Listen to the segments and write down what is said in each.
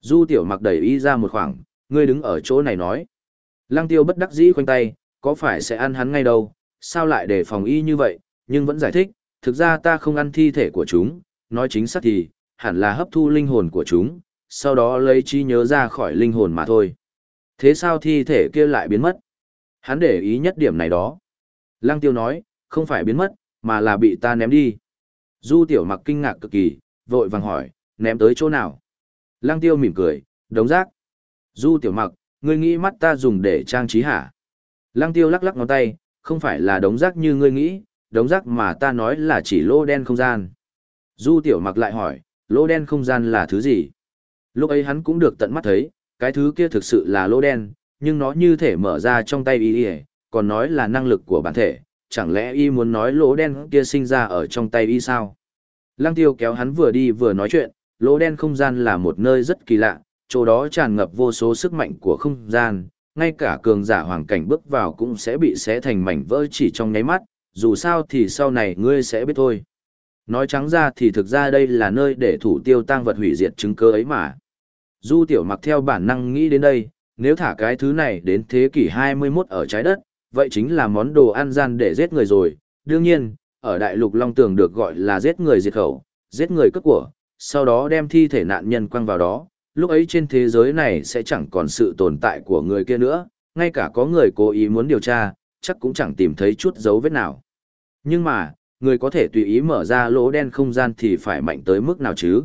Du tiểu mặc đẩy y ra một khoảng, ngươi đứng ở chỗ này nói. Lăng tiêu bất đắc dĩ khoanh tay, có phải sẽ ăn hắn ngay đâu, sao lại để phòng y như vậy, nhưng vẫn giải thích, thực ra ta không ăn thi thể của chúng, nói chính xác thì, hẳn là hấp thu linh hồn của chúng, sau đó lấy trí nhớ ra khỏi linh hồn mà thôi. Thế sao thi thể kia lại biến mất? Hắn để ý nhất điểm này đó. Lăng tiêu nói, không phải biến mất, mà là bị ta ném đi. Du tiểu mặc kinh ngạc cực kỳ, vội vàng hỏi, ném tới chỗ nào? Lăng tiêu mỉm cười, đống rác. Du tiểu mặc, ngươi nghĩ mắt ta dùng để trang trí hả? Lăng tiêu lắc lắc ngón tay, không phải là đống rác như ngươi nghĩ, đống rác mà ta nói là chỉ lô đen không gian. Du tiểu mặc lại hỏi, lô đen không gian là thứ gì? Lúc ấy hắn cũng được tận mắt thấy, cái thứ kia thực sự là lô đen, nhưng nó như thể mở ra trong tay y y, còn nói là năng lực của bản thể, chẳng lẽ y muốn nói lỗ đen kia sinh ra ở trong tay y sao? Lăng tiêu kéo hắn vừa đi vừa nói chuyện, lỗ đen không gian là một nơi rất kỳ lạ, chỗ đó tràn ngập vô số sức mạnh của không gian, ngay cả cường giả hoàng cảnh bước vào cũng sẽ bị xé thành mảnh vỡ chỉ trong nháy mắt, dù sao thì sau này ngươi sẽ biết thôi. Nói trắng ra thì thực ra đây là nơi để thủ tiêu tăng vật hủy diệt chứng cơ ấy mà. Du tiểu mặc theo bản năng nghĩ đến đây, nếu thả cái thứ này đến thế kỷ 21 ở trái đất, vậy chính là món đồ ăn gian để giết người rồi. Đương nhiên, ở đại lục Long Tường được gọi là giết người diệt khẩu, giết người cướp của, sau đó đem thi thể nạn nhân quăng vào đó. Lúc ấy trên thế giới này sẽ chẳng còn sự tồn tại của người kia nữa, ngay cả có người cố ý muốn điều tra, chắc cũng chẳng tìm thấy chút dấu vết nào. Nhưng mà, người có thể tùy ý mở ra lỗ đen không gian thì phải mạnh tới mức nào chứ?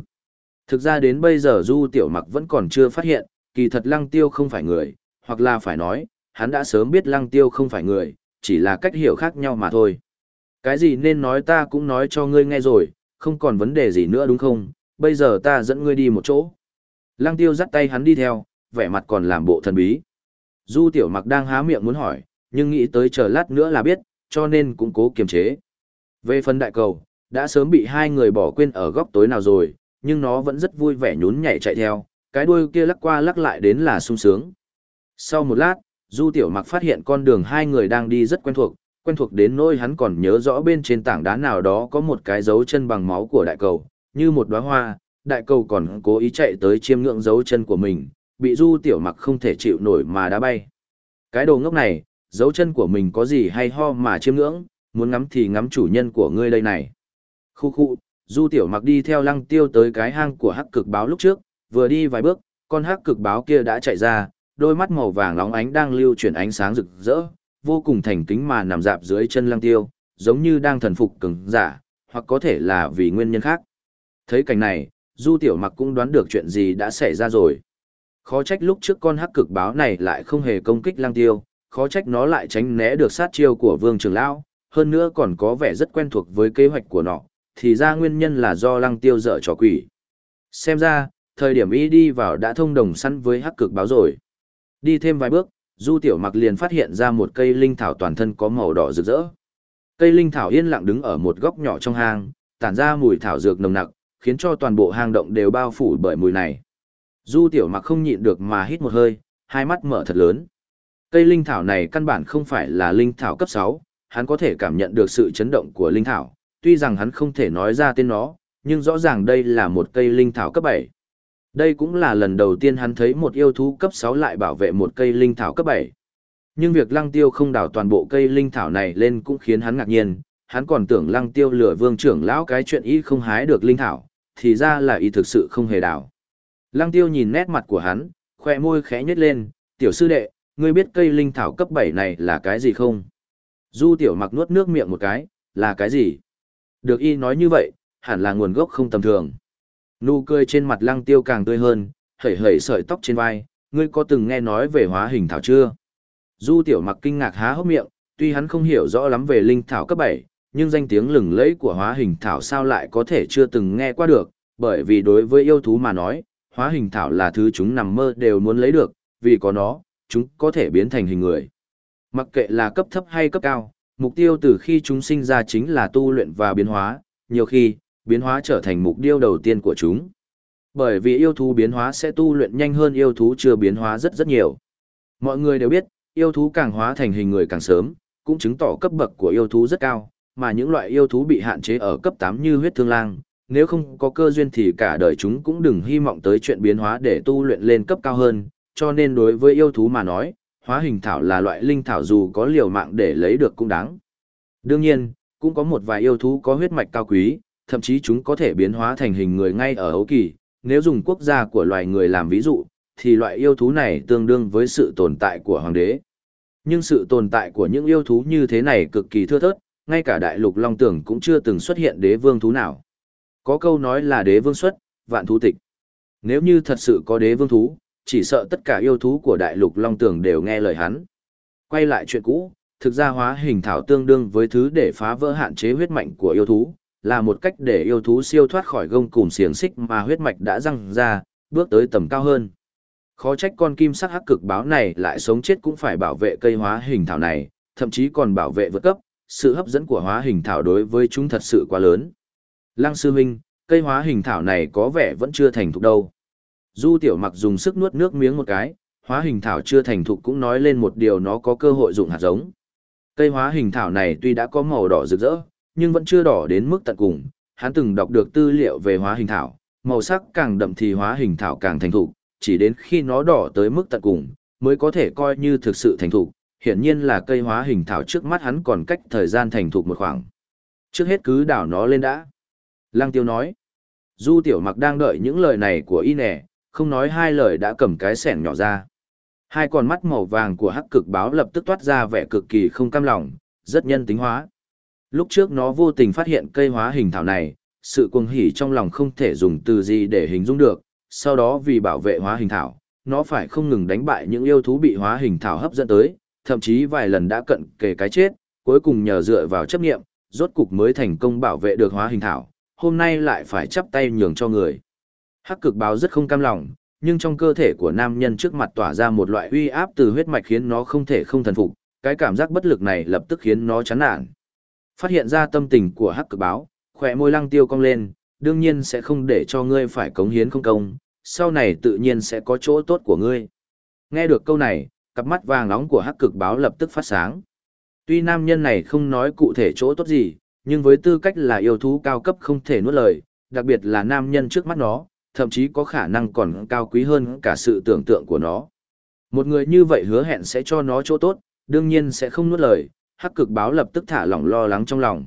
Thực ra đến bây giờ Du Tiểu Mặc vẫn còn chưa phát hiện, kỳ thật Lăng Tiêu không phải người, hoặc là phải nói, hắn đã sớm biết Lăng Tiêu không phải người, chỉ là cách hiểu khác nhau mà thôi. Cái gì nên nói ta cũng nói cho ngươi nghe rồi, không còn vấn đề gì nữa đúng không? Bây giờ ta dẫn ngươi đi một chỗ. Lăng Tiêu dắt tay hắn đi theo, vẻ mặt còn làm bộ thần bí. Du Tiểu Mặc đang há miệng muốn hỏi, nhưng nghĩ tới chờ lát nữa là biết, cho nên cũng cố kiềm chế. Về phần đại cầu, đã sớm bị hai người bỏ quên ở góc tối nào rồi, nhưng nó vẫn rất vui vẻ nhún nhảy chạy theo, cái đuôi kia lắc qua lắc lại đến là sung sướng. Sau một lát, Du Tiểu Mặc phát hiện con đường hai người đang đi rất quen thuộc, quen thuộc đến nỗi hắn còn nhớ rõ bên trên tảng đá nào đó có một cái dấu chân bằng máu của đại cầu, như một đóa hoa, đại cầu còn cố ý chạy tới chiêm ngưỡng dấu chân của mình, bị Du Tiểu Mặc không thể chịu nổi mà đã bay. Cái đồ ngốc này, dấu chân của mình có gì hay ho mà chiêm ngưỡng, muốn ngắm thì ngắm chủ nhân của ngươi đây này. Khu khu, Du Tiểu Mặc đi theo lăng tiêu tới cái hang của hắc cực báo lúc trước, vừa đi vài bước, con hắc cực báo kia đã chạy ra, đôi mắt màu vàng nóng ánh đang lưu chuyển ánh sáng rực rỡ, vô cùng thành kính mà nằm dạp dưới chân lăng tiêu, giống như đang thần phục cứng giả, hoặc có thể là vì nguyên nhân khác. Thấy cảnh này, Du Tiểu Mặc cũng đoán được chuyện gì đã xảy ra rồi. Khó trách lúc trước con hắc cực báo này lại không hề công kích Lang tiêu, khó trách nó lại tránh né được sát chiêu của Vương Trường Lão, hơn nữa còn có vẻ rất quen thuộc với kế hoạch của nó, thì ra nguyên nhân là do lăng tiêu dở trò quỷ. Xem ra, thời điểm y đi vào đã thông đồng săn với hắc cực báo rồi. Đi thêm vài bước, Du Tiểu Mặc liền phát hiện ra một cây linh thảo toàn thân có màu đỏ rực rỡ. Cây linh thảo yên lặng đứng ở một góc nhỏ trong hang, tản ra mùi thảo dược nồng nặc, khiến cho toàn bộ hang động đều bao phủ bởi mùi này. Du Tiểu Mặc không nhịn được mà hít một hơi, hai mắt mở thật lớn. Cây linh thảo này căn bản không phải là linh thảo cấp 6, hắn có thể cảm nhận được sự chấn động của linh thảo, tuy rằng hắn không thể nói ra tên nó, nhưng rõ ràng đây là một cây linh thảo cấp 7. Đây cũng là lần đầu tiên hắn thấy một yêu thú cấp 6 lại bảo vệ một cây linh thảo cấp 7. Nhưng việc lăng tiêu không đào toàn bộ cây linh thảo này lên cũng khiến hắn ngạc nhiên, hắn còn tưởng lăng tiêu lừa vương trưởng lão cái chuyện ý không hái được linh thảo, thì ra là y thực sự không hề đào. Lăng tiêu nhìn nét mặt của hắn, khoe môi khẽ nhếch lên, tiểu sư đệ, ngươi biết cây linh thảo cấp 7 này là cái gì không? Du tiểu mặc nuốt nước miệng một cái, là cái gì? Được y nói như vậy, hẳn là nguồn gốc không tầm thường. Nụ cười trên mặt lăng tiêu càng tươi hơn, hẩy hẩy sợi tóc trên vai, ngươi có từng nghe nói về hóa hình thảo chưa? Du tiểu mặc kinh ngạc há hốc miệng, tuy hắn không hiểu rõ lắm về linh thảo cấp 7, nhưng danh tiếng lừng lẫy của hóa hình thảo sao lại có thể chưa từng nghe qua được, bởi vì đối với yêu thú mà nói, hóa hình thảo là thứ chúng nằm mơ đều muốn lấy được, vì có nó, chúng có thể biến thành hình người. Mặc kệ là cấp thấp hay cấp cao, mục tiêu từ khi chúng sinh ra chính là tu luyện và biến hóa, nhiều khi, biến hóa trở thành mục tiêu đầu tiên của chúng. Bởi vì yêu thú biến hóa sẽ tu luyện nhanh hơn yêu thú chưa biến hóa rất rất nhiều. Mọi người đều biết, yêu thú càng hóa thành hình người càng sớm, cũng chứng tỏ cấp bậc của yêu thú rất cao, mà những loại yêu thú bị hạn chế ở cấp 8 như huyết thương lang, nếu không có cơ duyên thì cả đời chúng cũng đừng hy vọng tới chuyện biến hóa để tu luyện lên cấp cao hơn, cho nên đối với yêu thú mà nói, hóa hình thảo là loại linh thảo dù có liều mạng để lấy được cũng đáng. Đương nhiên, cũng có một vài yêu thú có huyết mạch cao quý, thậm chí chúng có thể biến hóa thành hình người ngay ở Âu kỳ, nếu dùng quốc gia của loài người làm ví dụ, thì loại yêu thú này tương đương với sự tồn tại của hoàng đế. Nhưng sự tồn tại của những yêu thú như thế này cực kỳ thưa thớt, ngay cả đại lục Long Tưởng cũng chưa từng xuất hiện đế vương thú nào. Có câu nói là đế vương xuất, vạn thú tịch. Nếu như thật sự có đế vương thú, chỉ sợ tất cả yêu thú của đại lục Long Tưởng đều nghe lời hắn. Quay lại chuyện cũ, thực ra hóa hình thảo tương đương với thứ để phá vỡ hạn chế huyết mạnh của yêu thú, là một cách để yêu thú siêu thoát khỏi gông cùm xiềng xích mà huyết mạch đã răng ra, bước tới tầm cao hơn. Khó trách con kim sắc hắc cực báo này lại sống chết cũng phải bảo vệ cây hóa hình thảo này, thậm chí còn bảo vệ vượt cấp, sự hấp dẫn của hóa hình thảo đối với chúng thật sự quá lớn. Lăng sư huynh, cây hóa hình thảo này có vẻ vẫn chưa thành thục đâu. Du tiểu mặc dùng sức nuốt nước miếng một cái, hóa hình thảo chưa thành thục cũng nói lên một điều nó có cơ hội dụng hạt giống. Cây hóa hình thảo này tuy đã có màu đỏ rực rỡ, nhưng vẫn chưa đỏ đến mức tận cùng. Hắn từng đọc được tư liệu về hóa hình thảo, màu sắc càng đậm thì hóa hình thảo càng thành thục, chỉ đến khi nó đỏ tới mức tận cùng, mới có thể coi như thực sự thành thục. Hiển nhiên là cây hóa hình thảo trước mắt hắn còn cách thời gian thành thục một khoảng. Trước hết cứ đảo nó lên đã. Lăng tiêu nói. Du tiểu mặc đang đợi những lời này của y nẻ, không nói hai lời đã cầm cái sẻng nhỏ ra. Hai con mắt màu vàng của hắc cực báo lập tức toát ra vẻ cực kỳ không cam lòng, rất nhân tính hóa. Lúc trước nó vô tình phát hiện cây hóa hình thảo này, sự cuồng hỉ trong lòng không thể dùng từ gì để hình dung được, sau đó vì bảo vệ hóa hình thảo, nó phải không ngừng đánh bại những yêu thú bị hóa hình thảo hấp dẫn tới, thậm chí vài lần đã cận kề cái chết, cuối cùng nhờ dựa vào chấp nghiệm, rốt cục mới thành công bảo vệ được hóa hình thảo, hôm nay lại phải chắp tay nhường cho người. Hắc cực báo rất không cam lòng, nhưng trong cơ thể của nam nhân trước mặt tỏa ra một loại uy áp từ huyết mạch khiến nó không thể không thần phục, cái cảm giác bất lực này lập tức khiến nó chán nản. Phát hiện ra tâm tình của hắc cực báo, khỏe môi lăng tiêu cong lên, đương nhiên sẽ không để cho ngươi phải cống hiến không công, sau này tự nhiên sẽ có chỗ tốt của ngươi. Nghe được câu này, cặp mắt vàng nóng của hắc cực báo lập tức phát sáng. Tuy nam nhân này không nói cụ thể chỗ tốt gì, nhưng với tư cách là yêu thú cao cấp không thể nuốt lời, đặc biệt là nam nhân trước mắt nó, thậm chí có khả năng còn cao quý hơn cả sự tưởng tượng của nó. Một người như vậy hứa hẹn sẽ cho nó chỗ tốt, đương nhiên sẽ không nuốt lời, hắc cực báo lập tức thả lỏng lo lắng trong lòng.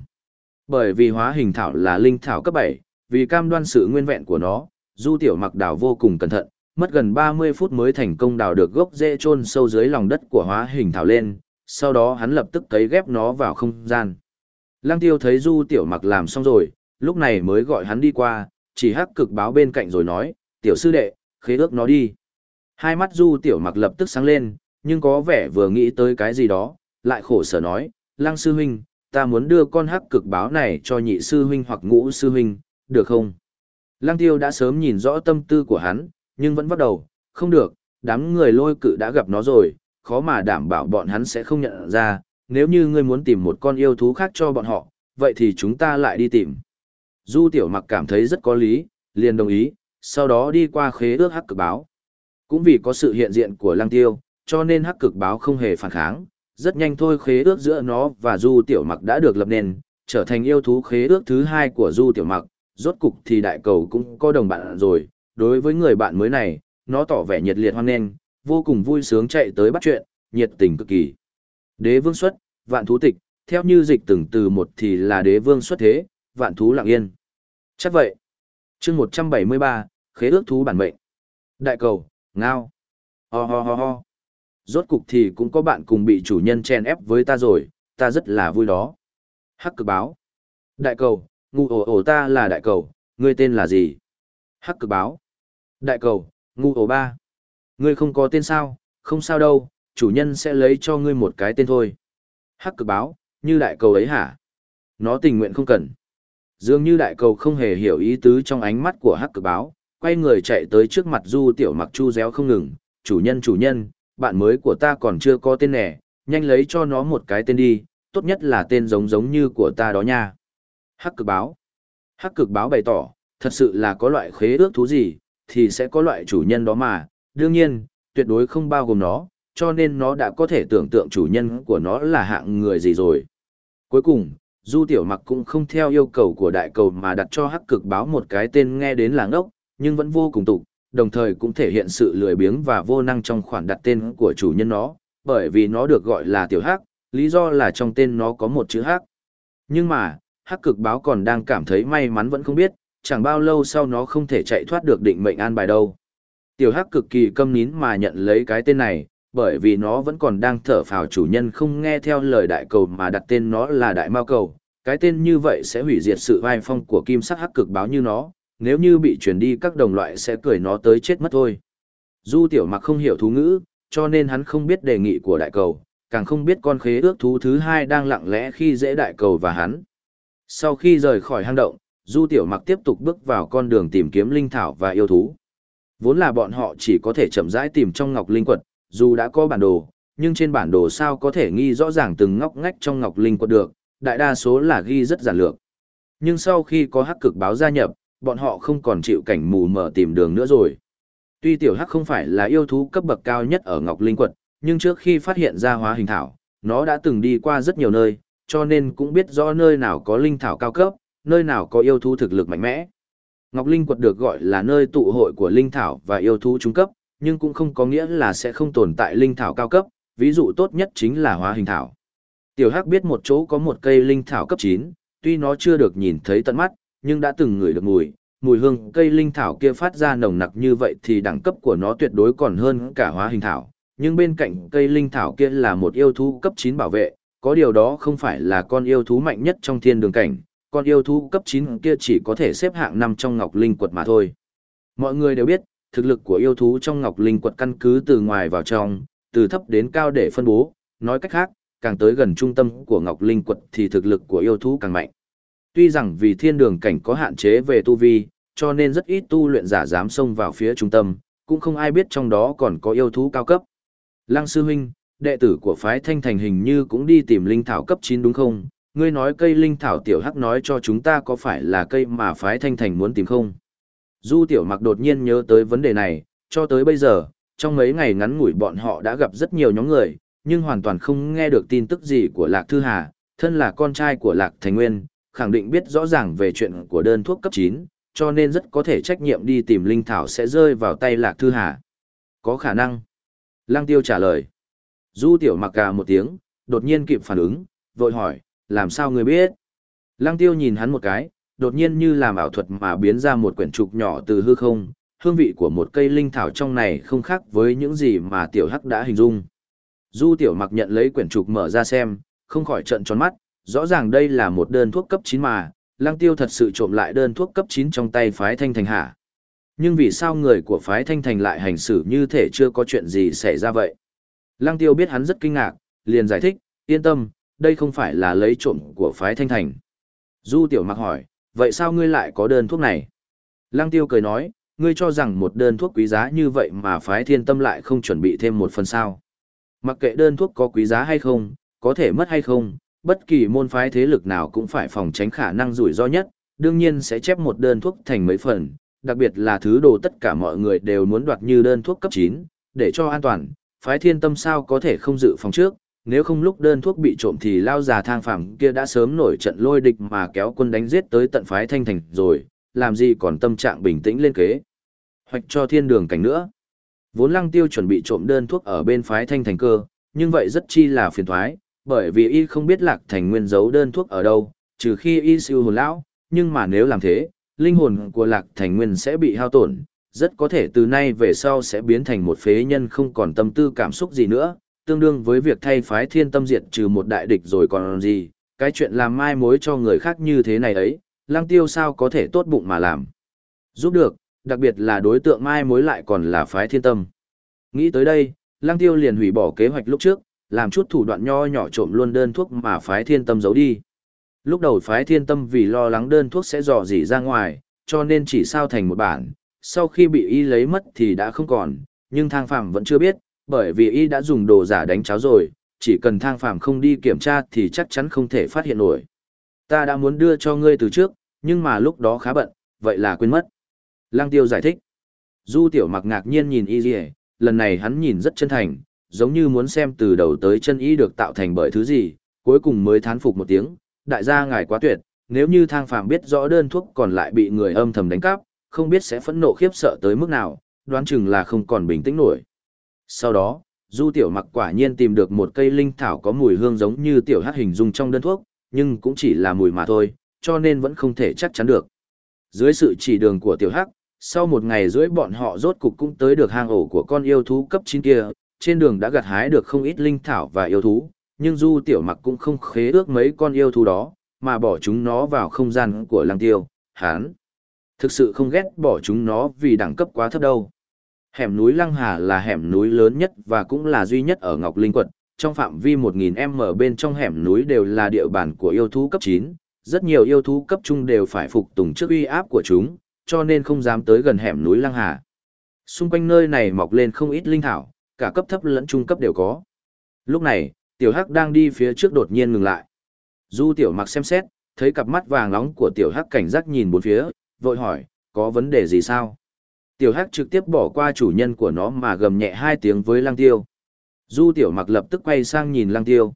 Bởi vì hóa hình thảo là linh thảo cấp 7, vì cam đoan sự nguyên vẹn của nó, du tiểu mặc đào vô cùng cẩn thận, mất gần 30 phút mới thành công đào được gốc rễ chôn sâu dưới lòng đất của hóa hình thảo lên, sau đó hắn lập tức cấy ghép nó vào không gian. Lăng tiêu thấy du tiểu mặc làm xong rồi, lúc này mới gọi hắn đi qua, chỉ hắc cực báo bên cạnh rồi nói, tiểu sư đệ, khế ước nó đi. Hai mắt du tiểu mặc lập tức sáng lên, nhưng có vẻ vừa nghĩ tới cái gì đó, lại khổ sở nói, lăng sư huynh, ta muốn đưa con hắc cực báo này cho nhị sư huynh hoặc ngũ sư huynh, được không? Lăng tiêu đã sớm nhìn rõ tâm tư của hắn, nhưng vẫn bắt đầu, không được, đám người lôi cự đã gặp nó rồi, khó mà đảm bảo bọn hắn sẽ không nhận ra, nếu như ngươi muốn tìm một con yêu thú khác cho bọn họ, vậy thì chúng ta lại đi tìm. Du tiểu mặc cảm thấy rất có lý, liền đồng ý, sau đó đi qua khế ước hắc cực báo. Cũng vì có sự hiện diện của lăng tiêu, cho nên hắc cực báo không hề phản kháng, rất nhanh thôi khế ước giữa nó và du tiểu mặc đã được lập nền, trở thành yêu thú khế ước thứ hai của du tiểu mặc, rốt cục thì đại cầu cũng có đồng bạn rồi, đối với người bạn mới này, nó tỏ vẻ nhiệt liệt hoan nghênh, vô cùng vui sướng chạy tới bắt chuyện, nhiệt tình cực kỳ. Đế vương xuất, vạn thú tịch, theo như dịch từng từ một thì là đế vương xuất thế, vạn thú lặng yên. Chắc vậy. chương 173, khế ước thú bản mệnh. Đại cầu, ngao. Ho ho ho ho. Rốt cục thì cũng có bạn cùng bị chủ nhân chen ép với ta rồi, ta rất là vui đó. Hắc cực báo. Đại cầu, ngu ổ ổ ta là đại cầu, ngươi tên là gì? Hắc cực báo. Đại cầu, ngu ổ ba. Ngươi không có tên sao, không sao đâu, chủ nhân sẽ lấy cho ngươi một cái tên thôi. Hắc cực báo, như đại cầu ấy hả? Nó tình nguyện không cần. Dường như đại cầu không hề hiểu ý tứ trong ánh mắt của hắc cực báo, quay người chạy tới trước mặt du tiểu mặc chu réo không ngừng. Chủ nhân chủ nhân, bạn mới của ta còn chưa có tên nè, nhanh lấy cho nó một cái tên đi, tốt nhất là tên giống giống như của ta đó nha. Hắc cực báo. Hắc cực báo bày tỏ, thật sự là có loại khế ước thú gì, thì sẽ có loại chủ nhân đó mà, đương nhiên, tuyệt đối không bao gồm nó, cho nên nó đã có thể tưởng tượng chủ nhân của nó là hạng người gì rồi. Cuối cùng, Du Tiểu Mặc cũng không theo yêu cầu của đại cầu mà đặt cho hắc cực báo một cái tên nghe đến là ngốc, nhưng vẫn vô cùng tục, đồng thời cũng thể hiện sự lười biếng và vô năng trong khoản đặt tên của chủ nhân nó, bởi vì nó được gọi là Tiểu Hắc, lý do là trong tên nó có một chữ Hắc. Nhưng mà, hắc cực báo còn đang cảm thấy may mắn vẫn không biết, chẳng bao lâu sau nó không thể chạy thoát được định mệnh an bài đâu. Tiểu hắc cực kỳ câm nín mà nhận lấy cái tên này, bởi vì nó vẫn còn đang thở phào chủ nhân không nghe theo lời đại cầu mà đặt tên nó là đại mao cầu. Cái tên như vậy sẽ hủy diệt sự vai phong của kim sắc hắc cực báo như nó, nếu như bị truyền đi các đồng loại sẽ cười nó tới chết mất thôi. Du tiểu mặc không hiểu thú ngữ, cho nên hắn không biết đề nghị của đại cầu, càng không biết con khế ước thú thứ hai đang lặng lẽ khi dễ đại cầu và hắn. Sau khi rời khỏi hang động, Du Tiểu Mặc tiếp tục bước vào con đường tìm kiếm linh thảo và yêu thú. Vốn là bọn họ chỉ có thể chậm rãi tìm trong ngọc linh quật, dù đã có bản đồ, nhưng trên bản đồ sao có thể ghi rõ ràng từng ngóc ngách trong ngọc linh quật được, đại đa số là ghi rất giản lược. Nhưng sau khi có hắc cực báo gia nhập, bọn họ không còn chịu cảnh mù mờ tìm đường nữa rồi. Tuy tiểu hắc không phải là yêu thú cấp bậc cao nhất ở ngọc linh quật, nhưng trước khi phát hiện ra hóa hình thảo, nó đã từng đi qua rất nhiều nơi, cho nên cũng biết rõ nơi nào có linh thảo cao cấp, nơi nào có yêu thú thực lực mạnh mẽ. Ngọc Linh quật được gọi là nơi tụ hội của linh thảo và yêu thú trung cấp, nhưng cũng không có nghĩa là sẽ không tồn tại linh thảo cao cấp, ví dụ tốt nhất chính là hóa hình thảo. Tiểu Hắc biết một chỗ có một cây linh thảo cấp 9, tuy nó chưa được nhìn thấy tận mắt, nhưng đã từng ngửi được mùi, mùi hương cây linh thảo kia phát ra nồng nặc như vậy thì đẳng cấp của nó tuyệt đối còn hơn cả hóa hình thảo. Nhưng bên cạnh cây linh thảo kia là một yêu thú cấp 9 bảo vệ, có điều đó không phải là con yêu thú mạnh nhất trong thiên đường cảnh, con yêu thú cấp 9 kia chỉ có thể xếp hạng 5 trong Ngọc Linh quật mà thôi. Mọi người đều biết, thực lực của yêu thú trong Ngọc Linh quật căn cứ từ ngoài vào trong, từ thấp đến cao để phân bố, nói cách khác, càng tới gần trung tâm của Ngọc Linh quật thì thực lực của yêu thú càng mạnh. Tuy rằng vì thiên đường cảnh có hạn chế về tu vi, cho nên rất ít tu luyện giả dám xông vào phía trung tâm, cũng không ai biết trong đó còn có yêu thú cao cấp. Lăng sư huynh, đệ tử của phái thanh thành hình như cũng đi tìm linh thảo cấp 9 đúng không? Ngươi nói cây linh thảo tiểu hắc nói cho chúng ta có phải là cây mà phái thanh thành muốn tìm không? Du tiểu mặc đột nhiên nhớ tới vấn đề này, cho tới bây giờ, trong mấy ngày ngắn ngủi bọn họ đã gặp rất nhiều nhóm người, nhưng hoàn toàn không nghe được tin tức gì của Lạc Thư Hà, thân là con trai của Lạc Thành Nguyên, khẳng định biết rõ ràng về chuyện của đơn thuốc cấp 9, cho nên rất có thể trách nhiệm đi tìm linh thảo sẽ rơi vào tay Lạc Thư Hà. Có khả năng. Lăng Tiêu trả lời. Du tiểu mặc cà một tiếng, đột nhiên kịp phản ứng, vội hỏi, làm sao người biết? Lăng tiêu nhìn hắn một cái, đột nhiên như làm ảo thuật mà biến ra một quyển trục nhỏ từ hư không, hương vị của một cây linh thảo trong này không khác với những gì mà tiểu hắc đã hình dung. Du tiểu mặc nhận lấy quyển trục mở ra xem, không khỏi trận tròn mắt, rõ ràng đây là một đơn thuốc cấp 9 mà, lăng tiêu thật sự trộm lại đơn thuốc cấp 9 trong tay phái thanh thành hả. Nhưng vì sao người của phái thanh thành lại hành xử như thể chưa có chuyện gì xảy ra vậy? Lăng tiêu biết hắn rất kinh ngạc, liền giải thích, yên tâm, đây không phải là lấy trộm của phái thanh thành. Du tiểu mặc hỏi, vậy sao ngươi lại có đơn thuốc này? Lăng tiêu cười nói, ngươi cho rằng một đơn thuốc quý giá như vậy mà phái thiên tâm lại không chuẩn bị thêm một phần sao. Mặc kệ đơn thuốc có quý giá hay không, có thể mất hay không, bất kỳ môn phái thế lực nào cũng phải phòng tránh khả năng rủi ro nhất, đương nhiên sẽ chép một đơn thuốc thành mấy phần, đặc biệt là thứ đồ tất cả mọi người đều muốn đoạt như đơn thuốc cấp 9, để cho an toàn, phái thiên tâm sao có thể không dự phòng trước, nếu không lúc đơn thuốc bị trộm thì lao già thang phẳng kia đã sớm nổi trận lôi địch mà kéo quân đánh giết tới tận phái thanh thành rồi, làm gì còn tâm trạng bình tĩnh lên kế. Hoạch cho thiên đường cảnh nữa. Vốn lăng tiêu chuẩn bị trộm đơn thuốc ở bên phái thanh thành cơ, nhưng vậy rất chi là phiền thoái, bởi vì y không biết lạc thành nguyên giấu đơn thuốc ở đâu, trừ khi y siêu hồn lão, nhưng mà nếu làm thế, linh hồn của lạc thành nguyên sẽ bị hao tổn, rất có thể từ nay về sau sẽ biến thành một phế nhân không còn tâm tư cảm xúc gì nữa, tương đương với việc thay phái thiên tâm diệt trừ một đại địch rồi còn gì, cái chuyện làm mai mối cho người khác như thế này ấy, lăng tiêu sao có thể tốt bụng mà làm. Giúp được, đặc biệt là đối tượng mai mối lại còn là phái thiên tâm. Nghĩ tới đây, lăng tiêu liền hủy bỏ kế hoạch lúc trước, làm chút thủ đoạn nho nhỏ trộm luôn đơn thuốc mà phái thiên tâm giấu đi. Lúc đầu phái thiên tâm vì lo lắng đơn thuốc sẽ dò dỉ ra ngoài, cho nên chỉ sao thành một bản, sau khi bị y lấy mất thì đã không còn, nhưng thang phạm vẫn chưa biết, bởi vì y đã dùng đồ giả đánh cháo rồi, chỉ cần thang phàm không đi kiểm tra thì chắc chắn không thể phát hiện nổi. Ta đã muốn đưa cho ngươi từ trước, nhưng mà lúc đó khá bận, vậy là quên mất. Lang tiêu giải thích. Du tiểu mặc ngạc nhiên nhìn y gì lần này hắn nhìn rất chân thành, giống như muốn xem từ đầu tới chân y được tạo thành bởi thứ gì, cuối cùng mới thán phục một tiếng, đại gia ngài quá tuyệt, nếu như thang phàm biết rõ đơn thuốc còn lại bị người âm thầm đánh cắp, không biết sẽ phẫn nộ khiếp sợ tới mức nào, đoán chừng là không còn bình tĩnh nổi. Sau đó, Du Tiểu Mặc quả nhiên tìm được một cây linh thảo có mùi hương giống như tiểu hắc hình dung trong đơn thuốc, nhưng cũng chỉ là mùi mà thôi, cho nên vẫn không thể chắc chắn được. Dưới sự chỉ đường của tiểu hắc, sau một ngày rưỡi bọn họ rốt cục cũng tới được hang ổ của con yêu thú cấp 9 kia, trên đường đã gặt hái được không ít linh thảo và yêu thú, nhưng Du Tiểu Mặc cũng không khế ước mấy con yêu thú đó, mà bỏ chúng nó vào không gian của Lăng Tiêu, hán. Thực sự không ghét bỏ chúng nó vì đẳng cấp quá thấp đâu. Hẻm núi Lăng Hà là hẻm núi lớn nhất và cũng là duy nhất ở Ngọc Linh quận, trong phạm vi 1000m bên trong hẻm núi đều là địa bàn của yêu thú cấp 9, rất nhiều yêu thú cấp trung đều phải phục tùng trước uy áp của chúng, cho nên không dám tới gần hẻm núi Lăng Hà. Xung quanh nơi này mọc lên không ít linh thảo, cả cấp thấp lẫn trung cấp đều có. Lúc này, Tiểu Hắc đang đi phía trước đột nhiên ngừng lại. Du Tiểu Mặc xem xét, thấy cặp mắt vàng nóng của Tiểu Hắc cảnh giác nhìn bốn phía, vội hỏi, có vấn đề gì sao? Tiểu Hắc trực tiếp bỏ qua chủ nhân của nó mà gầm nhẹ hai tiếng với Lăng Tiêu. Du Tiểu Mặc lập tức quay sang nhìn Lăng Tiêu.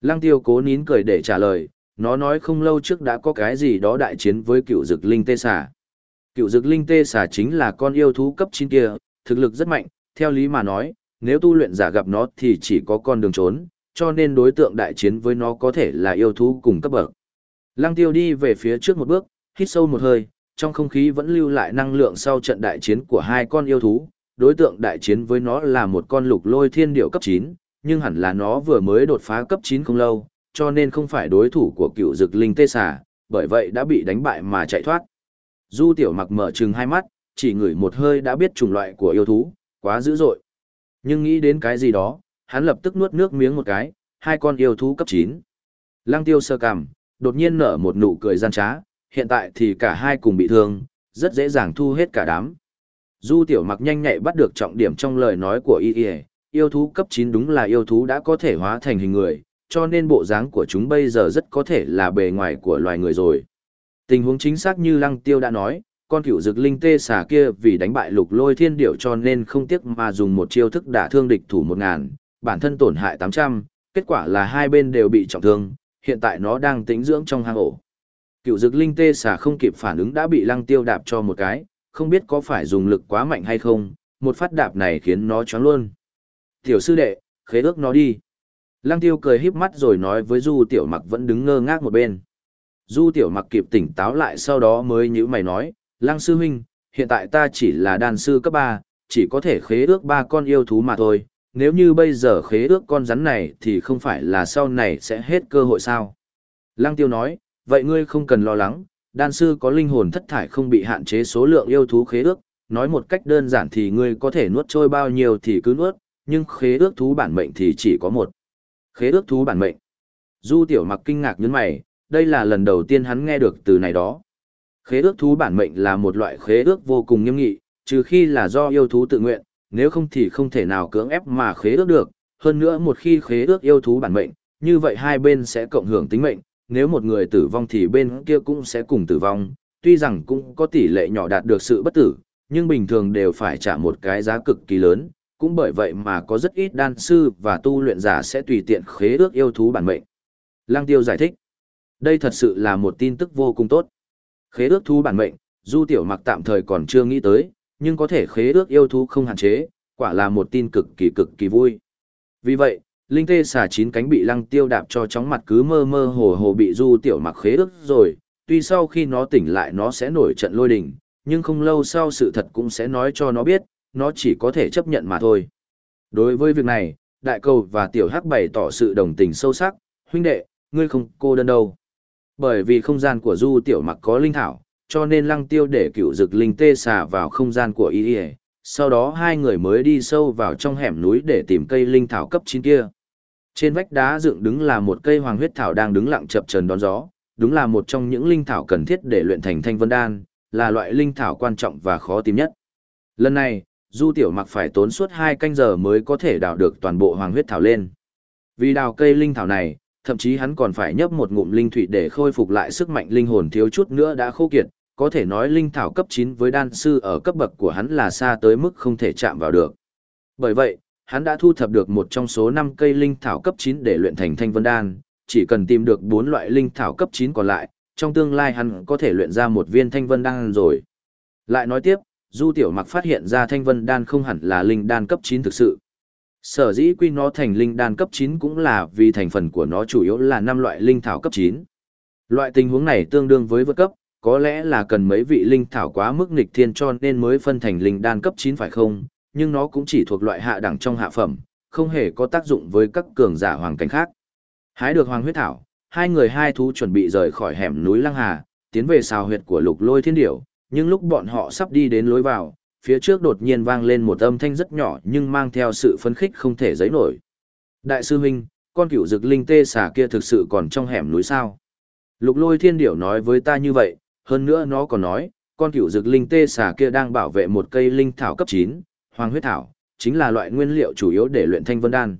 Lăng Tiêu cố nín cười để trả lời, nó nói không lâu trước đã có cái gì đó đại chiến với cựu dực linh tê xà. Cựu dực linh tê xà chính là con yêu thú cấp 9 kia, thực lực rất mạnh, theo lý mà nói, nếu tu luyện giả gặp nó thì chỉ có con đường trốn, cho nên đối tượng đại chiến với nó có thể là yêu thú cùng cấp bậc. Lăng tiêu đi về phía trước một bước, hít sâu một hơi, trong không khí vẫn lưu lại năng lượng sau trận đại chiến của hai con yêu thú, đối tượng đại chiến với nó là một con lục lôi thiên điệu cấp 9, nhưng hẳn là nó vừa mới đột phá cấp 9 không lâu, cho nên không phải đối thủ của cựu dực linh tê xà, bởi vậy đã bị đánh bại mà chạy thoát. Du tiểu mặc mở trừng hai mắt, chỉ ngửi một hơi đã biết chủng loại của yêu thú, quá dữ dội. Nhưng nghĩ đến cái gì đó, hắn lập tức nuốt nước miếng một cái, hai con yêu thú cấp 9. Lăng tiêu sơ cằm, đột nhiên nở một nụ cười gian trá, hiện tại thì cả hai cùng bị thương, rất dễ dàng thu hết cả đám. Du tiểu mặc nhanh nhạy bắt được trọng điểm trong lời nói của y y, yêu thú cấp 9 đúng là yêu thú đã có thể hóa thành hình người, cho nên bộ dáng của chúng bây giờ rất có thể là bề ngoài của loài người rồi. Tình huống chính xác như lăng tiêu đã nói, con cựu dực linh tê xà kia vì đánh bại lục lôi thiên điểu cho nên không tiếc mà dùng một chiêu thức đả thương địch thủ một ngàn, bản thân tổn hại 800, kết quả là hai bên đều bị trọng thương, hiện tại nó đang tĩnh dưỡng trong hang ổ. Cựu dực linh tê xà không kịp phản ứng đã bị lăng tiêu đạp cho một cái, không biết có phải dùng lực quá mạnh hay không, một phát đạp này khiến nó choáng luôn. Tiểu sư đệ, khế ước nó đi. Lăng tiêu cười híp mắt rồi nói với Du tiểu mặc vẫn đứng ngơ ngác một bên. Du tiểu mặc kịp tỉnh táo lại sau đó mới như mày nói, Lăng sư huynh, hiện tại ta chỉ là đàn sư cấp 3, chỉ có thể khế ước ba con yêu thú mà thôi, nếu như bây giờ khế ước con rắn này thì không phải là sau này sẽ hết cơ hội sao. Lăng tiêu nói, vậy ngươi không cần lo lắng, đan sư có linh hồn thất thải không bị hạn chế số lượng yêu thú khế ước, nói một cách đơn giản thì ngươi có thể nuốt trôi bao nhiêu thì cứ nuốt, nhưng khế ước thú bản mệnh thì chỉ có một. Khế ước thú bản mệnh. Du tiểu mặc kinh ngạc nhấn mày, đây là lần đầu tiên hắn nghe được từ này đó. Khế ước thú bản mệnh là một loại khế ước vô cùng nghiêm nghị, trừ khi là do yêu thú tự nguyện, nếu không thì không thể nào cưỡng ép mà khế ước được. Hơn nữa một khi khế ước yêu thú bản mệnh, như vậy hai bên sẽ cộng hưởng tính mệnh, nếu một người tử vong thì bên kia cũng sẽ cùng tử vong, tuy rằng cũng có tỷ lệ nhỏ đạt được sự bất tử, nhưng bình thường đều phải trả một cái giá cực kỳ lớn, cũng bởi vậy mà có rất ít đan sư và tu luyện giả sẽ tùy tiện khế ước yêu thú bản mệnh. Lăng Tiêu giải thích, đây thật sự là một tin tức vô cùng tốt. Khế ước thú bản mệnh, Du Tiểu Mặc tạm thời còn chưa nghĩ tới, nhưng có thể khế ước yêu thú không hạn chế, quả là một tin cực kỳ cực kỳ vui. Vì vậy, linh tê xà chín cánh bị lăng tiêu đạp cho chóng mặt cứ mơ mơ hồ hồ bị Du Tiểu Mặc khế ước rồi, tuy sau khi nó tỉnh lại nó sẽ nổi trận lôi đình, nhưng không lâu sau sự thật cũng sẽ nói cho nó biết, nó chỉ có thể chấp nhận mà thôi. Đối với việc này, Đại Cầu và Tiểu Hắc bày tỏ sự đồng tình sâu sắc, huynh đệ, ngươi không cô đơn đâu. Bởi vì không gian của Du Tiểu Mặc có linh thảo, cho nên Lăng Tiêu để cựu dực linh tê xà vào không gian của y sau đó hai người mới đi sâu vào trong hẻm núi để tìm cây linh thảo cấp chín kia. Trên vách đá dựng đứng là một cây hoàng huyết thảo đang đứng lặng chập chờn đón gió, đúng là một trong những linh thảo cần thiết để luyện thành thanh vân đan, là loại linh thảo quan trọng và khó tìm nhất. Lần này, Du Tiểu Mặc phải tốn suốt hai canh giờ mới có thể đào được toàn bộ hoàng huyết thảo lên. Vì đào cây linh thảo này, thậm chí hắn còn phải nhấp một ngụm linh thủy để khôi phục lại sức mạnh linh hồn thiếu chút nữa đã khô kiệt, có thể nói linh thảo cấp 9 với đan sư ở cấp bậc của hắn là xa tới mức không thể chạm vào được. Bởi vậy, hắn đã thu thập được một trong số 5 cây linh thảo cấp 9 để luyện thành thanh vân đan, chỉ cần tìm được bốn loại linh thảo cấp 9 còn lại, trong tương lai hắn có thể luyện ra một viên thanh vân đan rồi. Lại nói tiếp, Du Tiểu Mặc phát hiện ra thanh vân đan không hẳn là linh đan cấp 9 thực sự. Sở dĩ quy nó thành linh đan cấp 9 cũng là vì thành phần của nó chủ yếu là năm loại linh thảo cấp 9. Loại tình huống này tương đương với vượt cấp, có lẽ là cần mấy vị linh thảo quá mức nghịch thiên cho nên mới phân thành linh đan cấp 9 phải không, nhưng nó cũng chỉ thuộc loại hạ đẳng trong hạ phẩm, không hề có tác dụng với các cường giả hoàng cảnh khác. Hái được hoàng huyết thảo, hai người hai thú chuẩn bị rời khỏi hẻm núi Lăng Hà, tiến về xào huyệt của lục lôi thiên điểu, nhưng lúc bọn họ sắp đi đến lối vào, phía trước đột nhiên vang lên một âm thanh rất nhỏ nhưng mang theo sự phấn khích không thể giấy nổi. Đại sư huynh, con cửu dực linh tê xà kia thực sự còn trong hẻm núi sao? Lục lôi thiên điểu nói với ta như vậy, hơn nữa nó còn nói, con cửu dực linh tê xà kia đang bảo vệ một cây linh thảo cấp 9, hoàng huyết thảo, chính là loại nguyên liệu chủ yếu để luyện thanh vân đan.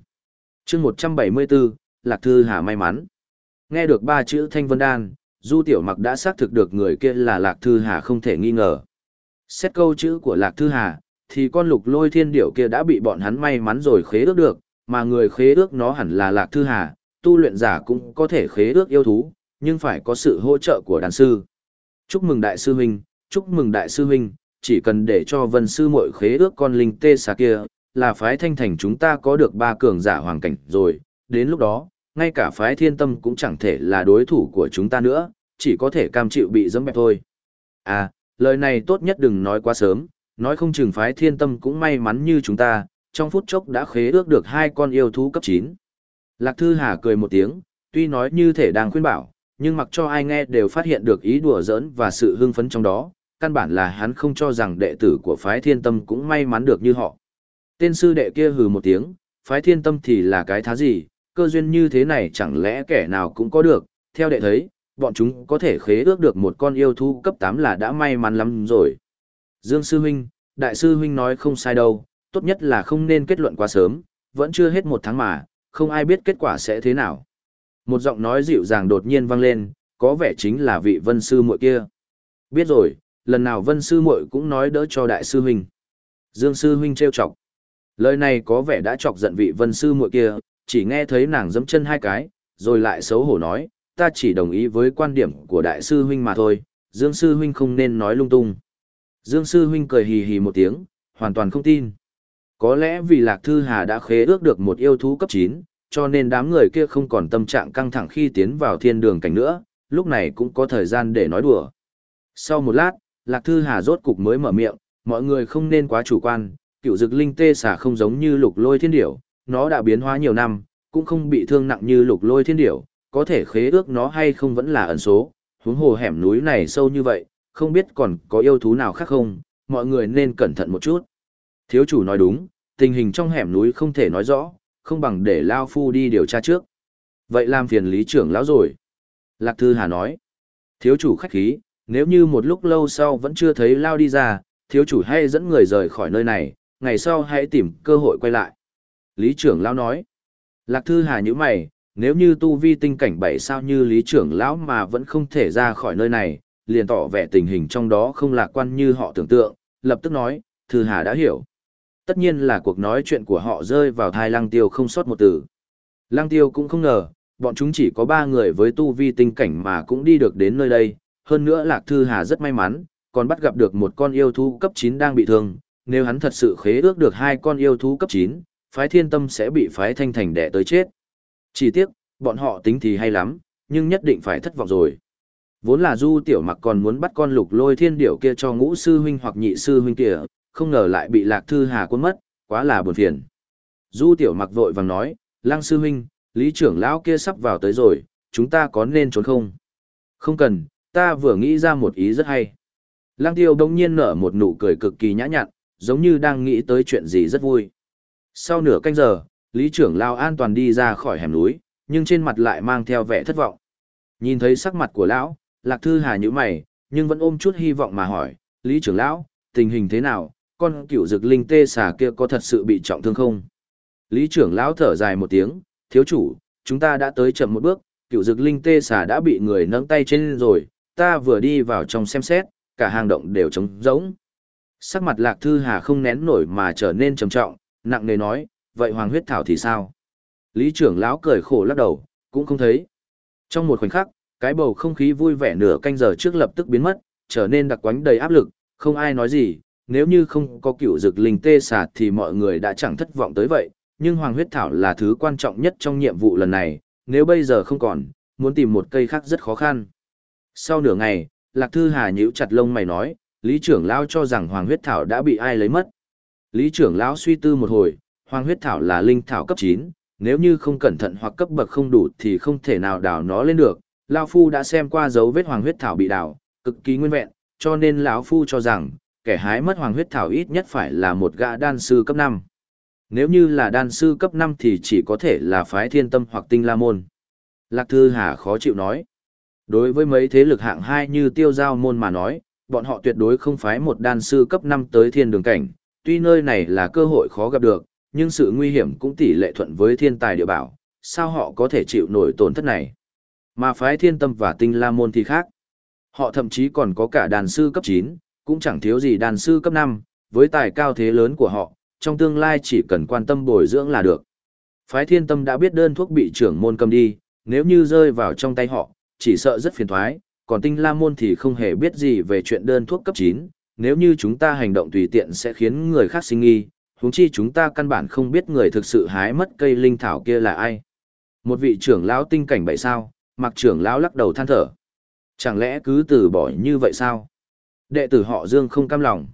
chương 174, Lạc Thư Hà may mắn. Nghe được ba chữ thanh vân đan, Du Tiểu Mặc đã xác thực được người kia là Lạc Thư Hà không thể nghi ngờ. Xét câu chữ của Lạc Thư Hà, thì con lục lôi thiên điểu kia đã bị bọn hắn may mắn rồi khế ước được, mà người khế ước nó hẳn là Lạc Thư Hà, tu luyện giả cũng có thể khế ước yêu thú, nhưng phải có sự hỗ trợ của đàn sư. Chúc mừng đại sư huynh, chúc mừng đại sư huynh, chỉ cần để cho vân sư muội khế ước con linh tê xà kia, là phái thanh thành chúng ta có được ba cường giả hoàng cảnh rồi, đến lúc đó, ngay cả phái thiên tâm cũng chẳng thể là đối thủ của chúng ta nữa, chỉ có thể cam chịu bị dẫm bẹp thôi. À, lời này tốt nhất đừng nói quá sớm, nói không chừng phái thiên tâm cũng may mắn như chúng ta, trong phút chốc đã khế ước được hai con yêu thú cấp 9. Lạc Thư Hà cười một tiếng, tuy nói như thể đang khuyên bảo, nhưng mặc cho ai nghe đều phát hiện được ý đùa giỡn và sự hưng phấn trong đó, căn bản là hắn không cho rằng đệ tử của phái thiên tâm cũng may mắn được như họ. Tên sư đệ kia hừ một tiếng, phái thiên tâm thì là cái thá gì, cơ duyên như thế này chẳng lẽ kẻ nào cũng có được, theo đệ thấy, bọn chúng có thể khế ước được một con yêu thú cấp 8 là đã may mắn lắm rồi. Dương Sư Huynh, Đại Sư Huynh nói không sai đâu, tốt nhất là không nên kết luận quá sớm, vẫn chưa hết một tháng mà, không ai biết kết quả sẽ thế nào. Một giọng nói dịu dàng đột nhiên vang lên, có vẻ chính là vị vân sư muội kia. Biết rồi, lần nào vân sư muội cũng nói đỡ cho đại sư huynh. Dương sư huynh trêu chọc. Lời này có vẻ đã chọc giận vị vân sư muội kia, chỉ nghe thấy nàng giẫm chân hai cái, rồi lại xấu hổ nói, ta chỉ đồng ý với quan điểm của đại sư huynh mà thôi, Dương sư huynh không nên nói lung tung. Dương sư huynh cười hì hì một tiếng, hoàn toàn không tin. Có lẽ vì Lạc Thư Hà đã khế ước được một yêu thú cấp 9, cho nên đám người kia không còn tâm trạng căng thẳng khi tiến vào thiên đường cảnh nữa, lúc này cũng có thời gian để nói đùa. Sau một lát, Lạc Thư Hà rốt cục mới mở miệng, mọi người không nên quá chủ quan, cựu dực linh tê xà không giống như lục lôi thiên điểu, nó đã biến hóa nhiều năm, cũng không bị thương nặng như lục lôi thiên điểu, có thể khế ước nó hay không vẫn là ẩn số, huống hồ hẻm núi này sâu như vậy, không biết còn có yêu thú nào khác không, mọi người nên cẩn thận một chút. Thiếu chủ nói đúng, tình hình trong hẻm núi không thể nói rõ, không bằng để Lao Phu đi điều tra trước. Vậy làm phiền lý trưởng lão rồi. Lạc Thư Hà nói, thiếu chủ khách khí, nếu như một lúc lâu sau vẫn chưa thấy Lao đi ra, thiếu chủ hay dẫn người rời khỏi nơi này, ngày sau hãy tìm cơ hội quay lại. Lý trưởng lão nói, Lạc Thư Hà như mày, nếu như tu vi tinh cảnh bảy sao như lý trưởng lão mà vẫn không thể ra khỏi nơi này, liền tỏ vẻ tình hình trong đó không lạc quan như họ tưởng tượng, lập tức nói, Thư Hà đã hiểu. Tất nhiên là cuộc nói chuyện của họ rơi vào thai lăng tiêu không sót một từ. Lăng tiêu cũng không ngờ, bọn chúng chỉ có ba người với tu vi tinh cảnh mà cũng đi được đến nơi đây, hơn nữa Lạc Thư Hà rất may mắn, còn bắt gặp được một con yêu thú cấp 9 đang bị thương, nếu hắn thật sự khế ước được hai con yêu thú cấp 9, phái thiên tâm sẽ bị phái thanh thành đẻ tới chết. Chỉ tiếc, bọn họ tính thì hay lắm, nhưng nhất định phải thất vọng rồi. Vốn là du tiểu mặc còn muốn bắt con lục lôi thiên điểu kia cho ngũ sư huynh hoặc nhị sư huynh kia, không ngờ lại bị lạc thư hà cuốn mất, quá là buồn phiền. Du tiểu mặc vội vàng nói, lăng sư huynh, lý trưởng lão kia sắp vào tới rồi, chúng ta có nên trốn không? Không cần, ta vừa nghĩ ra một ý rất hay. Lăng tiêu đông nhiên nở một nụ cười cực kỳ nhã nhặn, giống như đang nghĩ tới chuyện gì rất vui. Sau nửa canh giờ, lý trưởng lão an toàn đi ra khỏi hẻm núi, nhưng trên mặt lại mang theo vẻ thất vọng. Nhìn thấy sắc mặt của lão, lạc thư hà như mày, nhưng vẫn ôm chút hy vọng mà hỏi, lý trưởng lão, tình hình thế nào, con cựu dực linh tê xà kia có thật sự bị trọng thương không? Lý trưởng lão thở dài một tiếng, thiếu chủ, chúng ta đã tới chậm một bước, cựu dực linh tê xà đã bị người nâng tay trên rồi, ta vừa đi vào trong xem xét, cả hang động đều trống rỗng. Sắc mặt lạc thư hà không nén nổi mà trở nên trầm trọng, nặng nề nói, vậy hoàng huyết thảo thì sao? Lý trưởng lão cười khổ lắc đầu, cũng không thấy, Trong một khoảnh khắc, cái bầu không khí vui vẻ nửa canh giờ trước lập tức biến mất, trở nên đặc quánh đầy áp lực, không ai nói gì, nếu như không có cựu dực linh tê xà thì mọi người đã chẳng thất vọng tới vậy, nhưng hoàng huyết thảo là thứ quan trọng nhất trong nhiệm vụ lần này, nếu bây giờ không còn, muốn tìm một cây khác rất khó khăn. Sau nửa ngày, Lạc Thư Hà nhíu chặt lông mày nói, Lý trưởng lão cho rằng hoàng huyết thảo đã bị ai lấy mất. Lý trưởng lão suy tư một hồi, hoàng huyết thảo là linh thảo cấp 9, nếu như không cẩn thận hoặc cấp bậc không đủ thì không thể nào đào nó lên được. Lão phu đã xem qua dấu vết hoàng huyết thảo bị đào, cực kỳ nguyên vẹn, cho nên lão phu cho rằng kẻ hái mất hoàng huyết thảo ít nhất phải là một gã đan sư cấp 5. Nếu như là đan sư cấp 5 thì chỉ có thể là phái thiên tâm hoặc tinh la môn. Lạc Thư Hà khó chịu nói. Đối với mấy thế lực hạng 2 như tiêu giao môn mà nói, bọn họ tuyệt đối không phái một đan sư cấp 5 tới thiên đường cảnh, tuy nơi này là cơ hội khó gặp được, nhưng sự nguy hiểm cũng tỷ lệ thuận với thiên tài địa bảo, sao họ có thể chịu nổi tổn thất này. Mà phái thiên tâm và tinh la môn thì khác. Họ thậm chí còn có cả đàn sư cấp 9, cũng chẳng thiếu gì đàn sư cấp 5, với tài cao thế lớn của họ, trong tương lai chỉ cần quan tâm bồi dưỡng là được. Phái thiên tâm đã biết đơn thuốc bị trưởng môn cầm đi, nếu như rơi vào trong tay họ, chỉ sợ rất phiền thoái, còn tinh la môn thì không hề biết gì về chuyện đơn thuốc cấp 9, nếu như chúng ta hành động tùy tiện sẽ khiến người khác sinh nghi, huống chi chúng ta căn bản không biết người thực sự hái mất cây linh thảo kia là ai. Một vị trưởng lão tinh cảnh bảy sao, mặc trưởng lão lắc đầu than thở. Chẳng lẽ cứ từ bỏ như vậy sao? Đệ tử họ Dương không cam lòng.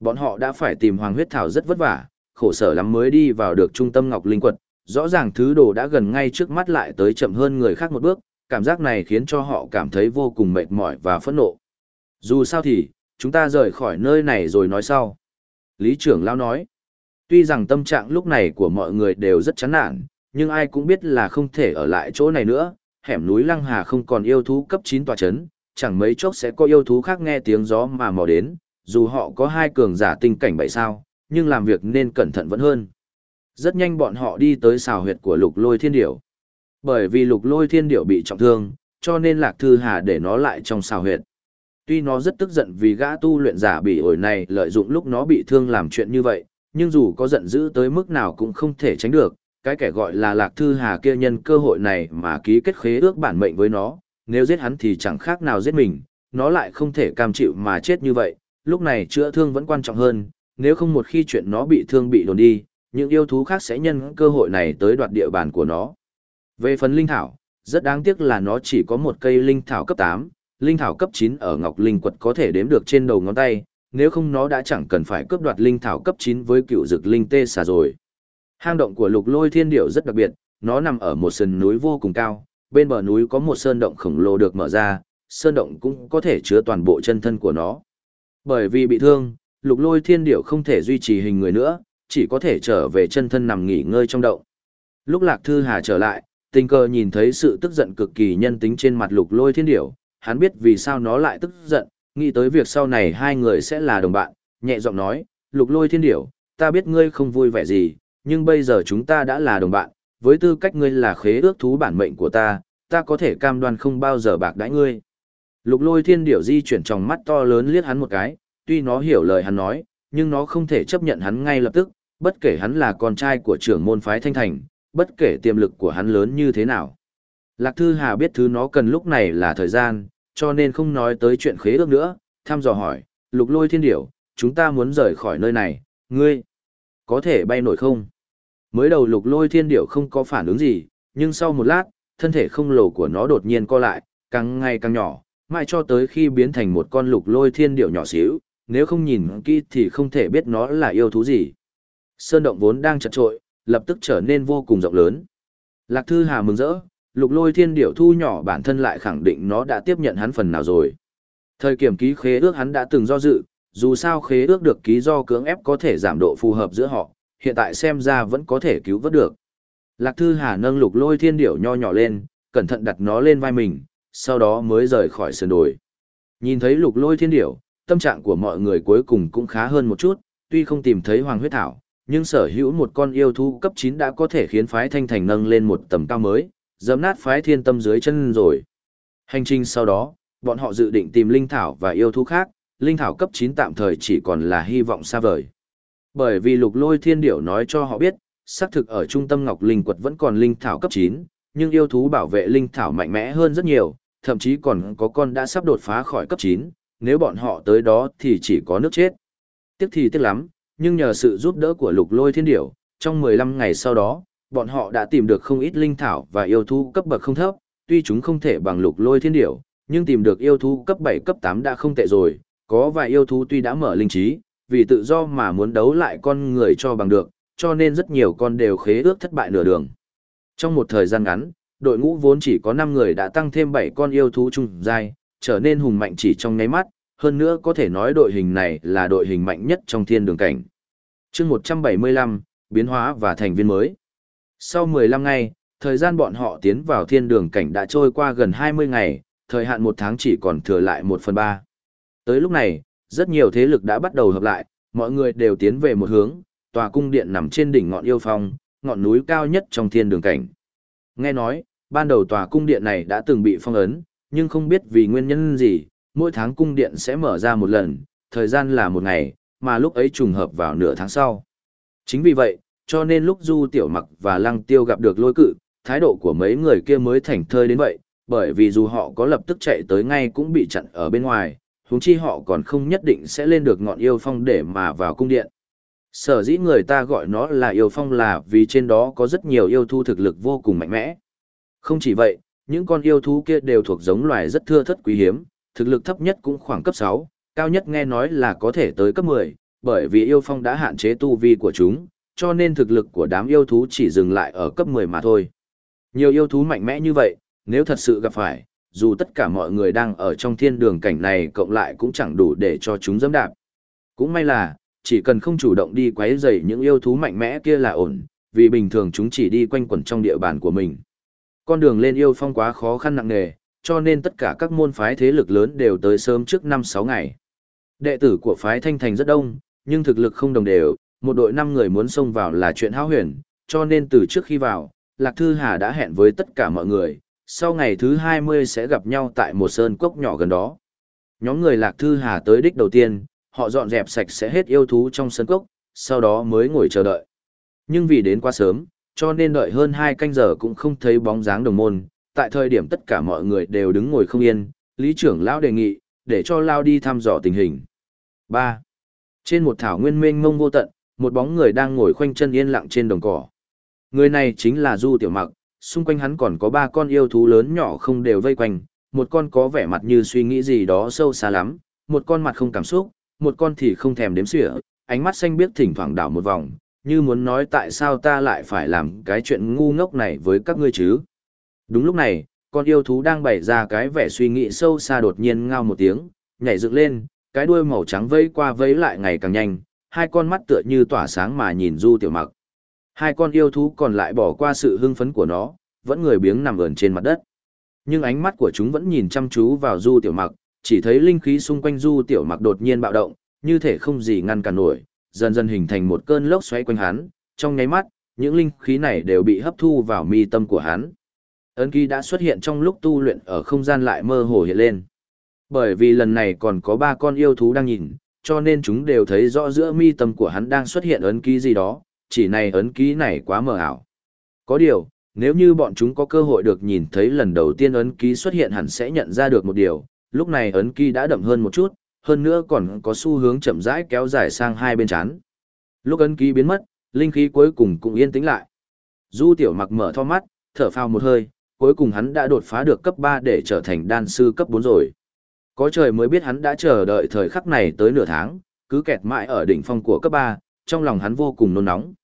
Bọn họ đã phải tìm hoàng huyết thảo rất vất vả, khổ sở lắm mới đi vào được trung tâm Ngọc Linh Quật. Rõ ràng thứ đồ đã gần ngay trước mắt lại tới chậm hơn người khác một bước, cảm giác này khiến cho họ cảm thấy vô cùng mệt mỏi và phẫn nộ. Dù sao thì, chúng ta rời khỏi nơi này rồi nói sau. Lý trưởng lão nói, tuy rằng tâm trạng lúc này của mọi người đều rất chán nản, nhưng ai cũng biết là không thể ở lại chỗ này nữa, hẻm núi Lăng Hà không còn yêu thú cấp 9 tòa chấn, chẳng mấy chốc sẽ có yêu thú khác nghe tiếng gió mà mò đến, dù họ có hai cường giả tinh cảnh bảy sao, nhưng làm việc nên cẩn thận vẫn hơn. Rất nhanh bọn họ đi tới xào huyệt của lục lôi thiên điểu. Bởi vì lục lôi thiên điệu bị trọng thương, cho nên lạc thư hà để nó lại trong xào huyệt. Tuy nó rất tức giận vì gã tu luyện giả bị ổi này lợi dụng lúc nó bị thương làm chuyện như vậy, nhưng dù có giận dữ tới mức nào cũng không thể tránh được, cái kẻ gọi là lạc thư hà kia nhân cơ hội này mà ký kết khế ước bản mệnh với nó, nếu giết hắn thì chẳng khác nào giết mình, nó lại không thể cam chịu mà chết như vậy, lúc này chữa thương vẫn quan trọng hơn, nếu không một khi chuyện nó bị thương bị đồn đi, những yêu thú khác sẽ nhân cơ hội này tới đoạt địa bàn của nó. Về phần linh thảo, rất đáng tiếc là nó chỉ có một cây linh thảo cấp 8, linh thảo cấp 9 ở Ngọc Linh quật có thể đếm được trên đầu ngón tay, nếu không nó đã chẳng cần phải cướp đoạt linh thảo cấp 9 với cựu dực linh tê xà rồi. Hang động của lục lôi thiên điểu rất đặc biệt, nó nằm ở một sườn núi vô cùng cao, bên bờ núi có một sơn động khổng lồ được mở ra, sơn động cũng có thể chứa toàn bộ chân thân của nó. Bởi vì bị thương, lục lôi thiên điểu không thể duy trì hình người nữa, chỉ có thể trở về chân thân nằm nghỉ ngơi trong động. Lúc Lạc Thư Hà trở lại, tình cờ nhìn thấy sự tức giận cực kỳ nhân tính trên mặt lục lôi thiên điểu, hắn biết vì sao nó lại tức giận, nghĩ tới việc sau này hai người sẽ là đồng bạn, nhẹ giọng nói, lục lôi thiên điểu, ta biết ngươi không vui vẻ gì, nhưng bây giờ chúng ta đã là đồng bạn, với tư cách ngươi là khế ước thú bản mệnh của ta, ta có thể cam đoan không bao giờ bạc đãi ngươi. Lục lôi thiên điểu di chuyển trong mắt to lớn liếc hắn một cái, tuy nó hiểu lời hắn nói, nhưng nó không thể chấp nhận hắn ngay lập tức, bất kể hắn là con trai của trưởng môn phái thanh thành, bất kể tiềm lực của hắn lớn như thế nào. Lạc Thư Hà biết thứ nó cần lúc này là thời gian, cho nên không nói tới chuyện khế ước nữa, thăm dò hỏi, lục lôi thiên điểu, chúng ta muốn rời khỏi nơi này, ngươi, có thể bay nổi không? Mới đầu lục lôi thiên điểu không có phản ứng gì, nhưng sau một lát, thân thể không lồ của nó đột nhiên co lại, càng ngày càng nhỏ, mãi cho tới khi biến thành một con lục lôi thiên điểu nhỏ xíu, nếu không nhìn kỹ thì không thể biết nó là yêu thú gì. Sơn động vốn đang chật trội, lập tức trở nên vô cùng rộng lớn. Lạc Thư Hà mừng rỡ, lục lôi thiên điểu thu nhỏ bản thân lại khẳng định nó đã tiếp nhận hắn phần nào rồi. Thời kiểm ký khế ước hắn đã từng do dự, dù sao khế ước được ký do cưỡng ép có thể giảm độ phù hợp giữa họ, hiện tại xem ra vẫn có thể cứu vớt được. Lạc Thư Hà nâng lục lôi thiên điểu nho nhỏ lên, cẩn thận đặt nó lên vai mình, sau đó mới rời khỏi sườn đồi. Nhìn thấy lục lôi thiên điểu, tâm trạng của mọi người cuối cùng cũng khá hơn một chút, tuy không tìm thấy hoàng huyết thảo, nhưng sở hữu một con yêu thú cấp 9 đã có thể khiến phái thanh thành nâng lên một tầm cao mới, dẫm nát phái thiên tâm dưới chân rồi. Hành trình sau đó, bọn họ dự định tìm linh thảo và yêu thú khác, linh thảo cấp 9 tạm thời chỉ còn là hy vọng xa vời. Bởi vì lục lôi thiên điểu nói cho họ biết, xác thực ở trung tâm Ngọc Linh quật vẫn còn linh thảo cấp 9, nhưng yêu thú bảo vệ linh thảo mạnh mẽ hơn rất nhiều, thậm chí còn có con đã sắp đột phá khỏi cấp 9, nếu bọn họ tới đó thì chỉ có nước chết. Tiếc thì tiếc lắm, nhưng nhờ sự giúp đỡ của lục lôi thiên điểu, trong 15 ngày sau đó, bọn họ đã tìm được không ít linh thảo và yêu thú cấp bậc không thấp, tuy chúng không thể bằng lục lôi thiên điểu, nhưng tìm được yêu thú cấp 7 cấp 8 đã không tệ rồi, có vài yêu thú tuy đã mở linh trí, vì tự do mà muốn đấu lại con người cho bằng được, cho nên rất nhiều con đều khế ước thất bại nửa đường. Trong một thời gian ngắn, đội ngũ vốn chỉ có 5 người đã tăng thêm 7 con yêu thú trung giai, trở nên hùng mạnh chỉ trong nháy mắt, hơn nữa có thể nói đội hình này là đội hình mạnh nhất trong thiên đường cảnh. chương 175, biến hóa và thành viên mới. Sau 15 ngày, thời gian bọn họ tiến vào thiên đường cảnh đã trôi qua gần 20 ngày, thời hạn một tháng chỉ còn thừa lại 1 phần 3. Tới lúc này, rất nhiều thế lực đã bắt đầu hợp lại, mọi người đều tiến về một hướng, tòa cung điện nằm trên đỉnh ngọn yêu phong, ngọn núi cao nhất trong thiên đường cảnh. Nghe nói, ban đầu tòa cung điện này đã từng bị phong ấn, nhưng không biết vì nguyên nhân gì, mỗi tháng cung điện sẽ mở ra một lần, thời gian là một ngày, mà lúc ấy trùng hợp vào nửa tháng sau. Chính vì vậy, cho nên lúc Du Tiểu Mặc và Lăng Tiêu gặp được lôi cự, thái độ của mấy người kia mới thành thơi đến vậy, bởi vì dù họ có lập tức chạy tới ngay cũng bị chặn ở bên ngoài, huống chi họ còn không nhất định sẽ lên được ngọn yêu phong để mà vào cung điện. Sở dĩ người ta gọi nó là yêu phong là vì trên đó có rất nhiều yêu thú thực lực vô cùng mạnh mẽ. Không chỉ vậy, những con yêu thú kia đều thuộc giống loài rất thưa thất quý hiếm, thực lực thấp nhất cũng khoảng cấp 6, cao nhất nghe nói là có thể tới cấp 10, bởi vì yêu phong đã hạn chế tu vi của chúng, cho nên thực lực của đám yêu thú chỉ dừng lại ở cấp 10 mà thôi. Nhiều yêu thú mạnh mẽ như vậy, nếu thật sự gặp phải, dù tất cả mọi người đang ở trong thiên đường cảnh này cộng lại cũng chẳng đủ để cho chúng dẫm đạp. Cũng may là, chỉ cần không chủ động đi quấy rầy những yêu thú mạnh mẽ kia là ổn, vì bình thường chúng chỉ đi quanh quẩn trong địa bàn của mình. Con đường lên yêu phong quá khó khăn nặng nề, cho nên tất cả các môn phái thế lực lớn đều tới sớm trước 5-6 ngày. Đệ tử của phái Thanh Thành rất đông, nhưng thực lực không đồng đều, một đội 5 người muốn xông vào là chuyện hao huyền, cho nên từ trước khi vào, Lạc Thư Hà đã hẹn với tất cả mọi người, sau ngày thứ 20 sẽ gặp nhau tại một sơn cốc nhỏ gần đó. Nhóm người Lạc Thư Hà tới đích đầu tiên, họ dọn dẹp sạch sẽ hết yêu thú trong sơn cốc, sau đó mới ngồi chờ đợi. Nhưng vì đến quá sớm, cho nên đợi hơn 2 canh giờ cũng không thấy bóng dáng đồng môn, tại thời điểm tất cả mọi người đều đứng ngồi không yên, lý trưởng lão đề nghị, để cho Lao đi thăm dò tình hình. 3. Trên một thảo nguyên mênh mông vô tận, một bóng người đang ngồi khoanh chân yên lặng trên đồng cỏ. Người này chính là Du Tiểu Mặc, xung quanh hắn còn có ba con yêu thú lớn nhỏ không đều vây quanh, một con có vẻ mặt như suy nghĩ gì đó sâu xa lắm, một con mặt không cảm xúc, một con thì không thèm đếm xỉa, ánh mắt xanh biếc thỉnh thoảng đảo một vòng, như muốn nói tại sao ta lại phải làm cái chuyện ngu ngốc này với các ngươi chứ. Đúng lúc này, con yêu thú đang bày ra cái vẻ suy nghĩ sâu xa đột nhiên ngao một tiếng, nhảy dựng lên, cái đuôi màu trắng vây qua vây lại ngày càng nhanh, hai con mắt tựa như tỏa sáng mà nhìn Du Tiểu Mặc. Hai con yêu thú còn lại bỏ qua sự hưng phấn của nó, vẫn người biếng nằm ườn trên mặt đất. Nhưng ánh mắt của chúng vẫn nhìn chăm chú vào Du Tiểu Mặc, chỉ thấy linh khí xung quanh Du Tiểu Mặc đột nhiên bạo động, như thể không gì ngăn cản nổi, dần dần hình thành một cơn lốc xoáy quanh hắn, trong nháy mắt, những linh khí này đều bị hấp thu vào mi tâm của hắn. Ấn ký đã xuất hiện trong lúc tu luyện ở không gian lại mơ hồ hiện lên. Bởi vì lần này còn có ba con yêu thú đang nhìn, cho nên chúng đều thấy rõ giữa mi tâm của hắn đang xuất hiện ấn ký gì đó, chỉ này ấn ký này quá mờ ảo. Có điều, nếu như bọn chúng có cơ hội được nhìn thấy lần đầu tiên ấn ký xuất hiện hẳn sẽ nhận ra được một điều, lúc này ấn ký đã đậm hơn một chút, hơn nữa còn có xu hướng chậm rãi kéo dài sang hai bên chán. Lúc ấn ký biến mất, linh khí cuối cùng cũng yên tĩnh lại. Du tiểu mặc mở to mắt, thở phào một hơi, cuối cùng hắn đã đột phá được cấp 3 để trở thành đan sư cấp 4 rồi. Có trời mới biết hắn đã chờ đợi thời khắc này tới nửa tháng, cứ kẹt mãi ở đỉnh phong của cấp 3, trong lòng hắn vô cùng nôn nóng.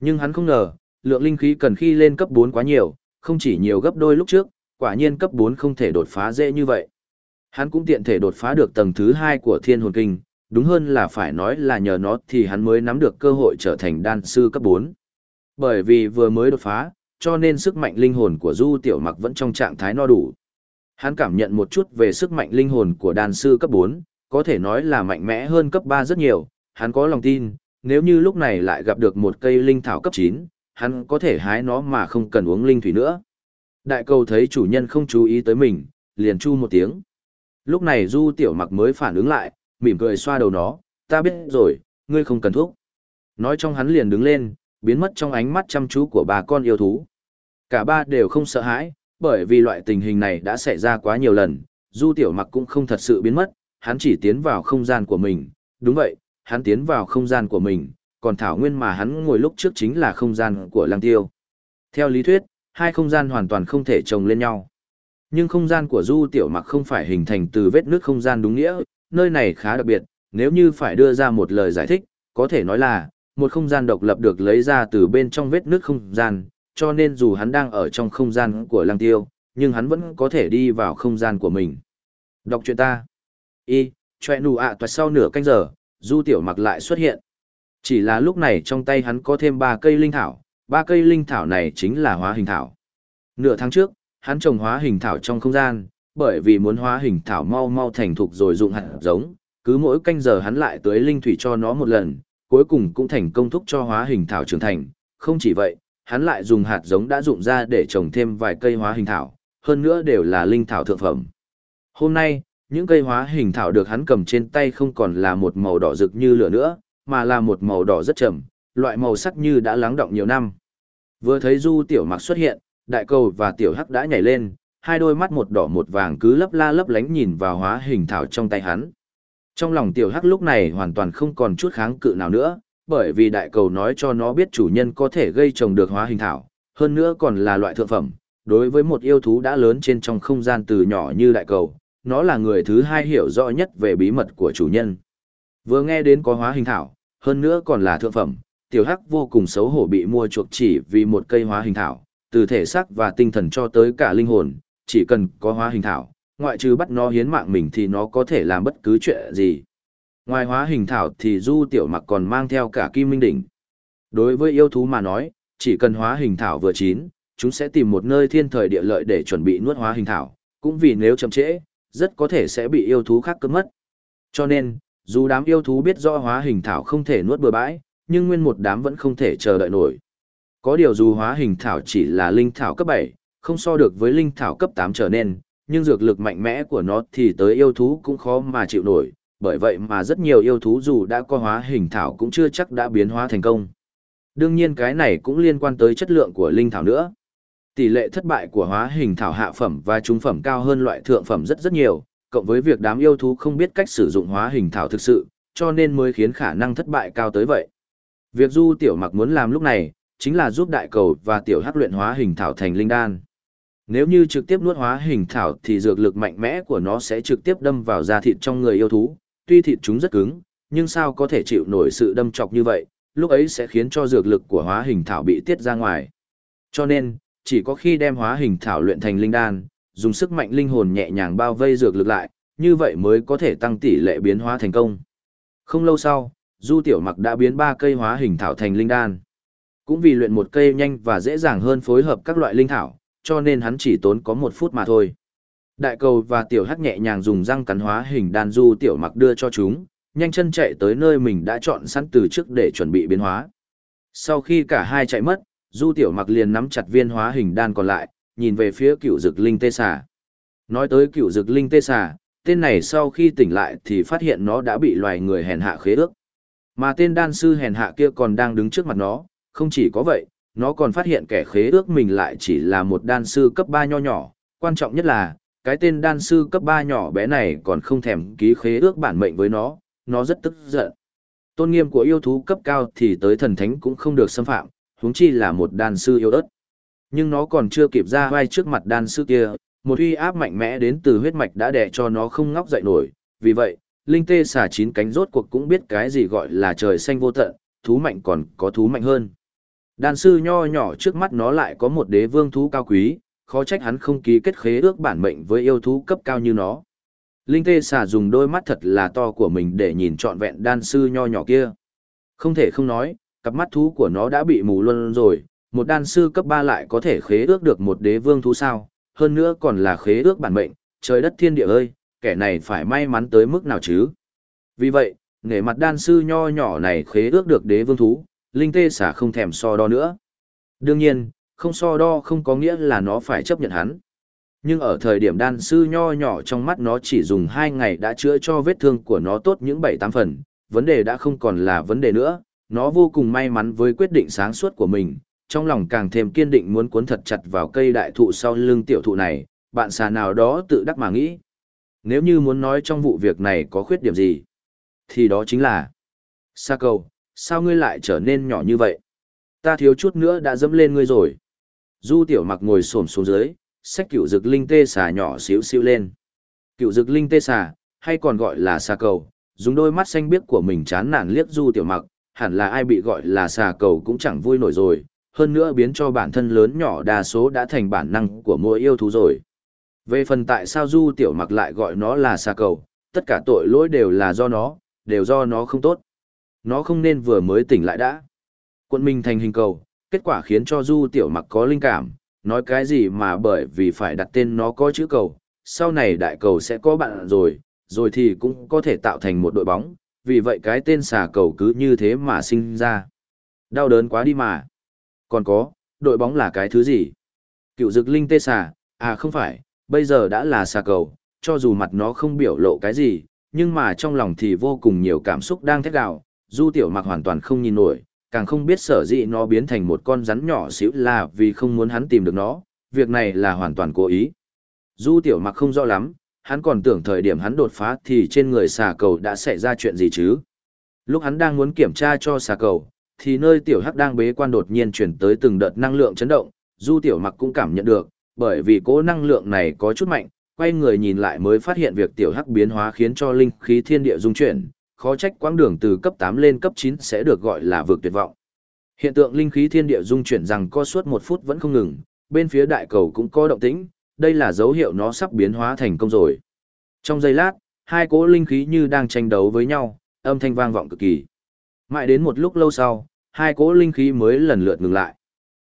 Nhưng hắn không ngờ, lượng linh khí cần khi lên cấp 4 quá nhiều, không chỉ nhiều gấp đôi lúc trước, quả nhiên cấp 4 không thể đột phá dễ như vậy. Hắn cũng tiện thể đột phá được tầng thứ 2 của thiên hồn kinh, đúng hơn là phải nói là nhờ nó thì hắn mới nắm được cơ hội trở thành đan sư cấp 4. Bởi vì vừa mới đột phá, cho nên sức mạnh linh hồn của Du Tiểu Mặc vẫn trong trạng thái no đủ. Hắn cảm nhận một chút về sức mạnh linh hồn của đan sư cấp 4, có thể nói là mạnh mẽ hơn cấp 3 rất nhiều, hắn có lòng tin, nếu như lúc này lại gặp được một cây linh thảo cấp 9, hắn có thể hái nó mà không cần uống linh thủy nữa. Đại cầu thấy chủ nhân không chú ý tới mình, liền chu một tiếng. Lúc này Du Tiểu Mặc mới phản ứng lại, mỉm cười xoa đầu nó, ta biết rồi, ngươi không cần thuốc. Nói trong hắn liền đứng lên, biến mất trong ánh mắt chăm chú của bà con yêu thú. Cả ba đều không sợ hãi, bởi vì loại tình hình này đã xảy ra quá nhiều lần, Du Tiểu Mặc cũng không thật sự biến mất, hắn chỉ tiến vào không gian của mình, đúng vậy, hắn tiến vào không gian của mình, còn Thảo Nguyên mà hắn ngồi lúc trước chính là không gian của Lăng Tiêu. Theo lý thuyết, hai không gian hoàn toàn không thể chồng lên nhau. Nhưng không gian của Du Tiểu Mặc không phải hình thành từ vết nước không gian đúng nghĩa, nơi này khá đặc biệt, nếu như phải đưa ra một lời giải thích, có thể nói là, một không gian độc lập được lấy ra từ bên trong vết nước không gian, cho nên dù hắn đang ở trong không gian của Lăng Tiêu, nhưng hắn vẫn có thể đi vào không gian của mình. Đọc chuyện ta. Y, chòe nụ ạ à sau nửa canh giờ, Du Tiểu Mặc lại xuất hiện. Chỉ là lúc này trong tay hắn có thêm ba cây linh thảo, ba cây linh thảo này chính là hóa hình thảo. Nửa tháng trước, hắn trồng hóa hình thảo trong không gian, bởi vì muốn hóa hình thảo mau mau thành thục rồi dụng hạt giống, cứ mỗi canh giờ hắn lại tưới linh thủy cho nó một lần, cuối cùng cũng thành công thúc cho hóa hình thảo trưởng thành. Không chỉ vậy, hắn lại dùng hạt giống đã dụng ra để trồng thêm vài cây hóa hình thảo, hơn nữa đều là linh thảo thượng phẩm. Hôm nay, những cây hóa hình thảo được hắn cầm trên tay không còn là một màu đỏ rực như lửa nữa, mà là một màu đỏ rất trầm, loại màu sắc như đã lắng động nhiều năm. Vừa thấy Du Tiểu Mặc xuất hiện, đại cầu và Tiểu Hắc đã nhảy lên, hai đôi mắt một đỏ một vàng cứ lấp la lấp lánh nhìn vào hóa hình thảo trong tay hắn. Trong lòng Tiểu Hắc lúc này hoàn toàn không còn chút kháng cự nào nữa, bởi vì đại cầu nói cho nó biết chủ nhân có thể gây trồng được hóa hình thảo, hơn nữa còn là loại thượng phẩm. Đối với một yêu thú đã lớn trên trong không gian từ nhỏ như đại cầu, nó là người thứ hai hiểu rõ nhất về bí mật của chủ nhân. Vừa nghe đến có hóa hình thảo, hơn nữa còn là thượng phẩm, tiểu hắc vô cùng xấu hổ bị mua chuộc chỉ vì một cây hóa hình thảo, từ thể xác và tinh thần cho tới cả linh hồn, chỉ cần có hóa hình thảo, ngoại trừ bắt nó hiến mạng mình thì nó có thể làm bất cứ chuyện gì. Ngoài hóa hình thảo thì du tiểu mặc còn mang theo cả kim minh đỉnh. Đối với yêu thú mà nói, chỉ cần hóa hình thảo vừa chín, chúng sẽ tìm một nơi thiên thời địa lợi để chuẩn bị nuốt hóa hình thảo, cũng vì nếu chậm trễ, rất có thể sẽ bị yêu thú khác cướp mất. Cho nên, dù đám yêu thú biết rõ hóa hình thảo không thể nuốt bừa bãi, nhưng nguyên một đám vẫn không thể chờ đợi nổi. Có điều dù hóa hình thảo chỉ là linh thảo cấp 7, không so được với linh thảo cấp 8 trở nên, nhưng dược lực mạnh mẽ của nó thì tới yêu thú cũng khó mà chịu nổi, bởi vậy mà rất nhiều yêu thú dù đã có hóa hình thảo cũng chưa chắc đã biến hóa thành công. Đương nhiên cái này cũng liên quan tới chất lượng của linh thảo nữa. Tỷ lệ thất bại của hóa hình thảo hạ phẩm và trung phẩm cao hơn loại thượng phẩm rất rất nhiều, cộng với việc đám yêu thú không biết cách sử dụng hóa hình thảo thực sự, cho nên mới khiến khả năng thất bại cao tới vậy. Việc Du Tiểu Mặc muốn làm lúc này, chính là giúp đại cầu và tiểu hắc luyện hóa hình thảo thành linh đan. Nếu như trực tiếp nuốt hóa hình thảo thì dược lực mạnh mẽ của nó sẽ trực tiếp đâm vào da thịt trong người yêu thú, tuy thịt chúng rất cứng, nhưng sao có thể chịu nổi sự đâm chọc như vậy, lúc ấy sẽ khiến cho dược lực của hóa hình thảo bị tiết ra ngoài. Cho nên, chỉ có khi đem hóa hình thảo luyện thành linh đan, dùng sức mạnh linh hồn nhẹ nhàng bao vây dược lực lại, như vậy mới có thể tăng tỷ lệ biến hóa thành công. Không lâu sau, Du Tiểu Mặc đã biến ba cây hóa hình thảo thành linh đan. Cũng vì luyện một cây nhanh và dễ dàng hơn phối hợp các loại linh thảo, cho nên hắn chỉ tốn có một phút mà thôi. Đại cầu và tiểu hắc nhẹ nhàng dùng răng cắn hóa hình đan Du Tiểu Mặc đưa cho chúng, nhanh chân chạy tới nơi mình đã chọn sẵn từ trước để chuẩn bị biến hóa. Sau khi cả hai chạy mất, Du Tiểu Mặc liền nắm chặt viên hóa hình đan còn lại, nhìn về phía cựu dực linh tê xà. Nói tới cựu dực linh tê xà, tên này sau khi tỉnh lại thì phát hiện nó đã bị loài người hèn hạ khế ước. Mà tên đan sư hèn hạ kia còn đang đứng trước mặt nó, không chỉ có vậy, nó còn phát hiện kẻ khế ước mình lại chỉ là một đan sư cấp 3 nho nhỏ, quan trọng nhất là, cái tên đan sư cấp 3 nhỏ bé này còn không thèm ký khế ước bản mệnh với nó, nó rất tức giận. Tôn nghiêm của yêu thú cấp cao thì tới thần thánh cũng không được xâm phạm, huống chi là một đan sư yêu ớt. Nhưng nó còn chưa kịp ra vai trước mặt đan sư kia, một uy áp mạnh mẽ đến từ huyết mạch đã đè cho nó không ngóc dậy nổi, vì vậy, linh tê xà chín cánh rốt cuộc cũng biết cái gì gọi là trời xanh vô tận, thú mạnh còn có thú mạnh hơn. Đan sư nho nhỏ trước mắt nó lại có một đế vương thú cao quý, khó trách hắn không ký kết khế ước bản mệnh với yêu thú cấp cao như nó. Linh tê xà dùng đôi mắt thật là to của mình để nhìn trọn vẹn đan sư nho nhỏ kia. Không thể không nói, cặp mắt thú của nó đã bị mù luôn rồi, một đan sư cấp 3 lại có thể khế ước được một đế vương thú sao, hơn nữa còn là khế ước bản mệnh, trời đất thiên địa ơi, kẻ này phải may mắn tới mức nào chứ. Vì vậy, nể mặt đan sư nho nhỏ này khế ước được đế vương thú, linh tê xả không thèm so đo nữa. Đương nhiên, không so đo không có nghĩa là nó phải chấp nhận hắn. Nhưng ở thời điểm đan sư nho nhỏ trong mắt nó chỉ dùng 2 ngày đã chữa cho vết thương của nó tốt những 7-8 phần, vấn đề đã không còn là vấn đề nữa, nó vô cùng may mắn với quyết định sáng suốt của mình, trong lòng càng thêm kiên định muốn cuốn thật chặt vào cây đại thụ sau lưng tiểu thụ này, bạn xà nào đó tự đắc mà nghĩ. Nếu như muốn nói trong vụ việc này có khuyết điểm gì, thì đó chính là Sa cầu, sao ngươi lại trở nên nhỏ như vậy? Ta thiếu chút nữa đã dẫm lên ngươi rồi. Du tiểu mặc ngồi xổm xuống dưới, xách cựu dực linh tê xà nhỏ xíu xíu lên. Cựu dực linh tê xà, hay còn gọi là xà cầu, dùng đôi mắt xanh biếc của mình chán nản liếc du tiểu mặc, hẳn là ai bị gọi là xà cầu cũng chẳng vui nổi rồi, hơn nữa biến cho bản thân lớn nhỏ đa số đã thành bản năng của mỗi yêu thú rồi. Về phần tại sao du tiểu mặc lại gọi nó là xà cầu, tất cả tội lỗi đều là do nó, đều do nó không tốt. Nó không nên vừa mới tỉnh lại đã. Quận mình thành hình cầu, kết quả khiến cho du tiểu mặc có linh cảm, nói cái gì mà bởi vì phải đặt tên nó có chữ cầu, sau này đại cầu sẽ có bạn rồi, rồi thì cũng có thể tạo thành một đội bóng, vì vậy cái tên xà cầu cứ như thế mà sinh ra. Đau đớn quá đi mà. Còn có, đội bóng là cái thứ gì? Cựu dực linh tê xà, à không phải, bây giờ đã là xà cầu, cho dù mặt nó không biểu lộ cái gì, nhưng mà trong lòng thì vô cùng nhiều cảm xúc đang thét gào, du tiểu mặc hoàn toàn không nhìn nổi, càng không biết sở dĩ nó biến thành một con rắn nhỏ xíu là vì không muốn hắn tìm được nó, việc này là hoàn toàn cố ý. Du tiểu mặc không rõ lắm, hắn còn tưởng thời điểm hắn đột phá thì trên người xà cầu đã xảy ra chuyện gì chứ. Lúc hắn đang muốn kiểm tra cho xà cầu, thì nơi tiểu hắc đang bế quan đột nhiên chuyển tới từng đợt năng lượng chấn động, du tiểu mặc cũng cảm nhận được, bởi vì cố năng lượng này có chút mạnh, quay người nhìn lại mới phát hiện việc tiểu hắc biến hóa khiến cho linh khí thiên địa dung chuyển, khó trách quãng đường từ cấp 8 lên cấp 9 sẽ được gọi là vượt tuyệt vọng. Hiện tượng linh khí thiên địa dung chuyển rằng co suốt một phút vẫn không ngừng, bên phía đại cầu cũng có động tĩnh, đây là dấu hiệu nó sắp biến hóa thành công rồi. Trong giây lát, hai cỗ linh khí như đang tranh đấu với nhau, âm thanh vang vọng cực kỳ. Mãi đến một lúc lâu sau, hai cỗ linh khí mới lần lượt ngừng lại.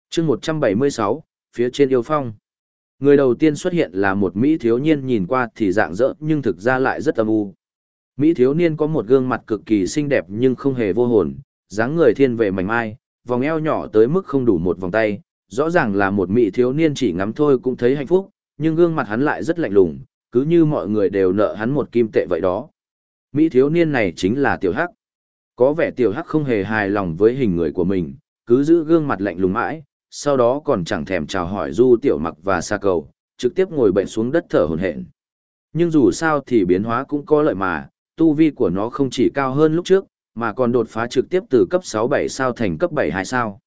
chương 176, phía trên yêu phong. Người đầu tiên xuất hiện là một Mỹ thiếu niên nhìn qua thì dạng dỡ nhưng thực ra lại rất âm u. Mỹ thiếu niên có một gương mặt cực kỳ xinh đẹp nhưng không hề vô hồn, dáng người thiên về mảnh mai, vòng eo nhỏ tới mức không đủ một vòng tay, rõ ràng là một Mỹ thiếu niên chỉ ngắm thôi cũng thấy hạnh phúc, nhưng gương mặt hắn lại rất lạnh lùng, cứ như mọi người đều nợ hắn một kim tệ vậy đó. Mỹ thiếu niên này chính là Tiểu Hắc. Có vẻ Tiểu Hắc không hề hài lòng với hình người của mình, cứ giữ gương mặt lạnh lùng mãi, sau đó còn chẳng thèm chào hỏi Du Tiểu Mặc và Sa Cầu, trực tiếp ngồi bệnh xuống đất thở hổn hển. Nhưng dù sao thì biến hóa cũng có lợi mà, tu vi của nó không chỉ cao hơn lúc trước, mà còn đột phá trực tiếp từ cấp 6-7 sao thành cấp 7-2 sao.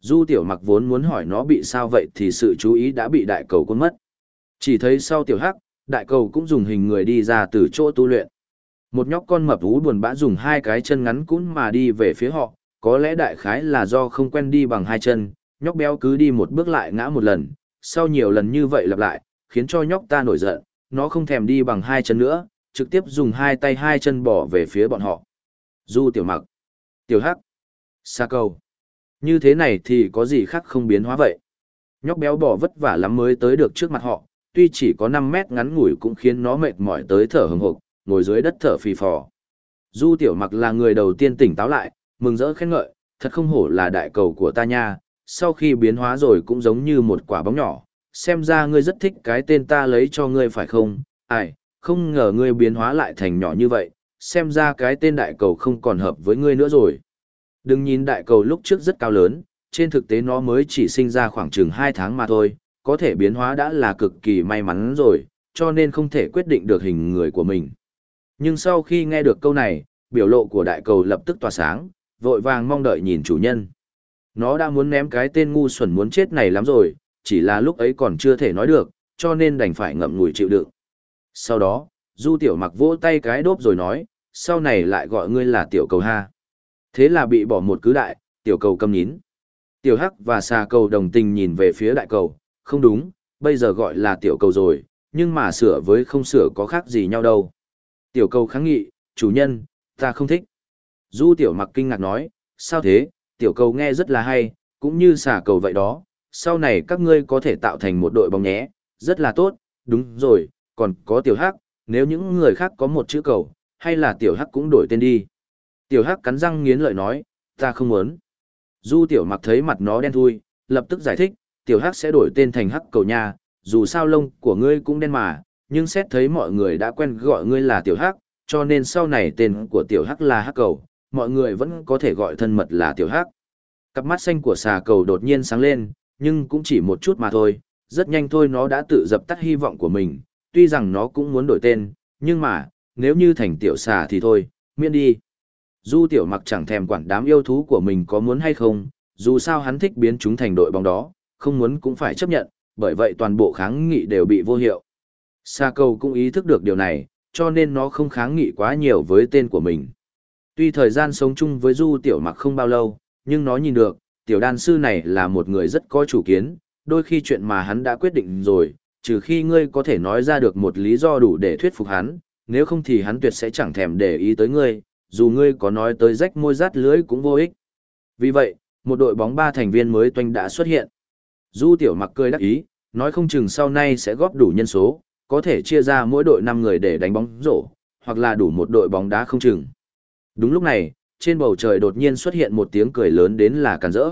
Du Tiểu Mặc vốn muốn hỏi nó bị sao vậy thì sự chú ý đã bị đại cầu cuốn mất. Chỉ thấy sau Tiểu Hắc, đại cầu cũng dùng hình người đi ra từ chỗ tu luyện. Một nhóc con mập ú buồn bã dùng hai cái chân ngắn cún mà đi về phía họ, có lẽ đại khái là do không quen đi bằng hai chân, nhóc béo cứ đi một bước lại ngã một lần, sau nhiều lần như vậy lặp lại, khiến cho nhóc ta nổi giận, nó không thèm đi bằng hai chân nữa, trực tiếp dùng hai tay hai chân bỏ về phía bọn họ. Du tiểu mặc, tiểu hắc, xa cầu. Như thế này thì có gì khác không biến hóa vậy? Nhóc béo bỏ vất vả lắm mới tới được trước mặt họ, tuy chỉ có 5 mét ngắn ngủi cũng khiến nó mệt mỏi tới thở hừng hực, ngồi dưới đất thở phì phò. Du tiểu mặc là người đầu tiên tỉnh táo lại, mừng rỡ khen ngợi, thật không hổ là đại cầu của ta nha, sau khi biến hóa rồi cũng giống như một quả bóng nhỏ, xem ra ngươi rất thích cái tên ta lấy cho ngươi phải không, ai, không ngờ ngươi biến hóa lại thành nhỏ như vậy, xem ra cái tên đại cầu không còn hợp với ngươi nữa rồi. Đừng nhìn đại cầu lúc trước rất cao lớn, trên thực tế nó mới chỉ sinh ra khoảng chừng 2 tháng mà thôi, có thể biến hóa đã là cực kỳ may mắn rồi, cho nên không thể quyết định được hình người của mình. Nhưng sau khi nghe được câu này, biểu lộ của đại cầu lập tức tỏa sáng, vội vàng mong đợi nhìn chủ nhân. Nó đã muốn ném cái tên ngu xuẩn muốn chết này lắm rồi, chỉ là lúc ấy còn chưa thể nói được, cho nên đành phải ngậm ngùi chịu đựng. Sau đó, Du Tiểu Mặc vỗ tay cái đốp rồi nói, sau này lại gọi ngươi là Tiểu Cầu ha. Thế là bị bỏ một cứ đại, Tiểu Cầu câm nhín. Tiểu Hắc và Xà Cầu đồng tình nhìn về phía đại cầu, không đúng, bây giờ gọi là Tiểu Cầu rồi, nhưng mà sửa với không sửa có khác gì nhau đâu. Tiểu Cầu kháng nghị, chủ nhân, ta không thích. Du Tiểu Mặc kinh ngạc nói, sao thế, Tiểu Cầu nghe rất là hay, cũng như Xà Cầu vậy đó, sau này các ngươi có thể tạo thành một đội bóng nhé, rất là tốt, đúng rồi, còn có tiểu hắc, nếu những người khác có một chữ cầu, hay là tiểu hắc cũng đổi tên đi. Tiểu hắc cắn răng nghiến lợi nói, ta không muốn. Du tiểu mặc thấy mặt nó đen thui, lập tức giải thích, tiểu hắc sẽ đổi tên thành hắc cầu nha, dù sao lông của ngươi cũng đen mà, nhưng xét thấy mọi người đã quen gọi ngươi là tiểu hắc, cho nên sau này tên của tiểu hắc là hắc cầu, mọi người vẫn có thể gọi thân mật là tiểu hắc. Cặp mắt xanh của xà cầu đột nhiên sáng lên, nhưng cũng chỉ một chút mà thôi, rất nhanh thôi nó đã tự dập tắt hy vọng của mình, tuy rằng nó cũng muốn đổi tên, nhưng mà, nếu như thành tiểu xà thì thôi, miễn đi. Du tiểu mặc chẳng thèm quản đám yêu thú của mình có muốn hay không, dù sao hắn thích biến chúng thành đội bóng đó, không muốn cũng phải chấp nhận, bởi vậy toàn bộ kháng nghị đều bị vô hiệu. Sa cầu cũng ý thức được điều này, cho nên nó không kháng nghị quá nhiều với tên của mình. Tuy thời gian sống chung với Du Tiểu Mặc không bao lâu, nhưng nó nhìn được, tiểu đan sư này là một người rất có chủ kiến, đôi khi chuyện mà hắn đã quyết định rồi, trừ khi ngươi có thể nói ra được một lý do đủ để thuyết phục hắn, nếu không thì hắn tuyệt sẽ chẳng thèm để ý tới ngươi, dù ngươi có nói tới rách môi rát lưới cũng vô ích. Vì vậy, một đội bóng ba thành viên mới toanh đã xuất hiện. Du Tiểu Mặc cười đắc ý, nói không chừng sau này sẽ góp đủ nhân số, có thể chia ra mỗi đội 5 người để đánh bóng rổ, hoặc là đủ một đội bóng đá không chừng. Đúng lúc này, trên bầu trời đột nhiên xuất hiện một tiếng cười lớn đến là càn rỡ.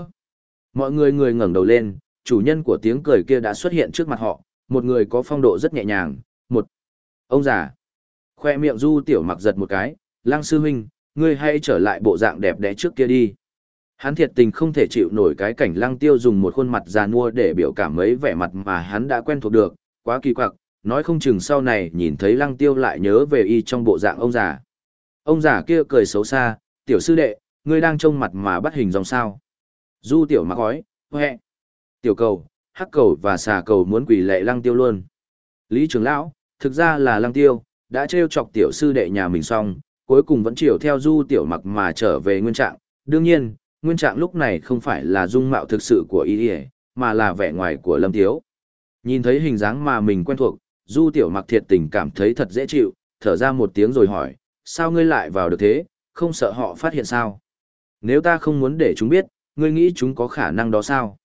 Mọi người người ngẩng đầu lên, chủ nhân của tiếng cười kia đã xuất hiện trước mặt họ, một người có phong độ rất nhẹ nhàng, một ông già. Khoe miệng Du Tiểu Mặc giật một cái, "Lăng sư huynh, ngươi hãy trở lại bộ dạng đẹp đẽ trước kia đi." Hắn thiệt tình không thể chịu nổi cái cảnh Lăng Tiêu dùng một khuôn mặt già nua để biểu cảm mấy vẻ mặt mà hắn đã quen thuộc được, quá kỳ quặc, nói không chừng sau này nhìn thấy Lăng Tiêu lại nhớ về y trong bộ dạng ông già. Ông già kia cười xấu xa, "Tiểu sư đệ, ngươi đang trông mặt mà bắt hình dòng sao?" Du Tiểu Mặc gói, "Hẹ." Tiểu cầu, hắc cầu và xà cầu muốn quỳ lệ Lăng Tiêu luôn. Lý trưởng lão, thực ra là Lăng Tiêu, đã trêu chọc tiểu sư đệ nhà mình xong, cuối cùng vẫn chiều theo Du Tiểu Mặc mà trở về nguyên trạng. Đương nhiên, nguyên trạng lúc này không phải là dung mạo thực sự của y mà là vẻ ngoài của lâm tiếu nhìn thấy hình dáng mà mình quen thuộc du tiểu mặc thiệt tình cảm thấy thật dễ chịu thở ra một tiếng rồi hỏi sao ngươi lại vào được thế không sợ họ phát hiện sao nếu ta không muốn để chúng biết ngươi nghĩ chúng có khả năng đó sao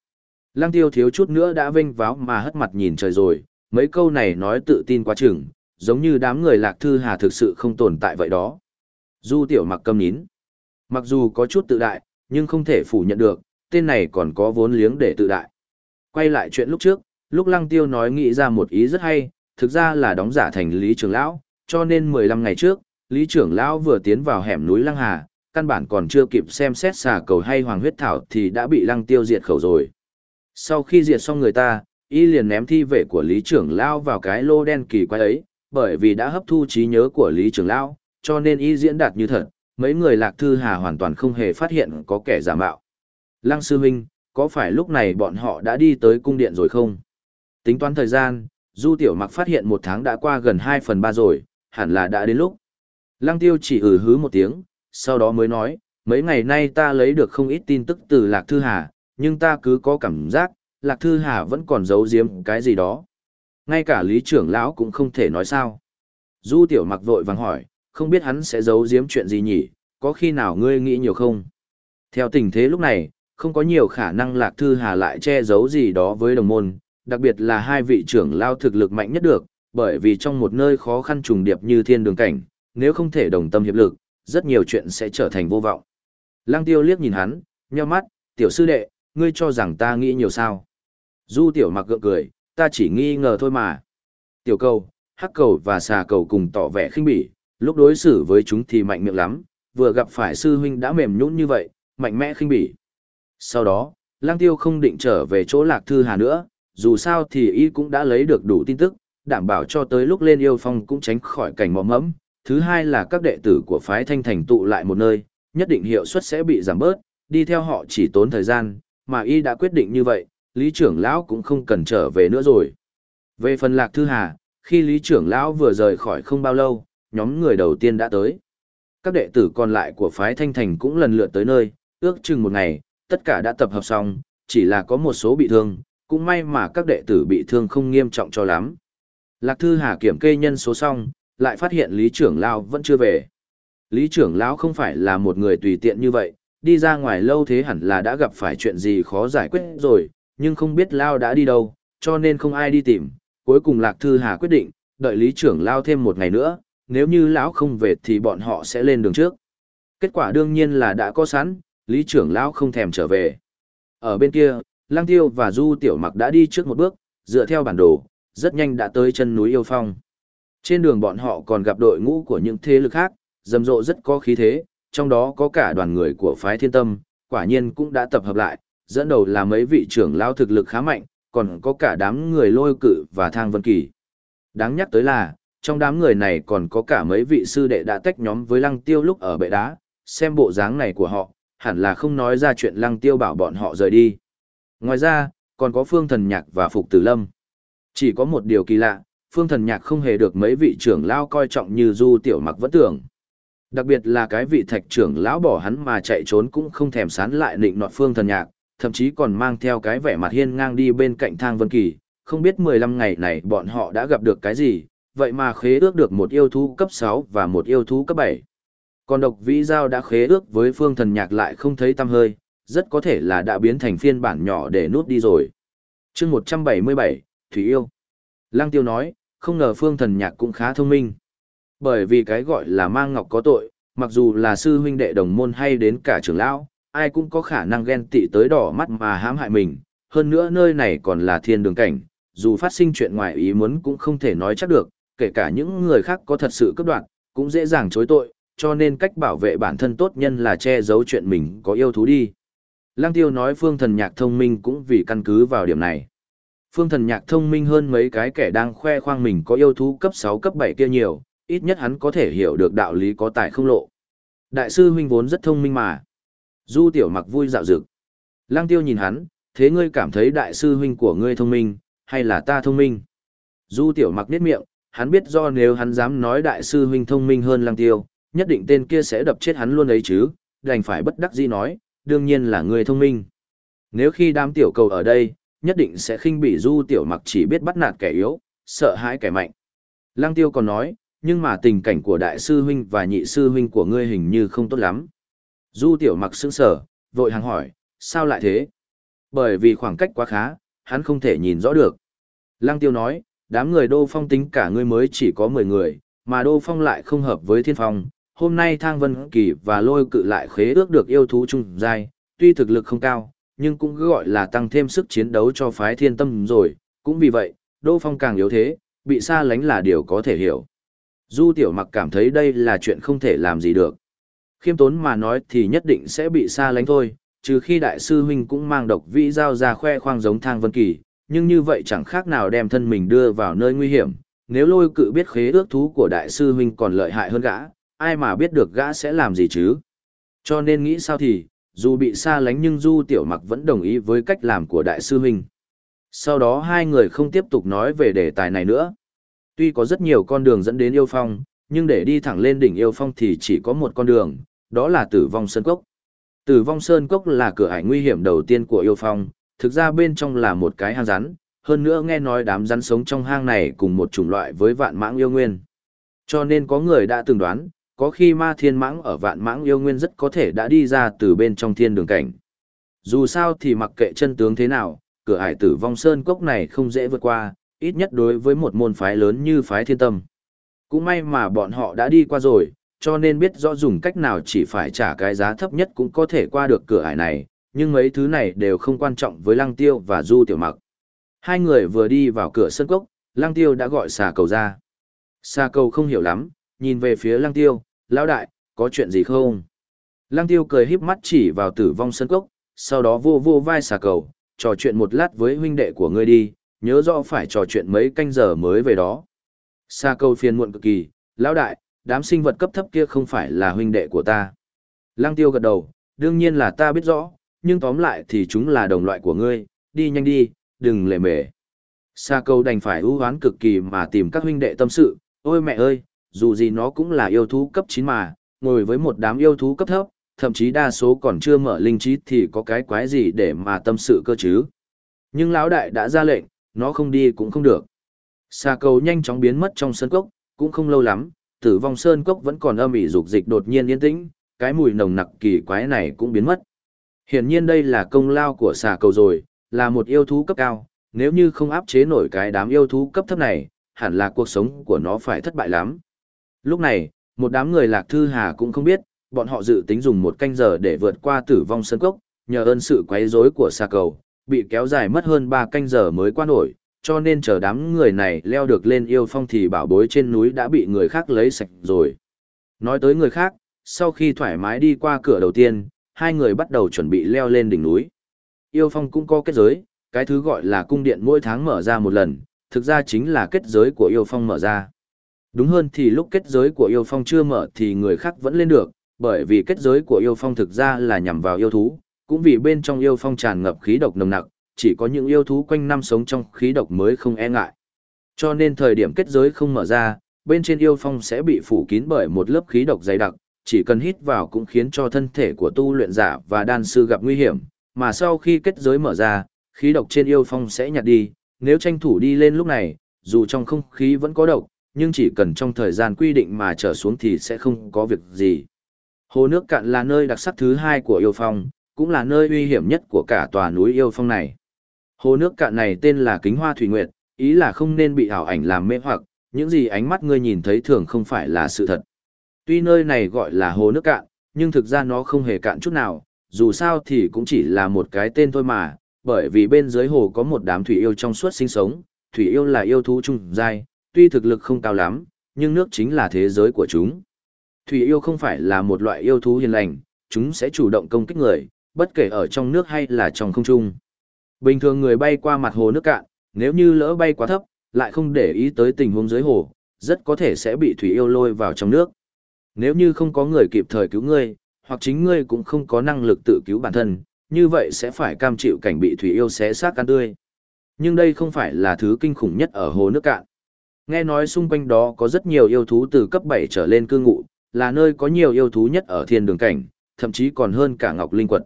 lăng tiêu thiếu chút nữa đã vênh váo mà hất mặt nhìn trời rồi mấy câu này nói tự tin quá chừng giống như đám người lạc thư hà thực sự không tồn tại vậy đó du tiểu mặc câm nín mặc dù có chút tự đại nhưng không thể phủ nhận được, tên này còn có vốn liếng để tự đại. Quay lại chuyện lúc trước, lúc Lăng Tiêu nói nghĩ ra một ý rất hay, thực ra là đóng giả thành Lý Trưởng Lão, cho nên 15 ngày trước, Lý Trưởng Lão vừa tiến vào hẻm núi Lăng Hà, căn bản còn chưa kịp xem xét xà cầu hay hoàng huyết thảo thì đã bị Lăng Tiêu diệt khẩu rồi. Sau khi diệt xong người ta, y liền ném thi vệ của Lý Trưởng Lão vào cái lô đen kỳ quái ấy, bởi vì đã hấp thu trí nhớ của Lý Trưởng Lão, cho nên y diễn đạt như thật, mấy người lạc thư hà hoàn toàn không hề phát hiện có kẻ giả mạo. Lăng sư huynh, có phải lúc này bọn họ đã đi tới cung điện rồi không? Tính toán thời gian, Du Tiểu Mặc phát hiện một tháng đã qua gần 2 phần 3 rồi, hẳn là đã đến lúc. Lăng Tiêu chỉ ừ hứ một tiếng, sau đó mới nói, mấy ngày nay ta lấy được không ít tin tức từ Lạc Thư Hà, nhưng ta cứ có cảm giác, Lạc Thư Hà vẫn còn giấu giếm cái gì đó. Ngay cả lý trưởng lão cũng không thể nói sao. Du Tiểu Mặc vội vàng hỏi, không biết hắn sẽ giấu giếm chuyện gì nhỉ, có khi nào ngươi nghĩ nhiều không? Theo tình thế lúc này, không có nhiều khả năng Lạc Thư Hà lại che giấu gì đó với đồng môn, đặc biệt là hai vị trưởng lao thực lực mạnh nhất được, bởi vì trong một nơi khó khăn trùng điệp như thiên đường cảnh, nếu không thể đồng tâm hiệp lực, rất nhiều chuyện sẽ trở thành vô vọng. Lăng tiêu liếc nhìn hắn, nheo mắt, tiểu sư đệ, ngươi cho rằng ta nghĩ nhiều sao. Du tiểu mặc gượng cười, ta chỉ nghi ngờ thôi mà. Tiểu cầu, hắc cầu và xà cầu cùng tỏ vẻ khinh bỉ, lúc đối xử với chúng thì mạnh miệng lắm, vừa gặp phải sư huynh đã mềm nhũn như vậy, mạnh mẽ khinh bỉ. Sau đó, Lang Tiêu không định trở về chỗ Lạc Thư Hà nữa, dù sao thì y cũng đã lấy được đủ tin tức, đảm bảo cho tới lúc lên yêu phong cũng tránh khỏi cảnh mò mẫm. Thứ hai là các đệ tử của phái thanh thành tụ lại một nơi, nhất định hiệu suất sẽ bị giảm bớt, đi theo họ chỉ tốn thời gian, mà y đã quyết định như vậy, lý trưởng lão cũng không cần trở về nữa rồi. Về phần Lạc Thư Hà, khi lý trưởng lão vừa rời khỏi không bao lâu, nhóm người đầu tiên đã tới. Các đệ tử còn lại của phái Thanh Thành cũng lần lượt tới nơi, ước chừng một ngày, tất cả đã tập hợp xong, chỉ là có một số bị thương, cũng may mà các đệ tử bị thương không nghiêm trọng cho lắm. Lạc Thư Hà kiểm kê nhân số xong, lại phát hiện Lý Trưởng Lão vẫn chưa về. Lý Trưởng Lão không phải là một người tùy tiện như vậy, đi ra ngoài lâu thế hẳn là đã gặp phải chuyện gì khó giải quyết rồi, nhưng không biết Lao đã đi đâu, cho nên không ai đi tìm. Cuối cùng Lạc Thư Hà quyết định, đợi Lý Trưởng Lao thêm một ngày nữa, nếu như lão không về thì bọn họ sẽ lên đường trước. Kết quả đương nhiên là đã có sẵn, lý trưởng lão không thèm trở về. Ở bên kia, Lăng Tiêu và Du Tiểu Mặc đã đi trước một bước, dựa theo bản đồ, rất nhanh đã tới chân núi Yêu Phong. Trên đường bọn họ còn gặp đội ngũ của những thế lực khác, rầm rộ rất có khí thế, trong đó có cả đoàn người của phái thiên tâm, quả nhiên cũng đã tập hợp lại, dẫn đầu là mấy vị trưởng lao thực lực khá mạnh, còn có cả đám người lôi cự và thang vân kỳ. Đáng nhắc tới là, trong đám người này còn có cả mấy vị sư đệ đã tách nhóm với lăng tiêu lúc ở bệ đá, xem bộ dáng này của họ, hẳn là không nói ra chuyện lăng tiêu bảo bọn họ rời đi. Ngoài ra, còn có phương thần nhạc và phục tử lâm. Chỉ có một điều kỳ lạ, phương thần nhạc không hề được mấy vị trưởng lao coi trọng như du tiểu mặc vẫn tưởng. Đặc biệt là cái vị thạch trưởng lão bỏ hắn mà chạy trốn cũng không thèm sán lại định nọt phương thần nhạc, thậm chí còn mang theo cái vẻ mặt hiên ngang đi bên cạnh thang vân kỳ, không biết 15 ngày này bọn họ đã gặp được cái gì, vậy mà khế ước được một yêu thú cấp 6 và một yêu thú cấp 7. Còn độc vĩ giao đã khế ước với phương thần nhạc lại không thấy tăm hơi, rất có thể là đã biến thành phiên bản nhỏ để nuốt đi rồi. chương 177, Thủy Yêu. Lăng tiêu nói, không ngờ phương thần nhạc cũng khá thông minh. Bởi vì cái gọi là mang ngọc có tội, mặc dù là sư huynh đệ đồng môn hay đến cả trưởng lão, ai cũng có khả năng ghen tị tới đỏ mắt mà hãm hại mình. Hơn nữa nơi này còn là thiên đường cảnh, dù phát sinh chuyện ngoài ý muốn cũng không thể nói chắc được, kể cả những người khác có thật sự cấp đoạn, cũng dễ dàng chối tội, cho nên cách bảo vệ bản thân tốt nhân là che giấu chuyện mình có yêu thú đi. Lăng tiêu nói phương thần nhạc thông minh cũng vì căn cứ vào điểm này. Phương thần nhạc thông minh hơn mấy cái kẻ đang khoe khoang mình có yêu thú cấp 6 cấp 7 kia nhiều, ít nhất hắn có thể hiểu được đạo lý có tài không lộ. Đại sư huynh vốn rất thông minh mà. Du tiểu mặc vui dạo dực. Lăng tiêu nhìn hắn, thế ngươi cảm thấy đại sư huynh của ngươi thông minh, hay là ta thông minh? Du tiểu mặc niết miệng, hắn biết do nếu hắn dám nói đại sư huynh thông minh hơn lăng tiêu, nhất định tên kia sẽ đập chết hắn luôn ấy chứ, đành phải bất đắc dĩ nói, đương nhiên là ngươi thông minh. Nếu khi đám tiểu cầu ở đây, nhất định sẽ khinh bỉ du tiểu mặc chỉ biết bắt nạt kẻ yếu, sợ hãi kẻ mạnh. Lăng tiêu còn nói, nhưng mà tình cảnh của đại sư huynh và nhị sư huynh của ngươi hình như không tốt lắm. Du tiểu mặc sững sở, vội hàng hỏi, sao lại thế? Bởi vì khoảng cách quá khá, hắn không thể nhìn rõ được. Lăng tiêu nói, đám người đô phong tính cả ngươi mới chỉ có 10 người, mà đô phong lại không hợp với thiên phong. Hôm nay Thang Vân Kỳ và lôi cự lại khế ước được yêu thú trung giai, tuy thực lực không cao, nhưng cũng gọi là tăng thêm sức chiến đấu cho phái thiên tâm rồi. Cũng vì vậy, đô phong càng yếu thế, bị xa lánh là điều có thể hiểu. Du tiểu mặc cảm thấy đây là chuyện không thể làm gì được. Khiêm tốn mà nói thì nhất định sẽ bị xa lánh thôi, trừ khi đại sư huynh cũng mang độc vĩ giao ra khoe khoang giống thang vân kỳ, nhưng như vậy chẳng khác nào đem thân mình đưa vào nơi nguy hiểm. Nếu lôi cự biết khế ước thú của đại sư huynh còn lợi hại hơn gã, ai mà biết được gã sẽ làm gì chứ? Cho nên nghĩ sao thì, dù bị xa lánh nhưng Du Tiểu Mặc vẫn đồng ý với cách làm của đại sư huynh. Sau đó hai người không tiếp tục nói về đề tài này nữa. Tuy có rất nhiều con đường dẫn đến yêu phong, nhưng để đi thẳng lên đỉnh yêu phong thì chỉ có một con đường, đó là tử vong sơn cốc. Tử vong sơn cốc là cửa ải nguy hiểm đầu tiên của yêu phong, thực ra bên trong là một cái hang rắn, hơn nữa nghe nói đám rắn sống trong hang này cùng một chủng loại với vạn mãng yêu nguyên. Cho nên có người đã từng đoán, có khi ma thiên mãng ở vạn mãng yêu nguyên rất có thể đã đi ra từ bên trong thiên đường cảnh. Dù sao thì mặc kệ chân tướng thế nào, cửa ải tử vong sơn cốc này không dễ vượt qua, ít nhất đối với một môn phái lớn như phái thiên tâm. Cũng may mà bọn họ đã đi qua rồi, cho nên biết rõ dùng cách nào chỉ phải trả cái giá thấp nhất cũng có thể qua được cửa ải này, nhưng mấy thứ này đều không quan trọng với Lăng Tiêu và Du Tiểu Mặc. Hai người vừa đi vào cửa sân cốc, Lăng Tiêu đã gọi xà cầu ra. Xà cầu không hiểu lắm, nhìn về phía Lăng Tiêu, lão đại, có chuyện gì không? Lăng Tiêu cười híp mắt chỉ vào tử vong sân cốc, sau đó vô vô vai xà cầu, trò chuyện một lát với huynh đệ của ngươi đi, nhớ rõ phải trò chuyện mấy canh giờ mới về đó. Sa Câu phiền muộn cực kỳ, lão đại, đám sinh vật cấp thấp kia không phải là huynh đệ của ta. Lăng Tiêu gật đầu, đương nhiên là ta biết rõ, nhưng tóm lại thì chúng là đồng loại của ngươi, đi nhanh đi, đừng lề mề. Sa câu đành phải ưu hoán cực kỳ mà tìm các huynh đệ tâm sự, ôi mẹ ơi, dù gì nó cũng là yêu thú cấp 9 mà, ngồi với một đám yêu thú cấp thấp, thậm chí đa số còn chưa mở linh trí thì có cái quái gì để mà tâm sự cơ chứ. Nhưng lão đại đã ra lệnh, nó không đi cũng không được. Sa cầu nhanh chóng biến mất trong sơn cốc, cũng không lâu lắm, tử vong sơn cốc vẫn còn âm ỉ dục dịch đột nhiên yên tĩnh, cái mùi nồng nặc kỳ quái này cũng biến mất. Hiển nhiên đây là công lao của xà cầu rồi, là một yêu thú cấp cao, nếu như không áp chế nổi cái đám yêu thú cấp thấp này, hẳn là cuộc sống của nó phải thất bại lắm. Lúc này, một đám người lạc thư hà cũng không biết, bọn họ dự tính dùng một canh giờ để vượt qua tử vong sơn cốc, nhờ ơn sự quấy rối của xà cầu, bị kéo dài mất hơn 3 canh giờ mới qua nổi, cho nên chờ đám người này leo được lên yêu phong thì bảo bối trên núi đã bị người khác lấy sạch rồi. Nói tới người khác, sau khi thoải mái đi qua cửa đầu tiên, hai người bắt đầu chuẩn bị leo lên đỉnh núi. Yêu phong cũng có kết giới, cái thứ gọi là cung điện mỗi tháng mở ra một lần, thực ra chính là kết giới của yêu phong mở ra. Đúng hơn thì lúc kết giới của yêu phong chưa mở thì người khác vẫn lên được, bởi vì kết giới của yêu phong thực ra là nhằm vào yêu thú, cũng vì bên trong yêu phong tràn ngập khí độc nồng nặc, chỉ có những yêu thú quanh năm sống trong khí độc mới không e ngại. Cho nên thời điểm kết giới không mở ra, bên trên yêu phong sẽ bị phủ kín bởi một lớp khí độc dày đặc, chỉ cần hít vào cũng khiến cho thân thể của tu luyện giả và đan sư gặp nguy hiểm, mà sau khi kết giới mở ra, khí độc trên yêu phong sẽ nhạt đi, nếu tranh thủ đi lên lúc này, dù trong không khí vẫn có độc, nhưng chỉ cần trong thời gian quy định mà trở xuống thì sẽ không có việc gì. Hồ nước cạn là nơi đặc sắc thứ hai của yêu phong, cũng là nơi uy hiểm nhất của cả tòa núi yêu phong này. Hồ nước cạn này tên là Kính Hoa Thủy Nguyệt, ý là không nên bị ảo ảnh làm mê hoặc, những gì ánh mắt ngươi nhìn thấy thường không phải là sự thật. Tuy nơi này gọi là hồ nước cạn, nhưng thực ra nó không hề cạn chút nào, dù sao thì cũng chỉ là một cái tên thôi mà, bởi vì bên dưới hồ có một đám thủy yêu trong suốt sinh sống, thủy yêu là yêu thú trung giai, tuy thực lực không cao lắm, nhưng nước chính là thế giới của chúng. Thủy yêu không phải là một loại yêu thú hiền lành, chúng sẽ chủ động công kích người, bất kể ở trong nước hay là trong không trung. Bình thường người bay qua mặt hồ nước cạn, nếu như lỡ bay quá thấp, lại không để ý tới tình huống dưới hồ, rất có thể sẽ bị thủy yêu lôi vào trong nước. Nếu như không có người kịp thời cứu ngươi, hoặc chính ngươi cũng không có năng lực tự cứu bản thân, như vậy sẽ phải cam chịu cảnh bị thủy yêu xé xác ăn tươi. Nhưng đây không phải là thứ kinh khủng nhất ở hồ nước cạn. Nghe nói xung quanh đó có rất nhiều yêu thú từ cấp 7 trở lên cư ngụ, là nơi có nhiều yêu thú nhất ở thiên đường cảnh, thậm chí còn hơn cả Ngọc Linh Quật.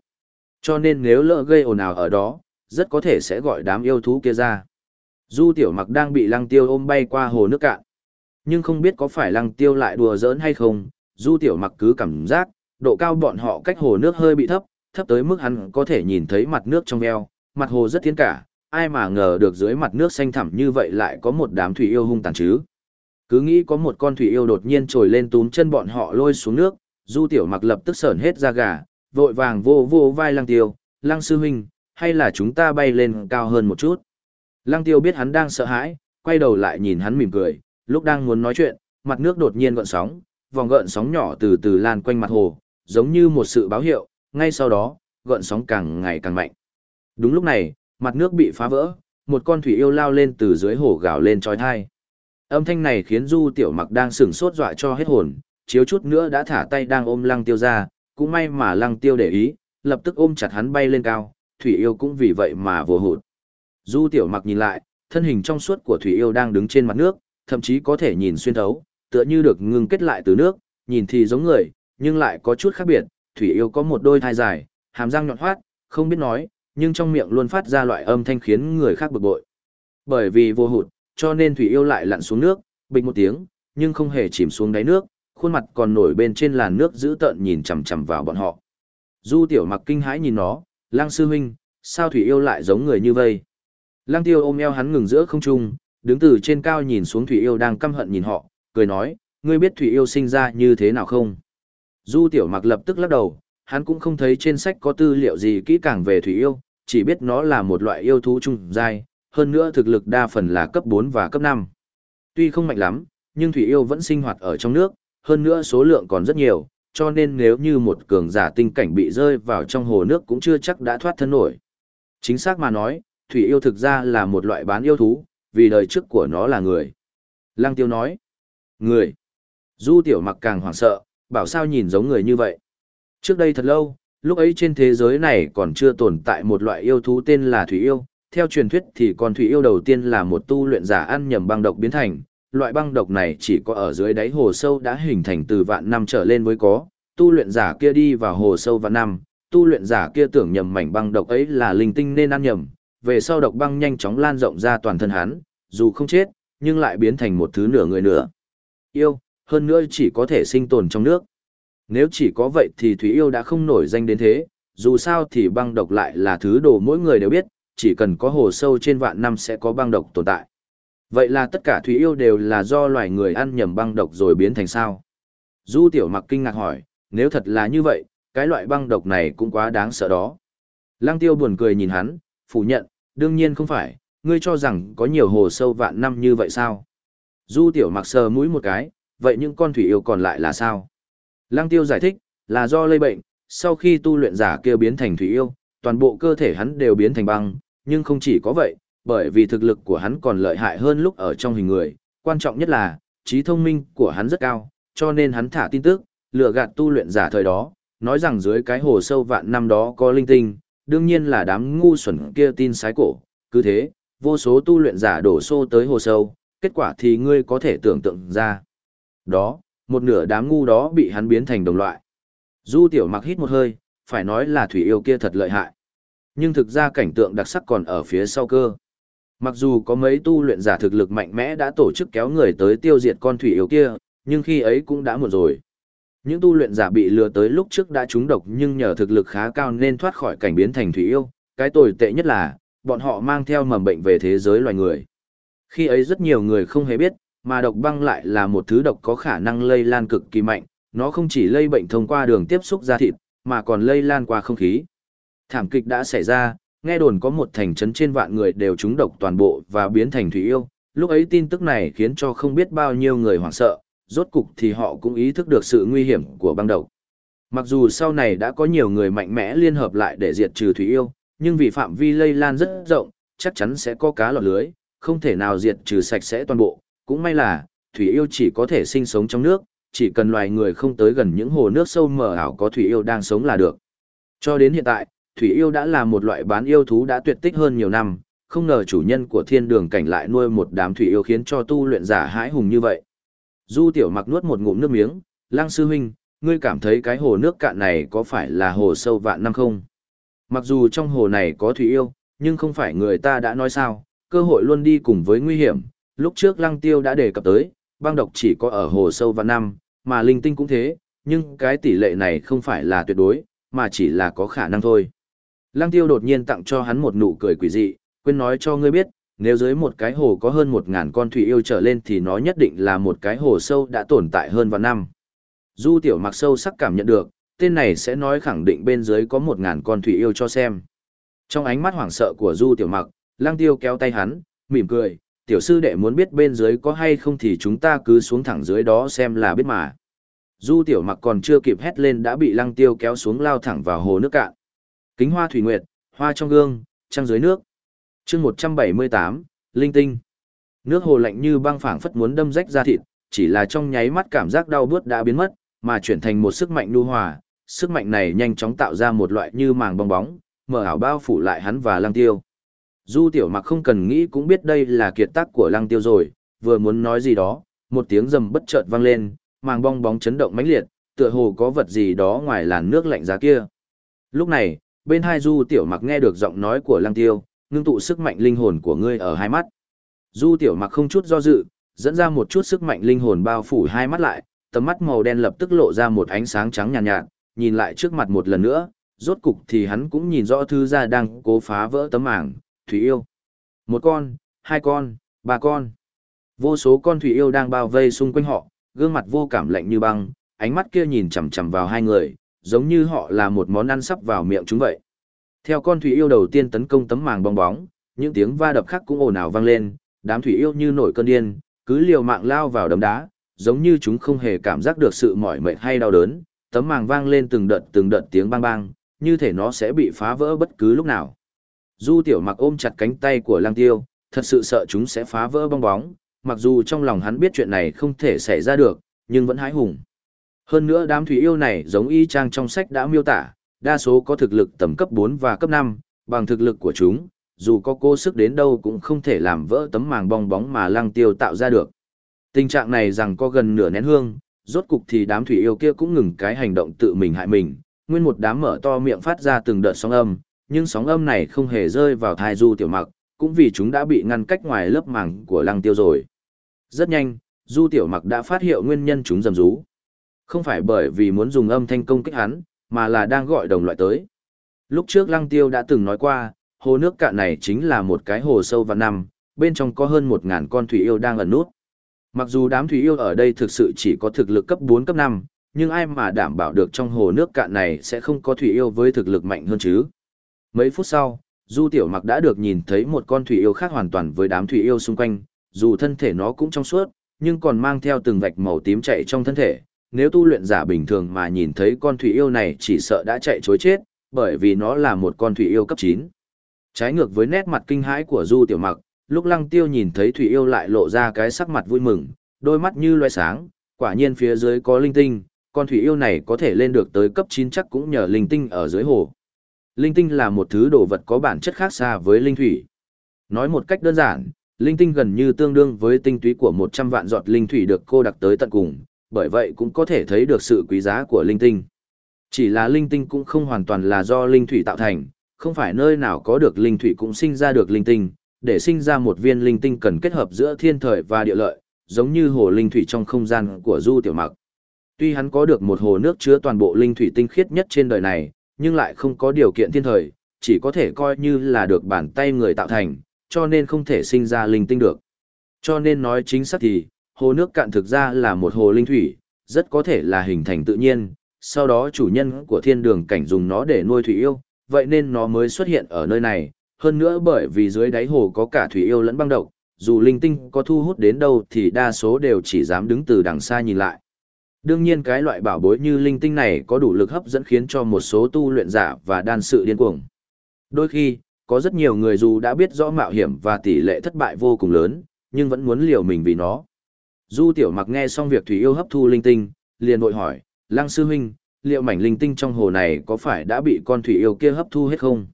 Cho nên nếu lỡ gây ồn ào ở đó, rất có thể sẽ gọi đám yêu thú kia ra. Du tiểu mặc đang bị lăng tiêu ôm bay qua hồ nước cạn. Nhưng không biết có phải lăng tiêu lại đùa giỡn hay không, du tiểu mặc cứ cảm giác, độ cao bọn họ cách hồ nước hơi bị thấp, thấp tới mức hắn có thể nhìn thấy mặt nước trong veo, mặt hồ rất thiên cả, ai mà ngờ được dưới mặt nước xanh thẳm như vậy lại có một đám thủy yêu hung tàn chứ. Cứ nghĩ có một con thủy yêu đột nhiên trồi lên túm chân bọn họ lôi xuống nước, du tiểu mặc lập tức sởn hết da gà, vội vàng vô vô vai lăng tiêu, lăng sư huynh, hay là chúng ta bay lên cao hơn một chút. Lăng tiêu biết hắn đang sợ hãi, quay đầu lại nhìn hắn mỉm cười, lúc đang muốn nói chuyện, mặt nước đột nhiên gợn sóng, vòng gợn sóng nhỏ từ từ lan quanh mặt hồ, giống như một sự báo hiệu, ngay sau đó, gợn sóng càng ngày càng mạnh. Đúng lúc này, mặt nước bị phá vỡ, một con thủy yêu lao lên từ dưới hồ gào lên trói thai. Âm thanh này khiến Du Tiểu Mặc đang sửng sốt dọa cho hết hồn, chiếu chút nữa đã thả tay đang ôm Lăng Tiêu ra, cũng may mà Lăng Tiêu để ý, lập tức ôm chặt hắn bay lên cao, thủy yêu cũng vì vậy mà vừa hụt. Du Tiểu Mặc nhìn lại, thân hình trong suốt của thủy yêu đang đứng trên mặt nước, thậm chí có thể nhìn xuyên thấu, tựa như được ngưng kết lại từ nước, nhìn thì giống người, nhưng lại có chút khác biệt, thủy yêu có một đôi thai dài, hàm răng nhọn hoắt, không biết nói, nhưng trong miệng luôn phát ra loại âm thanh khiến người khác bực bội. Bởi vì vô hụt, cho nên thủy yêu lại lặn xuống nước, bình một tiếng, nhưng không hề chìm xuống đáy nước, khuôn mặt còn nổi bên trên làn nước giữ tợn nhìn chằm chằm vào bọn họ. Du tiểu mặc kinh hãi nhìn nó, lang sư huynh, sao thủy yêu lại giống người như vây? Lang tiêu ôm eo hắn ngừng giữa không trung, đứng từ trên cao nhìn xuống thủy yêu đang căm hận nhìn họ, cười nói, ngươi biết thủy yêu sinh ra như thế nào không? Du tiểu mặc lập tức lắc đầu, hắn cũng không thấy trên sách có tư liệu gì kỹ càng về thủy yêu, chỉ biết nó là một loại yêu thú trung giai, hơn nữa thực lực đa phần là cấp 4 và cấp 5. Tuy không mạnh lắm, nhưng thủy yêu vẫn sinh hoạt ở trong nước, hơn nữa số lượng còn rất nhiều, cho nên nếu như một cường giả tinh cảnh bị rơi vào trong hồ nước cũng chưa chắc đã thoát thân nổi. Chính xác mà nói, thủy yêu thực ra là một loại bán yêu thú, vì đời trước của nó là người. Lăng tiêu nói, người. Du tiểu mặc càng hoảng sợ, bảo sao nhìn giống người như vậy. Trước đây thật lâu, lúc ấy trên thế giới này còn chưa tồn tại một loại yêu thú tên là thủy yêu. Theo truyền thuyết thì con thủy yêu đầu tiên là một tu luyện giả ăn nhầm băng độc biến thành. Loại băng độc này chỉ có ở dưới đáy hồ sâu đã hình thành từ vạn năm trở lên mới có. Tu luyện giả kia đi vào hồ sâu vạn năm, tu luyện giả kia tưởng nhầm mảnh băng độc ấy là linh tinh nên ăn nhầm. Về sau độc băng nhanh chóng lan rộng ra toàn thân hắn, dù không chết, nhưng lại biến thành một thứ nửa người nữa. Yêu, hơn nữa chỉ có thể sinh tồn trong nước. Nếu chỉ có vậy thì Thủy Yêu đã không nổi danh đến thế, dù sao thì băng độc lại là thứ đồ mỗi người đều biết, chỉ cần có hồ sâu trên vạn năm sẽ có băng độc tồn tại. Vậy là tất cả Thủy Yêu đều là do loài người ăn nhầm băng độc rồi biến thành sao? Du Tiểu Mặc kinh ngạc hỏi, nếu thật là như vậy, cái loại băng độc này cũng quá đáng sợ đó. Lăng Tiêu buồn cười nhìn hắn, phủ nhận, đương nhiên không phải, ngươi cho rằng có nhiều hồ sâu vạn năm như vậy sao? Du Tiểu Mặc sờ mũi một cái, vậy những con thủy yêu còn lại là sao? Lăng tiêu giải thích, là do lây bệnh, sau khi tu luyện giả kia biến thành thủy yêu, toàn bộ cơ thể hắn đều biến thành băng, nhưng không chỉ có vậy, bởi vì thực lực của hắn còn lợi hại hơn lúc ở trong hình người, quan trọng nhất là, trí thông minh của hắn rất cao, cho nên hắn thả tin tức, lừa gạt tu luyện giả thời đó, nói rằng dưới cái hồ sâu vạn năm đó có linh tinh, đương nhiên là đám ngu xuẩn kia tin sái cổ, cứ thế, vô số tu luyện giả đổ xô tới hồ sâu, kết quả thì ngươi có thể tưởng tượng ra. Đó, một nửa đám ngu đó bị hắn biến thành đồng loại. Du tiểu mặc hít một hơi, phải nói là thủy yêu kia thật lợi hại. Nhưng thực ra cảnh tượng đặc sắc còn ở phía sau cơ. Mặc dù có mấy tu luyện giả thực lực mạnh mẽ đã tổ chức kéo người tới tiêu diệt con thủy yêu kia, nhưng khi ấy cũng đã muộn rồi. Những tu luyện giả bị lừa tới lúc trước đã trúng độc nhưng nhờ thực lực khá cao nên thoát khỏi cảnh biến thành thủy yêu. Cái tồi tệ nhất là, bọn họ mang theo mầm bệnh về thế giới loài người. Khi ấy rất nhiều người không hề biết, mà độc băng lại là một thứ độc có khả năng lây lan cực kỳ mạnh, nó không chỉ lây bệnh thông qua đường tiếp xúc da thịt, mà còn lây lan qua không khí. Thảm kịch đã xảy ra, nghe đồn có một thành trấn trên vạn người đều trúng độc toàn bộ và biến thành thủy yêu. Lúc ấy tin tức này khiến cho không biết bao nhiêu người hoảng sợ, rốt cục thì họ cũng ý thức được sự nguy hiểm của băng độc. Mặc dù sau này đã có nhiều người mạnh mẽ liên hợp lại để diệt trừ thủy yêu, nhưng vì phạm vi lây lan rất rộng, chắc chắn sẽ có cá lọt lưới, không thể nào diệt trừ sạch sẽ toàn bộ. Cũng may là, thủy yêu chỉ có thể sinh sống trong nước, chỉ cần loài người không tới gần những hồ nước sâu mờ ảo có thủy yêu đang sống là được. Cho đến hiện tại, thủy yêu đã là một loại bán yêu thú đã tuyệt tích hơn nhiều năm, không ngờ chủ nhân của thiên đường cảnh lại nuôi một đám thủy yêu khiến cho tu luyện giả hãi hùng như vậy. Du tiểu mặc nuốt một ngụm nước miếng, lang sư huynh, ngươi cảm thấy cái hồ nước cạn này có phải là hồ sâu vạn năm không? Mặc dù trong hồ này có thủy yêu, nhưng không phải người ta đã nói sao, cơ hội luôn đi cùng với nguy hiểm. Lúc trước lăng tiêu đã đề cập tới, băng độc chỉ có ở hồ sâu vạn năm, mà linh tinh cũng thế, nhưng cái tỷ lệ này không phải là tuyệt đối, mà chỉ là có khả năng thôi. Lăng tiêu đột nhiên tặng cho hắn một nụ cười quỷ dị, quên nói cho ngươi biết, nếu dưới một cái hồ có hơn một ngàn con thủy yêu trở lên thì nó nhất định là một cái hồ sâu đã tồn tại hơn vạn năm. Du tiểu mặc sâu sắc cảm nhận được, tên này sẽ nói khẳng định bên dưới có một ngàn con thủy yêu cho xem. Trong ánh mắt hoảng sợ của du tiểu mặc, lang tiêu kéo tay hắn, mỉm cười, tiểu sư đệ muốn biết bên dưới có hay không thì chúng ta cứ xuống thẳng dưới đó xem là biết mà. Du tiểu mặc còn chưa kịp hét lên đã bị lăng tiêu kéo xuống lao thẳng vào hồ nước cạn. Kính hoa thủy nguyệt, hoa trong gương, trăng dưới nước. chương 178, Linh tinh. Nước hồ lạnh như băng phảng phất muốn đâm rách ra thịt, chỉ là trong nháy mắt cảm giác đau bước đã biến mất, mà chuyển thành một sức mạnh nu hòa. Sức mạnh này nhanh chóng tạo ra một loại như màng bong bóng, mở ảo bao phủ lại hắn và lăng tiêu. Du tiểu mặc không cần nghĩ cũng biết đây là kiệt tác của lăng tiêu rồi, vừa muốn nói gì đó, một tiếng rầm bất chợt vang lên, màng bong bóng chấn động mãnh liệt, tựa hồ có vật gì đó ngoài làn nước lạnh giá kia. Lúc này, bên hai du tiểu mặc nghe được giọng nói của lăng tiêu, ngưng tụ sức mạnh linh hồn của ngươi ở hai mắt. Du tiểu mặc không chút do dự, dẫn ra một chút sức mạnh linh hồn bao phủ hai mắt lại, tầm mắt màu đen lập tức lộ ra một ánh sáng trắng nhàn nhạt, nhạt, nhìn lại trước mặt một lần nữa, rốt cục thì hắn cũng nhìn rõ thư gia đang cố phá vỡ tấm mảng, thủy yêu. Một con, hai con, ba con. Vô số con thủy yêu đang bao vây xung quanh họ, gương mặt vô cảm lạnh như băng, ánh mắt kia nhìn chằm chằm vào hai người, giống như họ là một món ăn sắp vào miệng chúng vậy. Theo con thủy yêu đầu tiên tấn công tấm màng bong bóng, những tiếng va đập khác cũng ồn ào vang lên, đám thủy yêu như nổi cơn điên, cứ liều mạng lao vào đấm đá, giống như chúng không hề cảm giác được sự mỏi mệt hay đau đớn, tấm màng vang lên từng đợt từng đợt tiếng bang bang, như thể nó sẽ bị phá vỡ bất cứ lúc nào. Du tiểu mặc ôm chặt cánh tay của lang tiêu, thật sự sợ chúng sẽ phá vỡ bong bóng, mặc dù trong lòng hắn biết chuyện này không thể xảy ra được, nhưng vẫn hái hùng. Hơn nữa đám thủy yêu này giống y chang trong sách đã miêu tả, đa số có thực lực tầm cấp 4 và cấp 5, bằng thực lực của chúng, dù có cố sức đến đâu cũng không thể làm vỡ tấm màng bong bóng mà lăng tiêu tạo ra được. Tình trạng này rằng có gần nửa nén hương, rốt cục thì đám thủy yêu kia cũng ngừng cái hành động tự mình hại mình, nguyên một đám mở to miệng phát ra từng đợt sóng âm, nhưng sóng âm này không hề rơi vào thai du tiểu mặc, cũng vì chúng đã bị ngăn cách ngoài lớp màng của lăng tiêu rồi. Rất nhanh, du tiểu mặc đã phát hiện nguyên nhân chúng dầm rú. Không phải bởi vì muốn dùng âm thanh công kích hắn, mà là đang gọi đồng loại tới. Lúc trước lăng tiêu đã từng nói qua, hồ nước cạn này chính là một cái hồ sâu và nằm, bên trong có hơn một ngàn con thủy yêu đang ẩn nút. Mặc dù đám thủy yêu ở đây thực sự chỉ có thực lực cấp 4 cấp 5, nhưng ai mà đảm bảo được trong hồ nước cạn này sẽ không có thủy yêu với thực lực mạnh hơn chứ. Mấy phút sau, Du Tiểu Mặc đã được nhìn thấy một con thủy yêu khác hoàn toàn với đám thủy yêu xung quanh, dù thân thể nó cũng trong suốt, nhưng còn mang theo từng vạch màu tím chạy trong thân thể, nếu tu luyện giả bình thường mà nhìn thấy con thủy yêu này chỉ sợ đã chạy chối chết, bởi vì nó là một con thủy yêu cấp 9. Trái ngược với nét mặt kinh hãi của Du Tiểu Mặc, lúc Lăng Tiêu nhìn thấy thủy yêu lại lộ ra cái sắc mặt vui mừng, đôi mắt như loe sáng, quả nhiên phía dưới có linh tinh, con thủy yêu này có thể lên được tới cấp 9 chắc cũng nhờ linh tinh ở dưới hồ. Linh tinh là một thứ đồ vật có bản chất khác xa với linh thủy. Nói một cách đơn giản, linh tinh gần như tương đương với tinh túy của 100 vạn giọt linh thủy được cô đặc tới tận cùng, bởi vậy cũng có thể thấy được sự quý giá của linh tinh. Chỉ là linh tinh cũng không hoàn toàn là do linh thủy tạo thành, không phải nơi nào có được linh thủy cũng sinh ra được linh tinh, để sinh ra một viên linh tinh cần kết hợp giữa thiên thời và địa lợi, giống như hồ linh thủy trong không gian của Du Tiểu Mặc. Tuy hắn có được một hồ nước chứa toàn bộ linh thủy tinh khiết nhất trên đời này, nhưng lại không có điều kiện thiên thời, chỉ có thể coi như là được bàn tay người tạo thành, cho nên không thể sinh ra linh tinh được. Cho nên nói chính xác thì, hồ nước cạn thực ra là một hồ linh thủy, rất có thể là hình thành tự nhiên, sau đó chủ nhân của thiên đường cảnh dùng nó để nuôi thủy yêu, vậy nên nó mới xuất hiện ở nơi này, hơn nữa bởi vì dưới đáy hồ có cả thủy yêu lẫn băng độc, dù linh tinh có thu hút đến đâu thì đa số đều chỉ dám đứng từ đằng xa nhìn lại. Đương nhiên cái loại bảo bối như linh tinh này có đủ lực hấp dẫn khiến cho một số tu luyện giả và đan sự điên cuồng. Đôi khi, có rất nhiều người dù đã biết rõ mạo hiểm và tỷ lệ thất bại vô cùng lớn, nhưng vẫn muốn liều mình vì nó. Du tiểu mặc nghe xong việc Thủy Yêu hấp thu linh tinh, liền vội hỏi, Lăng Sư Huynh, liệu mảnh linh tinh trong hồ này có phải đã bị con Thủy Yêu kia hấp thu hết không?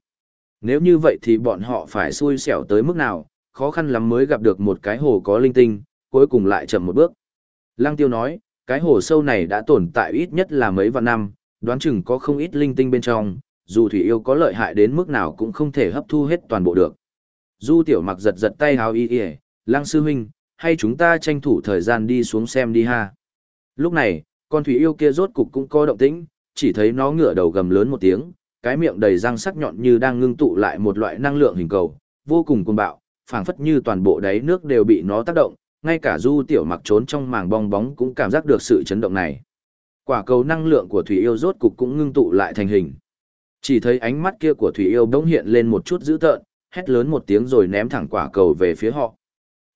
Nếu như vậy thì bọn họ phải xui xẻo tới mức nào, khó khăn lắm mới gặp được một cái hồ có linh tinh, cuối cùng lại chậm một bước. Lăng Tiêu nói, cái hồ sâu này đã tồn tại ít nhất là mấy vạn năm, đoán chừng có không ít linh tinh bên trong, dù thủy yêu có lợi hại đến mức nào cũng không thể hấp thu hết toàn bộ được. Du tiểu mặc giật giật tay hào y y, Lăng sư huynh, hay chúng ta tranh thủ thời gian đi xuống xem đi ha. Lúc này, con thủy yêu kia rốt cục cũng có động tĩnh, chỉ thấy nó ngửa đầu gầm lớn một tiếng, cái miệng đầy răng sắc nhọn như đang ngưng tụ lại một loại năng lượng hình cầu, vô cùng cuồng bạo, phảng phất như toàn bộ đáy nước đều bị nó tác động, ngay cả du tiểu mặc trốn trong màng bong bóng cũng cảm giác được sự chấn động này. Quả cầu năng lượng của thủy yêu rốt cục cũng ngưng tụ lại thành hình. Chỉ thấy ánh mắt kia của thủy yêu bỗng hiện lên một chút dữ tợn, hét lớn một tiếng rồi ném thẳng quả cầu về phía họ.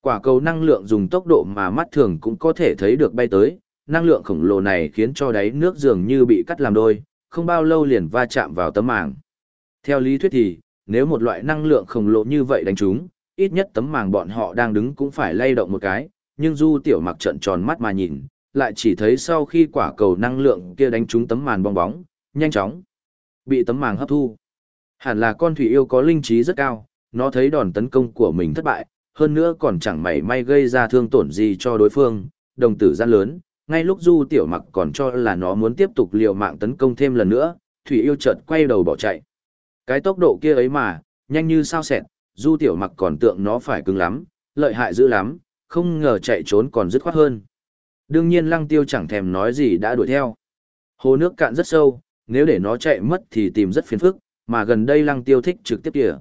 Quả cầu năng lượng dùng tốc độ mà mắt thường cũng có thể thấy được bay tới, năng lượng khổng lồ này khiến cho đáy nước dường như bị cắt làm đôi, không bao lâu liền va chạm vào tấm màng. Theo lý thuyết thì, nếu một loại năng lượng khổng lồ như vậy đánh chúng, ít nhất tấm màng bọn họ đang đứng cũng phải lay động một cái, nhưng Du Tiểu Mặc trận tròn mắt mà nhìn, lại chỉ thấy sau khi quả cầu năng lượng kia đánh trúng tấm màn bong bóng, nhanh chóng bị tấm màng hấp thu. Hẳn là con thủy yêu có linh trí rất cao, nó thấy đòn tấn công của mình thất bại, hơn nữa còn chẳng mảy may gây ra thương tổn gì cho đối phương, đồng tử gian lớn, ngay lúc Du Tiểu Mặc còn cho là nó muốn tiếp tục liều mạng tấn công thêm lần nữa, thủy yêu chợt quay đầu bỏ chạy. Cái tốc độ kia ấy mà, nhanh như sao xẹt, du tiểu mặc còn tượng nó phải cứng lắm, lợi hại dữ lắm, không ngờ chạy trốn còn dứt khoát hơn. Đương nhiên lăng tiêu chẳng thèm nói gì đã đuổi theo. Hồ nước cạn rất sâu, nếu để nó chạy mất thì tìm rất phiền phức, mà gần đây lăng tiêu thích trực tiếp kìa.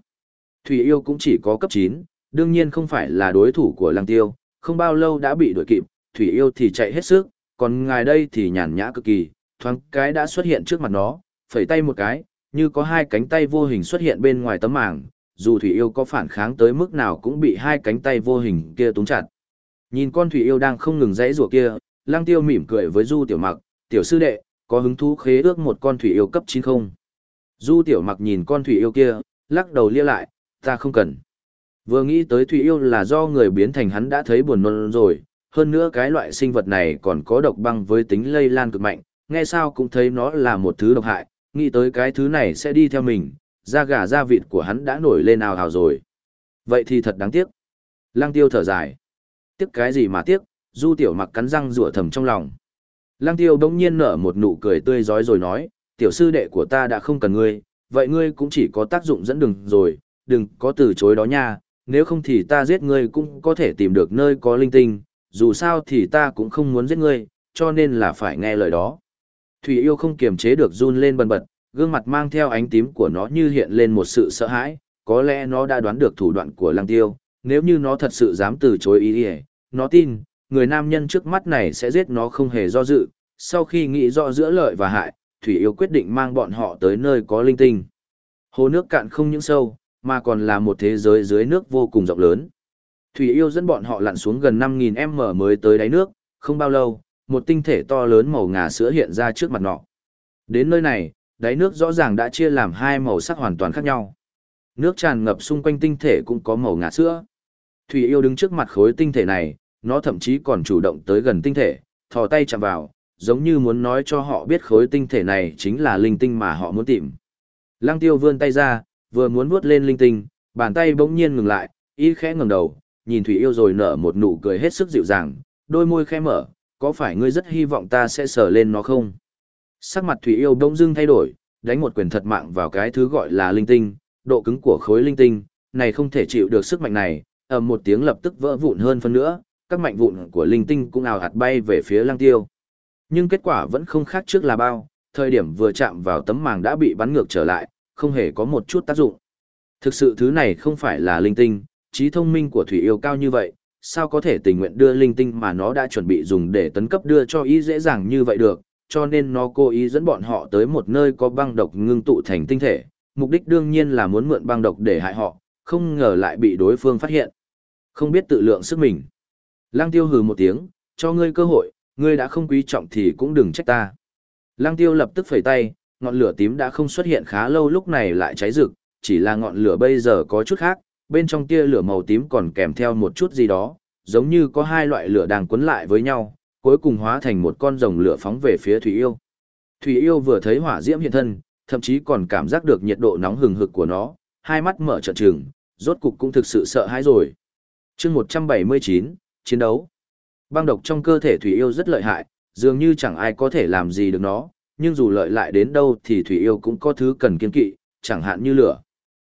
Thủy yêu cũng chỉ có cấp 9, đương nhiên không phải là đối thủ của lăng tiêu, không bao lâu đã bị đuổi kịp, thủy yêu thì chạy hết sức, còn ngài đây thì nhàn nhã cực kỳ, thoáng cái đã xuất hiện trước mặt nó, phẩy tay một cái, như có hai cánh tay vô hình xuất hiện bên ngoài tấm màng, dù thủy yêu có phản kháng tới mức nào cũng bị hai cánh tay vô hình kia túng chặt. Nhìn con thủy yêu đang không ngừng dãy rủa kia, Lăng Tiêu mỉm cười với Du Tiểu Mặc, "Tiểu sư đệ, có hứng thú khế ước một con thủy yêu cấp 9 không?" Du Tiểu Mặc nhìn con thủy yêu kia, lắc đầu lia lại, "Ta không cần." Vừa nghĩ tới thủy yêu là do người biến thành hắn đã thấy buồn nôn rồi, hơn nữa cái loại sinh vật này còn có độc băng với tính lây lan cực mạnh, nghe sao cũng thấy nó là một thứ độc hại, nghĩ tới cái thứ này sẽ đi theo mình, da gà da vịt của hắn đã nổi lên ào ào rồi. Vậy thì thật đáng tiếc. Lăng tiêu thở dài. Tiếc cái gì mà tiếc, du tiểu mặc cắn răng rủa thầm trong lòng. Lăng tiêu bỗng nhiên nở một nụ cười tươi rói rồi nói, tiểu sư đệ của ta đã không cần ngươi, vậy ngươi cũng chỉ có tác dụng dẫn đường rồi, đừng có từ chối đó nha, nếu không thì ta giết ngươi cũng có thể tìm được nơi có linh tinh, dù sao thì ta cũng không muốn giết ngươi, cho nên là phải nghe lời đó. Thủy yêu không kiềm chế được run lên bần bật, gương mặt mang theo ánh tím của nó như hiện lên một sự sợ hãi, có lẽ nó đã đoán được thủ đoạn của lăng tiêu, nếu như nó thật sự dám từ chối ý ý, nó tin, người nam nhân trước mắt này sẽ giết nó không hề do dự, sau khi nghĩ rõ giữa lợi và hại, Thủy Yêu quyết định mang bọn họ tới nơi có linh tinh. Hồ nước cạn không những sâu, mà còn là một thế giới dưới nước vô cùng rộng lớn. Thủy Yêu dẫn bọn họ lặn xuống gần 5.000m mới tới đáy nước, không bao lâu, một tinh thể to lớn màu ngà sữa hiện ra trước mặt nọ. Đến nơi này, đáy nước rõ ràng đã chia làm hai màu sắc hoàn toàn khác nhau. Nước tràn ngập xung quanh tinh thể cũng có màu ngà sữa. Thủy yêu đứng trước mặt khối tinh thể này, nó thậm chí còn chủ động tới gần tinh thể, thò tay chạm vào, giống như muốn nói cho họ biết khối tinh thể này chính là linh tinh mà họ muốn tìm. Lăng tiêu vươn tay ra, vừa muốn vuốt lên linh tinh, bàn tay bỗng nhiên ngừng lại, y khẽ ngẩng đầu, nhìn Thủy yêu rồi nở một nụ cười hết sức dịu dàng, đôi môi khẽ mở, có phải ngươi rất hy vọng ta sẽ sờ lên nó không? Sắc mặt Thủy yêu bỗng dưng thay đổi, đánh một quyền thật mạng vào cái thứ gọi là linh tinh, độ cứng của khối linh tinh, này không thể chịu được sức mạnh này, ầm một tiếng lập tức vỡ vụn hơn phân nữa, các mạnh vụn của linh tinh cũng ào ạt bay về phía Lăng Tiêu. Nhưng kết quả vẫn không khác trước là bao, thời điểm vừa chạm vào tấm màng đã bị bắn ngược trở lại, không hề có một chút tác dụng. Thực sự thứ này không phải là linh tinh, trí thông minh của thủy yêu cao như vậy, sao có thể tình nguyện đưa linh tinh mà nó đã chuẩn bị dùng để tấn cấp đưa cho ý dễ dàng như vậy được, cho nên nó cố ý dẫn bọn họ tới một nơi có băng độc ngưng tụ thành tinh thể, mục đích đương nhiên là muốn mượn băng độc để hại họ, không ngờ lại bị đối phương phát hiện. Không biết tự lượng sức mình. Lăng tiêu hừ một tiếng, cho ngươi cơ hội, ngươi đã không quý trọng thì cũng đừng trách ta. Lăng tiêu lập tức phẩy tay, ngọn lửa tím đã không xuất hiện khá lâu lúc này lại cháy rực, chỉ là ngọn lửa bây giờ có chút khác, bên trong tia lửa màu tím còn kèm theo một chút gì đó, giống như có hai loại lửa đang quấn lại với nhau, cuối cùng hóa thành một con rồng lửa phóng về phía Thủy Yêu. Thủy Yêu vừa thấy hỏa diễm hiện thân, thậm chí còn cảm giác được nhiệt độ nóng hừng hực của nó, hai mắt mở trợn trừng, rốt cục cũng thực sự sợ hãi rồi. chương 179, chiến đấu. Băng độc trong cơ thể Thủy Yêu rất lợi hại, dường như chẳng ai có thể làm gì được nó, nhưng dù lợi lại đến đâu thì Thủy Yêu cũng có thứ cần kiên kỵ, chẳng hạn như lửa.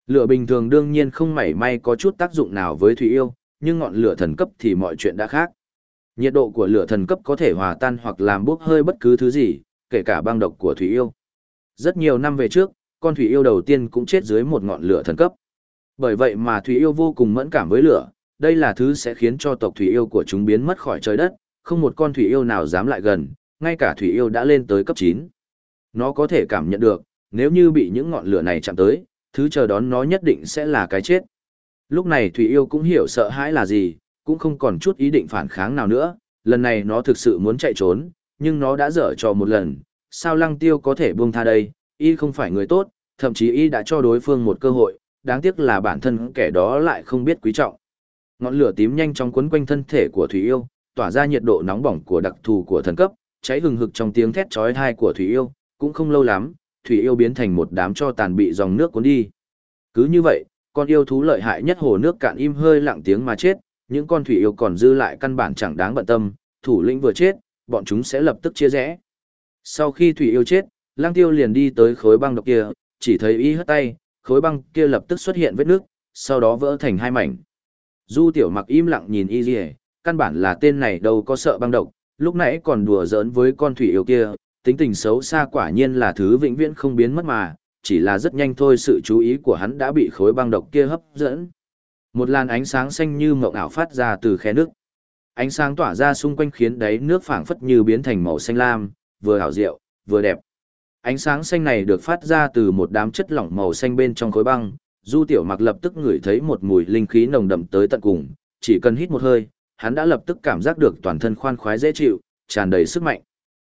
Lửa bình thường đương nhiên không mảy may có chút tác dụng nào với Thủy Yêu, nhưng ngọn lửa thần cấp thì mọi chuyện đã khác. Nhiệt độ của lửa thần cấp có thể hòa tan hoặc làm bốc hơi bất cứ thứ gì, kể cả băng độc của Thủy Yêu. Rất nhiều năm về trước, con Thủy Yêu đầu tiên cũng chết dưới một ngọn lửa thần cấp. Bởi vậy mà Thủy Yêu vô cùng mẫn cảm với lửa, đây là thứ sẽ khiến cho tộc Thủy Yêu của chúng biến mất khỏi trời đất, không một con Thủy Yêu nào dám lại gần, ngay cả Thủy Yêu đã lên tới cấp 9. Nó có thể cảm nhận được, nếu như bị những ngọn lửa này chạm tới, thứ chờ đón nó nhất định sẽ là cái chết. Lúc này Thủy Yêu cũng hiểu sợ hãi là gì, cũng không còn chút ý định phản kháng nào nữa, lần này nó thực sự muốn chạy trốn, nhưng nó đã dở trò một lần, sao lăng tiêu có thể buông tha đây, y không phải người tốt, thậm chí y đã cho đối phương một cơ hội, đáng tiếc là bản thân kẻ đó lại không biết quý trọng. Ngọn lửa tím nhanh chóng quấn quanh thân thể của Thủy Yêu, tỏa ra nhiệt độ nóng bỏng của đặc thù của thần cấp, cháy hừng hực trong tiếng thét chói tai của Thủy Yêu, cũng không lâu lắm, Thủy Yêu biến thành một đám cho tàn bị dòng nước cuốn đi. Cứ như vậy, con yêu thú lợi hại nhất hồ nước cạn im hơi lặng tiếng mà chết, những con thủy yêu còn dư lại căn bản chẳng đáng bận tâm, thủ lĩnh vừa chết, bọn chúng sẽ lập tức chia rẽ. Sau khi thủy yêu chết, lang tiêu liền đi tới khối băng độc kia, chỉ thấy y hất tay, khối băng kia lập tức xuất hiện vết nước, sau đó vỡ thành hai mảnh. Du tiểu mặc im lặng nhìn y rìa, căn bản là tên này đâu có sợ băng độc, lúc nãy còn đùa giỡn với con thủy yêu kia, tính tình xấu xa quả nhiên là thứ vĩnh viễn không biến mất mà, chỉ là rất nhanh thôi sự chú ý của hắn đã bị khối băng độc kia hấp dẫn. Một làn ánh sáng xanh như mộng ảo phát ra từ khe nước. Ánh sáng tỏa ra xung quanh khiến đáy nước phảng phất như biến thành màu xanh lam, vừa hảo diệu, vừa đẹp. Ánh sáng xanh này được phát ra từ một đám chất lỏng màu xanh bên trong khối băng, Du Tiểu Mặc lập tức ngửi thấy một mùi linh khí nồng đậm tới tận cùng, chỉ cần hít một hơi, hắn đã lập tức cảm giác được toàn thân khoan khoái dễ chịu, tràn đầy sức mạnh.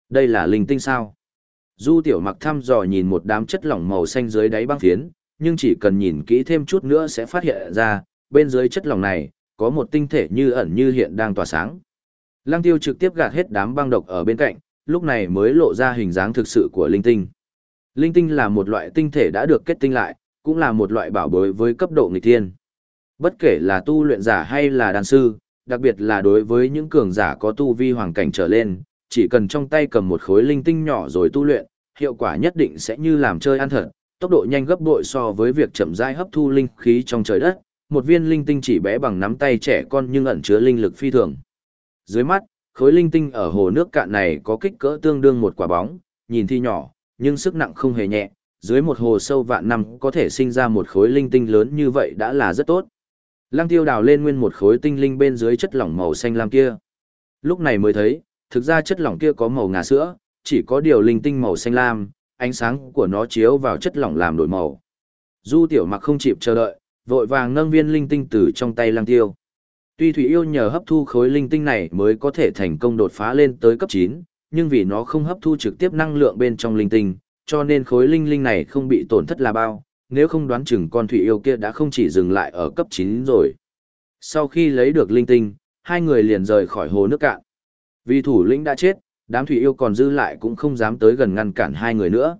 Đây là linh tinh sao? Du Tiểu Mặc thăm dò nhìn một đám chất lỏng màu xanh dưới đáy băng phiến, nhưng chỉ cần nhìn kỹ thêm chút nữa sẽ phát hiện ra, bên dưới chất lỏng này, có một tinh thể như ẩn như hiện đang tỏa sáng. Lăng tiêu trực tiếp gạt hết đám băng độc ở bên cạnh, lúc này mới lộ ra hình dáng thực sự của linh tinh. Linh tinh là một loại tinh thể đã được kết tinh lại, cũng là một loại bảo bối với cấp độ nghịch thiên. Bất kể là tu luyện giả hay là đàn sư, đặc biệt là đối với những cường giả có tu vi hoàng cảnh trở lên, chỉ cần trong tay cầm một khối linh tinh nhỏ rồi tu luyện, hiệu quả nhất định sẽ như làm chơi ăn thật, tốc độ nhanh gấp bội so với việc chậm rãi hấp thu linh khí trong trời đất, một viên linh tinh chỉ bé bằng nắm tay trẻ con nhưng ẩn chứa linh lực phi thường. Dưới mắt, khối linh tinh ở hồ nước cạn này có kích cỡ tương đương một quả bóng, nhìn thì nhỏ, nhưng sức nặng không hề nhẹ, dưới một hồ sâu vạn năm có thể sinh ra một khối linh tinh lớn như vậy đã là rất tốt. Lăng tiêu đào lên nguyên một khối tinh linh bên dưới chất lỏng màu xanh lam kia. Lúc này mới thấy, thực ra chất lỏng kia có màu ngà sữa, chỉ có điều linh tinh màu xanh lam, ánh sáng của nó chiếu vào chất lỏng làm đổi màu. Du tiểu mặc không chịp chờ đợi, vội vàng nâng viên linh tinh từ trong tay lăng tiêu. Tuy Thủy Yêu nhờ hấp thu khối linh tinh này mới có thể thành công đột phá lên tới cấp 9, nhưng vì nó không hấp thu trực tiếp năng lượng bên trong linh tinh, cho nên khối linh linh này không bị tổn thất là bao, nếu không đoán chừng con Thủy Yêu kia đã không chỉ dừng lại ở cấp 9 rồi. Sau khi lấy được linh tinh, hai người liền rời khỏi hồ nước cạn. Vì thủ lĩnh đã chết, đám Thủy Yêu còn dư lại cũng không dám tới gần ngăn cản hai người nữa.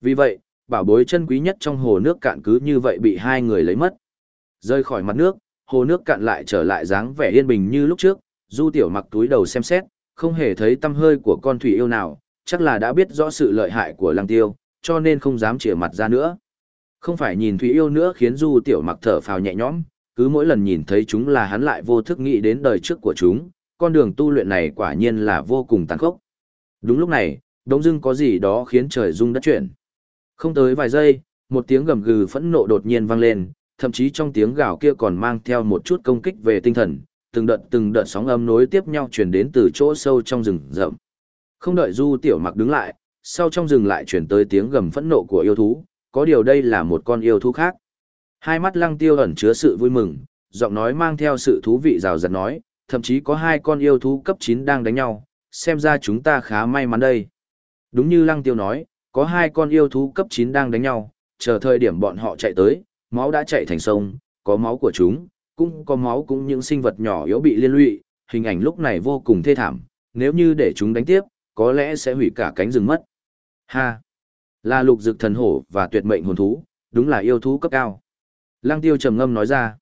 Vì vậy, bảo bối chân quý nhất trong hồ nước cạn cứ như vậy bị hai người lấy mất. Rơi khỏi mặt nước, hồ nước cạn lại trở lại dáng vẻ yên bình như lúc trước, Du Tiểu Mặc túi đầu xem xét, không hề thấy tâm hơi của con thủy yêu nào, chắc là đã biết rõ sự lợi hại của Lăng Tiêu, cho nên không dám chĩa mặt ra nữa. Không phải nhìn thúy yêu nữa khiến Du Tiểu Mặc thở phào nhẹ nhõm, cứ mỗi lần nhìn thấy chúng là hắn lại vô thức nghĩ đến đời trước của chúng, con đường tu luyện này quả nhiên là vô cùng tàn khốc. Đúng lúc này, đống dưng có gì đó khiến trời rung đất chuyển. Không tới vài giây, một tiếng gầm gừ phẫn nộ đột nhiên vang lên, thậm chí trong tiếng gào kia còn mang theo một chút công kích về tinh thần, từng đợt từng đợt sóng âm nối tiếp nhau truyền đến từ chỗ sâu trong rừng rậm. Không đợi Du Tiểu Mặc đứng lại, sau trong rừng lại truyền tới tiếng gầm phẫn nộ của yêu thú, có điều đây là một con yêu thú khác. Hai mắt Lăng Tiêu ẩn chứa sự vui mừng, giọng nói mang theo sự thú vị rào rạt nói, thậm chí có hai con yêu thú cấp 9 đang đánh nhau, xem ra chúng ta khá may mắn đây. Đúng như Lăng Tiêu nói, có hai con yêu thú cấp 9 đang đánh nhau, chờ thời điểm bọn họ chạy tới, máu đã chạy thành sông, có máu của chúng, cũng có máu cũng những sinh vật nhỏ yếu bị liên lụy, hình ảnh lúc này vô cùng thê thảm, nếu như để chúng đánh tiếp, có lẽ sẽ hủy cả cánh rừng mất. Ha! Là lục dực thần hổ và tuyệt mệnh hồn thú, đúng là yêu thú cấp cao. Lăng tiêu trầm ngâm nói ra.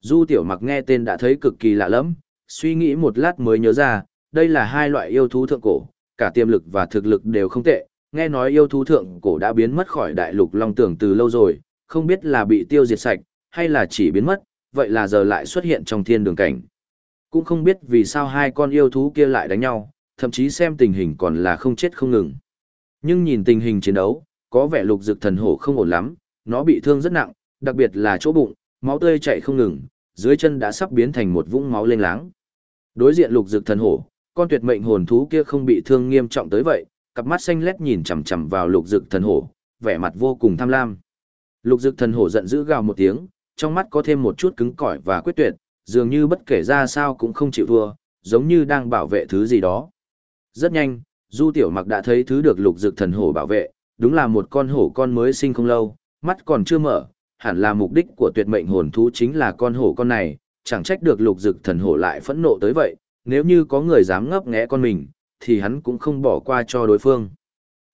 Du tiểu mặc nghe tên đã thấy cực kỳ lạ lẫm, suy nghĩ một lát mới nhớ ra, đây là hai loại yêu thú thượng cổ, cả tiềm lực và thực lực đều không tệ, nghe nói yêu thú thượng cổ đã biến mất khỏi đại lục long tưởng từ lâu rồi, không biết là bị tiêu diệt sạch, hay là chỉ biến mất, vậy là giờ lại xuất hiện trong thiên đường cảnh. Cũng không biết vì sao hai con yêu thú kia lại đánh nhau, thậm chí xem tình hình còn là không chết không ngừng. Nhưng nhìn tình hình chiến đấu, có vẻ lục dực thần hổ không ổn lắm, nó bị thương rất nặng, đặc biệt là chỗ bụng, máu tươi chảy không ngừng, dưới chân đã sắp biến thành một vũng máu lênh láng. Đối diện lục dực thần hổ, con tuyệt mệnh hồn thú kia không bị thương nghiêm trọng tới vậy, cặp mắt xanh lét nhìn chằm chằm vào lục dực thần hổ, vẻ mặt vô cùng tham lam. Lục dực thần hổ giận dữ gào một tiếng, trong mắt có thêm một chút cứng cỏi và quyết tuyệt, dường như bất kể ra sao cũng không chịu thua, giống như đang bảo vệ thứ gì đó. Rất nhanh, Du Tiểu Mặc đã thấy thứ được lục dực thần hổ bảo vệ, đúng là một con hổ con mới sinh không lâu, mắt còn chưa mở, hẳn là mục đích của tuyệt mệnh hồn thú chính là con hổ con này, chẳng trách được lục dực thần hổ lại phẫn nộ tới vậy, nếu như có người dám ngấp nghé con mình, thì hắn cũng không bỏ qua cho đối phương.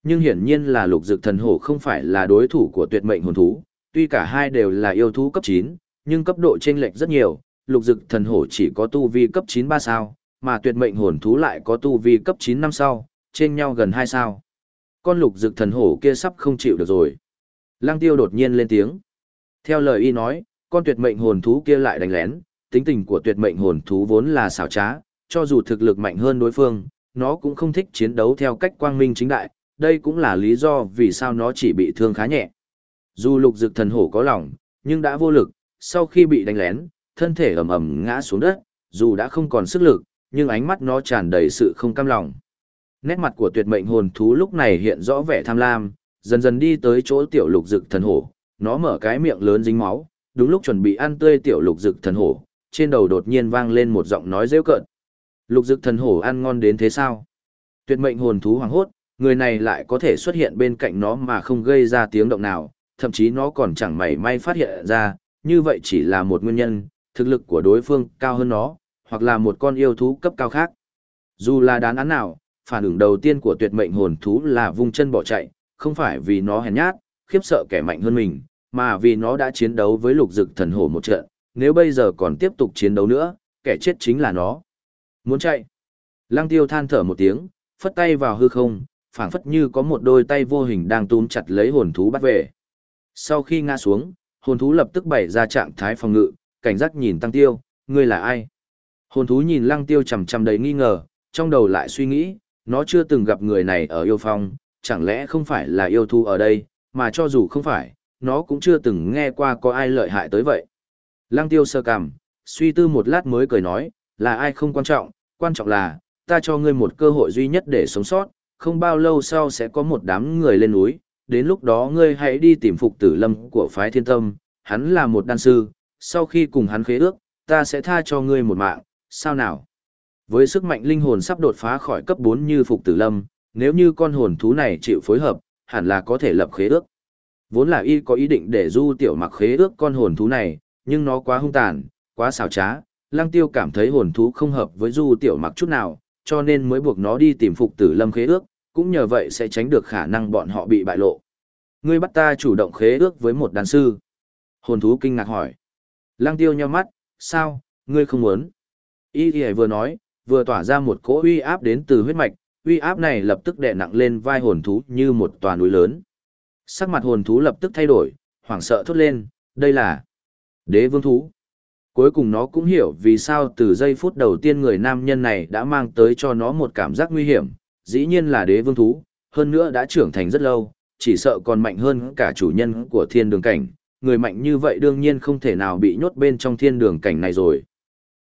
Nhưng hiển nhiên là lục dực thần hổ không phải là đối thủ của tuyệt mệnh hồn thú, tuy cả hai đều là yêu thú cấp 9, nhưng cấp độ chênh lệch rất nhiều, lục dực thần hổ chỉ có tu vi cấp 9 3 sao, mà tuyệt mệnh hồn thú lại có tu vi cấp 9 5 sao, trên nhau gần hai sao. Con lục dực thần hổ kia sắp không chịu được rồi. Lăng tiêu đột nhiên lên tiếng. Theo lời y nói, con tuyệt mệnh hồn thú kia lại đánh lén, tính tình của tuyệt mệnh hồn thú vốn là xảo trá, cho dù thực lực mạnh hơn đối phương, nó cũng không thích chiến đấu theo cách quang minh chính đại, đây cũng là lý do vì sao nó chỉ bị thương khá nhẹ. Dù lục dực thần hổ có lòng, nhưng đã vô lực, sau khi bị đánh lén, thân thể ầm ầm ngã xuống đất, dù đã không còn sức lực, nhưng ánh mắt nó tràn đầy sự không cam lòng. Nét mặt của tuyệt mệnh hồn thú lúc này hiện rõ vẻ tham lam, dần dần đi tới chỗ tiểu lục dực thần hổ, nó mở cái miệng lớn dính máu, đúng lúc chuẩn bị ăn tươi tiểu lục dực thần hổ, trên đầu đột nhiên vang lên một giọng nói rêu cợt. Lục dực thần hổ ăn ngon đến thế sao? Tuyệt mệnh hồn thú hoàng hốt, người này lại có thể xuất hiện bên cạnh nó mà không gây ra tiếng động nào, thậm chí nó còn chẳng mảy may phát hiện ra, như vậy chỉ là một nguyên nhân, thực lực của đối phương cao hơn nó, hoặc là một con yêu thú cấp cao khác. Dù là đán án nào, phản ứng đầu tiên của tuyệt mệnh hồn thú là vung chân bỏ chạy, không phải vì nó hèn nhát, khiếp sợ kẻ mạnh hơn mình, mà vì nó đã chiến đấu với lục dực thần hổ một trận, nếu bây giờ còn tiếp tục chiến đấu nữa, kẻ chết chính là nó. Muốn chạy. Lăng tiêu than thở một tiếng, phất tay vào hư không, phảng phất như có một đôi tay vô hình đang túm chặt lấy hồn thú bắt về. Sau khi ngã xuống, hồn thú lập tức bày ra trạng thái phòng ngự, cảnh giác nhìn tăng tiêu, ngươi là ai? Hồn thú nhìn lăng tiêu chầm chầm đầy nghi ngờ, trong đầu lại suy nghĩ, nó chưa từng gặp người này ở yêu phong, chẳng lẽ không phải là yêu thu ở đây, mà cho dù không phải, nó cũng chưa từng nghe qua có ai lợi hại tới vậy. Lăng tiêu sơ cằm, suy tư một lát mới cười nói, là ai không quan trọng, quan trọng là, ta cho ngươi một cơ hội duy nhất để sống sót, không bao lâu sau sẽ có một đám người lên núi, đến lúc đó ngươi hãy đi tìm phục tử lâm của phái thiên tâm, hắn là một đan sư, sau khi cùng hắn khế ước, ta sẽ tha cho ngươi một mạng, sao nào? Với sức mạnh linh hồn sắp đột phá khỏi cấp 4 như Phục Tử Lâm, nếu như con hồn thú này chịu phối hợp, hẳn là có thể lập khế ước. Vốn là y có ý định để Du Tiểu Mặc khế ước con hồn thú này, nhưng nó quá hung tàn, quá xảo trá, Lăng Tiêu cảm thấy hồn thú không hợp với Du Tiểu Mặc chút nào, cho nên mới buộc nó đi tìm Phục Tử Lâm khế ước, cũng nhờ vậy sẽ tránh được khả năng bọn họ bị bại lộ. Ngươi bắt ta chủ động khế ước với một đàn sư. Hồn thú kinh ngạc hỏi. Lăng Tiêu nhíu mắt, sao, ngươi không muốn? Y Y vừa nói, vừa tỏa ra một cỗ uy áp đến từ huyết mạch, uy áp này lập tức đè nặng lên vai hồn thú như một tòa núi lớn. Sắc mặt hồn thú lập tức thay đổi, hoảng sợ thốt lên, đây là đế vương thú. Cuối cùng nó cũng hiểu vì sao từ giây phút đầu tiên người nam nhân này đã mang tới cho nó một cảm giác nguy hiểm, dĩ nhiên là đế vương thú, hơn nữa đã trưởng thành rất lâu, chỉ sợ còn mạnh hơn cả chủ nhân của thiên đường cảnh, người mạnh như vậy đương nhiên không thể nào bị nhốt bên trong thiên đường cảnh này rồi.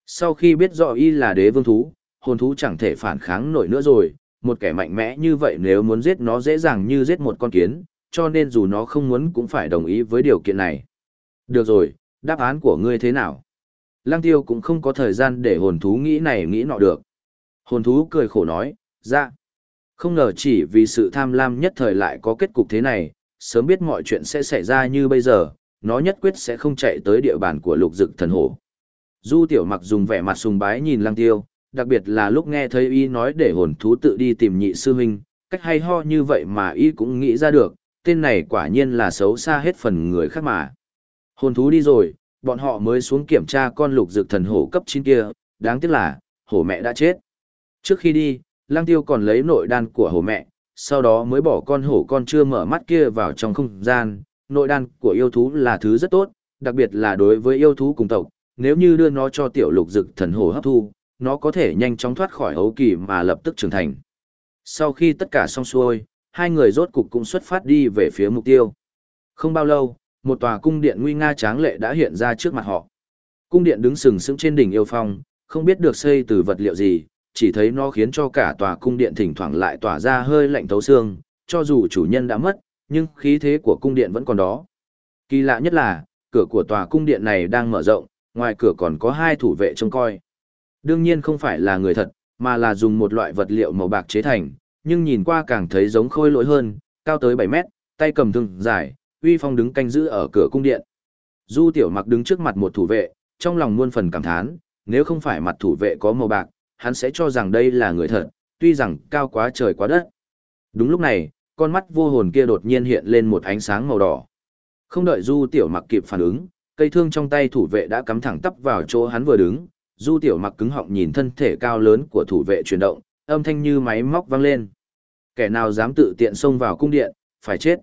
Sau khi biết rõ y là đế vương thú, hồn thú chẳng thể phản kháng nổi nữa rồi, một kẻ mạnh mẽ như vậy nếu muốn giết nó dễ dàng như giết một con kiến, cho nên dù nó không muốn cũng phải đồng ý với điều kiện này. Được rồi, đáp án của ngươi thế nào? Lăng tiêu cũng không có thời gian để hồn thú nghĩ này nghĩ nọ được. Hồn thú cười khổ nói, dạ. Không ngờ chỉ vì sự tham lam nhất thời lại có kết cục thế này, sớm biết mọi chuyện sẽ xảy ra như bây giờ, nó nhất quyết sẽ không chạy tới địa bàn của lục dực thần hổ. Du tiểu mặc dùng vẻ mặt sùng bái nhìn lăng tiêu, đặc biệt là lúc nghe thấy y nói để hồn thú tự đi tìm nhị sư huynh, cách hay ho như vậy mà y cũng nghĩ ra được, tên này quả nhiên là xấu xa hết phần người khác mà. Hồn thú đi rồi, bọn họ mới xuống kiểm tra con lục dược thần hổ cấp 9 kia, đáng tiếc là, hổ mẹ đã chết. Trước khi đi, lang tiêu còn lấy nội đan của hổ mẹ, sau đó mới bỏ con hổ con chưa mở mắt kia vào trong không gian. Nội đan của yêu thú là thứ rất tốt, đặc biệt là đối với yêu thú cùng tộc, nếu như đưa nó cho tiểu lục dực thần hồ hấp thu, nó có thể nhanh chóng thoát khỏi ấu kỳ mà lập tức trưởng thành. Sau khi tất cả xong xuôi, hai người rốt cục cũng xuất phát đi về phía mục tiêu. Không bao lâu, một tòa cung điện nguy nga tráng lệ đã hiện ra trước mặt họ. Cung điện đứng sừng sững trên đỉnh yêu phong, không biết được xây từ vật liệu gì, chỉ thấy nó khiến cho cả tòa cung điện thỉnh thoảng lại tỏa ra hơi lạnh thấu xương, cho dù chủ nhân đã mất, nhưng khí thế của cung điện vẫn còn đó. Kỳ lạ nhất là, cửa của tòa cung điện này đang mở rộng, ngoài cửa còn có hai thủ vệ trông coi. Đương nhiên không phải là người thật, mà là dùng một loại vật liệu màu bạc chế thành, nhưng nhìn qua càng thấy giống khôi lỗi hơn, cao tới 7 mét, tay cầm thương dài, uy phong đứng canh giữ ở cửa cung điện. Du tiểu mặc đứng trước mặt một thủ vệ, trong lòng muôn phần cảm thán, nếu không phải mặt thủ vệ có màu bạc, hắn sẽ cho rằng đây là người thật, tuy rằng cao quá trời quá đất. Đúng lúc này, con mắt vô hồn kia đột nhiên hiện lên một ánh sáng màu đỏ. Không đợi Du tiểu mặc kịp phản ứng, cây thương trong tay thủ vệ đã cắm thẳng tắp vào chỗ hắn vừa đứng, Du Tiểu Mặc cứng họng nhìn thân thể cao lớn của thủ vệ chuyển động, âm thanh như máy móc vang lên. Kẻ nào dám tự tiện xông vào cung điện, phải chết.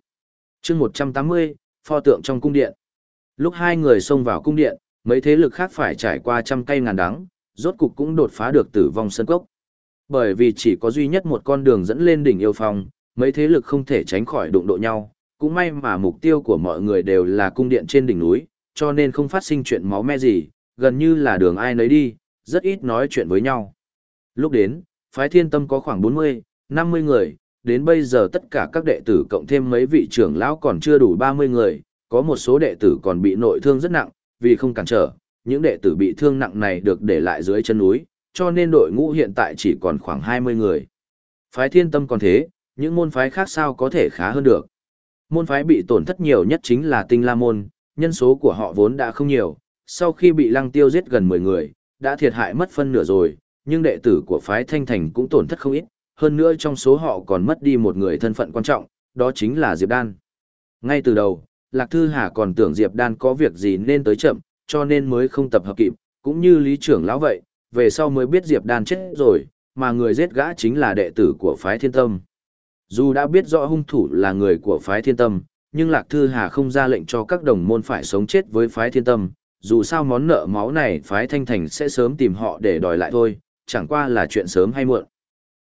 Chương 180, pho tượng trong cung điện. Lúc hai người xông vào cung điện, mấy thế lực khác phải trải qua trăm cây ngàn đắng, rốt cục cũng đột phá được tử vong sân cốc. Bởi vì chỉ có duy nhất một con đường dẫn lên đỉnh yêu phong, mấy thế lực không thể tránh khỏi đụng độ nhau, cũng may mà mục tiêu của mọi người đều là cung điện trên đỉnh núi, cho nên không phát sinh chuyện máu me gì, gần như là đường ai nấy đi, rất ít nói chuyện với nhau. Lúc đến, phái thiên tâm có khoảng 40, 50 người, đến bây giờ tất cả các đệ tử cộng thêm mấy vị trưởng lão còn chưa đủ 30 người, có một số đệ tử còn bị nội thương rất nặng, vì không cản trở, những đệ tử bị thương nặng này được để lại dưới chân núi, cho nên đội ngũ hiện tại chỉ còn khoảng 20 người. Phái thiên tâm còn thế, những môn phái khác sao có thể khá hơn được. Môn phái bị tổn thất nhiều nhất chính là tinh la môn, nhân số của họ vốn đã không nhiều, sau khi bị lăng tiêu giết gần 10 người, đã thiệt hại mất phân nửa rồi, nhưng đệ tử của phái Thanh Thành cũng tổn thất không ít, hơn nữa trong số họ còn mất đi một người thân phận quan trọng, đó chính là Diệp Đan. Ngay từ đầu, Lạc Thư Hà còn tưởng Diệp Đan có việc gì nên tới chậm, cho nên mới không tập hợp kịp, cũng như lý trưởng lão vậy, về sau mới biết Diệp Đan chết rồi, mà người giết gã chính là đệ tử của phái Thiên Tâm. Dù đã biết rõ hung thủ là người của phái Thiên Tâm, nhưng Lạc Thư Hà không ra lệnh cho các đồng môn phải sống chết với phái Thiên Tâm, dù sao món nợ máu này phái thanh thành sẽ sớm tìm họ để đòi lại thôi, chẳng qua là chuyện sớm hay muộn.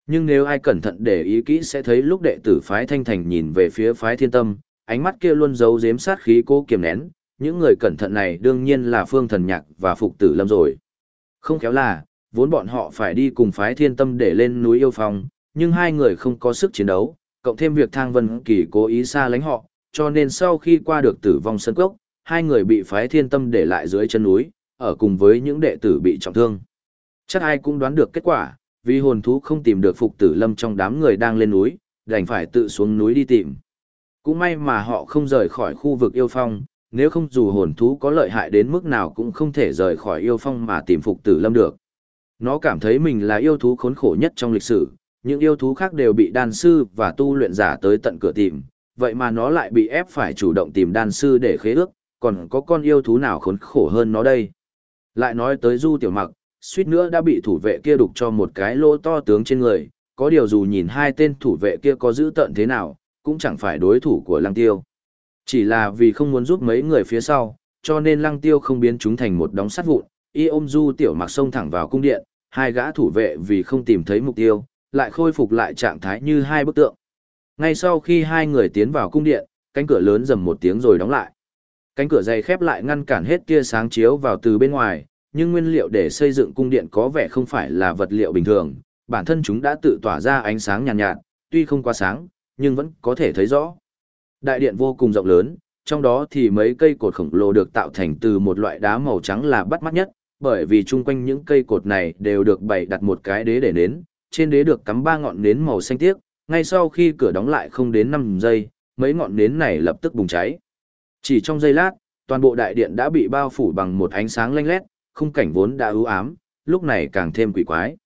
Nhưng nếu ai cẩn thận để ý kỹ sẽ thấy lúc đệ tử phái thanh thành nhìn về phía phái thiên tâm, ánh mắt kia luôn giấu giếm sát khí cố kiềm nén, những người cẩn thận này đương nhiên là phương thần nhạc và phục tử lâm rồi. Không khéo là, vốn bọn họ phải đi cùng phái thiên tâm để lên núi yêu phong, nhưng hai người không có sức chiến đấu, cộng thêm việc thang vân kỳ cố ý xa lánh họ, cho nên sau khi qua được tử vong sân cốc, hai người bị phái thiên tâm để lại dưới chân núi, ở cùng với những đệ tử bị trọng thương. Chắc ai cũng đoán được kết quả, vì hồn thú không tìm được Phục Tử Lâm trong đám người đang lên núi, đành phải tự xuống núi đi tìm. Cũng may mà họ không rời khỏi khu vực yêu phong, nếu không dù hồn thú có lợi hại đến mức nào cũng không thể rời khỏi yêu phong mà tìm Phục Tử Lâm được. Nó cảm thấy mình là yêu thú khốn khổ nhất trong lịch sử, những yêu thú khác đều bị đan sư và tu luyện giả tới tận cửa tìm, vậy mà nó lại bị ép phải chủ động tìm đan sư để khế ước, còn có con yêu thú nào khốn khổ hơn nó đây. Lại nói tới Du Tiểu Mặc, suýt nữa đã bị thủ vệ kia đục cho một cái lỗ to tướng trên người, có điều dù nhìn hai tên thủ vệ kia có giữ tận thế nào, cũng chẳng phải đối thủ của Lăng Tiêu. Chỉ là vì không muốn giúp mấy người phía sau, cho nên Lăng Tiêu không biến chúng thành một đống sắt vụn, y ôm Du Tiểu Mặc xông thẳng vào cung điện, hai gã thủ vệ vì không tìm thấy mục tiêu, lại khôi phục lại trạng thái như hai bức tượng. Ngay sau khi hai người tiến vào cung điện, cánh cửa lớn rầm một tiếng rồi đóng lại. Cánh cửa dày khép lại ngăn cản hết tia sáng chiếu vào từ bên ngoài, nhưng nguyên liệu để xây dựng cung điện có vẻ không phải là vật liệu bình thường, bản thân chúng đã tự tỏa ra ánh sáng nhàn nhạt, nhạt, tuy không quá sáng, nhưng vẫn có thể thấy rõ. Đại điện vô cùng rộng lớn, trong đó thì mấy cây cột khổng lồ được tạo thành từ một loại đá màu trắng là bắt mắt nhất, bởi vì chung quanh những cây cột này đều được bày đặt một cái đế để nến, trên đế được cắm ba ngọn nến màu xanh tiếc, ngay sau khi cửa đóng lại không đến 5 giây, mấy ngọn nến này lập tức bùng cháy. Chỉ trong giây lát, toàn bộ đại điện đã bị bao phủ bằng một ánh sáng lanh lét, khung cảnh vốn đã ưu ám, lúc này càng thêm quỷ quái.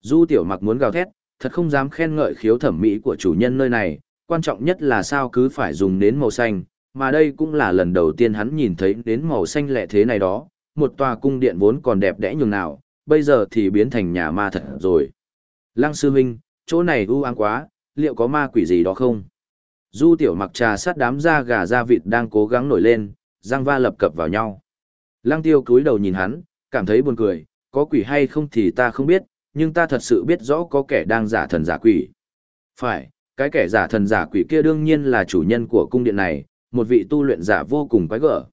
Du tiểu mặc muốn gào thét, thật không dám khen ngợi khiếu thẩm mỹ của chủ nhân nơi này, quan trọng nhất là sao cứ phải dùng nến màu xanh, mà đây cũng là lần đầu tiên hắn nhìn thấy nến màu xanh lẹ thế này đó, một tòa cung điện vốn còn đẹp đẽ nhường nào, bây giờ thì biến thành nhà ma thật rồi. Lăng sư huynh, chỗ này u ám quá, liệu có ma quỷ gì đó không? Du tiểu mặc trà sát đám da gà da vịt đang cố gắng nổi lên, răng va lập cập vào nhau. Lăng tiêu cúi đầu nhìn hắn, cảm thấy buồn cười, có quỷ hay không thì ta không biết, nhưng ta thật sự biết rõ có kẻ đang giả thần giả quỷ. Phải, cái kẻ giả thần giả quỷ kia đương nhiên là chủ nhân của cung điện này, một vị tu luyện giả vô cùng quái gở.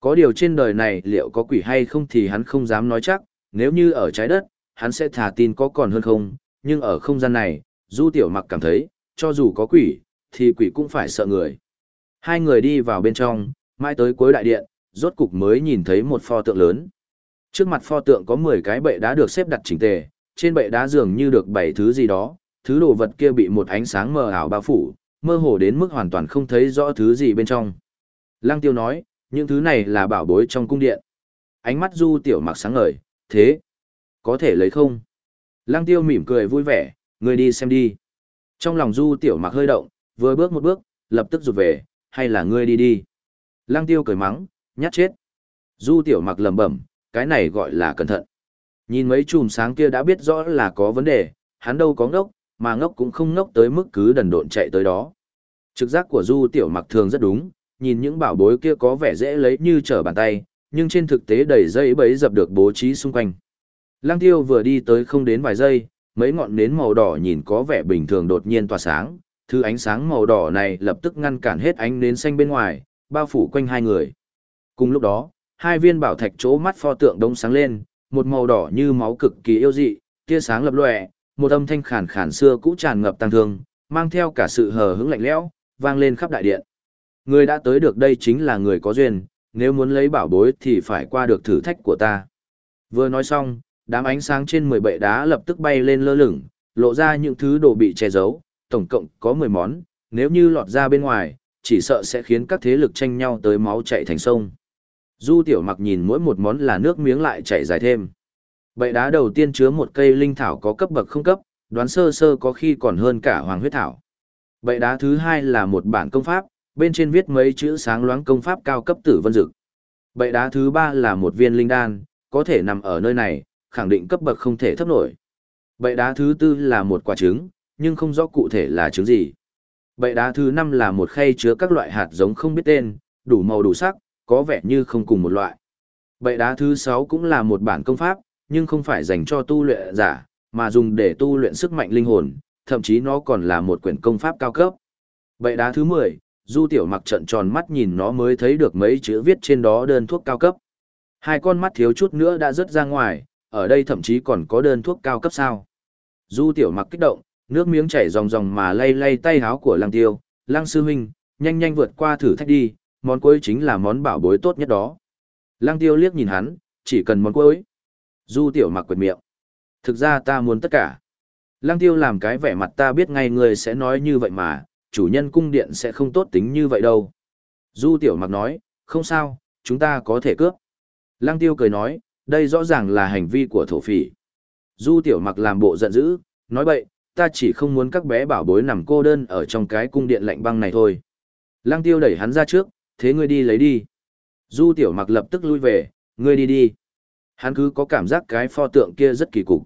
Có điều trên đời này liệu có quỷ hay không thì hắn không dám nói chắc, nếu như ở trái đất, hắn sẽ thả tin có còn hơn không, nhưng ở không gian này, Du Tiểu Mặc cảm thấy, cho dù có quỷ, thì quỷ cũng phải sợ người. Hai người đi vào bên trong, mãi tới cuối đại điện, rốt cục mới nhìn thấy một pho tượng lớn. Trước mặt pho tượng có 10 cái bệ đá được xếp đặt chỉnh tề, trên bệ đá dường như được bảy thứ gì đó, thứ đồ vật kia bị một ánh sáng mờ ảo bao phủ, mơ hồ đến mức hoàn toàn không thấy rõ thứ gì bên trong. Lăng Tiêu nói, những thứ này là bảo bối trong cung điện. Ánh mắt Du Tiểu Mặc sáng ngời, thế, có thể lấy không? Lăng Tiêu mỉm cười vui vẻ, người đi xem đi. Trong lòng Du Tiểu Mặc hơi động, vừa bước một bước, lập tức rụt về, hay là ngươi đi đi. Lăng Tiêu cười mắng, nhát chết. Du Tiểu Mặc lẩm bẩm, cái này gọi là cẩn thận. Nhìn mấy chùm sáng kia đã biết rõ là có vấn đề, hắn đâu có ngốc, mà ngốc cũng không ngốc tới mức cứ đần độn chạy tới đó. Trực giác của Du Tiểu Mặc thường rất đúng, nhìn những bảo bối kia có vẻ dễ lấy như trở bàn tay, nhưng trên thực tế đầy dây bấy dập được bố trí xung quanh. Lăng Tiêu vừa đi tới không đến vài giây, mấy ngọn nến màu đỏ nhìn có vẻ bình thường đột nhiên tỏa sáng, thứ ánh sáng màu đỏ này lập tức ngăn cản hết ánh nến xanh bên ngoài, bao phủ quanh hai người. Cùng lúc đó, hai viên bảo thạch chỗ mắt pho tượng đông sáng lên, một màu đỏ như máu cực kỳ yêu dị, tia sáng lập lòe, một âm thanh khàn khàn xưa cũ tràn ngập tăng thương, mang theo cả sự hờ hững lạnh lẽo, vang lên khắp đại điện. Người đã tới được đây chính là người có duyên, nếu muốn lấy bảo bối thì phải qua được thử thách của ta. Vừa nói xong, đám ánh sáng trên 10 bệ đá lập tức bay lên lơ lửng, lộ ra những thứ đồ bị che giấu, tổng cộng có 10 món, nếu như lọt ra bên ngoài, chỉ sợ sẽ khiến các thế lực tranh nhau tới máu chạy thành sông. Du tiểu mặc nhìn mỗi một món là nước miếng lại chảy dài thêm. Bệ đá đầu tiên chứa một cây linh thảo có cấp bậc không cấp, đoán sơ sơ có khi còn hơn cả hoàng huyết thảo. Bệ đá thứ hai là một bản công pháp, bên trên viết mấy chữ sáng loáng công pháp cao cấp tử vân dực. Bệ đá thứ ba là một viên linh đan, có thể nằm ở nơi này, khẳng định cấp bậc không thể thấp nổi. Bệ đá thứ tư là một quả trứng, nhưng không rõ cụ thể là trứng gì. Bệ đá thứ năm là một khay chứa các loại hạt giống không biết tên, đủ màu đủ sắc, có vẻ như không cùng một loại. Bệ đá thứ sáu cũng là một bản công pháp, nhưng không phải dành cho tu luyện giả, mà dùng để tu luyện sức mạnh linh hồn, thậm chí nó còn là một quyển công pháp cao cấp. Bệ đá thứ 10, Du Tiểu Mặc trận tròn mắt nhìn nó mới thấy được mấy chữ viết trên đó đơn thuốc cao cấp. Hai con mắt thiếu chút nữa đã rớt ra ngoài, ở đây thậm chí còn có đơn thuốc cao cấp sao. Du Tiểu Mặc kích động, nước miếng chảy ròng ròng mà lay lay tay háo của Lăng Tiêu, Lăng Sư Huynh, nhanh nhanh vượt qua thử thách đi, món cuối chính là món bảo bối tốt nhất đó. Lăng Tiêu liếc nhìn hắn, chỉ cần món cuối. Du tiểu mặc quệt miệng. Thực ra ta muốn tất cả. Lăng tiêu làm cái vẻ mặt ta biết ngay người sẽ nói như vậy mà, chủ nhân cung điện sẽ không tốt tính như vậy đâu. Du tiểu mặc nói, không sao, chúng ta có thể cướp. Lăng tiêu cười nói, đây rõ ràng là hành vi của thổ phỉ. Du tiểu mặc làm bộ giận dữ, nói bậy, ta chỉ không muốn các bé bảo bối nằm cô đơn ở trong cái cung điện lạnh băng này thôi. Lăng tiêu đẩy hắn ra trước, thế ngươi đi lấy đi. Du tiểu mặc lập tức lui về, ngươi đi đi. Hắn cứ có cảm giác cái pho tượng kia rất kỳ cục.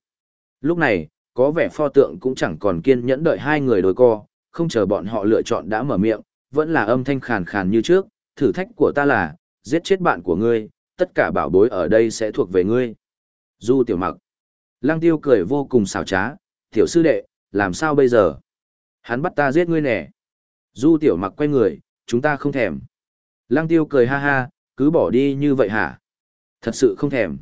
Lúc này, có vẻ pho tượng cũng chẳng còn kiên nhẫn đợi hai người đối co, không chờ bọn họ lựa chọn đã mở miệng, vẫn là âm thanh khàn khàn như trước, thử thách của ta là, giết chết bạn của ngươi, tất cả bảo bối ở đây sẽ thuộc về ngươi. Du tiểu mặc. Lăng tiêu cười vô cùng xảo trá, tiểu sư đệ, làm sao bây giờ? Hắn bắt ta giết ngươi nè. Du tiểu mặc quay người, chúng ta không thèm. Lăng tiêu cười ha ha, cứ bỏ đi như vậy hả? Thật sự không thèm.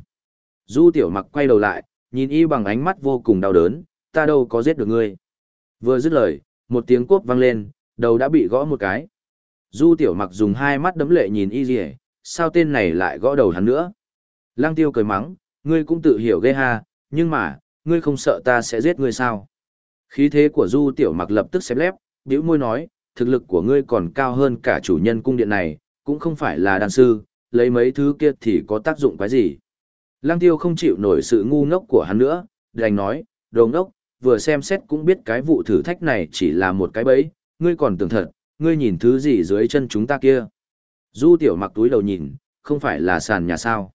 Du tiểu mặc quay đầu lại, nhìn y bằng ánh mắt vô cùng đau đớn, ta đâu có giết được ngươi. Vừa dứt lời, một tiếng cốp vang lên, đầu đã bị gõ một cái. Du tiểu mặc dùng hai mắt đấm lệ nhìn y rỉa sao tên này lại gõ đầu hắn nữa. Lăng tiêu cười mắng, ngươi cũng tự hiểu ghê ha, nhưng mà, ngươi không sợ ta sẽ giết ngươi sao. Khí thế của du tiểu mặc lập tức xếp lép, bĩu môi nói, thực lực của ngươi còn cao hơn cả chủ nhân cung điện này, cũng không phải là đàn sư, lấy mấy thứ kia thì có tác dụng cái gì. Lăng tiêu không chịu nổi sự ngu ngốc của hắn nữa, đành nói, đồ ngốc, vừa xem xét cũng biết cái vụ thử thách này chỉ là một cái bẫy, ngươi còn tưởng thật, ngươi nhìn thứ gì dưới chân chúng ta kia. Du tiểu mặc túi đầu nhìn, không phải là sàn nhà sao.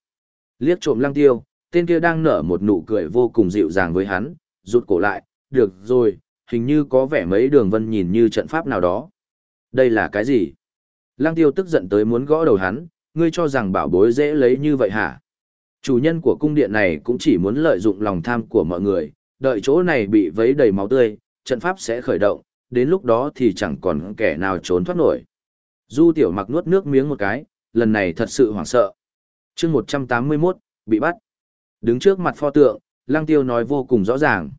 Liếc trộm lăng tiêu, tên kia đang nở một nụ cười vô cùng dịu dàng với hắn, rụt cổ lại, được rồi, hình như có vẻ mấy đường vân nhìn như trận pháp nào đó. Đây là cái gì? Lăng tiêu tức giận tới muốn gõ đầu hắn, ngươi cho rằng bảo bối dễ lấy như vậy hả? Chủ nhân của cung điện này cũng chỉ muốn lợi dụng lòng tham của mọi người, đợi chỗ này bị vấy đầy máu tươi, trận pháp sẽ khởi động, đến lúc đó thì chẳng còn kẻ nào trốn thoát nổi. Du tiểu mặc nuốt nước miếng một cái, lần này thật sự hoảng sợ. chương 181, bị bắt. Đứng trước mặt pho tượng, lang tiêu nói vô cùng rõ ràng.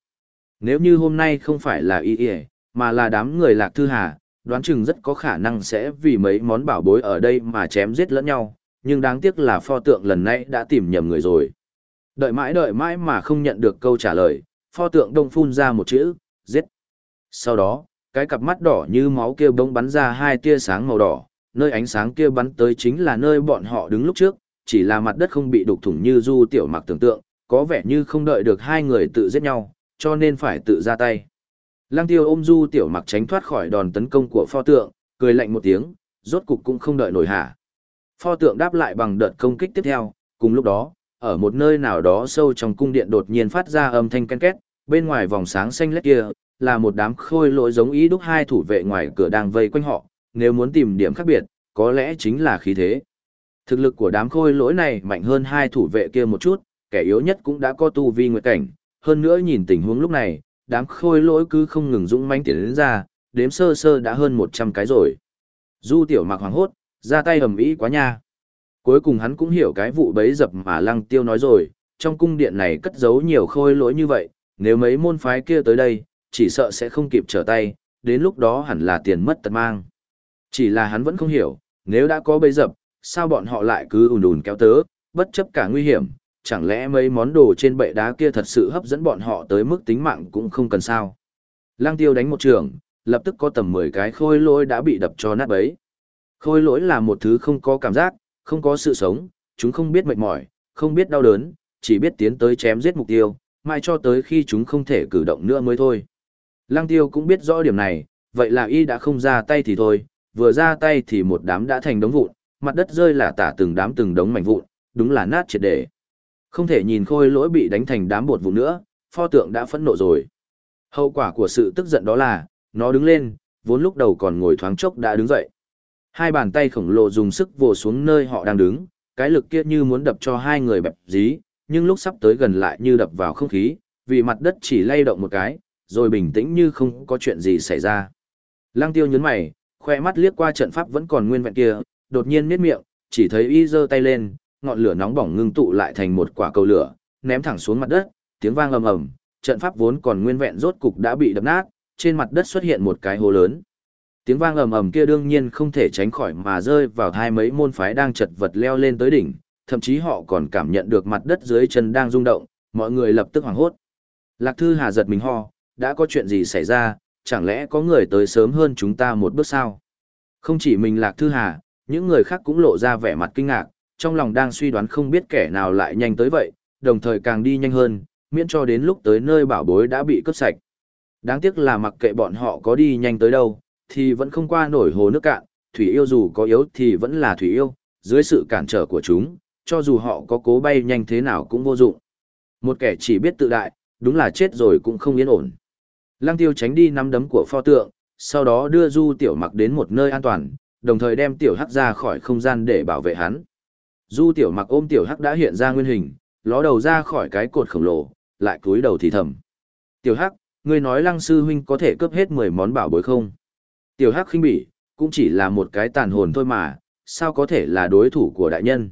Nếu như hôm nay không phải là y y, mà là đám người lạc thư hà, đoán chừng rất có khả năng sẽ vì mấy món bảo bối ở đây mà chém giết lẫn nhau, nhưng đáng tiếc là pho tượng lần này đã tìm nhầm người rồi. Đợi mãi đợi mãi mà không nhận được câu trả lời, pho tượng đông phun ra một chữ, giết. Sau đó, cái cặp mắt đỏ như máu kia bỗng bắn ra hai tia sáng màu đỏ, nơi ánh sáng kia bắn tới chính là nơi bọn họ đứng lúc trước, chỉ là mặt đất không bị đục thủng như du tiểu mặc tưởng tượng, có vẻ như không đợi được hai người tự giết nhau, cho nên phải tự ra tay. Lăng tiêu ôm du tiểu mặc tránh thoát khỏi đòn tấn công của pho tượng, cười lạnh một tiếng, rốt cục cũng không đợi nổi hả. Pho tượng đáp lại bằng đợt công kích tiếp theo, cùng lúc đó, ở một nơi nào đó sâu trong cung điện đột nhiên phát ra âm thanh ken két, bên ngoài vòng sáng xanh lét kia, là một đám khôi lỗi giống ý đúc hai thủ vệ ngoài cửa đang vây quanh họ, nếu muốn tìm điểm khác biệt, có lẽ chính là khí thế. Thực lực của đám khôi lỗi này mạnh hơn hai thủ vệ kia một chút, kẻ yếu nhất cũng đã có tu vi nguyệt cảnh, hơn nữa nhìn tình huống lúc này, đám khôi lỗi cứ không ngừng dũng mãnh tiến đến ra, đếm sơ sơ đã hơn 100 cái rồi. Du tiểu mặc hoàng hốt, ra tay hầm ý quá nha. Cuối cùng hắn cũng hiểu cái vụ bấy dập mà lăng tiêu nói rồi, trong cung điện này cất giấu nhiều khôi lỗi như vậy, nếu mấy môn phái kia tới đây, chỉ sợ sẽ không kịp trở tay, đến lúc đó hẳn là tiền mất tật mang. Chỉ là hắn vẫn không hiểu, nếu đã có bấy dập, sao bọn họ lại cứ ùn ùn kéo tớ, bất chấp cả nguy hiểm, chẳng lẽ mấy món đồ trên bệ đá kia thật sự hấp dẫn bọn họ tới mức tính mạng cũng không cần sao. Lang tiêu đánh một trường, lập tức có tầm 10 cái khôi lỗi đã bị đập cho nát bấy. Khôi lỗi là một thứ không có cảm giác, không có sự sống, chúng không biết mệt mỏi, không biết đau đớn, chỉ biết tiến tới chém giết mục tiêu, mai cho tới khi chúng không thể cử động nữa mới thôi. Lăng tiêu cũng biết rõ điểm này, vậy là y đã không ra tay thì thôi, vừa ra tay thì một đám đã thành đống vụn, mặt đất rơi là tả từng đám từng đống mảnh vụn, đúng là nát triệt để. Không thể nhìn khôi lỗi bị đánh thành đám bột vụn nữa, pho tượng đã phẫn nộ rồi. Hậu quả của sự tức giận đó là, nó đứng lên, vốn lúc đầu còn ngồi thoáng chốc đã đứng dậy. Hai bàn tay khổng lồ dùng sức vồ xuống nơi họ đang đứng, cái lực kia như muốn đập cho hai người bẹp dí, nhưng lúc sắp tới gần lại như đập vào không khí, vì mặt đất chỉ lay động một cái, rồi bình tĩnh như không có chuyện gì xảy ra. Lăng tiêu nhấn mày, khoe mắt liếc qua trận pháp vẫn còn nguyên vẹn kia, đột nhiên miết miệng, chỉ thấy y giơ tay lên, ngọn lửa nóng bỏng ngưng tụ lại thành một quả cầu lửa, ném thẳng xuống mặt đất, tiếng vang ầm ầm, trận pháp vốn còn nguyên vẹn rốt cục đã bị đập nát, trên mặt đất xuất hiện một cái hố lớn. Tiếng vang ầm ầm kia đương nhiên không thể tránh khỏi mà rơi vào hai mấy môn phái đang chật vật leo lên tới đỉnh, thậm chí họ còn cảm nhận được mặt đất dưới chân đang rung động, mọi người lập tức hoảng hốt. Lạc Thư Hà giật mình ho, đã có chuyện gì xảy ra, chẳng lẽ có người tới sớm hơn chúng ta một bước sao? Không chỉ mình Lạc Thư Hà, những người khác cũng lộ ra vẻ mặt kinh ngạc, trong lòng đang suy đoán không biết kẻ nào lại nhanh tới vậy, đồng thời càng đi nhanh hơn, miễn cho đến lúc tới nơi bảo bối đã bị cướp sạch. Đáng tiếc là mặc kệ bọn họ có đi nhanh tới đâu, thì vẫn không qua nổi hồ nước cạn, thủy yêu dù có yếu thì vẫn là thủy yêu, dưới sự cản trở của chúng, cho dù họ có cố bay nhanh thế nào cũng vô dụng. Một kẻ chỉ biết tự đại, đúng là chết rồi cũng không yên ổn. Lăng tiêu tránh đi nắm đấm của pho tượng, sau đó đưa du tiểu mặc đến một nơi an toàn, đồng thời đem tiểu hắc ra khỏi không gian để bảo vệ hắn. Du tiểu mặc ôm tiểu hắc đã hiện ra nguyên hình, ló đầu ra khỏi cái cột khổng lồ, lại cúi đầu thì thầm. Tiểu hắc, ngươi nói lăng sư huynh có thể cướp hết 10 món bảo bối không? Tiểu hắc khinh bỉ, cũng chỉ là một cái tàn hồn thôi mà, sao có thể là đối thủ của đại nhân?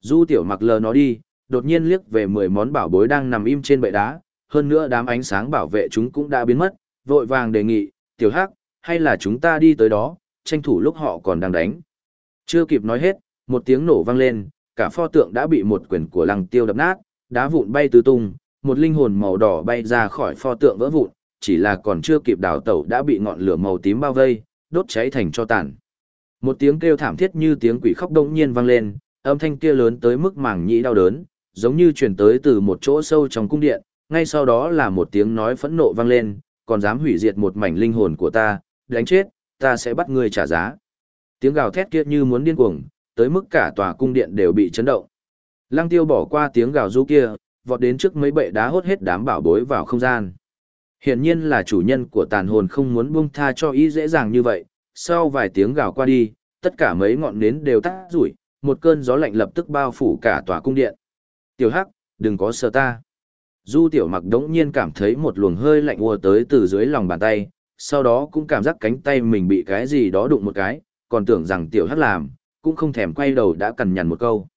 Du tiểu mặc lờ nó đi, đột nhiên liếc về 10 món bảo bối đang nằm im trên bệ đá, hơn nữa đám ánh sáng bảo vệ chúng cũng đã biến mất, vội vàng đề nghị, tiểu hắc, hay là chúng ta đi tới đó, tranh thủ lúc họ còn đang đánh. Chưa kịp nói hết, một tiếng nổ vang lên, cả pho tượng đã bị một quyền của lăng tiêu đập nát, đá vụn bay tứ tung, một linh hồn màu đỏ bay ra khỏi pho tượng vỡ vụn, chỉ là còn chưa kịp đào tẩu đã bị ngọn lửa màu tím bao vây, đốt cháy thành cho tàn. Một tiếng kêu thảm thiết như tiếng quỷ khóc đông nhiên vang lên, âm thanh kia lớn tới mức màng nhĩ đau đớn, giống như truyền tới từ một chỗ sâu trong cung điện, ngay sau đó là một tiếng nói phẫn nộ vang lên, còn dám hủy diệt một mảnh linh hồn của ta, đánh chết, ta sẽ bắt ngươi trả giá. Tiếng gào thét kia như muốn điên cuồng, tới mức cả tòa cung điện đều bị chấn động. Lăng tiêu bỏ qua tiếng gào rú kia, vọt đến trước mấy bệ đá hốt hết đám bảo bối vào không gian. Hiển nhiên là chủ nhân của tàn hồn không muốn buông tha cho ý dễ dàng như vậy, sau vài tiếng gào qua đi, tất cả mấy ngọn nến đều tắt rủi, một cơn gió lạnh lập tức bao phủ cả tòa cung điện. Tiểu Hắc, đừng có sợ ta. Du Tiểu Mặc đống nhiên cảm thấy một luồng hơi lạnh ùa tới từ dưới lòng bàn tay, sau đó cũng cảm giác cánh tay mình bị cái gì đó đụng một cái, còn tưởng rằng Tiểu Hắc làm, cũng không thèm quay đầu đã cằn nhằn một câu.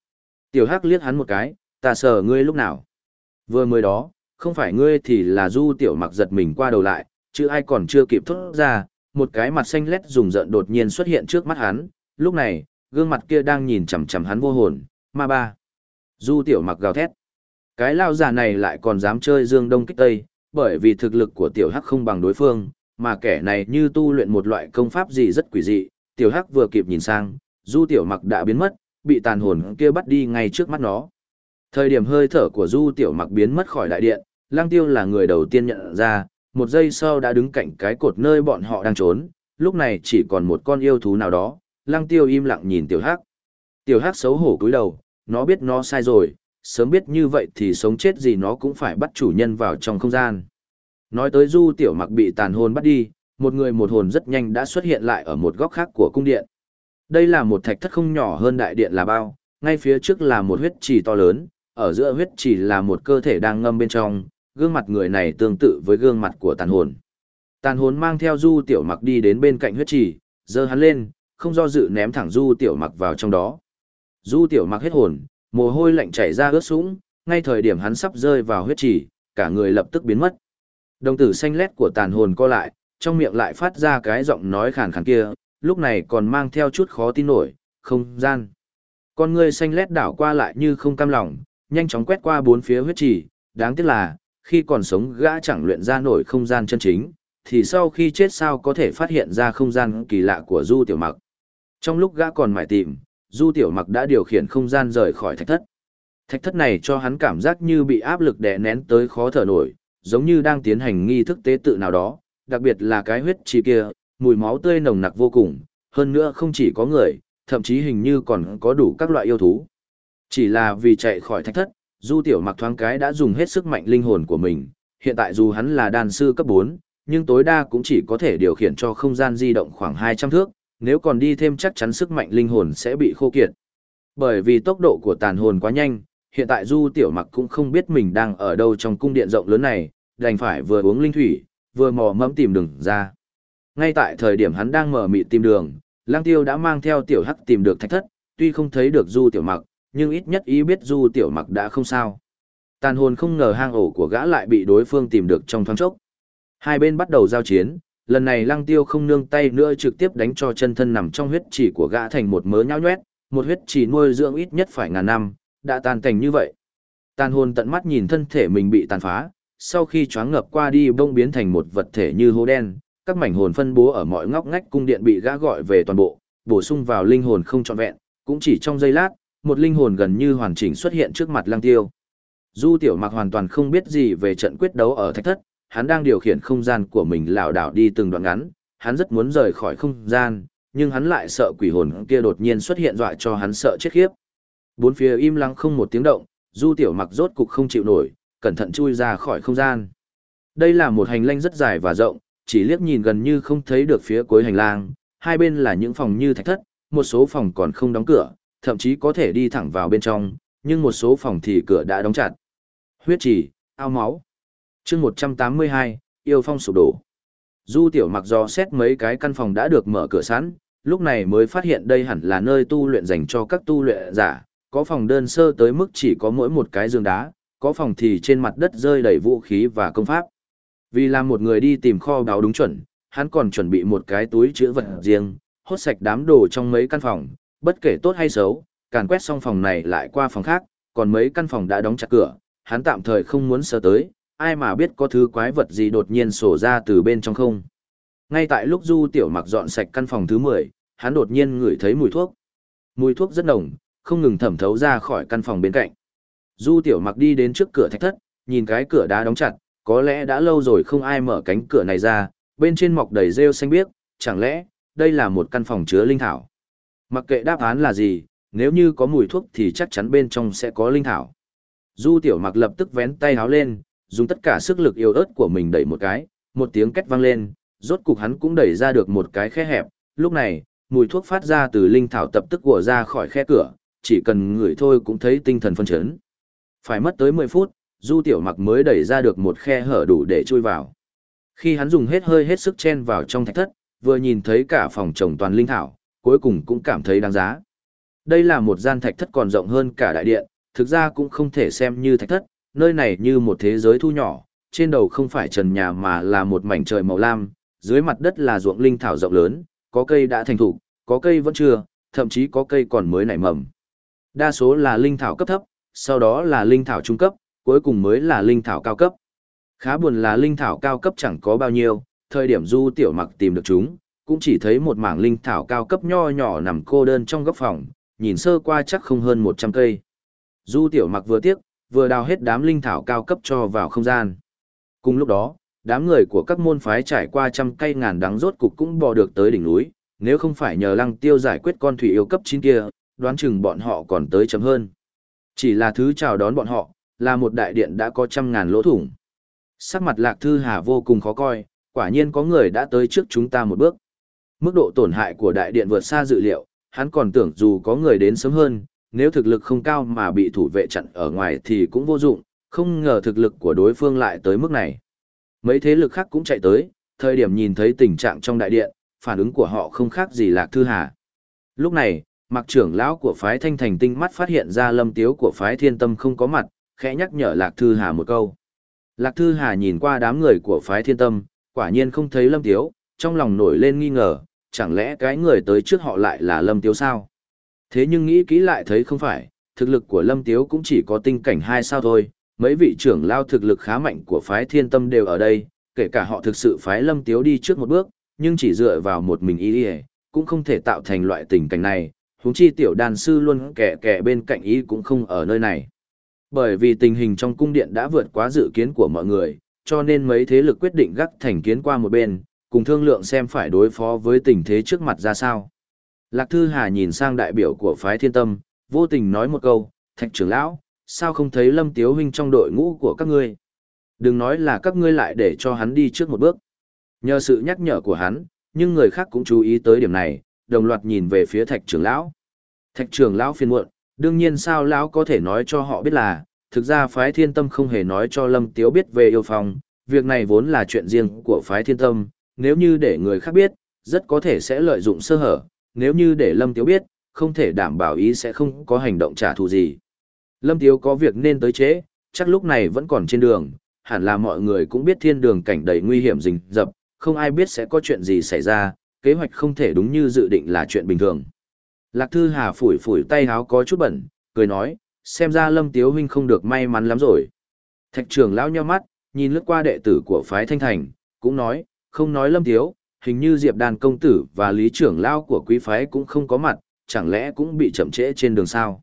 Tiểu Hắc liếc hắn một cái, ta sờ ngươi lúc nào. Vừa mới đó, không phải ngươi thì là Du Tiểu Mặc giật mình qua đầu lại, chứ ai còn chưa kịp thốt ra, một cái mặt xanh lét rùng rợn đột nhiên xuất hiện trước mắt hắn, lúc này, gương mặt kia đang nhìn chằm chằm hắn vô hồn, ma ba. Du Tiểu Mặc gào thét. Cái lao già này lại còn dám chơi dương đông kích tây, bởi vì thực lực của Tiểu Hắc không bằng đối phương, mà kẻ này như tu luyện một loại công pháp gì rất quỷ dị, Tiểu Hắc vừa kịp nhìn sang, Du Tiểu Mặc đã biến mất, bị tàn hồn kia bắt đi ngay trước mắt nó. Thời điểm hơi thở của Du Tiểu Mặc biến mất khỏi đại điện, Lang Tiêu là người đầu tiên nhận ra, một giây sau đã đứng cạnh cái cột nơi bọn họ đang trốn, lúc này chỉ còn một con yêu thú nào đó, Lang Tiêu im lặng nhìn Tiểu Hắc. Tiểu Hắc xấu hổ cúi đầu, nó biết nó sai rồi, sớm biết như vậy thì sống chết gì nó cũng phải bắt chủ nhân vào trong không gian. Nói tới Du Tiểu Mặc bị tàn hồn bắt đi, một người một hồn rất nhanh đã xuất hiện lại ở một góc khác của cung điện. Đây là một thạch thất không nhỏ hơn đại điện là bao, ngay phía trước là một huyết trì to lớn, ở giữa huyết trì là một cơ thể đang ngâm bên trong, gương mặt người này tương tự với gương mặt của tàn hồn. Tàn hồn mang theo Du Tiểu Mặc đi đến bên cạnh huyết trì, giơ hắn lên, không do dự ném thẳng Du Tiểu Mặc vào trong đó. Du Tiểu Mặc hết hồn, mồ hôi lạnh chảy ra ướt sũng, ngay thời điểm hắn sắp rơi vào huyết trì, cả người lập tức biến mất. Đồng tử xanh lét của tàn hồn co lại, trong miệng lại phát ra cái giọng nói khàn khàn kia, lúc này còn mang theo chút khó tin nổi, không gian. Con ngươi xanh lét đảo qua lại như không cam lòng, nhanh chóng quét qua bốn phía huyết trì, đáng tiếc là, khi còn sống gã chẳng luyện ra nổi không gian chân chính, thì sau khi chết sao có thể phát hiện ra không gian kỳ lạ của Du Tiểu Mặc. Trong lúc gã còn mải tìm, Du Tiểu Mặc đã điều khiển không gian rời khỏi thạch thất. Thạch thất này cho hắn cảm giác như bị áp lực đè nén tới khó thở nổi, giống như đang tiến hành nghi thức tế tự nào đó, đặc biệt là cái huyết trì kia, mùi máu tươi nồng nặc vô cùng, hơn nữa không chỉ có người, thậm chí hình như còn có đủ các loại yêu thú. Chỉ là vì chạy khỏi thạch thất, Du Tiểu Mặc thoáng cái đã dùng hết sức mạnh linh hồn của mình, hiện tại dù hắn là đàn sư cấp 4, nhưng tối đa cũng chỉ có thể điều khiển cho không gian di động khoảng 200 thước, nếu còn đi thêm chắc chắn sức mạnh linh hồn sẽ bị khô kiệt. Bởi vì tốc độ của tàn hồn quá nhanh, hiện tại Du Tiểu Mặc cũng không biết mình đang ở đâu trong cung điện rộng lớn này, đành phải vừa uống linh thủy, vừa mò mẫm tìm đường ra. Ngay tại thời điểm hắn đang mở mịt tìm đường, Lang Tiêu đã mang theo Tiểu Hắc tìm được thạch thất, tuy không thấy được Du Tiểu Mặc, nhưng ít nhất ý biết Du Tiểu Mặc đã không sao. Tàn hồn không ngờ hang ổ của gã lại bị đối phương tìm được trong thoáng chốc. Hai bên bắt đầu giao chiến, lần này Lăng Tiêu không nương tay nữa trực tiếp đánh cho chân thân nằm trong huyết chỉ của gã thành một mớ nhão nhoét, một huyết chỉ nuôi dưỡng ít nhất phải ngàn năm, đã tan cảnh như vậy. Tàn hồn tận mắt nhìn thân thể mình bị tàn phá, sau khi choáng ngập qua đi bông biến thành một vật thể như hố đen, các mảnh hồn phân bố ở mọi ngóc ngách cung điện bị gã gọi về toàn bộ, bổ sung vào linh hồn không trọn vẹn, cũng chỉ trong giây lát, một linh hồn gần như hoàn chỉnh xuất hiện trước mặt Lăng Tiêu. Du Tiểu Mặc hoàn toàn không biết gì về trận quyết đấu ở thạch thất, hắn đang điều khiển không gian của mình lảo đảo đi từng đoạn ngắn, hắn rất muốn rời khỏi không gian, nhưng hắn lại sợ quỷ hồn kia đột nhiên xuất hiện dọa cho hắn sợ chết khiếp. Bốn phía im lặng không một tiếng động, Du Tiểu Mặc rốt cục không chịu nổi, cẩn thận chui ra khỏi không gian. Đây là một hành lang rất dài và rộng, chỉ liếc nhìn gần như không thấy được phía cuối hành lang, hai bên là những phòng như thạch thất, một số phòng còn không đóng cửa, thậm chí có thể đi thẳng vào bên trong, nhưng một số phòng thì cửa đã đóng chặt. Huyết trì, ao máu chương 182, yêu phong sụp đổ. Du tiểu mặc do xét mấy cái căn phòng đã được mở cửa sẵn, lúc này mới phát hiện đây hẳn là nơi tu luyện dành cho các tu luyện giả, có phòng đơn sơ tới mức chỉ có mỗi một cái giường đá, có phòng thì trên mặt đất rơi đầy vũ khí và công pháp. Vì là một người đi tìm kho báu đúng chuẩn, hắn còn chuẩn bị một cái túi chứa vật riêng, hốt sạch đám đồ trong mấy căn phòng, bất kể tốt hay xấu, càn quét xong phòng này lại qua phòng khác, còn mấy căn phòng đã đóng chặt cửa, hắn tạm thời không muốn sơ tới, ai mà biết có thứ quái vật gì đột nhiên sổ ra từ bên trong không. Ngay tại lúc Du Tiểu Mặc dọn sạch căn phòng thứ 10, hắn đột nhiên ngửi thấy mùi thuốc. Mùi thuốc rất nồng, không ngừng thẩm thấu ra khỏi căn phòng bên cạnh. Du Tiểu Mặc đi đến trước cửa thạch thất, nhìn cái cửa đá đóng chặt, có lẽ đã lâu rồi không ai mở cánh cửa này ra, bên trên mọc đầy rêu xanh biếc, chẳng lẽ đây là một căn phòng chứa linh thảo. Mặc kệ đáp án là gì, nếu như có mùi thuốc thì chắc chắn bên trong sẽ có linh thảo. Du Tiểu Mặc lập tức vén tay háo lên, dùng tất cả sức lực yếu ớt của mình đẩy một cái, một tiếng két vang lên, rốt cục hắn cũng đẩy ra được một cái khe hẹp, lúc này, mùi thuốc phát ra từ linh thảo tập tức của ra khỏi khe cửa, chỉ cần ngửi thôi cũng thấy tinh thần phân chấn. Phải mất tới 10 phút, Du Tiểu Mặc mới đẩy ra được một khe hở đủ để chui vào. Khi hắn dùng hết hơi hết sức chen vào trong thạch thất, vừa nhìn thấy cả phòng trồng toàn linh thảo, cuối cùng cũng cảm thấy đáng giá. Đây là một gian thạch thất còn rộng hơn cả đại điện, thực ra cũng không thể xem như thạch thất, nơi này như một thế giới thu nhỏ, trên đầu không phải trần nhà mà là một mảnh trời màu lam, dưới mặt đất là ruộng linh thảo rộng lớn, có cây đã thành thủ, có cây vẫn chưa, thậm chí có cây còn mới nảy mầm. Đa số là linh thảo cấp thấp, sau đó là linh thảo trung cấp, cuối cùng mới là linh thảo cao cấp. Khá buồn là linh thảo cao cấp chẳng có bao nhiêu, thời điểm du tiểu mặc tìm được chúng, cũng chỉ thấy một mảng linh thảo cao cấp nho nhỏ nằm cô đơn trong góc phòng, nhìn sơ qua chắc không hơn 100 cây. Du tiểu mặc vừa tiếc, vừa đào hết đám linh thảo cao cấp cho vào không gian. Cùng lúc đó, đám người của các môn phái trải qua trăm cây ngàn đắng rốt cục cũng bò được tới đỉnh núi, nếu không phải nhờ lăng tiêu giải quyết con thủy yêu cấp 9 kia, đoán chừng bọn họ còn tới chấm hơn. Chỉ là thứ chào đón bọn họ, là một đại điện đã có trăm ngàn lỗ thủng. Sắc mặt lạc thư hà vô cùng khó coi, quả nhiên có người đã tới trước chúng ta một bước. Mức độ tổn hại của đại điện vượt xa dự liệu, hắn còn tưởng dù có người đến sớm hơn, nếu thực lực không cao mà bị thủ vệ chặn ở ngoài thì cũng vô dụng, không ngờ thực lực của đối phương lại tới mức này. Mấy thế lực khác cũng chạy tới, thời điểm nhìn thấy tình trạng trong đại điện, phản ứng của họ không khác gì Lạc Thư Hà. Lúc này, mặc trưởng lão của phái Thanh Thành tinh mắt phát hiện ra lâm tiếu của phái Thiên Tâm không có mặt, khẽ nhắc nhở Lạc Thư Hà một câu. Lạc Thư Hà nhìn qua đám người của phái Thiên Tâm, quả nhiên không thấy lâm tiếu, trong lòng nổi lên nghi ngờ, chẳng lẽ cái người tới trước họ lại là lâm tiếu sao? Thế nhưng nghĩ kỹ lại thấy không phải, thực lực của lâm tiếu cũng chỉ có tinh cảnh hai sao thôi, mấy vị trưởng lao thực lực khá mạnh của phái thiên tâm đều ở đây, kể cả họ thực sự phái lâm tiếu đi trước một bước, nhưng chỉ dựa vào một mình ý ý, cũng không thể tạo thành loại tình cảnh này, huống chi tiểu đàn sư luôn kẻ kẻ bên cạnh ý cũng không ở nơi này. Bởi vì tình hình trong cung điện đã vượt quá dự kiến của mọi người, cho nên mấy thế lực quyết định gắt thành kiến qua một bên, cùng thương lượng xem phải đối phó với tình thế trước mặt ra sao. Lạc Thư Hà nhìn sang đại biểu của phái thiên tâm, vô tình nói một câu, thạch trưởng lão, sao không thấy lâm tiếu huynh trong đội ngũ của các ngươi? Đừng nói là các ngươi lại để cho hắn đi trước một bước. Nhờ sự nhắc nhở của hắn, nhưng người khác cũng chú ý tới điểm này, đồng loạt nhìn về phía thạch trưởng lão. Thạch trưởng lão phiền muộn, đương nhiên sao lão có thể nói cho họ biết là, thực ra phái thiên tâm không hề nói cho lâm tiếu biết về yêu phong, việc này vốn là chuyện riêng của phái thiên tâm, nếu như để người khác biết, rất có thể sẽ lợi dụng sơ hở, nếu như để lâm tiếu biết, không thể đảm bảo ý sẽ không có hành động trả thù gì. Lâm Tiếu có việc nên tới chế, chắc lúc này vẫn còn trên đường, hẳn là mọi người cũng biết thiên đường cảnh đầy nguy hiểm rình rập, không ai biết sẽ có chuyện gì xảy ra, kế hoạch không thể đúng như dự định là chuyện bình thường. Lạc Thư Hà phủi phủi tay háo có chút bẩn, cười nói, xem ra Lâm Tiếu huynh không được may mắn lắm rồi. Thạch trưởng lão nheo mắt, nhìn lướt qua đệ tử của phái Thanh Thành, cũng nói, không nói Lâm Tiếu, hình như Diệp Đàn công tử và lý trưởng lão của quý phái cũng không có mặt, chẳng lẽ cũng bị chậm trễ trên đường sao.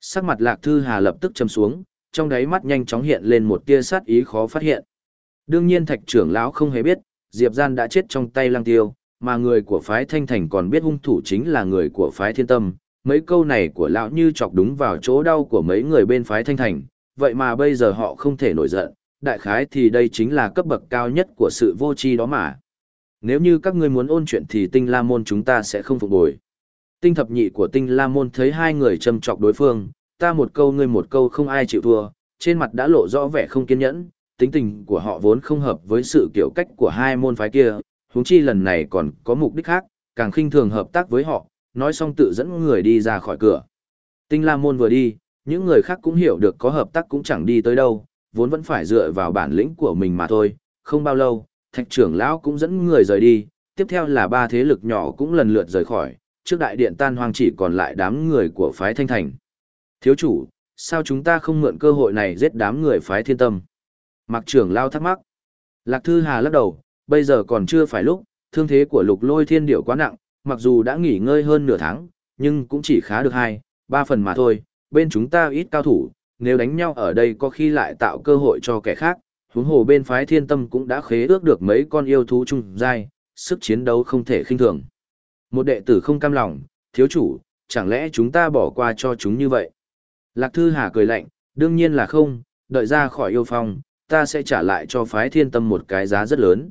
Sắc mặt Lạc Thư Hà lập tức châm xuống, trong đáy mắt nhanh chóng hiện lên một tia sát ý khó phát hiện. Đương nhiên thạch trưởng lão không hề biết, Diệp Gian đã chết trong tay Lăng Tiêu, mà người của phái Thanh Thành còn biết hung thủ chính là người của phái Thiên Tâm. Mấy câu này của lão như chọc đúng vào chỗ đau của mấy người bên phái Thanh Thành, vậy mà bây giờ họ không thể nổi giận, đại khái thì đây chính là cấp bậc cao nhất của sự vô tri đó mà. Nếu như các ngươi muốn ôn chuyện thì tinh la môn chúng ta sẽ không phục bồi. Tinh thập nhị của tinh la môn thấy hai người châm chọc đối phương, ta một câu ngươi một câu không ai chịu thua, trên mặt đã lộ rõ vẻ không kiên nhẫn, tính tình của họ vốn không hợp với sự kiểu cách của hai môn phái kia, huống chi lần này còn có mục đích khác, càng khinh thường hợp tác với họ, nói xong tự dẫn người đi ra khỏi cửa. Tinh La môn vừa đi, những người khác cũng hiểu được có hợp tác cũng chẳng đi tới đâu, vốn vẫn phải dựa vào bản lĩnh của mình mà thôi, không bao lâu, thạch trưởng lão cũng dẫn người rời đi, tiếp theo là ba thế lực nhỏ cũng lần lượt rời khỏi, trước đại điện tan hoang chỉ còn lại đám người của phái thanh thành. Thiếu chủ, sao chúng ta không mượn cơ hội này giết đám người phái thiên tâm? Mặc trưởng lao thắc mắc. Lạc Thư Hà lắc đầu, bây giờ còn chưa phải lúc, thương thế của lục lôi thiên điểu quá nặng, mặc dù đã nghỉ ngơi hơn nửa tháng, nhưng cũng chỉ khá được hai, ba phần mà thôi, bên chúng ta ít cao thủ, nếu đánh nhau ở đây có khi lại tạo cơ hội cho kẻ khác, huống hồ bên phái thiên tâm cũng đã khế ước được mấy con yêu thú chung giai, sức chiến đấu không thể khinh thường. Một đệ tử không cam lòng, thiếu chủ, chẳng lẽ chúng ta bỏ qua cho chúng như vậy? Lạc Thư Hà cười lạnh, đương nhiên là không, đợi ra khỏi yêu phong, ta sẽ trả lại cho phái thiên tâm một cái giá rất lớn.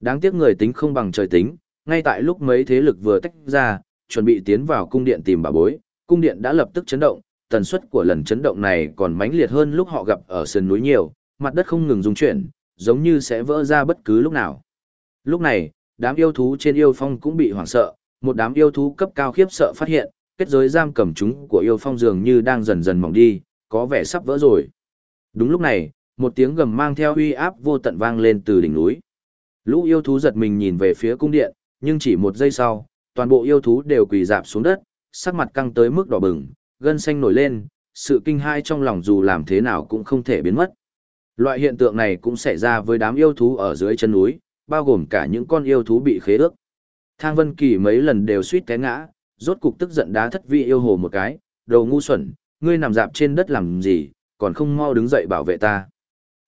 Đáng tiếc người tính không bằng trời tính, ngay tại lúc mấy thế lực vừa tách ra, chuẩn bị tiến vào cung điện tìm bà bối, cung điện đã lập tức chấn động, tần suất của lần chấn động này còn mãnh liệt hơn lúc họ gặp ở sườn núi nhiều, mặt đất không ngừng rung chuyển, giống như sẽ vỡ ra bất cứ lúc nào. Lúc này, đám yêu thú trên yêu phong cũng bị hoảng sợ, một đám yêu thú cấp cao khiếp sợ phát hiện, kết giới giam cầm chúng của yêu phong dường như đang dần dần mỏng đi, có vẻ sắp vỡ rồi. Đúng lúc này, một tiếng gầm mang theo uy áp vô tận vang lên từ đỉnh núi. Lũ yêu thú giật mình nhìn về phía cung điện, nhưng chỉ một giây sau, toàn bộ yêu thú đều quỳ dạp xuống đất, sắc mặt căng tới mức đỏ bừng, gân xanh nổi lên, sự kinh hai trong lòng dù làm thế nào cũng không thể biến mất. Loại hiện tượng này cũng xảy ra với đám yêu thú ở dưới chân núi, bao gồm cả những con yêu thú bị khế ước. Thang Vân Kỳ mấy lần đều suýt té ngã, rốt cục tức giận đá thất vị yêu hồ một cái, Đồ ngu xuẩn, ngươi nằm dạp trên đất làm gì, còn không mau đứng dậy bảo vệ ta.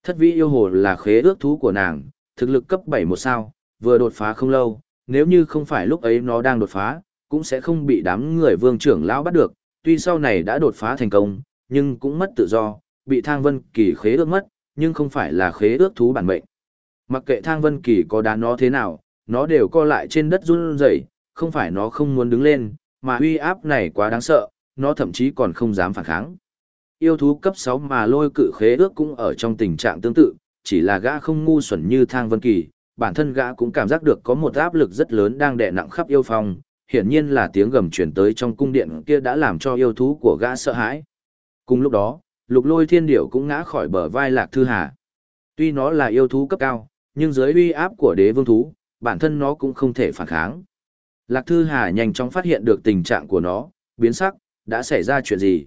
Thất vị yêu hồ là khế ước thú của nàng, thực lực cấp 7 một sao, vừa đột phá không lâu, nếu như không phải lúc ấy nó đang đột phá, cũng sẽ không bị đám người vương trưởng lão bắt được, tuy sau này đã đột phá thành công, nhưng cũng mất tự do, bị Thang Vân Kỳ khế ước mất, nhưng không phải là khế ước thú bản mệnh. Mặc kệ Thang Vân Kỳ có đá nó thế nào, nó đều co lại trên đất run rẩy, không phải nó không muốn đứng lên, mà uy áp này quá đáng sợ, nó thậm chí còn không dám phản kháng. Yêu thú cấp 6 mà lôi cự khế ước cũng ở trong tình trạng tương tự, chỉ là gã không ngu xuẩn như Thang Vân Kỳ, bản thân gã cũng cảm giác được có một áp lực rất lớn đang đè nặng khắp yêu phong, hiển nhiên là tiếng gầm truyền tới trong cung điện kia đã làm cho yêu thú của gã sợ hãi. Cùng lúc đó, lục lôi thiên điểu cũng ngã khỏi bờ vai lạc thư hà. Tuy nó là yêu thú cấp cao, nhưng dưới uy áp của đế vương thú, bản thân nó cũng không thể phản kháng. Lạc thư hà nhanh chóng phát hiện được tình trạng của nó, biến sắc, đã xảy ra chuyện gì.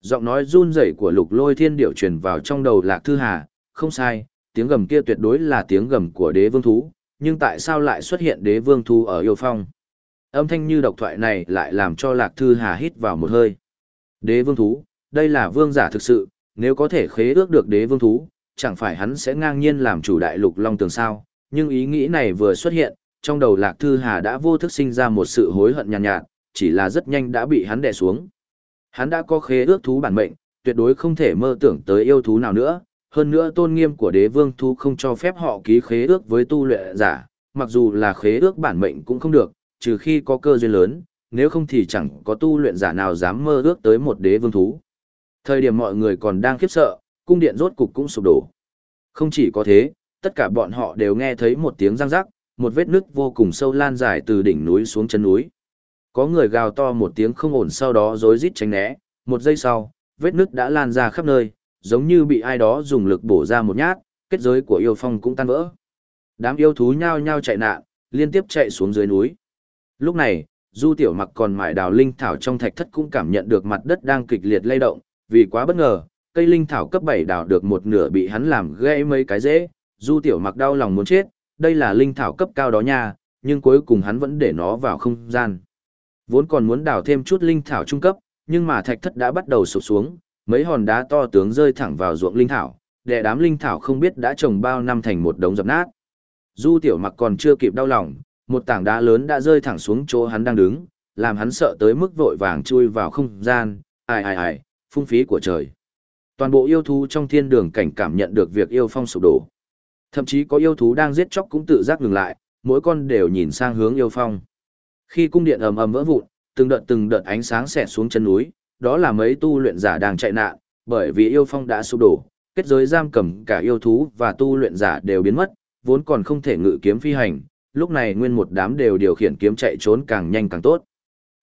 Giọng nói run rẩy của lục lôi thiên điểu truyền vào trong đầu lạc thư hà, không sai, tiếng gầm kia tuyệt đối là tiếng gầm của đế vương thú, nhưng tại sao lại xuất hiện đế vương thú ở yêu phong? Âm thanh như độc thoại này lại làm cho lạc thư hà hít vào một hơi. Đế vương thú, đây là vương giả thực sự, nếu có thể khế ước được đế vương thú, chẳng phải hắn sẽ ngang nhiên làm chủ đại lục long tường sao, nhưng ý nghĩ này vừa xuất hiện, trong đầu lạc thư hà đã vô thức sinh ra một sự hối hận nhàn nhạt, nhạt, chỉ là rất nhanh đã bị hắn đè xuống. Hắn đã có khế ước thú bản mệnh, tuyệt đối không thể mơ tưởng tới yêu thú nào nữa, hơn nữa tôn nghiêm của đế vương thú không cho phép họ ký khế ước với tu luyện giả, mặc dù là khế ước bản mệnh cũng không được, trừ khi có cơ duyên lớn, nếu không thì chẳng có tu luyện giả nào dám mơ ước tới một đế vương thú. Thời điểm mọi người còn đang khiếp sợ, cung điện rốt cục cũng sụp đổ. Không chỉ có thế, tất cả bọn họ đều nghe thấy một tiếng răng rắc, một vết nứt vô cùng sâu lan dài từ đỉnh núi xuống chân núi. Có người gào to một tiếng không ổn sau đó rối rít tránh né, một giây sau, vết nứt đã lan ra khắp nơi, giống như bị ai đó dùng lực bổ ra một nhát, kết giới của yêu phong cũng tan vỡ. Đám yêu thú nhao nhao chạy nạn, liên tiếp chạy xuống dưới núi. Lúc này, Du Tiểu Mặc còn mải đào linh thảo trong thạch thất cũng cảm nhận được mặt đất đang kịch liệt lay động, vì quá bất ngờ, cây linh thảo cấp 7 đào được một nửa bị hắn làm gãy mấy cái dễ, Du Tiểu Mặc đau lòng muốn chết, đây là linh thảo cấp cao đó nha, nhưng cuối cùng hắn vẫn để nó vào không gian. Vốn còn muốn đào thêm chút linh thảo trung cấp, nhưng mà thạch thất đã bắt đầu sụp xuống, mấy hòn đá to tướng rơi thẳng vào ruộng linh thảo, để đám linh thảo không biết đã trồng bao năm thành một đống dập nát. Du Tiểu Mặc còn chưa kịp đau lòng, một tảng đá lớn đã rơi thẳng xuống chỗ hắn đang đứng, làm hắn sợ tới mức vội vàng chui vào không gian, ai ai ai, phung phí của trời. Toàn bộ yêu thú trong thiên đường cảnh cảm nhận được việc yêu phong sụp đổ. Thậm chí có yêu thú đang giết chóc cũng tự giác ngừng lại, mỗi con đều nhìn sang hướng yêu phong. Khi cung điện ầm ầm vỡ vụn, từng đợt từng đợt ánh sáng xẹt xuống chân núi, đó là mấy tu luyện giả đang chạy nạn, bởi vì yêu phong đã sụp đổ, kết giới giam cầm cả yêu thú và tu luyện giả đều biến mất, vốn còn không thể ngự kiếm phi hành, lúc này nguyên một đám đều điều khiển kiếm chạy trốn càng nhanh càng tốt.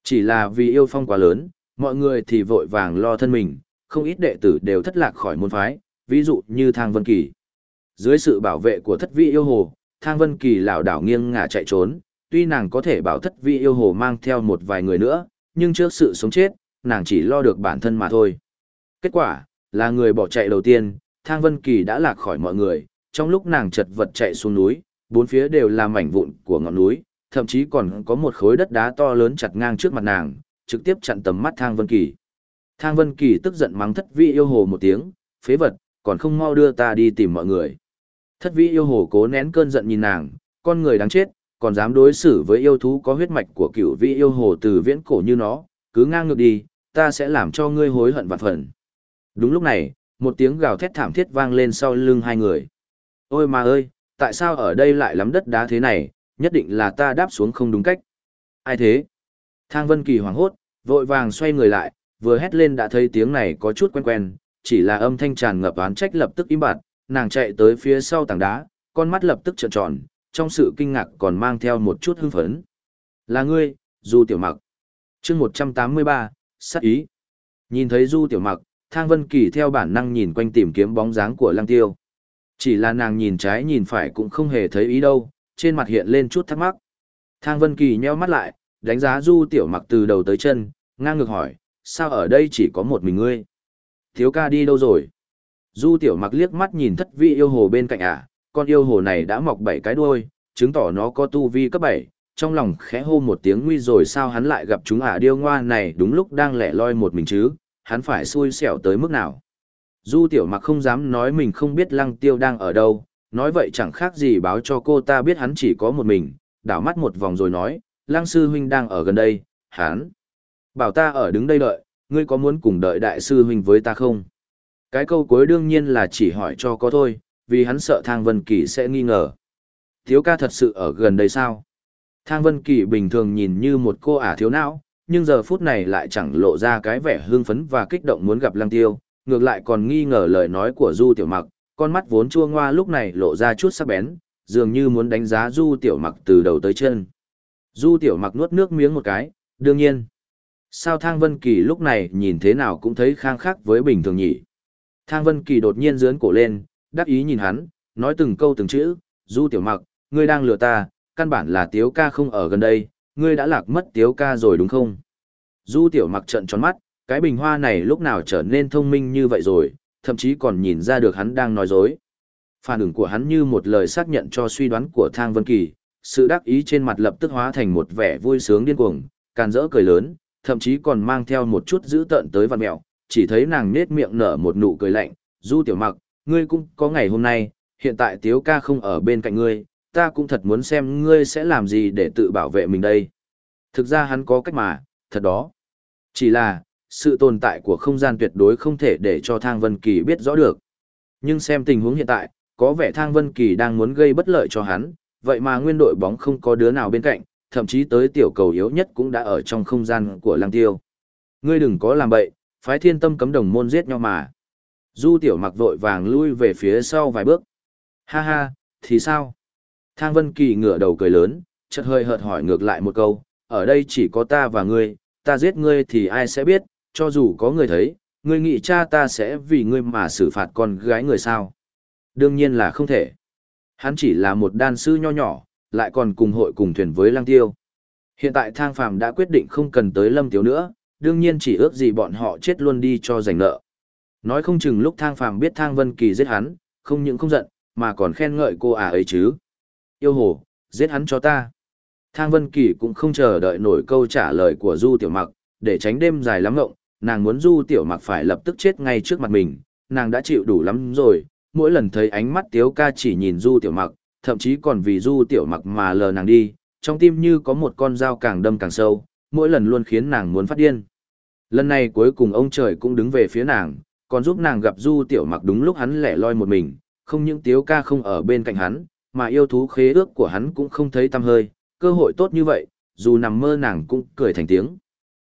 Chỉ là vì yêu phong quá lớn, mọi người thì vội vàng lo thân mình, không ít đệ tử đều thất lạc khỏi môn phái, ví dụ như Thang Vân Kỳ. Dưới sự bảo vệ của thất vị yêu hồ, Thang Vân Kỳ lảo đảo nghiêng ngả chạy trốn, tuy nàng có thể bảo thất vị yêu hồ mang theo một vài người nữa, nhưng trước sự sống chết, nàng chỉ lo được bản thân mà thôi. Kết quả, là người bỏ chạy đầu tiên, Thang Vân Kỳ đã lạc khỏi mọi người, trong lúc nàng chật vật chạy xuống núi, bốn phía đều là mảnh vụn của ngọn núi, thậm chí còn có một khối đất đá to lớn chặt ngang trước mặt nàng, trực tiếp chặn tầm mắt Thang Vân Kỳ. Thang Vân Kỳ tức giận mắng thất vị yêu hồ một tiếng, phế vật, còn không mau đưa ta đi tìm mọi người. Thất vị yêu hồ cố nén cơn giận nhìn nàng, con người đáng chết, còn dám đối xử với yêu thú có huyết mạch của cựu vị yêu hồ từ viễn cổ như nó, cứ ngang ngược đi, ta sẽ làm cho ngươi hối hận vạn phần. Đúng lúc này, một tiếng gào thét thảm thiết vang lên sau lưng hai người. Ôi mà ơi, tại sao ở đây lại lắm đất đá thế này, nhất định là ta đáp xuống không đúng cách. Ai thế? Thang Vân Kỳ hoảng hốt, vội vàng xoay người lại, vừa hét lên đã thấy tiếng này có chút quen quen, chỉ là âm thanh tràn ngập oán trách lập tức im bặt, nàng chạy tới phía sau tảng đá, con mắt lập tức trợn tròn, trong sự kinh ngạc còn mang theo một chút hưng phấn. Là ngươi, Du Tiểu Mặc. chương 183, sát ý. Nhìn thấy Du Tiểu Mặc, Thang Vân Kỳ theo bản năng nhìn quanh tìm kiếm bóng dáng của Lăng Tiêu. Chỉ là nàng nhìn trái nhìn phải cũng không hề thấy ý đâu, trên mặt hiện lên chút thắc mắc. Thang Vân Kỳ nheo mắt lại, đánh giá Du Tiểu Mặc từ đầu tới chân, ngang ngược hỏi, sao ở đây chỉ có một mình ngươi? Thiếu ca đi đâu rồi? Du Tiểu Mặc liếc mắt nhìn thất vị yêu hồ bên cạnh à, con yêu hồ này đã mọc bảy cái đuôi, chứng tỏ nó có tu vi cấp bảy. trong lòng khẽ hô một tiếng nguy rồi sao hắn lại gặp chúng ả à điêu ngoa này đúng lúc đang lẻ loi một mình chứ, hắn phải xui xẻo tới mức nào. Du Tiểu Mặc không dám nói mình không biết Lăng Tiêu đang ở đâu, nói vậy chẳng khác gì báo cho cô ta biết hắn chỉ có một mình, đảo mắt một vòng rồi nói, Lăng Sư Huynh đang ở gần đây, hắn. Bảo ta ở đứng đây đợi, ngươi có muốn cùng đợi Đại Sư Huynh với ta không? Cái câu cuối đương nhiên là chỉ hỏi cho có thôi, vì hắn sợ Thang Vân Kỳ sẽ nghi ngờ. Thiếu ca thật sự ở gần đây sao? Thang Vân Kỳ bình thường nhìn như một cô ả thiếu não, nhưng giờ phút này lại chẳng lộ ra cái vẻ hưng phấn và kích động muốn gặp Lăng Tiêu, ngược lại còn nghi ngờ lời nói của Du Tiểu Mặc, con mắt vốn chua ngoa lúc này lộ ra chút sắc bén, dường như muốn đánh giá Du Tiểu Mặc từ đầu tới chân. Du Tiểu Mặc nuốt nước miếng một cái, đương nhiên. Sao Thang Vân Kỳ lúc này nhìn thế nào cũng thấy khang khác với bình thường nhỉ? Thang Vân Kỳ đột nhiên dướn cổ lên, đắc ý nhìn hắn, nói từng câu từng chữ, Du Tiểu Mặc, ngươi đang lừa ta, căn bản là Tiếu ca không ở gần đây, ngươi đã lạc mất Tiếu ca rồi đúng không? Du Tiểu Mặc trợn tròn mắt, cái bình hoa này lúc nào trở nên thông minh như vậy rồi, thậm chí còn nhìn ra được hắn đang nói dối. Phản ứng của hắn như một lời xác nhận cho suy đoán của Thang Vân Kỳ, sự đắc ý trên mặt lập tức hóa thành một vẻ vui sướng điên cuồng, càn rỡ cười lớn, thậm chí còn mang theo một chút dữ tợn tới vặn mẹo, chỉ thấy nàng nết miệng nở một nụ cười lạnh, "Du Tiểu Mặc, ngươi cũng có ngày hôm nay, hiện tại Tiếu ca không ở bên cạnh ngươi, ta cũng thật muốn xem ngươi sẽ làm gì để tự bảo vệ mình đây." Thực ra hắn có cách mà, thật đó. Chỉ là, sự tồn tại của không gian tuyệt đối không thể để cho Thang Vân Kỳ biết rõ được. Nhưng xem tình huống hiện tại, có vẻ Thang Vân Kỳ đang muốn gây bất lợi cho hắn, vậy mà nguyên đội bóng không có đứa nào bên cạnh, thậm chí tới tiểu cầu yếu nhất cũng đã ở trong không gian của Lăng Tiêu. Ngươi đừng có làm bậy, phái thiên tâm cấm đồng môn giết nhau mà. Du tiểu mặc vội vàng lui về phía sau vài bước. Ha ha, thì sao? Thang Vân Kỳ ngửa đầu cười lớn, chợt hơi hợt hỏi ngược lại một câu, ở đây chỉ có ta và ngươi, ta giết ngươi thì ai sẽ biết, cho dù có người thấy, ngươi nghĩ cha ta sẽ vì ngươi mà xử phạt con gái người sao? Đương nhiên là không thể. Hắn chỉ là một đan sư nho nhỏ, lại còn cùng hội cùng thuyền với Lăng Tiêu. Hiện tại Thang Phàm đã quyết định không cần tới Lâm Tiếu nữa, đương nhiên chỉ ước gì bọn họ chết luôn đi cho giành nợ. Nói không chừng lúc thang phàm biết thang vân kỳ giết hắn, không những không giận, mà còn khen ngợi cô ả ấy chứ. Yêu hồ, giết hắn cho ta. Thang vân kỳ cũng không chờ đợi nổi câu trả lời của du tiểu mặc, để tránh đêm dài lắm ngộng, nàng muốn du tiểu mặc phải lập tức chết ngay trước mặt mình, nàng đã chịu đủ lắm rồi, mỗi lần thấy ánh mắt tiếu ca chỉ nhìn du tiểu mặc, thậm chí còn vì du tiểu mặc mà lờ nàng đi, trong tim như có một con dao càng đâm càng sâu, mỗi lần luôn khiến nàng muốn phát điên. Lần này cuối cùng ông trời cũng đứng về phía nàng, còn giúp nàng gặp du tiểu mặc đúng lúc hắn lẻ loi một mình, không những tiếu ca không ở bên cạnh hắn, mà yêu thú khế ước của hắn cũng không thấy tăm hơi, cơ hội tốt như vậy, dù nằm mơ nàng cũng cười thành tiếng.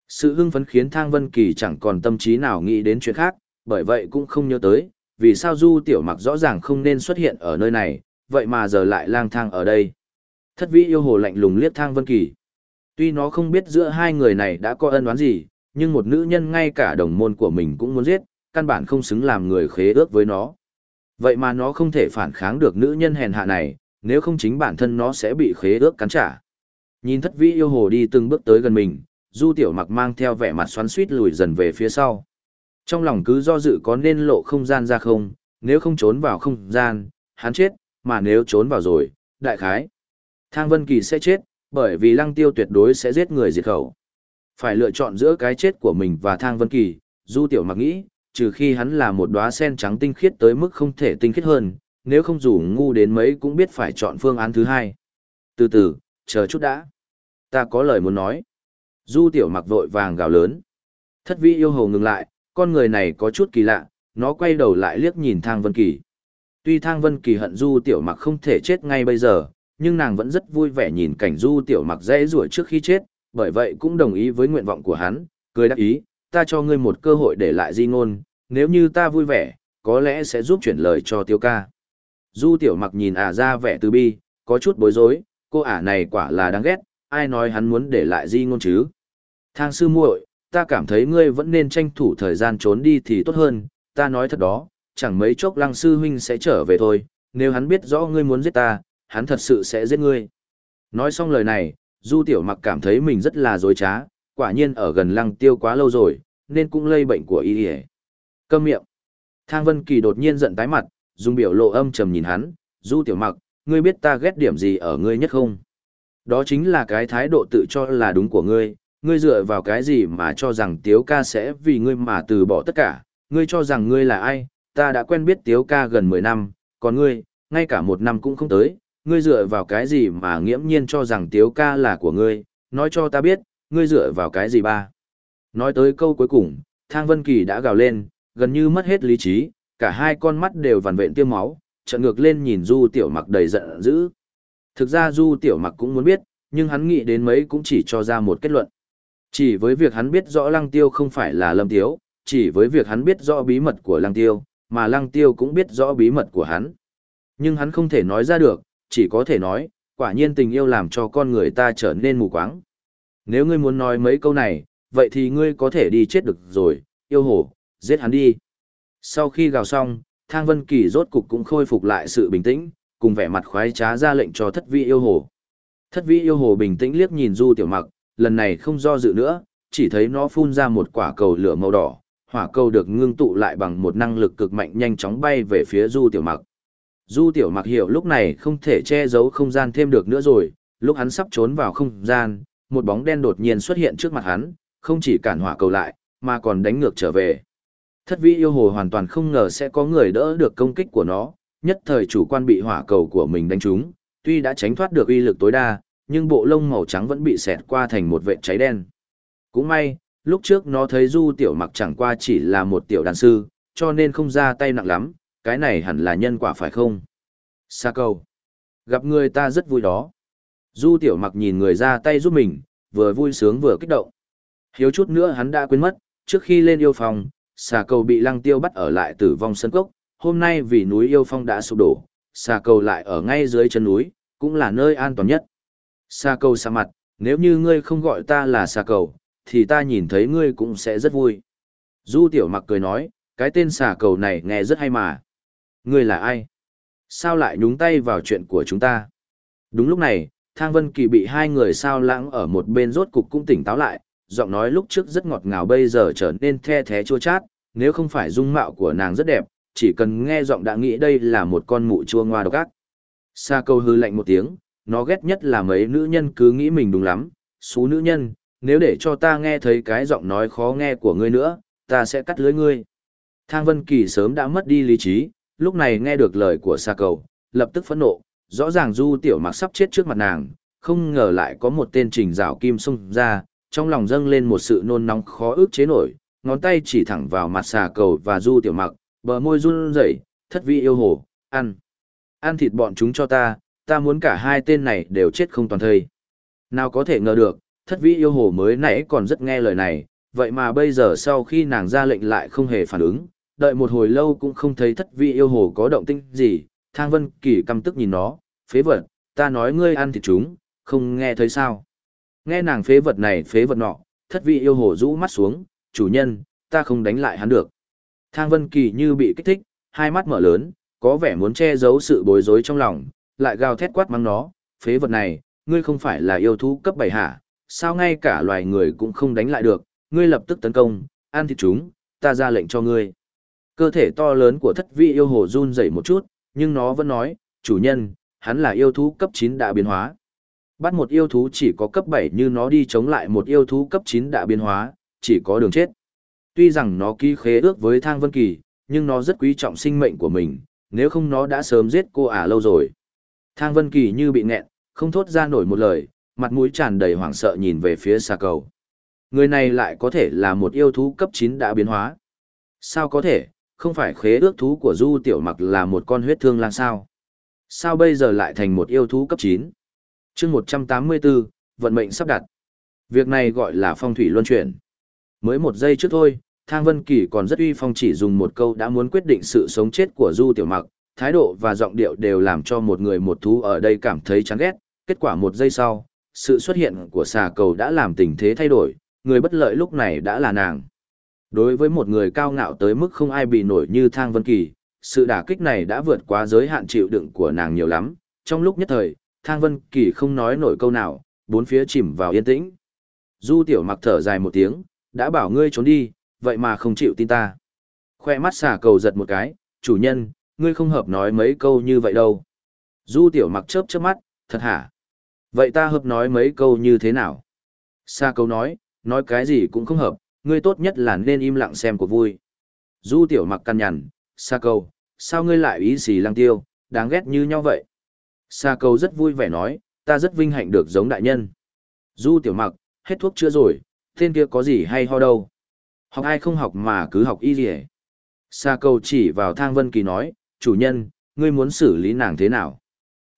Sự hưng phấn khiến Thang Vân Kỳ chẳng còn tâm trí nào nghĩ đến chuyện khác, bởi vậy cũng không nhớ tới, vì sao Du Tiểu Mặc rõ ràng không nên xuất hiện ở nơi này, vậy mà giờ lại lang thang ở đây. Thất vĩ yêu hồ lạnh lùng liếc Thang Vân Kỳ. Tuy nó không biết giữa hai người này đã có ân oán gì, nhưng một nữ nhân ngay cả đồng môn của mình cũng muốn giết, căn bản không xứng làm người khế ước với nó. Vậy mà nó không thể phản kháng được nữ nhân hèn hạ này, nếu không chính bản thân nó sẽ bị khế ước cắn trả. Nhìn thất vĩ yêu hồ đi từng bước tới gần mình, du tiểu mặc mang theo vẻ mặt xoắn suýt lùi dần về phía sau. Trong lòng cứ do dự có nên lộ không gian ra không, nếu không trốn vào không gian, hắn chết, mà nếu trốn vào rồi, đại khái. Thang Vân Kỳ sẽ chết, bởi vì lăng tiêu tuyệt đối sẽ giết người diệt khẩu. Phải lựa chọn giữa cái chết của mình và Thang Vân Kỳ, Du Tiểu Mặc nghĩ, trừ khi hắn là một đóa sen trắng tinh khiết tới mức không thể tinh khiết hơn, nếu không dù ngu đến mấy cũng biết phải chọn phương án thứ hai. Từ từ, chờ chút đã. Ta có lời muốn nói. Du Tiểu Mặc vội vàng gào lớn. Thất vi yêu hầu ngừng lại, con người này có chút kỳ lạ, nó quay đầu lại liếc nhìn Thang Vân Kỳ. Tuy Thang Vân Kỳ hận Du Tiểu Mặc không thể chết ngay bây giờ, nhưng nàng vẫn rất vui vẻ nhìn cảnh Du Tiểu Mặc dễ rủa trước khi chết, bởi vậy cũng đồng ý với nguyện vọng của hắn, cười đáp ý, ta cho ngươi một cơ hội để lại di ngôn, nếu như ta vui vẻ, có lẽ sẽ giúp chuyển lời cho Tiêu ca. Du Tiểu Mặc nhìn ả ra vẻ từ bi, có chút bối rối, cô ả này quả là đáng ghét, ai nói hắn muốn để lại di ngôn chứ. Thang sư muội, ta cảm thấy ngươi vẫn nên tranh thủ thời gian trốn đi thì tốt hơn, ta nói thật đó, chẳng mấy chốc lăng sư huynh sẽ trở về thôi, nếu hắn biết rõ ngươi muốn giết ta, hắn thật sự sẽ giết ngươi. Nói xong lời này, Du Tiểu Mặc cảm thấy mình rất là dối trá, quả nhiên ở gần lăng tiêu quá lâu rồi, nên cũng lây bệnh của y hề. Câm miệng. Thang Vân Kỳ đột nhiên giận tái mặt, dùng biểu lộ âm trầm nhìn hắn, Du Tiểu Mặc, ngươi biết ta ghét điểm gì ở ngươi nhất không? Đó chính là cái thái độ tự cho là đúng của ngươi, ngươi dựa vào cái gì mà cho rằng Tiếu ca sẽ vì ngươi mà từ bỏ tất cả, ngươi cho rằng ngươi là ai, ta đã quen biết Tiếu ca gần 10 năm, còn ngươi, ngay cả một năm cũng không tới, ngươi dựa vào cái gì mà nghiễm nhiên cho rằng Tiếu ca là của ngươi, nói cho ta biết, ngươi dựa vào cái gì ba. Nói tới câu cuối cùng, Thang Vân Kỳ đã gào lên, gần như mất hết lý trí, cả hai con mắt đều vằn vện tiêm máu, trợn ngược lên nhìn Du Tiểu Mặc đầy giận dữ. Thực ra Du Tiểu Mặc cũng muốn biết, nhưng hắn nghĩ đến mấy cũng chỉ cho ra một kết luận. Chỉ với việc hắn biết rõ Lăng Tiêu không phải là Lâm Tiếu, chỉ với việc hắn biết rõ bí mật của Lăng Tiêu, mà Lăng Tiêu cũng biết rõ bí mật của hắn. Nhưng hắn không thể nói ra được, chỉ có thể nói, quả nhiên tình yêu làm cho con người ta trở nên mù quáng. Nếu ngươi muốn nói mấy câu này, vậy thì ngươi có thể đi chết được rồi, yêu hổ, giết hắn đi. Sau khi gào xong, Thang Vân Kỳ rốt cục cũng khôi phục lại sự bình tĩnh, cùng vẻ mặt khoái trá ra lệnh cho thất vị yêu hồ. Thất vị yêu hồ bình tĩnh liếc nhìn Du Tiểu Mặc, lần này không do dự nữa, chỉ thấy nó phun ra một quả cầu lửa màu đỏ, hỏa cầu được ngưng tụ lại bằng một năng lực cực mạnh nhanh chóng bay về phía Du Tiểu Mặc. Du Tiểu Mặc hiểu lúc này không thể che giấu không gian thêm được nữa rồi, lúc hắn sắp trốn vào không gian, một bóng đen đột nhiên xuất hiện trước mặt hắn, không chỉ cản hỏa cầu lại, mà còn đánh ngược trở về. Thất vĩ yêu hồ hoàn toàn không ngờ sẽ có người đỡ được công kích của nó, nhất thời chủ quan bị hỏa cầu của mình đánh trúng, tuy đã tránh thoát được uy lực tối đa, nhưng bộ lông màu trắng vẫn bị xẹt qua thành một vệt cháy đen. Cũng may, lúc trước nó thấy Du Tiểu Mặc chẳng qua chỉ là một tiểu đàn sư, cho nên không ra tay nặng lắm, cái này hẳn là nhân quả phải không? Sa cầu. Gặp người ta rất vui đó. Du Tiểu Mặc nhìn người ra tay giúp mình, vừa vui sướng vừa kích động. Hiếu chút nữa hắn đã quên mất, trước khi lên yêu phòng, xà cầu bị lăng tiêu bắt ở lại tử vong sân cốc, hôm nay vì núi yêu phong đã sụp đổ, xà cầu lại ở ngay dưới chân núi, cũng là nơi an toàn nhất. Sa cầu Sa mặt, nếu như ngươi không gọi ta là Sa cầu, thì ta nhìn thấy ngươi cũng sẽ rất vui. Du tiểu mặc cười nói, cái tên xà cầu này nghe rất hay mà. Ngươi là ai? Sao lại nhúng tay vào chuyện của chúng ta? Đúng lúc này, Thang Vân Kỳ bị hai người sao lãng ở một bên rốt cục cũng tỉnh táo lại, giọng nói lúc trước rất ngọt ngào bây giờ trở nên the thế chua chát, nếu không phải dung mạo của nàng rất đẹp, chỉ cần nghe giọng đã nghĩ đây là một con mụ chua ngoa độc ác. Sa câu hư lạnh một tiếng, nó ghét nhất là mấy nữ nhân cứ nghĩ mình đúng lắm, xú nữ nhân, nếu để cho ta nghe thấy cái giọng nói khó nghe của ngươi nữa, ta sẽ cắt lưới ngươi. Thang Vân Kỳ sớm đã mất đi lý trí, lúc này nghe được lời của Sa cầu, lập tức phẫn nộ, rõ ràng Du Tiểu Mặc sắp chết trước mặt nàng, không ngờ lại có một tên trình rào kim xung ra, trong lòng dâng lên một sự nôn nóng khó ức chế nổi, ngón tay chỉ thẳng vào mặt Sa cầu và Du Tiểu Mặc, bờ môi run rẩy, thất vị yêu hồ, ăn. Ăn thịt bọn chúng cho ta, ta muốn cả hai tên này đều chết không toàn thây. Nào có thể ngờ được, thất vĩ yêu hồ mới nãy còn rất nghe lời này, vậy mà bây giờ sau khi nàng ra lệnh lại không hề phản ứng, đợi một hồi lâu cũng không thấy thất vĩ yêu hồ có động tĩnh gì, thang vân kỳ căm tức nhìn nó, phế vật, ta nói ngươi ăn thịt chúng, không nghe thấy sao. Nghe nàng phế vật này phế vật nọ, thất vị yêu hồ rũ mắt xuống, chủ nhân, ta không đánh lại hắn được. Thang vân kỳ như bị kích thích, hai mắt mở lớn, có vẻ muốn che giấu sự bối rối trong lòng, lại gào thét quát mắng nó, phế vật này, ngươi không phải là yêu thú cấp 7 hả, sao ngay cả loài người cũng không đánh lại được, ngươi lập tức tấn công, ăn thịt chúng, ta ra lệnh cho ngươi. Cơ thể to lớn của thất vị yêu hồ run rẩy một chút, nhưng nó vẫn nói, chủ nhân, hắn là yêu thú cấp 9 đã biến hóa. Bắt một yêu thú chỉ có cấp 7 như nó đi chống lại một yêu thú cấp 9 đã biến hóa, chỉ có đường chết. Tuy rằng nó ký khế ước với Thang Vân Kỳ, nhưng nó rất quý trọng sinh mệnh của mình, nếu không nó đã sớm giết cô ả lâu rồi. Thang Vân Kỳ như bị nghẹn, không thốt ra nổi một lời, mặt mũi tràn đầy hoảng sợ nhìn về phía xa cầu. Người này lại có thể là một yêu thú cấp 9 đã biến hóa. Sao có thể, không phải khế ước thú của Du Tiểu Mặc là một con huyết thương lang sao? Sao bây giờ lại thành một yêu thú cấp 9? chương 184, vận mệnh sắp đặt. Việc này gọi là phong thủy luân chuyển. Mới một giây trước thôi, Thang Vân Kỳ còn rất uy phong chỉ dùng một câu đã muốn quyết định sự sống chết của Du Tiểu Mặc, thái độ và giọng điệu đều làm cho một người một thú ở đây cảm thấy chán ghét. Kết quả một giây sau, sự xuất hiện của xà cầu đã làm tình thế thay đổi, người bất lợi lúc này đã là nàng. Đối với một người cao ngạo tới mức không ai bị nổi như Thang Vân Kỳ, sự đả kích này đã vượt quá giới hạn chịu đựng của nàng nhiều lắm. Trong lúc nhất thời, Thang Vân Kỳ không nói nổi câu nào, bốn phía chìm vào yên tĩnh. Du Tiểu Mặc thở dài một tiếng, đã bảo ngươi trốn đi, vậy mà không chịu tin ta. Khoe mắt xà cầu giật một cái, chủ nhân, ngươi không hợp nói mấy câu như vậy đâu. Du Tiểu Mặc chớp chớp mắt, thật hả? Vậy ta hợp nói mấy câu như thế nào? Sa Câu nói, nói cái gì cũng không hợp, ngươi tốt nhất là nên im lặng xem cuộc vui. Du Tiểu Mặc căn nhằn, Sa Câu, sao ngươi lại ý xì lăng tiêu, đáng ghét như nhau vậy? Sa Câu rất vui vẻ nói, ta rất vinh hạnh được giống đại nhân. Du tiểu mặc, hết thuốc chữa rồi, tên kia có gì hay ho đâu. Học ai không học mà cứ học y gì Sa Câu chỉ vào thang vân kỳ nói, chủ nhân, ngươi muốn xử lý nàng thế nào?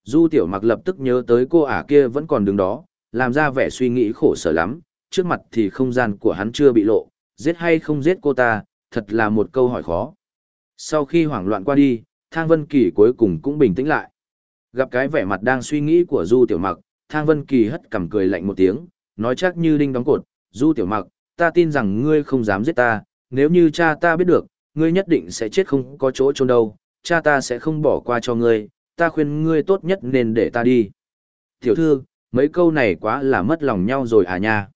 Du tiểu mặc lập tức nhớ tới cô ả kia vẫn còn đứng đó, làm ra vẻ suy nghĩ khổ sở lắm, trước mặt thì không gian của hắn chưa bị lộ, giết hay không giết cô ta, thật là một câu hỏi khó. Sau khi hoảng loạn qua đi, Thang Vân Kỳ cuối cùng cũng bình tĩnh lại. Gặp cái vẻ mặt đang suy nghĩ của Du Tiểu Mặc, Thang Vân Kỳ hất cằm cười lạnh một tiếng, nói chắc như đinh đóng cột, Du Tiểu Mặc, ta tin rằng ngươi không dám giết ta, nếu như cha ta biết được, ngươi nhất định sẽ chết không có chỗ trốn đâu, cha ta sẽ không bỏ qua cho ngươi, ta khuyên ngươi tốt nhất nên để ta đi. Tiểu thư, mấy câu này quá là mất lòng nhau rồi à nha.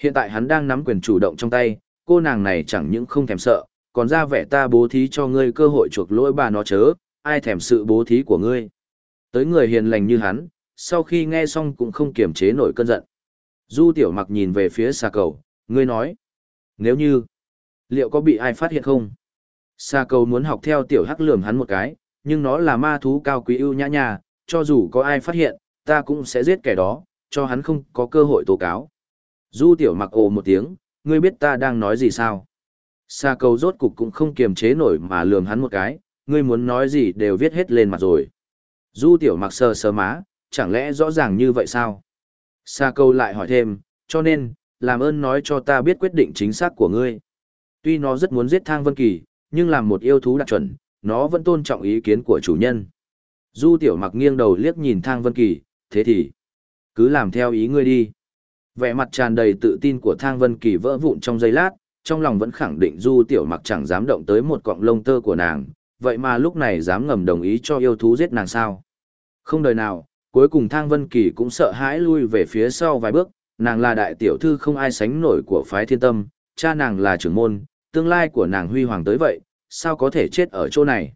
Hiện tại hắn đang nắm quyền chủ động trong tay, cô nàng này chẳng những không thèm sợ, còn ra vẻ ta bố thí cho ngươi cơ hội chuộc lỗi bà nó chớ, ai thèm sự bố thí của ngươi. Tới người hiền lành như hắn, sau khi nghe xong cũng không kiềm chế nổi cơn giận. Du tiểu mặc nhìn về phía xà cầu, ngươi nói. Nếu như, liệu có bị ai phát hiện không? Sa cầu muốn học theo tiểu hắc lườm hắn một cái, nhưng nó là ma thú cao quý ưu nhã nhà, cho dù có ai phát hiện, ta cũng sẽ giết kẻ đó, cho hắn không có cơ hội tố cáo. Du tiểu mặc ồ một tiếng, ngươi biết ta đang nói gì sao? Sa cầu rốt cục cũng không kiềm chế nổi mà lườm hắn một cái, ngươi muốn nói gì đều viết hết lên mặt rồi. Du tiểu mặc sờ sờ má, chẳng lẽ rõ ràng như vậy sao? Sa câu lại hỏi thêm, cho nên, làm ơn nói cho ta biết quyết định chính xác của ngươi. Tuy nó rất muốn giết Thang Vân Kỳ, nhưng làm một yêu thú đạt chuẩn, nó vẫn tôn trọng ý kiến của chủ nhân. Du tiểu mặc nghiêng đầu liếc nhìn Thang Vân Kỳ, thế thì, cứ làm theo ý ngươi đi. Vẻ mặt tràn đầy tự tin của Thang Vân Kỳ vỡ vụn trong giây lát, trong lòng vẫn khẳng định Du tiểu mặc chẳng dám động tới một cọng lông tơ của nàng, vậy mà lúc này dám ngầm đồng ý cho yêu thú giết nàng sao. Không đời nào, cuối cùng Thang Vân Kỳ cũng sợ hãi lui về phía sau vài bước, nàng là đại tiểu thư không ai sánh nổi của phái thiên tâm, cha nàng là trưởng môn, tương lai của nàng huy hoàng tới vậy, sao có thể chết ở chỗ này.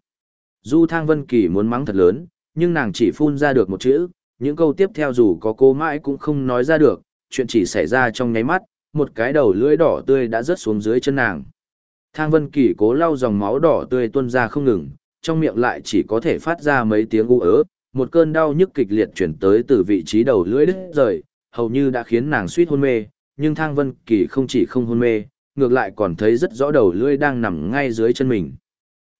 Du Thang Vân Kỳ muốn mắng thật lớn, nhưng nàng chỉ phun ra được một chữ, những câu tiếp theo dù có cố mãi cũng không nói ra được, chuyện chỉ xảy ra trong nháy mắt, một cái đầu lưỡi đỏ tươi đã rớt xuống dưới chân nàng. Thang Vân Kỳ cố lau dòng máu đỏ tươi tuôn ra không ngừng, trong miệng lại chỉ có thể phát ra mấy tiếng u ớ, một cơn đau nhức kịch liệt chuyển tới từ vị trí đầu lưỡi đứt rời, hầu như đã khiến nàng suýt hôn mê, nhưng Thang Vân Kỳ không chỉ không hôn mê, ngược lại còn thấy rất rõ đầu lưỡi đang nằm ngay dưới chân mình.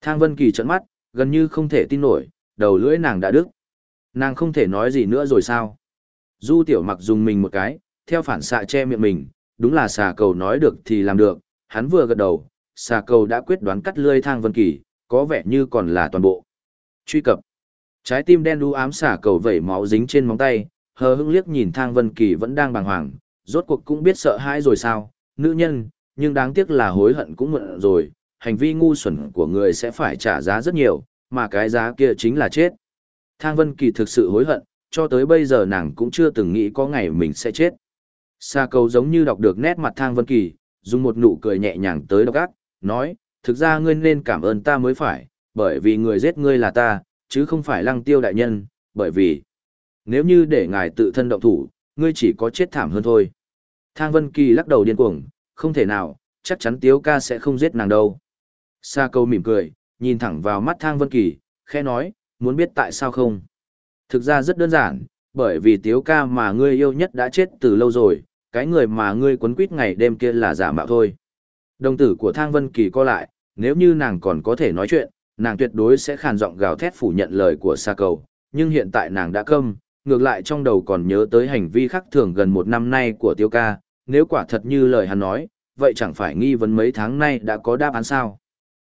Thang Vân Kỳ trợn mắt, gần như không thể tin nổi, đầu lưỡi nàng đã đứt. Nàng không thể nói gì nữa rồi sao? Du Tiểu Mặc dùng mình một cái, theo phản xạ che miệng mình, đúng là xà cầu nói được thì làm được, hắn vừa gật đầu, xà cầu đã quyết đoán cắt lưỡi Thang Vân Kỳ, có vẻ như còn là toàn bộ. Truy cập. Trái tim đen đu ám xả cầu vẩy máu dính trên móng tay, hờ hững liếc nhìn Thang Vân Kỳ vẫn đang bàng hoàng, rốt cuộc cũng biết sợ hãi rồi sao, nữ nhân, nhưng đáng tiếc là hối hận cũng muộn rồi, hành vi ngu xuẩn của người sẽ phải trả giá rất nhiều, mà cái giá kia chính là chết. Thang Vân Kỳ thực sự hối hận, cho tới bây giờ nàng cũng chưa từng nghĩ có ngày mình sẽ chết. Sa cầu giống như đọc được nét mặt Thang Vân Kỳ, dùng một nụ cười nhẹ nhàng tới độc ác, nói, thực ra ngươi nên cảm ơn ta mới phải, bởi vì người giết ngươi là ta, chứ không phải lăng tiêu đại nhân, bởi vì nếu như để ngài tự thân động thủ, ngươi chỉ có chết thảm hơn thôi. Thang Vân Kỳ lắc đầu điên cuồng, không thể nào, chắc chắn Tiếu ca sẽ không giết nàng đâu. Sa câu mỉm cười, nhìn thẳng vào mắt Thang Vân Kỳ, khẽ nói, muốn biết tại sao không? Thực ra rất đơn giản, bởi vì Tiếu ca mà ngươi yêu nhất đã chết từ lâu rồi, cái người mà ngươi quấn quýt ngày đêm kia là giả mạo thôi. Đồng tử của Thang Vân Kỳ co lại, nếu như nàng còn có thể nói chuyện, nàng tuyệt đối sẽ khàn giọng gào thét phủ nhận lời của Sa Cầu, nhưng hiện tại nàng đã câm, ngược lại trong đầu còn nhớ tới hành vi khắc thường gần một năm nay của Tiêu ca, nếu quả thật như lời hắn nói, vậy chẳng phải nghi vấn mấy tháng nay đã có đáp án sao.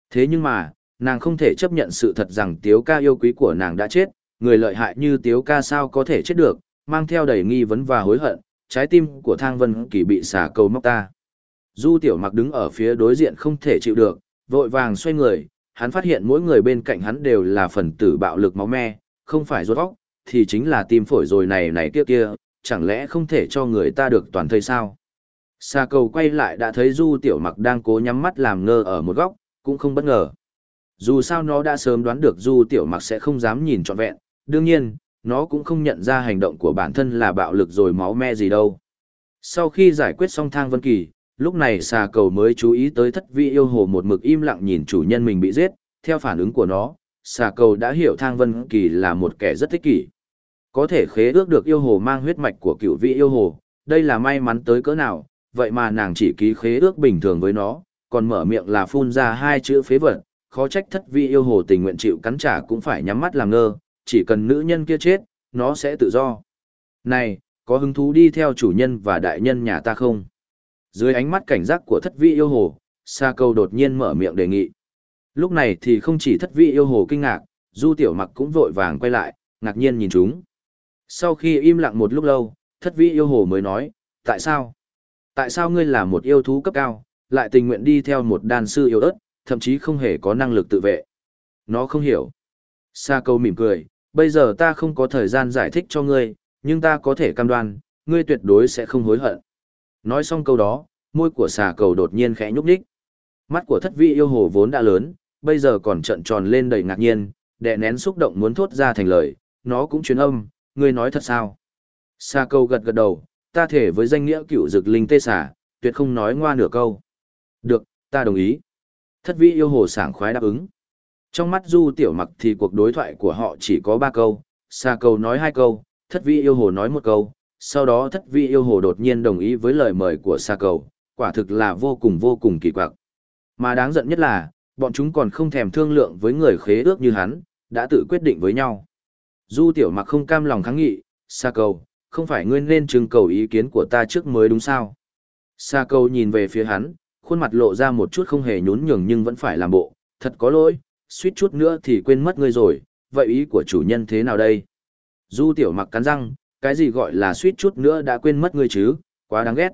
Thế nhưng mà, nàng không thể chấp nhận sự thật rằng Tiếu ca yêu quý của nàng đã chết, người lợi hại như Tiếu ca sao có thể chết được, mang theo đầy nghi vấn và hối hận, trái tim của Thang Vân Kỳ bị xả cầu móc ta. Du Tiểu Mặc đứng ở phía đối diện không thể chịu được, vội vàng xoay người, hắn phát hiện mỗi người bên cạnh hắn đều là phần tử bạo lực máu me, không phải ruột óc, thì chính là tim phổi rồi này này kia kia, chẳng lẽ không thể cho người ta được toàn thây sao? Xa cầu quay lại đã thấy Du Tiểu Mặc đang cố nhắm mắt làm ngơ ở một góc, cũng không bất ngờ. Dù sao nó đã sớm đoán được Du Tiểu Mặc sẽ không dám nhìn trọn vẹn, đương nhiên, nó cũng không nhận ra hành động của bản thân là bạo lực rồi máu me gì đâu. Sau khi giải quyết xong thang Vân Kỳ, lúc này xà cầu mới chú ý tới thất vị yêu hồ một mực im lặng nhìn chủ nhân mình bị giết, theo phản ứng của nó, xà cầu đã hiểu thang Vân Kỳ là một kẻ rất thích kỷ. Có thể khế ước được yêu hồ mang huyết mạch của cựu vị yêu hồ, đây là may mắn tới cỡ nào, vậy mà nàng chỉ ký khế ước bình thường với nó, còn mở miệng là phun ra hai chữ phế vật, khó trách thất vi yêu hồ tình nguyện chịu cắn trả cũng phải nhắm mắt làm ngơ, chỉ cần nữ nhân kia chết, nó sẽ tự do. Này, có hứng thú đi theo chủ nhân và đại nhân nhà ta không? Dưới ánh mắt cảnh giác của thất vi yêu hồ, Sa Câu đột nhiên mở miệng đề nghị. Lúc này thì không chỉ thất vi yêu hồ kinh ngạc, Du Tiểu Mặc cũng vội vàng quay lại, ngạc nhiên nhìn chúng. Sau khi im lặng một lúc lâu, thất vi yêu hồ mới nói, tại sao? Tại sao ngươi là một yêu thú cấp cao, lại tình nguyện đi theo một đàn sư yêu ớt, thậm chí không hề có năng lực tự vệ? Nó không hiểu. Sa Câu mỉm cười, bây giờ ta không có thời gian giải thích cho ngươi, nhưng ta có thể cam đoan, ngươi tuyệt đối sẽ không hối hận. Nói xong câu đó, môi của xà cầu đột nhiên khẽ nhúc nhích. Mắt của thất vị yêu hồ vốn đã lớn, bây giờ còn trợn tròn lên đầy ngạc nhiên, đè nén xúc động muốn thốt ra thành lời, nó cũng truyền âm, ngươi nói thật sao? Xà cầu gật gật đầu, ta thể với danh nghĩa cựu dực linh tê xả, tuyệt không nói ngoa nửa câu. Được, ta đồng ý. Thất vĩ yêu hồ sảng khoái đáp ứng. Trong mắt Du Tiểu Mặc thì cuộc đối thoại của họ chỉ có ba câu, xa cầu nói hai câu, thất vĩ yêu hồ nói một câu, sau đó thất vĩ yêu hồ đột nhiên đồng ý với lời mời của Sa Cầu, quả thực là vô cùng vô cùng kỳ quặc. Mà đáng giận nhất là, bọn chúng còn không thèm thương lượng với người khế ước như hắn, đã tự quyết định với nhau. Du tiểu mặc không cam lòng kháng nghị, Sa Cầu, không phải ngươi nên trưng cầu ý kiến của ta trước mới đúng sao? Sa Câu nhìn về phía hắn, khuôn mặt lộ ra một chút không hề nhún nhường nhưng vẫn phải làm bộ, thật có lỗi, suýt chút nữa thì quên mất ngươi rồi, vậy ý của chủ nhân thế nào đây? Du tiểu mặc cắn răng, cái gì gọi là suýt chút nữa đã quên mất ngươi chứ, quá đáng ghét.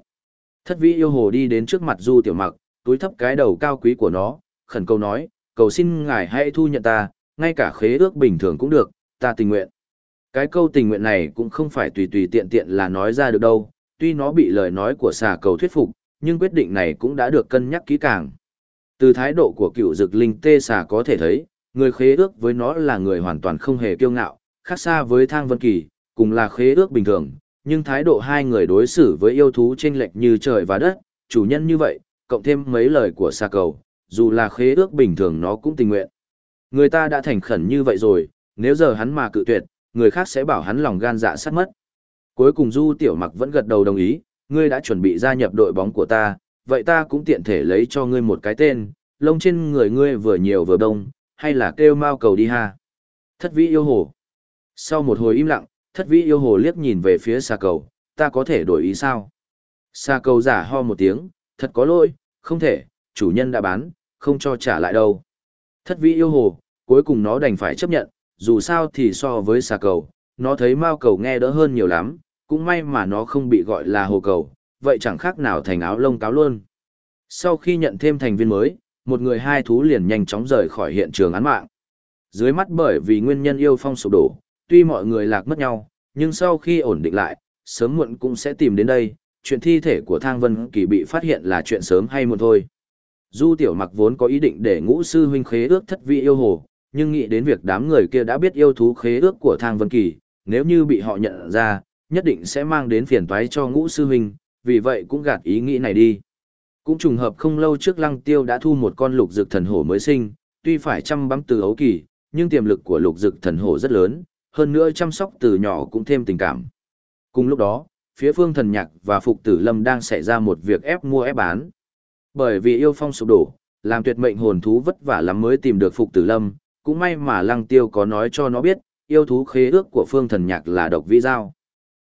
Thất vĩ yêu hồ đi đến trước mặt du tiểu mặc, túi thấp cái đầu cao quý của nó, khẩn cầu nói, cầu xin ngài hãy thu nhận ta, ngay cả khế ước bình thường cũng được, ta tình nguyện. Cái câu tình nguyện này cũng không phải tùy tùy tiện tiện là nói ra được đâu, tuy nó bị lời nói của xà cầu thuyết phục, nhưng quyết định này cũng đã được cân nhắc kỹ càng. Từ thái độ của cựu dực linh tê xà có thể thấy, người khế ước với nó là người hoàn toàn không hề kiêu ngạo, khác xa với thang vân kỳ, cùng là khế ước bình thường, nhưng thái độ hai người đối xử với yêu thú chênh lệch như trời và đất, chủ nhân như vậy, cộng thêm mấy lời của xà cầu, dù là khế ước bình thường nó cũng tình nguyện. Người ta đã thành khẩn như vậy rồi, nếu giờ hắn mà cự tuyệt, người khác sẽ bảo hắn lòng gan dạ sát mất. Cuối cùng Du Tiểu Mặc vẫn gật đầu đồng ý, ngươi đã chuẩn bị gia nhập đội bóng của ta, vậy ta cũng tiện thể lấy cho ngươi một cái tên, lông trên người ngươi vừa nhiều vừa đông, hay là kêu mau cầu đi ha. Thất vĩ yêu hồ. Sau một hồi im lặng, thất vĩ yêu hồ liếc nhìn về phía xà cầu, ta có thể đổi ý sao? Xà cầu giả ho một tiếng, thật có lỗi, không thể, chủ nhân đã bán, không cho trả lại đâu. Thất vĩ yêu hồ, cuối cùng nó đành phải chấp nhận, dù sao thì so với xà cầu, nó thấy mao cầu nghe đỡ hơn nhiều lắm, cũng may mà nó không bị gọi là hồ cầu, vậy chẳng khác nào thành áo lông cáo luôn. Sau khi nhận thêm thành viên mới, một người hai thú liền nhanh chóng rời khỏi hiện trường án mạng. Dưới mắt bởi vì nguyên nhân yêu phong sụp đổ, tuy mọi người lạc mất nhau, nhưng sau khi ổn định lại, sớm muộn cũng sẽ tìm đến đây, chuyện thi thể của Thang Vân Kỳ bị phát hiện là chuyện sớm hay muộn thôi. Du Tiểu Mặc vốn có ý định để ngũ sư huynh khế ước thất vị yêu hồ, nhưng nghĩ đến việc đám người kia đã biết yêu thú khế ước của Thang Vân Kỳ, nếu như bị họ nhận ra, nhất định sẽ mang đến phiền toái cho ngũ sư huynh, vì vậy cũng gạt ý nghĩ này đi. Cũng trùng hợp không lâu trước Lăng Tiêu đã thu một con lục Dược thần hổ mới sinh, tuy phải chăm bắm từ ấu kỳ, nhưng tiềm lực của lục Dược thần hổ rất lớn, hơn nữa chăm sóc từ nhỏ cũng thêm tình cảm. Cùng lúc đó, phía phương thần nhạc và phục tử lâm đang xảy ra một việc ép mua ép bán. Bởi vì yêu phong sụp đổ, làm tuyệt mệnh hồn thú vất vả lắm mới tìm được phục tử lâm, cũng may mà lăng tiêu có nói cho nó biết, yêu thú khế ước của phương thần nhạc là độc vĩ giao.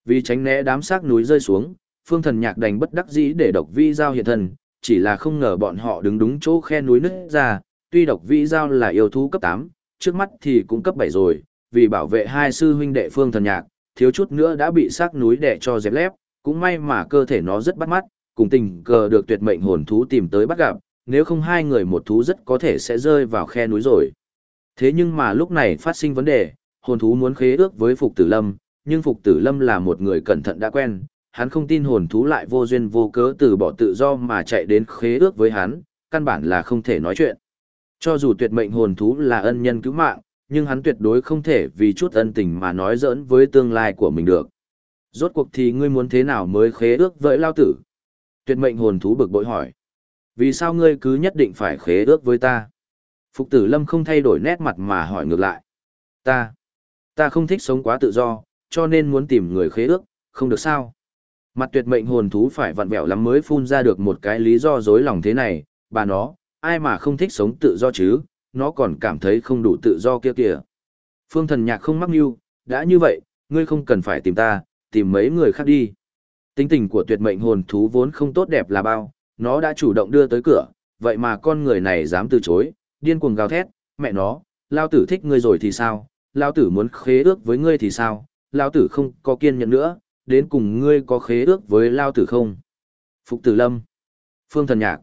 Vì tránh né đám xác núi rơi xuống, phương thần nhạc đành bất đắc dĩ để độc vĩ giao hiện thân, chỉ là không ngờ bọn họ đứng đúng chỗ khe núi nứt ra, tuy độc vĩ giao là yêu thú cấp 8, trước mắt thì cũng cấp 7 rồi, vì bảo vệ hai sư huynh đệ phương thần nhạc, thiếu chút nữa đã bị xác núi đè cho dẹp lép, cũng may mà cơ thể nó rất bắt mắt, cùng tình cờ được tuyệt mệnh hồn thú tìm tới bắt gặp, nếu không hai người một thú rất có thể sẽ rơi vào khe núi rồi. Thế nhưng mà lúc này phát sinh vấn đề, hồn thú muốn khế ước với Phục Tử Lâm, nhưng Phục Tử Lâm là một người cẩn thận đã quen, hắn không tin hồn thú lại vô duyên vô cớ từ bỏ tự do mà chạy đến khế ước với hắn, căn bản là không thể nói chuyện. Cho dù tuyệt mệnh hồn thú là ân nhân cứu mạng, nhưng hắn tuyệt đối không thể vì chút ân tình mà nói giỡn với tương lai của mình được. Rốt cuộc thì ngươi muốn thế nào mới khế ước với lao tử? Tuyệt mệnh hồn thú bực bội hỏi. Vì sao ngươi cứ nhất định phải khế ước với ta? Phục tử lâm không thay đổi nét mặt mà hỏi ngược lại. Ta, ta không thích sống quá tự do, cho nên muốn tìm người khế ước, không được sao? Mặt tuyệt mệnh hồn thú phải vặn vẹo lắm mới phun ra được một cái lý do dối lòng thế này, bà nó, ai mà không thích sống tự do chứ, nó còn cảm thấy không đủ tự do kia kìa. Phương thần nhạc không mắc mưu, đã như vậy, ngươi không cần phải tìm ta, tìm mấy người khác đi. Tính tình của tuyệt mệnh hồn thú vốn không tốt đẹp là bao, nó đã chủ động đưa tới cửa, vậy mà con người này dám từ chối, điên cuồng gào thét, mẹ nó, lao tử thích ngươi rồi thì sao, lao tử muốn khế ước với ngươi thì sao, lao tử không có kiên nhẫn nữa, đến cùng ngươi có khế ước với lao tử không? Phục tử lâm, phương thần nhạc,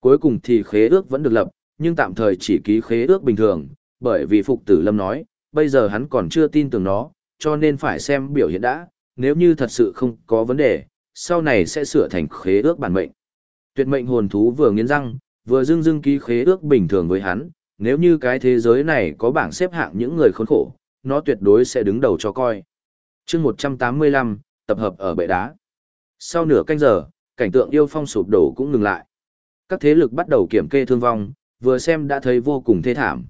cuối cùng thì khế ước vẫn được lập, nhưng tạm thời chỉ ký khế ước bình thường, bởi vì Phục Tử Lâm nói, bây giờ hắn còn chưa tin tưởng nó, cho nên phải xem biểu hiện đã, nếu như thật sự không có vấn đề, sau này sẽ sửa thành khế ước bản mệnh. Tuyệt mệnh hồn thú vừa nghiến răng, vừa dưng dưng ký khế ước bình thường với hắn, nếu như cái thế giới này có bảng xếp hạng những người khốn khổ, nó tuyệt đối sẽ đứng đầu cho coi. chương 185, tập hợp ở bệ đá. Sau nửa canh giờ, cảnh tượng yêu phong sụp đổ cũng ngừng lại. Các thế lực bắt đầu kiểm kê thương vong, vừa xem đã thấy vô cùng thê thảm.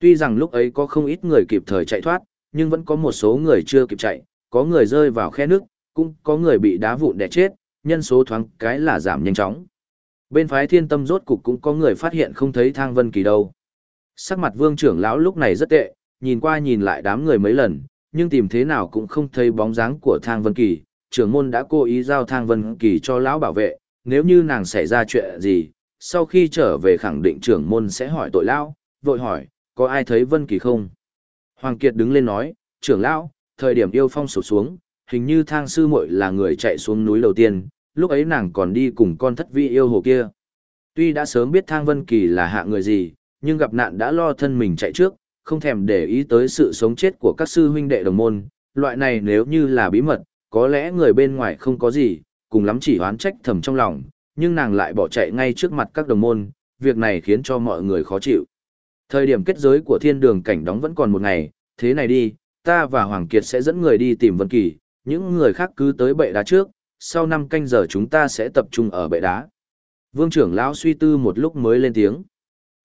Tuy rằng lúc ấy có không ít người kịp thời chạy thoát, nhưng vẫn có một số người chưa kịp chạy, có người rơi vào khe nước, cũng có người bị đá vụn đè chết, nhân số thoáng cái là giảm nhanh chóng. Bên phái thiên tâm rốt cục cũng có người phát hiện không thấy thang vân kỳ đâu. Sắc mặt vương trưởng lão lúc này rất tệ, nhìn qua nhìn lại đám người mấy lần, nhưng tìm thế nào cũng không thấy bóng dáng của thang vân kỳ. Trưởng môn đã cố ý giao thang vân kỳ cho lão bảo vệ, nếu như nàng xảy ra chuyện gì, sau khi trở về khẳng định trưởng môn sẽ hỏi tội lão, vội hỏi, có ai thấy Vân Kỳ không? Hoàng Kiệt đứng lên nói, trưởng lão, thời điểm yêu phong sụp xuống, hình như thang sư muội là người chạy xuống núi đầu tiên, lúc ấy nàng còn đi cùng con thất vị yêu hồ kia. Tuy đã sớm biết thang Vân Kỳ là hạ người gì, nhưng gặp nạn đã lo thân mình chạy trước, không thèm để ý tới sự sống chết của các sư huynh đệ đồng môn, loại này nếu như là bí mật, có lẽ người bên ngoài không có gì, cùng lắm chỉ oán trách thầm trong lòng, nhưng nàng lại bỏ chạy ngay trước mặt các đồng môn, việc này khiến cho mọi người khó chịu. Thời điểm kết giới của thiên đường cảnh đóng vẫn còn một ngày, thế này đi, ta và Hoàng Kiệt sẽ dẫn người đi tìm Vân Kỳ, những người khác cứ tới bệ đá trước, sau 5 canh giờ chúng ta sẽ tập trung ở bệ đá. Vương trưởng lão suy tư một lúc mới lên tiếng.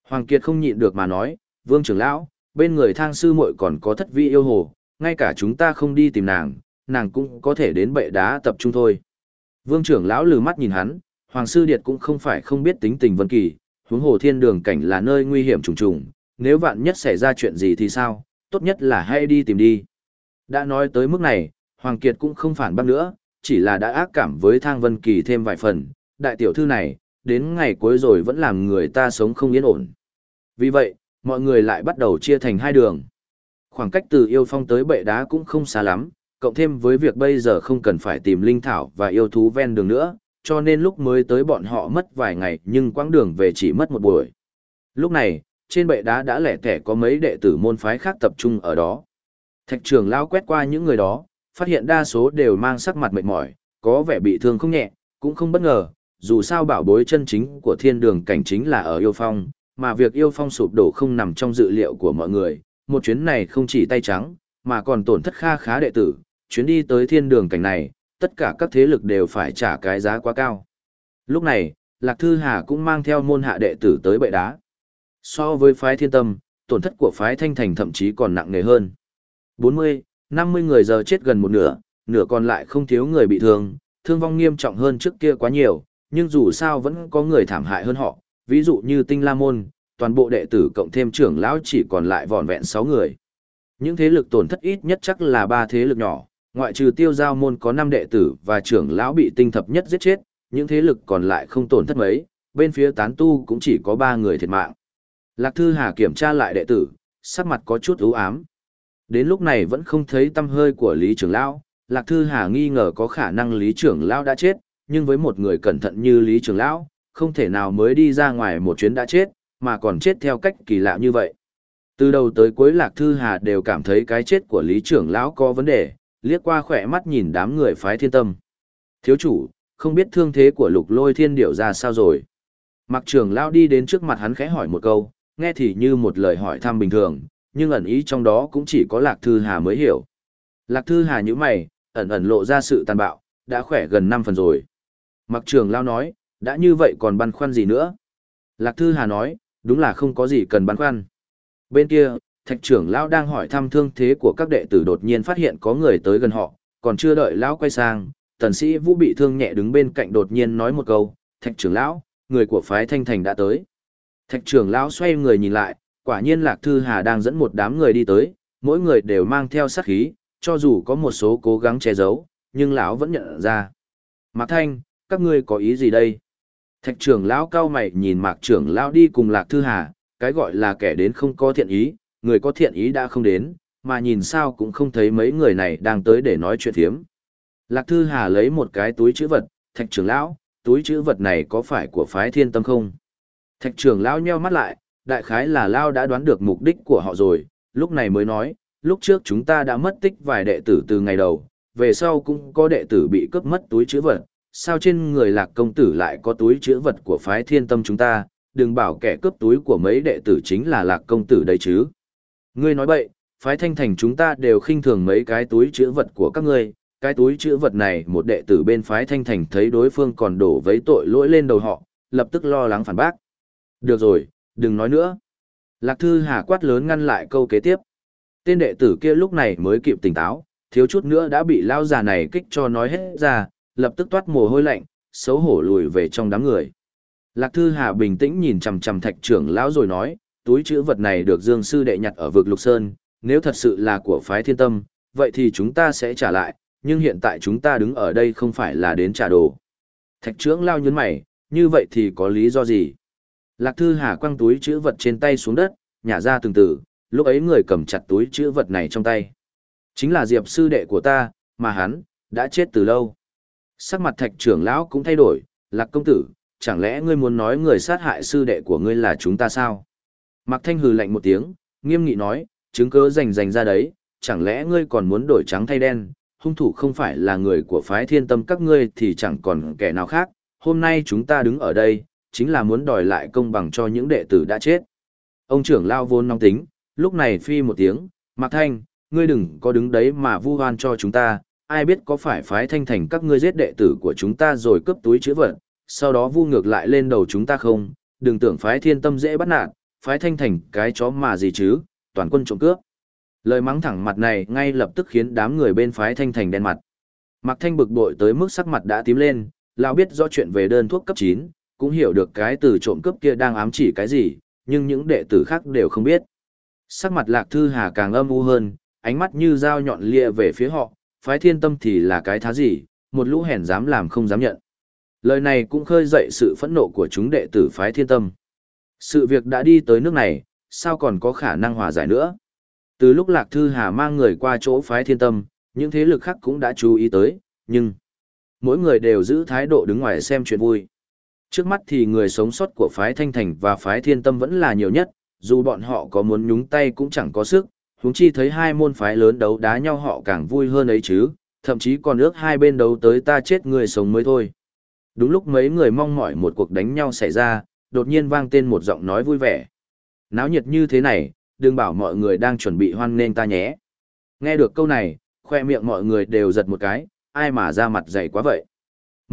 Hoàng Kiệt không nhịn được mà nói, Vương trưởng lão, bên người thang sư muội còn có thất vị yêu hồ, ngay cả chúng ta không đi tìm nàng, nàng cũng có thể đến bệ đá tập trung thôi. Vương trưởng lão lừ mắt nhìn hắn, Hoàng sư điệt cũng không phải không biết tính tình Vân Kỳ, huống hồ thiên đường cảnh là nơi nguy hiểm trùng trùng, nếu vạn nhất xảy ra chuyện gì thì sao, tốt nhất là hãy đi tìm đi. Đã nói tới mức này, Hoàng Kiệt cũng không phản bác nữa, chỉ là đã ác cảm với Thang Vân Kỳ thêm vài phần, đại tiểu thư này, đến ngày cuối rồi vẫn làm người ta sống không yên ổn. Vì vậy, mọi người lại bắt đầu chia thành hai đường. Khoảng cách từ yêu phong tới bệ đá cũng không xa lắm, cộng thêm với việc bây giờ không cần phải tìm linh thảo và yêu thú ven đường nữa, cho nên lúc mới tới bọn họ mất vài ngày nhưng quãng đường về chỉ mất một buổi. Lúc này, trên bệ đá đã lẻ tẻ có mấy đệ tử môn phái khác tập trung ở đó. Thạch trưởng lao quét qua những người đó, phát hiện đa số đều mang sắc mặt mệt mỏi, có vẻ bị thương không nhẹ, cũng không bất ngờ, dù sao bảo bối chân chính của thiên đường cảnh chính là ở yêu phong, mà việc yêu phong sụp đổ không nằm trong dự liệu của mọi người, một chuyến này không chỉ tay trắng, mà còn tổn thất kha khá đệ tử, chuyến đi tới thiên đường cảnh này, tất cả các thế lực đều phải trả cái giá quá cao. Lúc này, Lạc Thư Hà cũng mang theo môn hạ đệ tử tới bệ đá. So với phái thiên tâm, tổn thất của phái thanh thành thậm chí còn nặng nề hơn. 40, 50 người giờ chết gần một nửa, nửa còn lại không thiếu người bị thương, thương vong nghiêm trọng hơn trước kia quá nhiều, nhưng dù sao vẫn có người thảm hại hơn họ, ví dụ như Tinh La Môn, toàn bộ đệ tử cộng thêm trưởng lão chỉ còn lại vòn vẹn 6 người. Những thế lực tổn thất ít nhất chắc là ba thế lực nhỏ, ngoại trừ tiêu giao môn có 5 đệ tử và trưởng lão bị tinh thập nhất giết chết, những thế lực còn lại không tổn thất mấy, bên phía tán tu cũng chỉ có 3 người thiệt mạng. Lạc Thư Hà kiểm tra lại đệ tử, sắc mặt có chút ưu ám. Đến lúc này vẫn không thấy tâm hơi của Lý trưởng lão, Lạc Thư Hà nghi ngờ có khả năng Lý trưởng lão đã chết, nhưng với một người cẩn thận như Lý trưởng lão, không thể nào mới đi ra ngoài một chuyến đã chết, mà còn chết theo cách kỳ lạ như vậy. Từ đầu tới cuối Lạc Thư Hà đều cảm thấy cái chết của Lý trưởng lão có vấn đề, liếc qua khỏe mắt nhìn đám người phái thiên tâm. Thiếu chủ, không biết thương thế của lục lôi thiên điệu ra sao rồi. Mặc trưởng lão đi đến trước mặt hắn khẽ hỏi một câu, nghe thì như một lời hỏi thăm bình thường, nhưng ẩn ý trong đó cũng chỉ có Lạc Thư Hà mới hiểu. Lạc Thư Hà như mày, ẩn ẩn lộ ra sự tàn bạo, đã khỏe gần 5 phần rồi. Mặc trưởng lão nói, đã như vậy còn băn khoăn gì nữa? Lạc Thư Hà nói, đúng là không có gì cần băn khoăn. Bên kia, thạch trưởng lão đang hỏi thăm thương thế của các đệ tử đột nhiên phát hiện có người tới gần họ, còn chưa đợi lão quay sang, tần sĩ vũ bị thương nhẹ đứng bên cạnh đột nhiên nói một câu, thạch trưởng lão, người của phái thanh thành đã tới. Thạch trưởng lão xoay người nhìn lại, quả nhiên lạc thư hà đang dẫn một đám người đi tới, mỗi người đều mang theo sát khí, cho dù có một số cố gắng che giấu, nhưng lão vẫn nhận ra. Mạc Thanh, các ngươi có ý gì đây? Thạch trưởng lão cao mày nhìn mạc trưởng lão đi cùng lạc thư hà, cái gọi là kẻ đến không có thiện ý, người có thiện ý đã không đến, mà nhìn sao cũng không thấy mấy người này đang tới để nói chuyện thiếm. Lạc Thư Hà lấy một cái túi chữ vật, thạch trưởng lão, túi chữ vật này có phải của phái thiên tâm không? Thạch trưởng lão nheo mắt lại, đại khái là Lao đã đoán được mục đích của họ rồi, lúc này mới nói, lúc trước chúng ta đã mất tích vài đệ tử từ ngày đầu, về sau cũng có đệ tử bị cướp mất túi chữ vật, sao trên người lạc công tử lại có túi chữ vật của phái thiên tâm chúng ta, đừng bảo kẻ cướp túi của mấy đệ tử chính là lạc công tử đây chứ. Ngươi nói bậy, phái thanh thành chúng ta đều khinh thường mấy cái túi chữ vật của các ngươi, cái túi chữ vật này một đệ tử bên phái thanh thành thấy đối phương còn đổ vấy tội lỗi lên đầu họ, lập tức lo lắng phản bác. Được rồi, đừng nói nữa. Lạc Thư Hà quát lớn ngăn lại câu kế tiếp. Tên đệ tử kia lúc này mới kịp tỉnh táo, thiếu chút nữa đã bị lao già này kích cho nói hết ra, lập tức toát mồ hôi lạnh, xấu hổ lùi về trong đám người. Lạc Thư Hà bình tĩnh nhìn chằm chằm thạch trưởng lão rồi nói, túi chữ vật này được Dương Sư đệ nhặt ở vực Lục Sơn, nếu thật sự là của phái thiên tâm, vậy thì chúng ta sẽ trả lại, nhưng hiện tại chúng ta đứng ở đây không phải là đến trả đồ. Thạch trưởng lao nhấn mày, như vậy thì có lý do gì? Lạc Thư Hà quăng túi chữ vật trên tay xuống đất, nhả ra từng từ, lúc ấy người cầm chặt túi chữ vật này trong tay. Chính là Diệp sư đệ của ta, mà hắn, đã chết từ lâu. Sắc mặt thạch trưởng lão cũng thay đổi, Lạc công tử, chẳng lẽ ngươi muốn nói người sát hại sư đệ của ngươi là chúng ta sao? Mạc Thanh hừ lạnh một tiếng, nghiêm nghị nói, chứng cứ rành rành ra đấy, chẳng lẽ ngươi còn muốn đổi trắng thay đen, hung thủ không phải là người của phái thiên tâm các ngươi thì chẳng còn kẻ nào khác, hôm nay chúng ta đứng ở đây, chính là muốn đòi lại công bằng cho những đệ tử đã chết. Ông trưởng lao vốn nóng tính, lúc này phi một tiếng, Mạc Thanh, ngươi đừng có đứng đấy mà vu oan cho chúng ta, ai biết có phải phái thanh thành các ngươi giết đệ tử của chúng ta rồi cướp túi chữ vật, sau đó vu ngược lại lên đầu chúng ta không, đừng tưởng phái thiên tâm dễ bắt nạt, phái thanh thành cái chó mà gì chứ, toàn quân trộm cướp. Lời mắng thẳng mặt này ngay lập tức khiến đám người bên phái thanh thành đen mặt. Mạc Thanh bực bội tới mức sắc mặt đã tím lên, lão biết rõ chuyện về đơn thuốc cấp 9, cũng hiểu được cái từ trộm cướp kia đang ám chỉ cái gì, nhưng những đệ tử khác đều không biết. Sắc mặt Lạc Thư Hà càng âm u hơn, ánh mắt như dao nhọn lia về phía họ, phái thiên tâm thì là cái thá gì, một lũ hèn dám làm không dám nhận. Lời này cũng khơi dậy sự phẫn nộ của chúng đệ tử phái thiên tâm. Sự việc đã đi tới nước này, sao còn có khả năng hòa giải nữa? Từ lúc Lạc Thư Hà mang người qua chỗ phái thiên tâm, những thế lực khác cũng đã chú ý tới, nhưng mỗi người đều giữ thái độ đứng ngoài xem chuyện vui. Trước mắt thì người sống sót của phái Thanh Thành và phái Thiên Tâm vẫn là nhiều nhất, dù bọn họ có muốn nhúng tay cũng chẳng có sức, huống chi thấy hai môn phái lớn đấu đá nhau họ càng vui hơn ấy chứ, thậm chí còn ước hai bên đấu tới ta chết người sống mới thôi. Đúng lúc mấy người mong mỏi một cuộc đánh nhau xảy ra, đột nhiên vang tên một giọng nói vui vẻ. Náo nhiệt như thế này, đừng bảo mọi người đang chuẩn bị hoan nghênh ta nhé. Nghe được câu này, khoe miệng mọi người đều giật một cái, ai mà ra mặt dày quá vậy.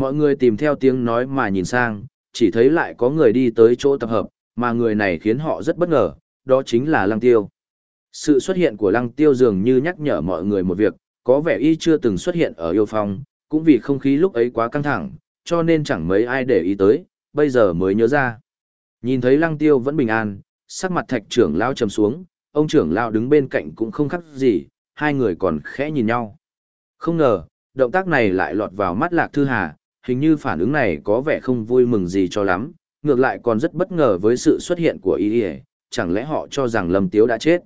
Mọi người tìm theo tiếng nói mà nhìn sang, chỉ thấy lại có người đi tới chỗ tập hợp, mà người này khiến họ rất bất ngờ, đó chính là Lăng Tiêu. Sự xuất hiện của Lăng Tiêu dường như nhắc nhở mọi người một việc, có vẻ y chưa từng xuất hiện ở yêu phong, cũng vì không khí lúc ấy quá căng thẳng, cho nên chẳng mấy ai để ý tới, bây giờ mới nhớ ra. Nhìn thấy Lăng Tiêu vẫn bình an, sắc mặt thạch trưởng lao trầm xuống, ông trưởng lao đứng bên cạnh cũng không khắc gì, hai người còn khẽ nhìn nhau. Không ngờ, động tác này lại lọt vào mắt Lạc Thư Hà, hình như phản ứng này có vẻ không vui mừng gì cho lắm, ngược lại còn rất bất ngờ với sự xuất hiện của y chẳng lẽ họ cho rằng Lâm Tiếu đã chết.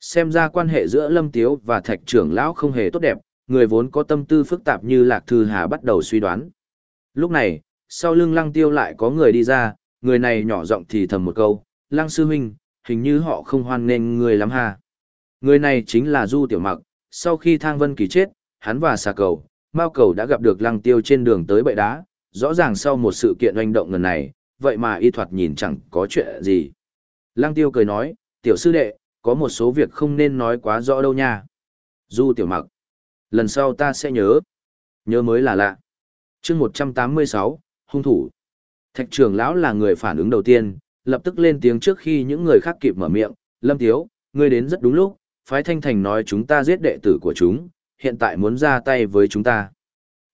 Xem ra quan hệ giữa Lâm Tiếu và Thạch trưởng lão không hề tốt đẹp, người vốn có tâm tư phức tạp như Lạc Thư Hà bắt đầu suy đoán. Lúc này, sau lưng Lăng Tiêu lại có người đi ra, người này nhỏ giọng thì thầm một câu, Lăng Sư Huynh, hình như họ không hoan nghênh người lắm ha. Người này chính là Du Tiểu Mặc, sau khi Thang Vân Kỳ chết, hắn và xà cầu, Mao cầu đã gặp được lăng tiêu trên đường tới bệ đá, rõ ràng sau một sự kiện hoành động lần này, vậy mà y thoạt nhìn chẳng có chuyện gì. Lăng tiêu cười nói, tiểu sư đệ, có một số việc không nên nói quá rõ đâu nha. Du tiểu mặc, lần sau ta sẽ nhớ. Nhớ mới là lạ. chương 186, hung thủ. Thạch trưởng lão là người phản ứng đầu tiên, lập tức lên tiếng trước khi những người khác kịp mở miệng. Lâm Tiếu, ngươi đến rất đúng lúc, phái thanh thành nói chúng ta giết đệ tử của chúng, hiện tại muốn ra tay với chúng ta.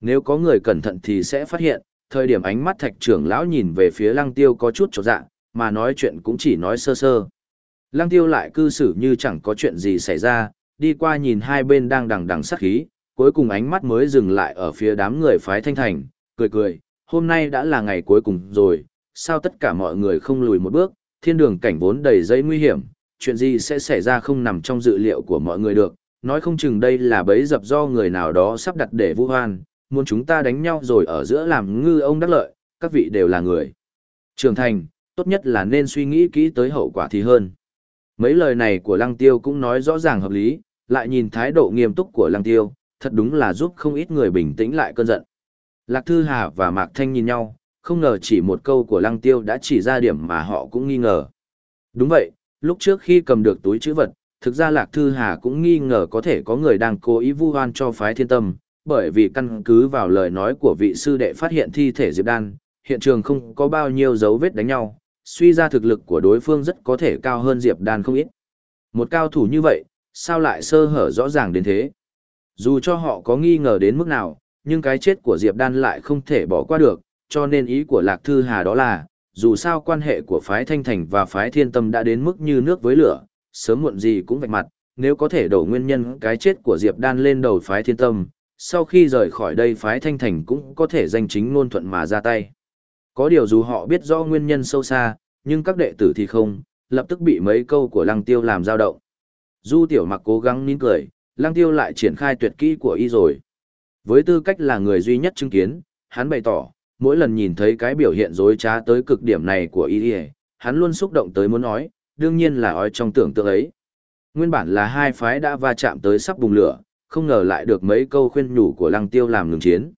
Nếu có người cẩn thận thì sẽ phát hiện, thời điểm ánh mắt thạch trưởng lão nhìn về phía lăng tiêu có chút trọt dạ, mà nói chuyện cũng chỉ nói sơ sơ. Lăng tiêu lại cư xử như chẳng có chuyện gì xảy ra, đi qua nhìn hai bên đang đằng đằng sát khí, cuối cùng ánh mắt mới dừng lại ở phía đám người phái thanh thành, cười cười, hôm nay đã là ngày cuối cùng rồi, sao tất cả mọi người không lùi một bước, thiên đường cảnh vốn đầy dây nguy hiểm, chuyện gì sẽ xảy ra không nằm trong dự liệu của mọi người được, nói không chừng đây là bẫy dập do người nào đó sắp đặt để vu hoan, muốn chúng ta đánh nhau rồi ở giữa làm ngư ông đắc lợi, các vị đều là người. Trưởng thành, tốt nhất là nên suy nghĩ kỹ tới hậu quả thì hơn. Mấy lời này của Lăng Tiêu cũng nói rõ ràng hợp lý, lại nhìn thái độ nghiêm túc của Lăng Tiêu, thật đúng là giúp không ít người bình tĩnh lại cơn giận. Lạc Thư Hà và Mạc Thanh nhìn nhau, không ngờ chỉ một câu của Lăng Tiêu đã chỉ ra điểm mà họ cũng nghi ngờ. Đúng vậy, lúc trước khi cầm được túi chữ vật, thực ra Lạc Thư Hà cũng nghi ngờ có thể có người đang cố ý vu oan cho phái thiên tâm, bởi vì căn cứ vào lời nói của vị sư đệ phát hiện thi thể Diệp Đan, hiện trường không có bao nhiêu dấu vết đánh nhau, suy ra thực lực của đối phương rất có thể cao hơn Diệp Đan không ít. Một cao thủ như vậy, sao lại sơ hở rõ ràng đến thế? Dù cho họ có nghi ngờ đến mức nào, nhưng cái chết của Diệp Đan lại không thể bỏ qua được, cho nên ý của Lạc Thư Hà đó là, dù sao quan hệ của phái Thanh Thành và phái Thiên Tâm đã đến mức như nước với lửa, sớm muộn gì cũng vạch mặt, nếu có thể đổ nguyên nhân cái chết của Diệp Đan lên đầu phái thiên tâm, sau khi rời khỏi đây phái thanh thành cũng có thể danh chính ngôn thuận mà ra tay. Có điều dù họ biết rõ nguyên nhân sâu xa, nhưng các đệ tử thì không, lập tức bị mấy câu của lăng tiêu làm dao động. Du tiểu mặc cố gắng nín cười, lăng tiêu lại triển khai tuyệt kỹ của y rồi. Với tư cách là người duy nhất chứng kiến, hắn bày tỏ, mỗi lần nhìn thấy cái biểu hiện dối trá tới cực điểm này của y, hắn luôn xúc động tới muốn nói, đương nhiên là ói trong tưởng tượng ấy. Nguyên bản là hai phái đã va chạm tới sắp bùng lửa, không ngờ lại được mấy câu khuyên nhủ của lăng tiêu làm ngừng chiến.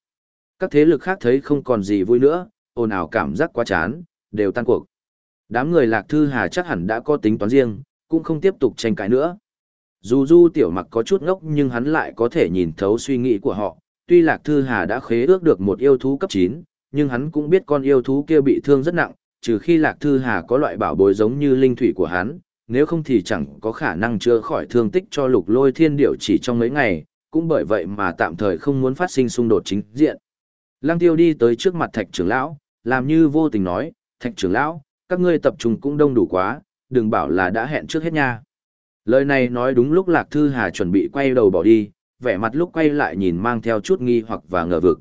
Các thế lực khác thấy không còn gì vui nữa, ồn ào cảm giác quá chán, đều tan cuộc. Đám người Lạc Thư Hà chắc hẳn đã có tính toán riêng, cũng không tiếp tục tranh cãi nữa. Dù Du Tiểu Mặc có chút ngốc nhưng hắn lại có thể nhìn thấu suy nghĩ của họ, tuy Lạc Thư Hà đã khế ước được một yêu thú cấp 9, nhưng hắn cũng biết con yêu thú kia bị thương rất nặng, trừ khi Lạc Thư Hà có loại bảo bối giống như linh thủy của hắn, nếu không thì chẳng có khả năng chữa khỏi thương tích cho lục lôi thiên điểu chỉ trong mấy ngày, cũng bởi vậy mà tạm thời không muốn phát sinh xung đột chính diện. Lăng tiêu đi tới trước mặt thạch trưởng lão, làm như vô tình nói, thạch trưởng lão, các ngươi tập trung cũng đông đủ quá, đừng bảo là đã hẹn trước hết nha. Lời này nói đúng lúc Lạc Thư Hà chuẩn bị quay đầu bỏ đi, vẻ mặt lúc quay lại nhìn mang theo chút nghi hoặc và ngờ vực.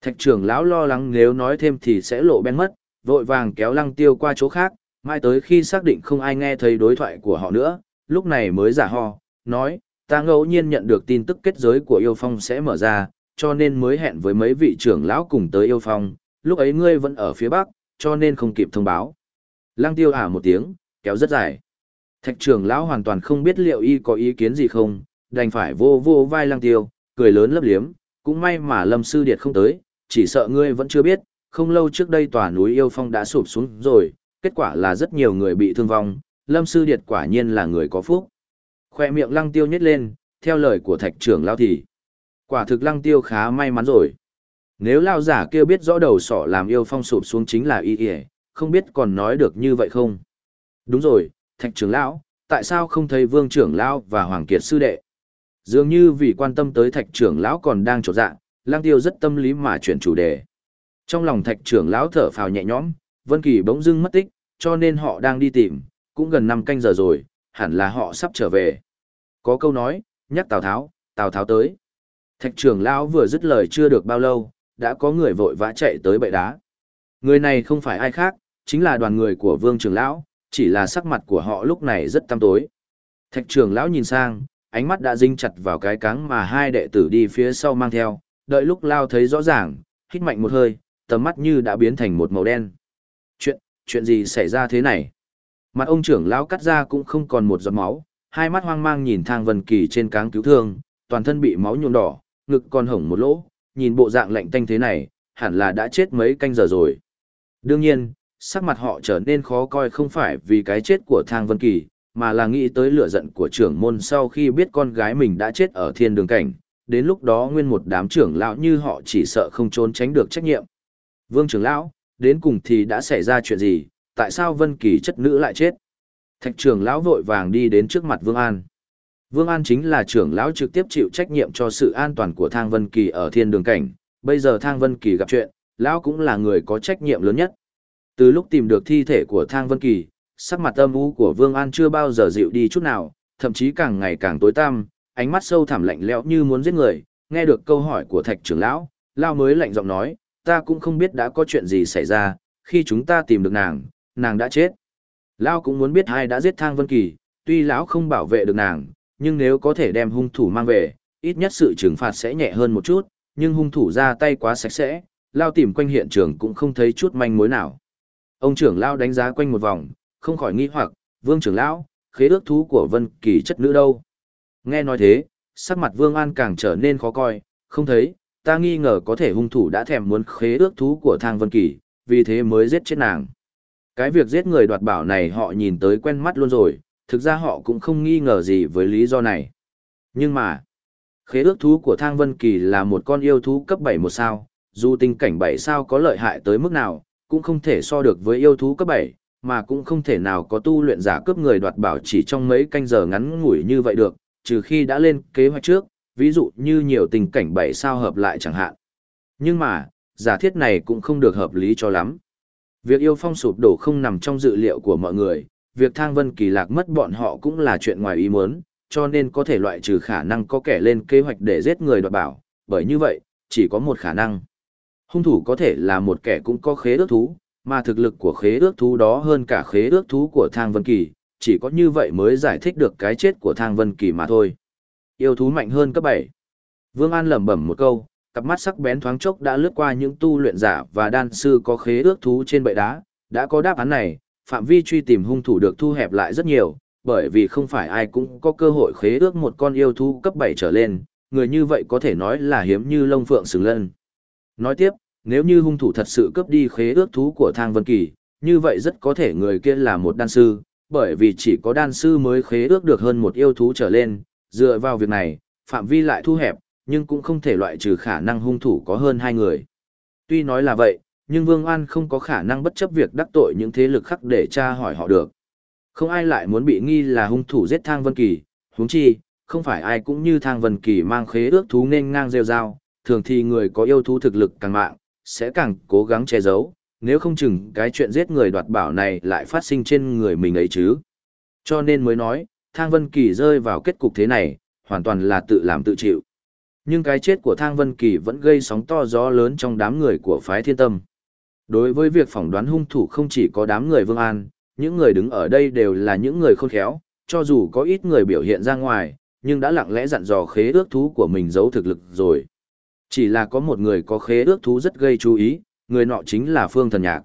Thạch trưởng lão lo lắng nếu nói thêm thì sẽ lộ bên mất, vội vàng kéo lăng tiêu qua chỗ khác, mai tới khi xác định không ai nghe thấy đối thoại của họ nữa, lúc này mới giả ho, nói, ta ngẫu nhiên nhận được tin tức kết giới của yêu phong sẽ mở ra, cho nên mới hẹn với mấy vị trưởng lão cùng tới yêu phong, lúc ấy ngươi vẫn ở phía bắc, cho nên không kịp thông báo. Lăng tiêu ả một tiếng, kéo rất dài. Thạch trưởng lão hoàn toàn không biết liệu y có ý kiến gì không, đành phải vô vô vai lăng tiêu, cười lớn lấp liếm, cũng may mà lâm sư điệt không tới, chỉ sợ ngươi vẫn chưa biết, không lâu trước đây tòa núi yêu phong đã sụp xuống rồi, kết quả là rất nhiều người bị thương vong, lâm sư điệt quả nhiên là người có phúc. Khoe miệng lăng tiêu nhét lên, theo lời của thạch trưởng lão thì. Quả thực lăng tiêu khá may mắn rồi. Nếu lao giả kia biết rõ đầu sỏ làm yêu phong sụp xuống chính là y y, không biết còn nói được như vậy không? Đúng rồi, thạch trưởng lão, tại sao không thấy vương trưởng lão và hoàng kiệt sư đệ? Dường như vì quan tâm tới thạch trưởng lão còn đang trột dạ, lang tiêu rất tâm lý mà chuyển chủ đề. Trong lòng thạch trưởng lão thở phào nhẹ nhõm, Vân Kỳ bỗng dưng mất tích, cho nên họ đang đi tìm, cũng gần năm canh giờ rồi, hẳn là họ sắp trở về. Có câu nói, nhắc Tào Tháo, Tào Tháo tới. Thạch trưởng lão vừa dứt lời chưa được bao lâu, đã có người vội vã chạy tới bệ đá. Người này không phải ai khác, chính là đoàn người của Vương trưởng lão, chỉ là sắc mặt của họ lúc này rất tăm tối. Thạch trưởng lão nhìn sang, ánh mắt đã dính chặt vào cái cáng mà hai đệ tử đi phía sau mang theo, đợi lúc lao thấy rõ ràng, hít mạnh một hơi, tầm mắt như đã biến thành một màu đen. Chuyện, chuyện gì xảy ra thế này? Mặt ông trưởng lão cắt ra cũng không còn một giọt máu, hai mắt hoang mang nhìn thang vân kỳ trên cáng cứu thương, toàn thân bị máu nhuộm đỏ, ngực còn hổng một lỗ, nhìn bộ dạng lạnh tanh thế này, hẳn là đã chết mấy canh giờ rồi. Đương nhiên, sắc mặt họ trở nên khó coi không phải vì cái chết của thang vân kỳ, mà là nghĩ tới lửa giận của trưởng môn sau khi biết con gái mình đã chết ở thiên đường cảnh, đến lúc đó nguyên một đám trưởng lão như họ chỉ sợ không trốn tránh được trách nhiệm. Vương trưởng lão, đến cùng thì đã xảy ra chuyện gì, tại sao Vân Kỳ chất nữ lại chết? Thạch trưởng lão vội vàng đi đến trước mặt Vương An. Vương An chính là trưởng lão trực tiếp chịu trách nhiệm cho sự an toàn của Thang Vân Kỳ ở thiên đường cảnh, bây giờ Thang Vân Kỳ gặp chuyện, lão cũng là người có trách nhiệm lớn nhất. Từ lúc tìm được thi thể của Thang Vân Kỳ, sắc mặt âm u của Vương An chưa bao giờ dịu đi chút nào, thậm chí càng ngày càng tối tăm, ánh mắt sâu thẳm lạnh lẽo như muốn giết người. Nghe được câu hỏi của Thạch trưởng lão, lão mới lạnh giọng nói, ta cũng không biết đã có chuyện gì xảy ra, khi chúng ta tìm được nàng, nàng đã chết. Lão cũng muốn biết ai đã giết Thang Vân Kỳ, tuy lão không bảo vệ được nàng, nhưng nếu có thể đem hung thủ mang về, ít nhất sự trừng phạt sẽ nhẹ hơn một chút, nhưng hung thủ ra tay quá sạch sẽ, lão tìm quanh hiện trường cũng không thấy chút manh mối nào. Ông trưởng lão đánh giá quanh một vòng, không khỏi nghi hoặc, vương trưởng lão, khế ước thú của Vân Kỳ chất nữ đâu. Nghe nói thế, sắc mặt Vương An càng trở nên khó coi, không thấy, ta nghi ngờ có thể hung thủ đã thèm muốn khế ước thú của Thang Vân Kỳ, vì thế mới giết chết nàng. Cái việc giết người đoạt bảo này họ nhìn tới quen mắt luôn rồi, thực ra họ cũng không nghi ngờ gì với lý do này. Nhưng mà, khế ước thú của Thang Vân Kỳ là một con yêu thú cấp bảy một sao, dù tình cảnh bảy sao có lợi hại tới mức nào, cũng không thể so được với yêu thú cấp bảy, mà cũng không thể nào có tu luyện giả cướp người đoạt bảo chỉ trong mấy canh giờ ngắn ngủi như vậy được, trừ khi đã lên kế hoạch trước, ví dụ như nhiều tình cảnh bảy sao hợp lại chẳng hạn. Nhưng mà, giả thiết này cũng không được hợp lý cho lắm. Việc yêu phong sụp đổ không nằm trong dự liệu của mọi người, việc thang vân kỳ lạc mất bọn họ cũng là chuyện ngoài ý muốn, cho nên có thể loại trừ khả năng có kẻ lên kế hoạch để giết người đoạt bảo, bởi như vậy, chỉ có một khả năng. Hung thủ có thể là một kẻ cũng có khế ước thú, mà thực lực của khế ước thú đó hơn cả khế ước thú của Thang Vân Kỳ, chỉ có như vậy mới giải thích được cái chết của Thang Vân Kỳ mà thôi. Yêu thú mạnh hơn cấp 7. Vương An lẩm bẩm một câu, cặp mắt sắc bén thoáng chốc đã lướt qua những tu luyện giả và đan sư có khế ước thú trên bệ đá, đã có đáp án này, phạm vi truy tìm hung thủ được thu hẹp lại rất nhiều, bởi vì không phải ai cũng có cơ hội khế ước một con yêu thú cấp 7 trở lên, người như vậy có thể nói là hiếm như lông phượng xứng lân. Nói tiếp, nếu như hung thủ thật sự cướp đi khế ước thú của Thang Vân Kỳ, như vậy rất có thể người kia là một đan sư, bởi vì chỉ có đan sư mới khế ước được hơn một yêu thú trở lên, dựa vào việc này, phạm vi lại thu hẹp, nhưng cũng không thể loại trừ khả năng hung thủ có hơn hai người. Tuy nói là vậy, nhưng Vương An không có khả năng bất chấp việc đắc tội những thế lực khác để tra hỏi họ được. Không ai lại muốn bị nghi là hung thủ giết Thang Vân Kỳ, huống chi, không phải ai cũng như Thang Vân Kỳ mang khế ước thú nên ngang rêu rao, thường thì người có yêu thú thực lực càng mạng, sẽ càng cố gắng che giấu, nếu không chừng cái chuyện giết người đoạt bảo này lại phát sinh trên người mình ấy chứ. Cho nên mới nói, Thang Vân Kỳ rơi vào kết cục thế này, hoàn toàn là tự làm tự chịu. Nhưng cái chết của Thang Vân Kỳ vẫn gây sóng to gió lớn trong đám người của phái thiên tâm. Đối với việc phỏng đoán hung thủ không chỉ có đám người Vương An, những người đứng ở đây đều là những người khôn khéo, cho dù có ít người biểu hiện ra ngoài, nhưng đã lặng lẽ dặn dò khế ước thú của mình giấu thực lực rồi. Chỉ là có một người có khế ước thú rất gây chú ý, người nọ chính là Phương Thần Nhạc.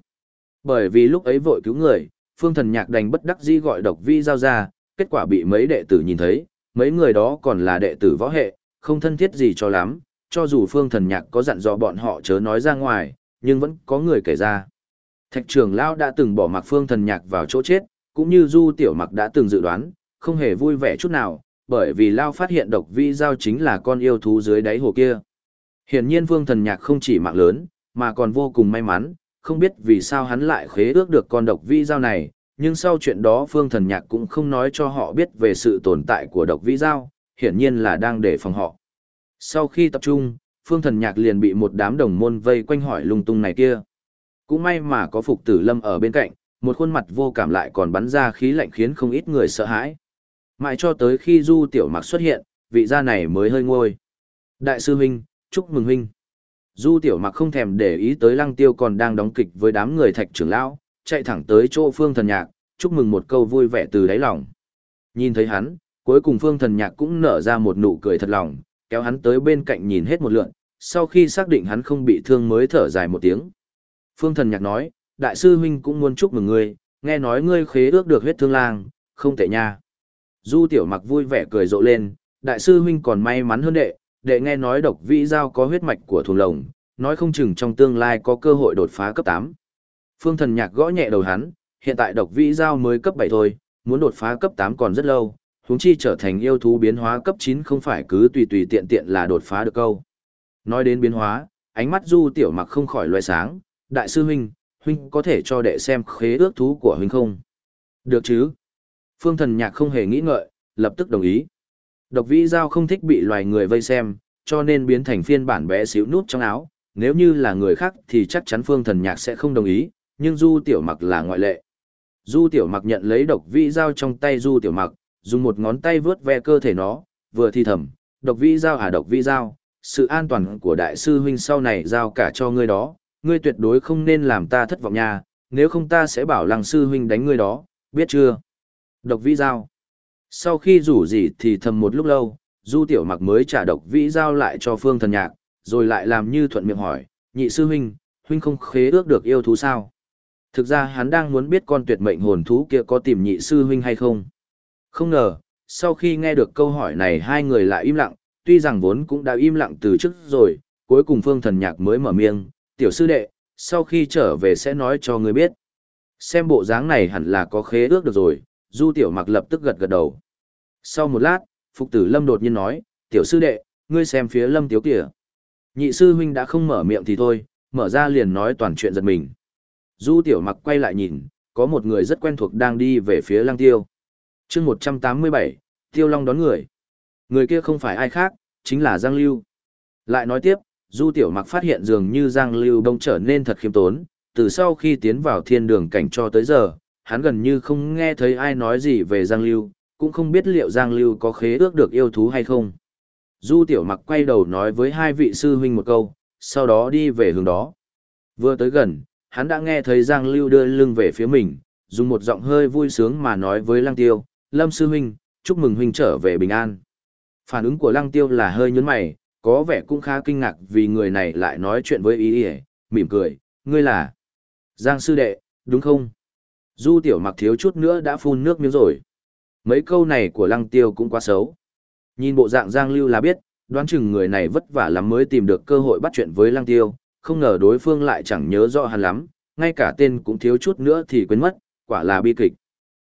Bởi vì lúc ấy vội cứu người, Phương Thần Nhạc đành bất đắc dĩ gọi độc vi giao ra, kết quả bị mấy đệ tử nhìn thấy, mấy người đó còn là đệ tử võ hệ, không thân thiết gì cho lắm, cho dù Phương Thần Nhạc có dặn dò bọn họ chớ nói ra ngoài, nhưng vẫn có người kể ra. Thạch trưởng Lao đã từng bỏ mặc Phương Thần Nhạc vào chỗ chết, cũng như Du Tiểu Mặc đã từng dự đoán, không hề vui vẻ chút nào, bởi vì Lao phát hiện độc vi giao chính là con yêu thú dưới đáy hồ kia. Hiển nhiên Phương Thần Nhạc không chỉ mạng lớn, mà còn vô cùng may mắn, không biết vì sao hắn lại khế ước được con độc vi giao này, nhưng sau chuyện đó Phương Thần Nhạc cũng không nói cho họ biết về sự tồn tại của độc vĩ giao, hiển nhiên là đang để phòng họ. Sau khi tập trung, Phương Thần Nhạc liền bị một đám đồng môn vây quanh hỏi lung tung này kia. Cũng may mà có Phục Tử Lâm ở bên cạnh, một khuôn mặt vô cảm lại còn bắn ra khí lạnh khiến không ít người sợ hãi. Mãi cho tới khi Du Tiểu Mặc xuất hiện, vị gia này mới hơi ngôi. Đại sư huynh, chúc mừng huynh. Du Tiểu Mặc không thèm để ý tới Lăng Tiêu còn đang đóng kịch với đám người thạch trưởng lão, chạy thẳng tới chỗ Phương Thần Nhạc, chúc mừng một câu vui vẻ từ đáy lòng. Nhìn thấy hắn, cuối cùng Phương Thần Nhạc cũng nở ra một nụ cười thật lòng, kéo hắn tới bên cạnh nhìn hết một lượn, sau khi xác định hắn không bị thương mới thở dài một tiếng. Phương Thần Nhạc nói, đại sư huynh cũng muốn chúc mừng ngươi, nghe nói ngươi khế ước được huyết thương lang, không tệ nha. Du Tiểu Mặc vui vẻ cười rộ lên, đại sư huynh còn may mắn hơn đệ, đệ nghe nói độc vĩ giao có huyết mạch của thùng lồng, nói không chừng trong tương lai có cơ hội đột phá cấp 8. Phương thần nhạc gõ nhẹ đầu hắn, hiện tại độc vĩ giao mới cấp 7 thôi, muốn đột phá cấp 8 còn rất lâu, huống chi trở thành yêu thú biến hóa cấp 9 không phải cứ tùy tùy tiện tiện là đột phá được câu. Nói đến biến hóa, ánh mắt Du Tiểu Mặc không khỏi loé sáng, đại sư huynh, huynh có thể cho đệ xem khế ước thú của huynh không? Được chứ? Phương thần nhạc không hề nghĩ ngợi, lập tức đồng ý. Độc vĩ giao không thích bị loài người vây xem, cho nên biến thành phiên bản bé xíu nút trong áo. Nếu như là người khác thì chắc chắn phương thần nhạc sẽ không đồng ý, nhưng Du Tiểu Mặc là ngoại lệ. Du Tiểu Mặc nhận lấy độc vĩ giao trong tay Du Tiểu Mặc, dùng một ngón tay vướt ve cơ thể nó, vừa thi thầm, độc vĩ giao à độc vĩ giao, sự an toàn của đại sư huynh sau này giao cả cho ngươi đó, ngươi tuyệt đối không nên làm ta thất vọng nha, nếu không ta sẽ bảo lăng sư huynh đánh ngươi đó, biết chưa? Độc vĩ giao. Sau khi rủ gì thì thầm một lúc lâu, Du Tiểu Mặc mới trả độc vĩ giao lại cho Phương Thần Nhạc, rồi lại làm như thuận miệng hỏi, nhị sư huynh, huynh không khế ước được yêu thú sao? Thực ra hắn đang muốn biết con tuyệt mệnh hồn thú kia có tìm nhị sư huynh hay không. Không ngờ, sau khi nghe được câu hỏi này hai người lại im lặng, tuy rằng vốn cũng đã im lặng từ trước rồi, cuối cùng Phương Thần Nhạc mới mở miệng, tiểu sư đệ, sau khi trở về sẽ nói cho người biết. Xem bộ dáng này hẳn là có khế ước được rồi, Du Tiểu Mặc lập tức gật gật đầu. Sau một lát, Phục Tử Lâm đột nhiên nói, tiểu sư đệ, ngươi xem phía Lâm Tiếu kìa. Nhị sư huynh đã không mở miệng thì thôi, mở ra liền nói toàn chuyện giật mình. Du Tiểu Mặc quay lại nhìn, có một người rất quen thuộc đang đi về phía Lăng Tiêu. chương 187, Tiêu Long đón người. Người kia không phải ai khác, chính là Giang Lưu. Lại nói tiếp, Du Tiểu Mặc phát hiện dường như Giang Lưu bông trở nên thật khiêm tốn, từ sau khi tiến vào thiên đường cảnh cho tới giờ, hắn gần như không nghe thấy ai nói gì về Giang Lưu, cũng không biết liệu Giang Lưu có khế ước được yêu thú hay không. Du Tiểu Mặc quay đầu nói với hai vị sư huynh một câu, sau đó đi về hướng đó. Vừa tới gần, hắn đã nghe thấy Giang Lưu đưa lưng về phía mình, dùng một giọng hơi vui sướng mà nói với Lăng Tiêu, Lâm sư huynh, chúc mừng huynh trở về bình an. Phản ứng của Lăng Tiêu là hơi nhớn mày, có vẻ cũng khá kinh ngạc vì người này lại nói chuyện với ý ý, mỉm cười, ngươi là Giang sư đệ, đúng không? Du tiểu mặc thiếu chút nữa đã phun nước miếng rồi. Mấy câu này của lăng tiêu cũng quá xấu. Nhìn bộ dạng Giang Lưu là biết, đoán chừng người này vất vả lắm mới tìm được cơ hội bắt chuyện với lăng tiêu, không ngờ đối phương lại chẳng nhớ rõ hắn lắm, ngay cả tên cũng thiếu chút nữa thì quên mất, quả là bi kịch.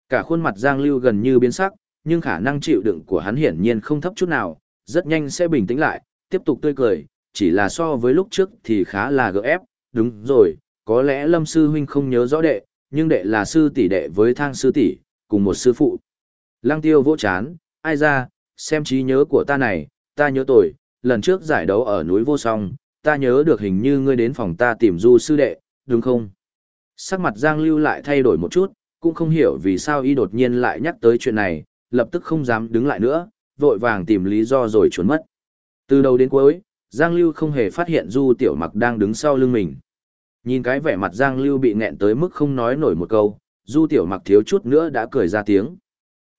Cả khuôn mặt Giang Lưu gần như biến sắc, nhưng khả năng chịu đựng của hắn hiển nhiên không thấp chút nào, rất nhanh sẽ bình tĩnh lại, tiếp tục tươi cười, chỉ là so với lúc trước thì khá là gỡ ép, đúng rồi, có lẽ Lâm sư huynh không nhớ rõ đệ, nhưng đệ là sư tỷ đệ với thang sư tỷ, cùng một sư phụ. Lăng tiêu vỗ chán, ai ra, xem trí nhớ của ta này, ta nhớ tội, lần trước giải đấu ở núi vô song, ta nhớ được hình như ngươi đến phòng ta tìm du sư đệ, đúng không? Sắc mặt Giang Lưu lại thay đổi một chút, cũng không hiểu vì sao y đột nhiên lại nhắc tới chuyện này, lập tức không dám đứng lại nữa, vội vàng tìm lý do rồi trốn mất. Từ đầu đến cuối, Giang Lưu không hề phát hiện Du Tiểu Mặc đang đứng sau lưng mình. Nhìn cái vẻ mặt Giang Lưu bị nghẹn tới mức không nói nổi một câu, Du Tiểu Mặc thiếu chút nữa đã cười ra tiếng.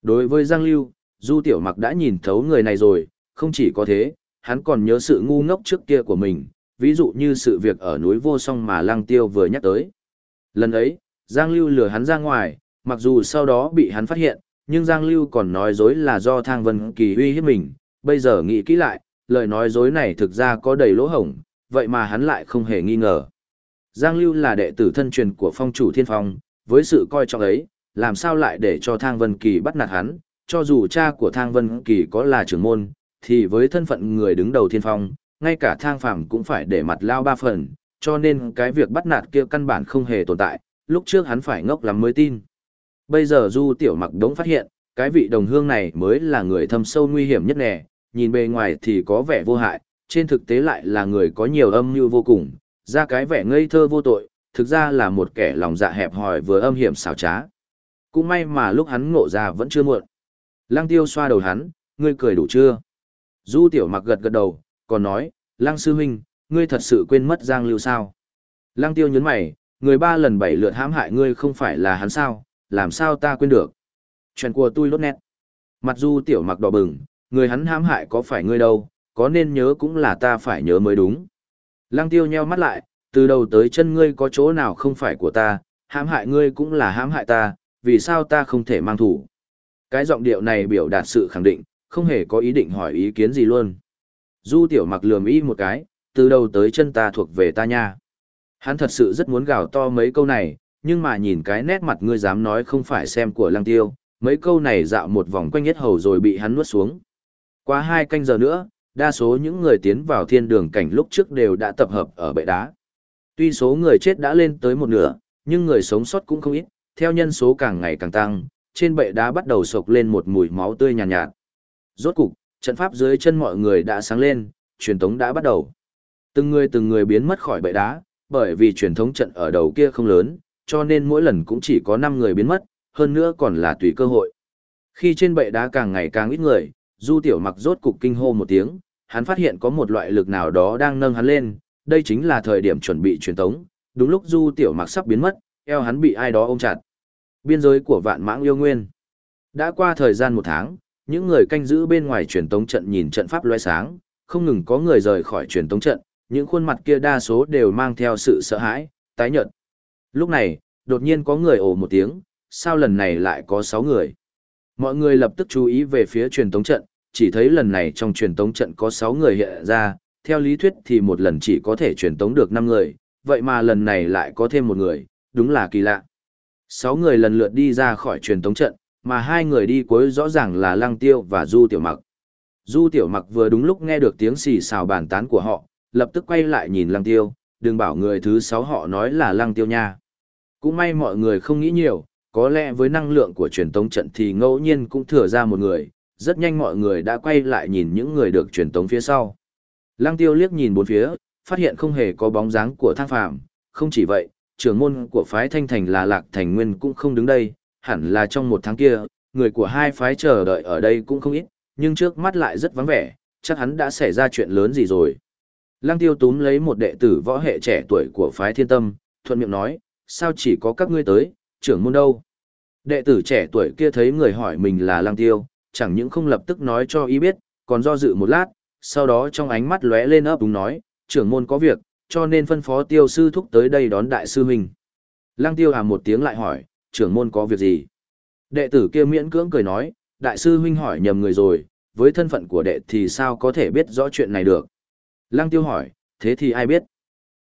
Đối với Giang Lưu, Du Tiểu Mặc đã nhìn thấu người này rồi, không chỉ có thế, hắn còn nhớ sự ngu ngốc trước kia của mình, ví dụ như sự việc ở núi vô song mà Lăng Tiêu vừa nhắc tới. Lần ấy, Giang Lưu lừa hắn ra ngoài, mặc dù sau đó bị hắn phát hiện, nhưng Giang Lưu còn nói dối là do Thang Vân Kỳ uy hiếp mình, bây giờ nghĩ kỹ lại, lời nói dối này thực ra có đầy lỗ hổng, vậy mà hắn lại không hề nghi ngờ. Giang Lưu là đệ tử thân truyền của phong chủ thiên phong, với sự coi trọng ấy, làm sao lại để cho Thang Vân Kỳ bắt nạt hắn, cho dù cha của Thang Vân Kỳ có là trưởng môn, thì với thân phận người đứng đầu thiên phong, ngay cả Thang Phàm cũng phải để mặt lao ba phần, cho nên cái việc bắt nạt kia căn bản không hề tồn tại, lúc trước hắn phải ngốc lắm mới tin. Bây giờ Du Tiểu Mặc đống phát hiện, cái vị đồng hương này mới là người thâm sâu nguy hiểm nhất nè, nhìn bề ngoài thì có vẻ vô hại, trên thực tế lại là người có nhiều âm mưu vô cùng, ra cái vẻ ngây thơ vô tội, thực ra là một kẻ lòng dạ hẹp hòi vừa âm hiểm xảo trá. Cũng may mà lúc hắn ngộ ra vẫn chưa muộn. Lăng tiêu xoa đầu hắn, ngươi cười đủ chưa? Du tiểu mặc gật gật đầu, còn nói, Lăng sư huynh, ngươi thật sự quên mất Giang Lưu sao? Lăng tiêu nhấn mày, người ba lần bảy lượt hãm hại ngươi không phải là hắn sao, làm sao ta quên được? Chuyện của tôi lốt nét. Mặt du tiểu mặc đỏ bừng, người hắn hãm hại có phải ngươi đâu, có nên nhớ cũng là ta phải nhớ mới đúng. Lăng tiêu nheo mắt lại, từ đầu tới chân ngươi có chỗ nào không phải của ta, hãm hại ngươi cũng là hãm hại ta, vì sao ta không thể mang thủ. Cái giọng điệu này biểu đạt sự khẳng định, không hề có ý định hỏi ý kiến gì luôn. Du tiểu mặc lườm ý một cái, từ đầu tới chân ta thuộc về ta nha. Hắn thật sự rất muốn gào to mấy câu này, nhưng mà nhìn cái nét mặt ngươi dám nói không phải xem của lăng tiêu, mấy câu này dạo một vòng quanh nhất hầu rồi bị hắn nuốt xuống. Qua hai canh giờ nữa, đa số những người tiến vào thiên đường cảnh lúc trước đều đã tập hợp ở bệ đá. Tuy số người chết đã lên tới một nửa, nhưng người sống sót cũng không ít, theo nhân số càng ngày càng tăng, trên bệ đá bắt đầu sộc lên một mùi máu tươi nhàn nhạt, nhạt. Rốt cục, trận pháp dưới chân mọi người đã sáng lên, truyền thống đã bắt đầu. Từng người từng người biến mất khỏi bệ đá, bởi vì truyền thống trận ở đầu kia không lớn, cho nên mỗi lần cũng chỉ có 5 người biến mất, hơn nữa còn là tùy cơ hội. Khi trên bệ đá càng ngày càng ít người, Du Tiểu Mặc rốt cục kinh hô một tiếng, hắn phát hiện có một loại lực nào đó đang nâng hắn lên, đây chính là thời điểm chuẩn bị truyền tống, đúng lúc Du Tiểu Mặc sắp biến mất, eo hắn bị ai đó ôm chặt. Biên giới của vạn mãng yêu nguyên. Đã qua thời gian một tháng, những người canh giữ bên ngoài truyền tống trận nhìn trận pháp loe sáng, không ngừng có người rời khỏi truyền tống trận, những khuôn mặt kia đa số đều mang theo sự sợ hãi, tái nhợt. Lúc này, đột nhiên có người ồ một tiếng, sao lần này lại có 6 người? Mọi người lập tức chú ý về phía truyền tống trận, chỉ thấy lần này trong truyền tống trận có 6 người hiện ra, theo lý thuyết thì một lần chỉ có thể truyền tống được 5 người, vậy mà lần này lại có thêm một người, đúng là kỳ lạ. 6 người lần lượt đi ra khỏi truyền tống trận, mà hai người đi cuối rõ ràng là Lăng Tiêu và Du Tiểu Mặc. Du Tiểu Mặc vừa đúng lúc nghe được tiếng xì xào bàn tán của họ, lập tức quay lại nhìn Lăng Tiêu, đừng bảo người thứ sáu họ nói là Lăng Tiêu nha. Cũng may mọi người không nghĩ nhiều, có lẽ với năng lượng của truyền tống trận thì ngẫu nhiên cũng thừa ra một người, rất nhanh mọi người đã quay lại nhìn những người được truyền tống phía sau. Lăng tiêu liếc nhìn bốn phía, phát hiện không hề có bóng dáng của thang phàm, không chỉ vậy, trưởng môn của phái thanh thành là lạc thành nguyên cũng không đứng đây, hẳn là trong một tháng kia, người của hai phái chờ đợi ở đây cũng không ít, nhưng trước mắt lại rất vắng vẻ, chắc hắn đã xảy ra chuyện lớn gì rồi. Lăng tiêu túm lấy một đệ tử võ hệ trẻ tuổi của phái thiên tâm, thuận miệng nói, sao chỉ có các ngươi tới, trưởng môn đâu? Đệ tử trẻ tuổi kia thấy người hỏi mình là lăng tiêu, chẳng những không lập tức nói cho ý biết, còn do dự một lát, sau đó trong ánh mắt lóe lên ấp đúng nói, trưởng môn có việc, cho nên phân phó tiêu sư thúc tới đây đón đại sư mình. Lăng tiêu hàm một tiếng lại hỏi, trưởng môn có việc gì? Đệ tử kia miễn cưỡng cười nói, đại sư huynh hỏi nhầm người rồi, với thân phận của đệ thì sao có thể biết rõ chuyện này được? Lăng tiêu hỏi, thế thì ai biết?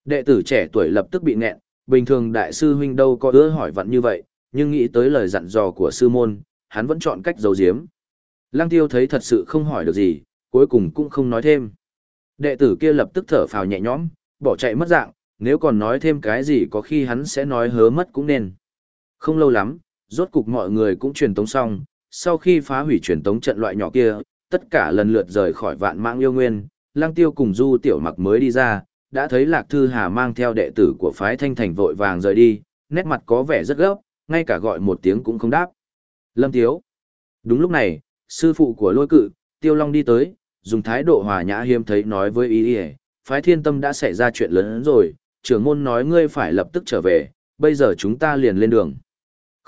Đệ tử trẻ tuổi lập tức bị nghẹn, bình thường đại sư huynh đâu có ưa hỏi vặn như vậy, nhưng nghĩ tới lời dặn dò của sư môn, hắn vẫn chọn cách giấu giếm. Lăng tiêu thấy thật sự không hỏi được gì, cuối cùng cũng không nói thêm. Đệ tử kia lập tức thở phào nhẹ nhõm, bỏ chạy mất dạng, nếu còn nói thêm cái gì có khi hắn sẽ nói hớ mất cũng nên. Không lâu lắm, rốt cục mọi người cũng truyền tống xong, sau khi phá hủy truyền tống trận loại nhỏ kia, tất cả lần lượt rời khỏi vạn mạng yêu nguyên, lang tiêu cùng du tiểu mặc mới đi ra, đã thấy lạc thư hà mang theo đệ tử của phái thanh thành vội vàng rời đi, nét mặt có vẻ rất gấp, ngay cả gọi một tiếng cũng không đáp. Lâm Tiếu. Đúng lúc này, sư phụ của lôi cự, Tiêu Long đi tới, dùng thái độ hòa nhã hiếm thấy nói với ý ý, phái thiên tâm đã xảy ra chuyện lớn hơn rồi, trưởng môn nói ngươi phải lập tức trở về, bây giờ chúng ta liền lên đường.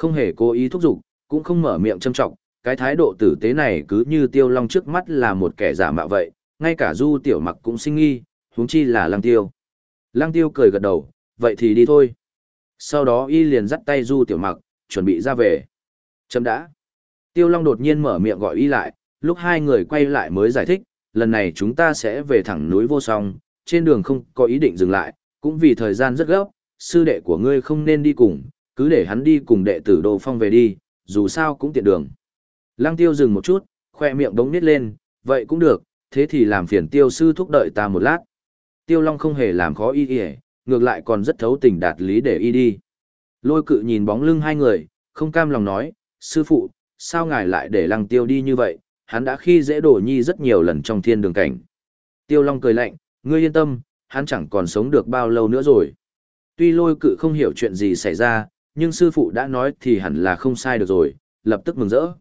Không hề cố ý thúc giục, cũng không mở miệng châm trọng, cái thái độ tử tế này cứ như Tiêu Long trước mắt là một kẻ giả mạo vậy, ngay cả Du Tiểu Mặc cũng sinh nghi, huống chi là Lăng Tiêu. Lăng Tiêu cười gật đầu, vậy thì đi thôi. Sau đó y liền dắt tay Du Tiểu Mặc, chuẩn bị ra về. Chấm đã. Tiêu Long đột nhiên mở miệng gọi y lại, lúc hai người quay lại mới giải thích, lần này chúng ta sẽ về thẳng núi vô song, trên đường không có ý định dừng lại, cũng vì thời gian rất gấp, sư đệ của ngươi không nên đi cùng, cứ để hắn đi cùng đệ tử Đồ Phong về đi, dù sao cũng tiện đường. Lăng Tiêu dừng một chút, khoe miệng đống nít lên, vậy cũng được, thế thì làm phiền Tiêu sư thúc đợi ta một lát. Tiêu Long không hề làm khó y y, ngược lại còn rất thấu tình đạt lý để y đi. Lôi cự nhìn bóng lưng hai người, không cam lòng nói, sư phụ, sao ngài lại để lăng tiêu đi như vậy, hắn đã khi dễ đổ nhi rất nhiều lần trong thiên đường cảnh. Tiêu Long cười lạnh, ngươi yên tâm, hắn chẳng còn sống được bao lâu nữa rồi. Tuy lôi cự không hiểu chuyện gì xảy ra, nhưng sư phụ đã nói thì hẳn là không sai được rồi, lập tức mừng rỡ.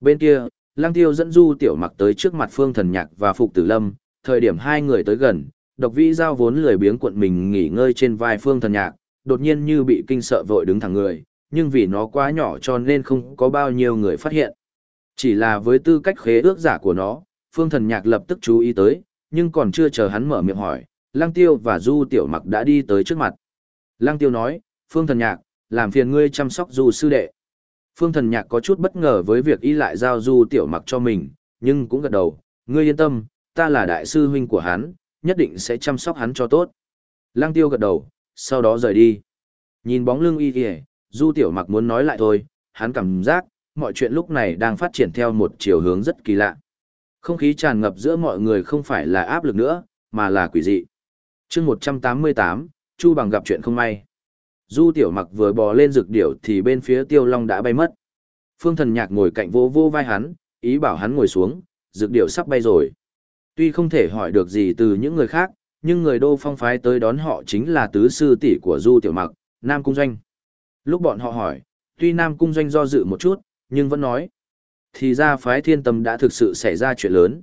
Bên kia, Lăng Tiêu dẫn Du Tiểu Mặc tới trước mặt Phương Thần Nhạc và Phục Tử Lâm, thời điểm hai người tới gần, Độc Vĩ giao vốn lười biếng cuộn mình nghỉ ngơi trên vai Phương Thần Nhạc, đột nhiên như bị kinh sợ vội đứng thẳng người, nhưng vì nó quá nhỏ cho nên không có bao nhiêu người phát hiện. Chỉ là với tư cách khế ước giả của nó, Phương Thần Nhạc lập tức chú ý tới, nhưng còn chưa chờ hắn mở miệng hỏi, Lăng Tiêu và Du Tiểu Mặc đã đi tới trước mặt. Lăng Tiêu nói, Phương Thần Nhạc, làm phiền ngươi chăm sóc Du sư đệ. Phương Thần Nhạc có chút bất ngờ với việc y lại giao Du Tiểu Mặc cho mình, nhưng cũng gật đầu, ngươi yên tâm, ta là đại sư huynh của hắn, nhất định sẽ chăm sóc hắn cho tốt. lang Tiêu gật đầu, sau đó rời đi. Nhìn bóng lưng y kìa, Du Tiểu Mặc muốn nói lại thôi, hắn cảm giác, mọi chuyện lúc này đang phát triển theo một chiều hướng rất kỳ lạ. Không khí tràn ngập giữa mọi người không phải là áp lực nữa, mà là quỷ dị. chương 188, Chu Bằng gặp chuyện không may. Du Tiểu Mặc vừa bò lên rực điểu thì bên phía Tiêu Long đã bay mất. Phương Thần Nhạc ngồi cạnh vô vô vai hắn, ý bảo hắn ngồi xuống, rực điểu sắp bay rồi. Tuy không thể hỏi được gì từ những người khác, nhưng người đô phong phái tới đón họ chính là tứ sư tỷ của Du Tiểu Mặc, Nam Cung Doanh. Lúc bọn họ hỏi, tuy Nam Cung Doanh do dự một chút, nhưng vẫn nói. Thì ra phái thiên tâm đã thực sự xảy ra chuyện lớn.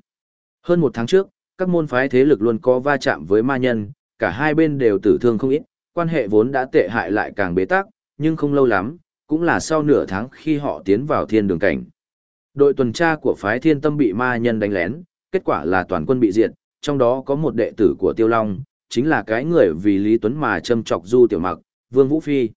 Hơn một tháng trước, các môn phái thế lực luôn có va chạm với ma nhân, cả hai bên đều tử thương không ít, quan hệ vốn đã tệ hại lại càng bế tắc, nhưng không lâu lắm, cũng là sau nửa tháng khi họ tiến vào thiên đường cảnh. Đội tuần tra của phái thiên tâm bị ma nhân đánh lén, kết quả là toàn quân bị diệt, trong đó có một đệ tử của Tiêu Long, chính là cái người vì Lý Tuấn mà châm chọc Du Tiểu Mặc, Vương Vũ Phi.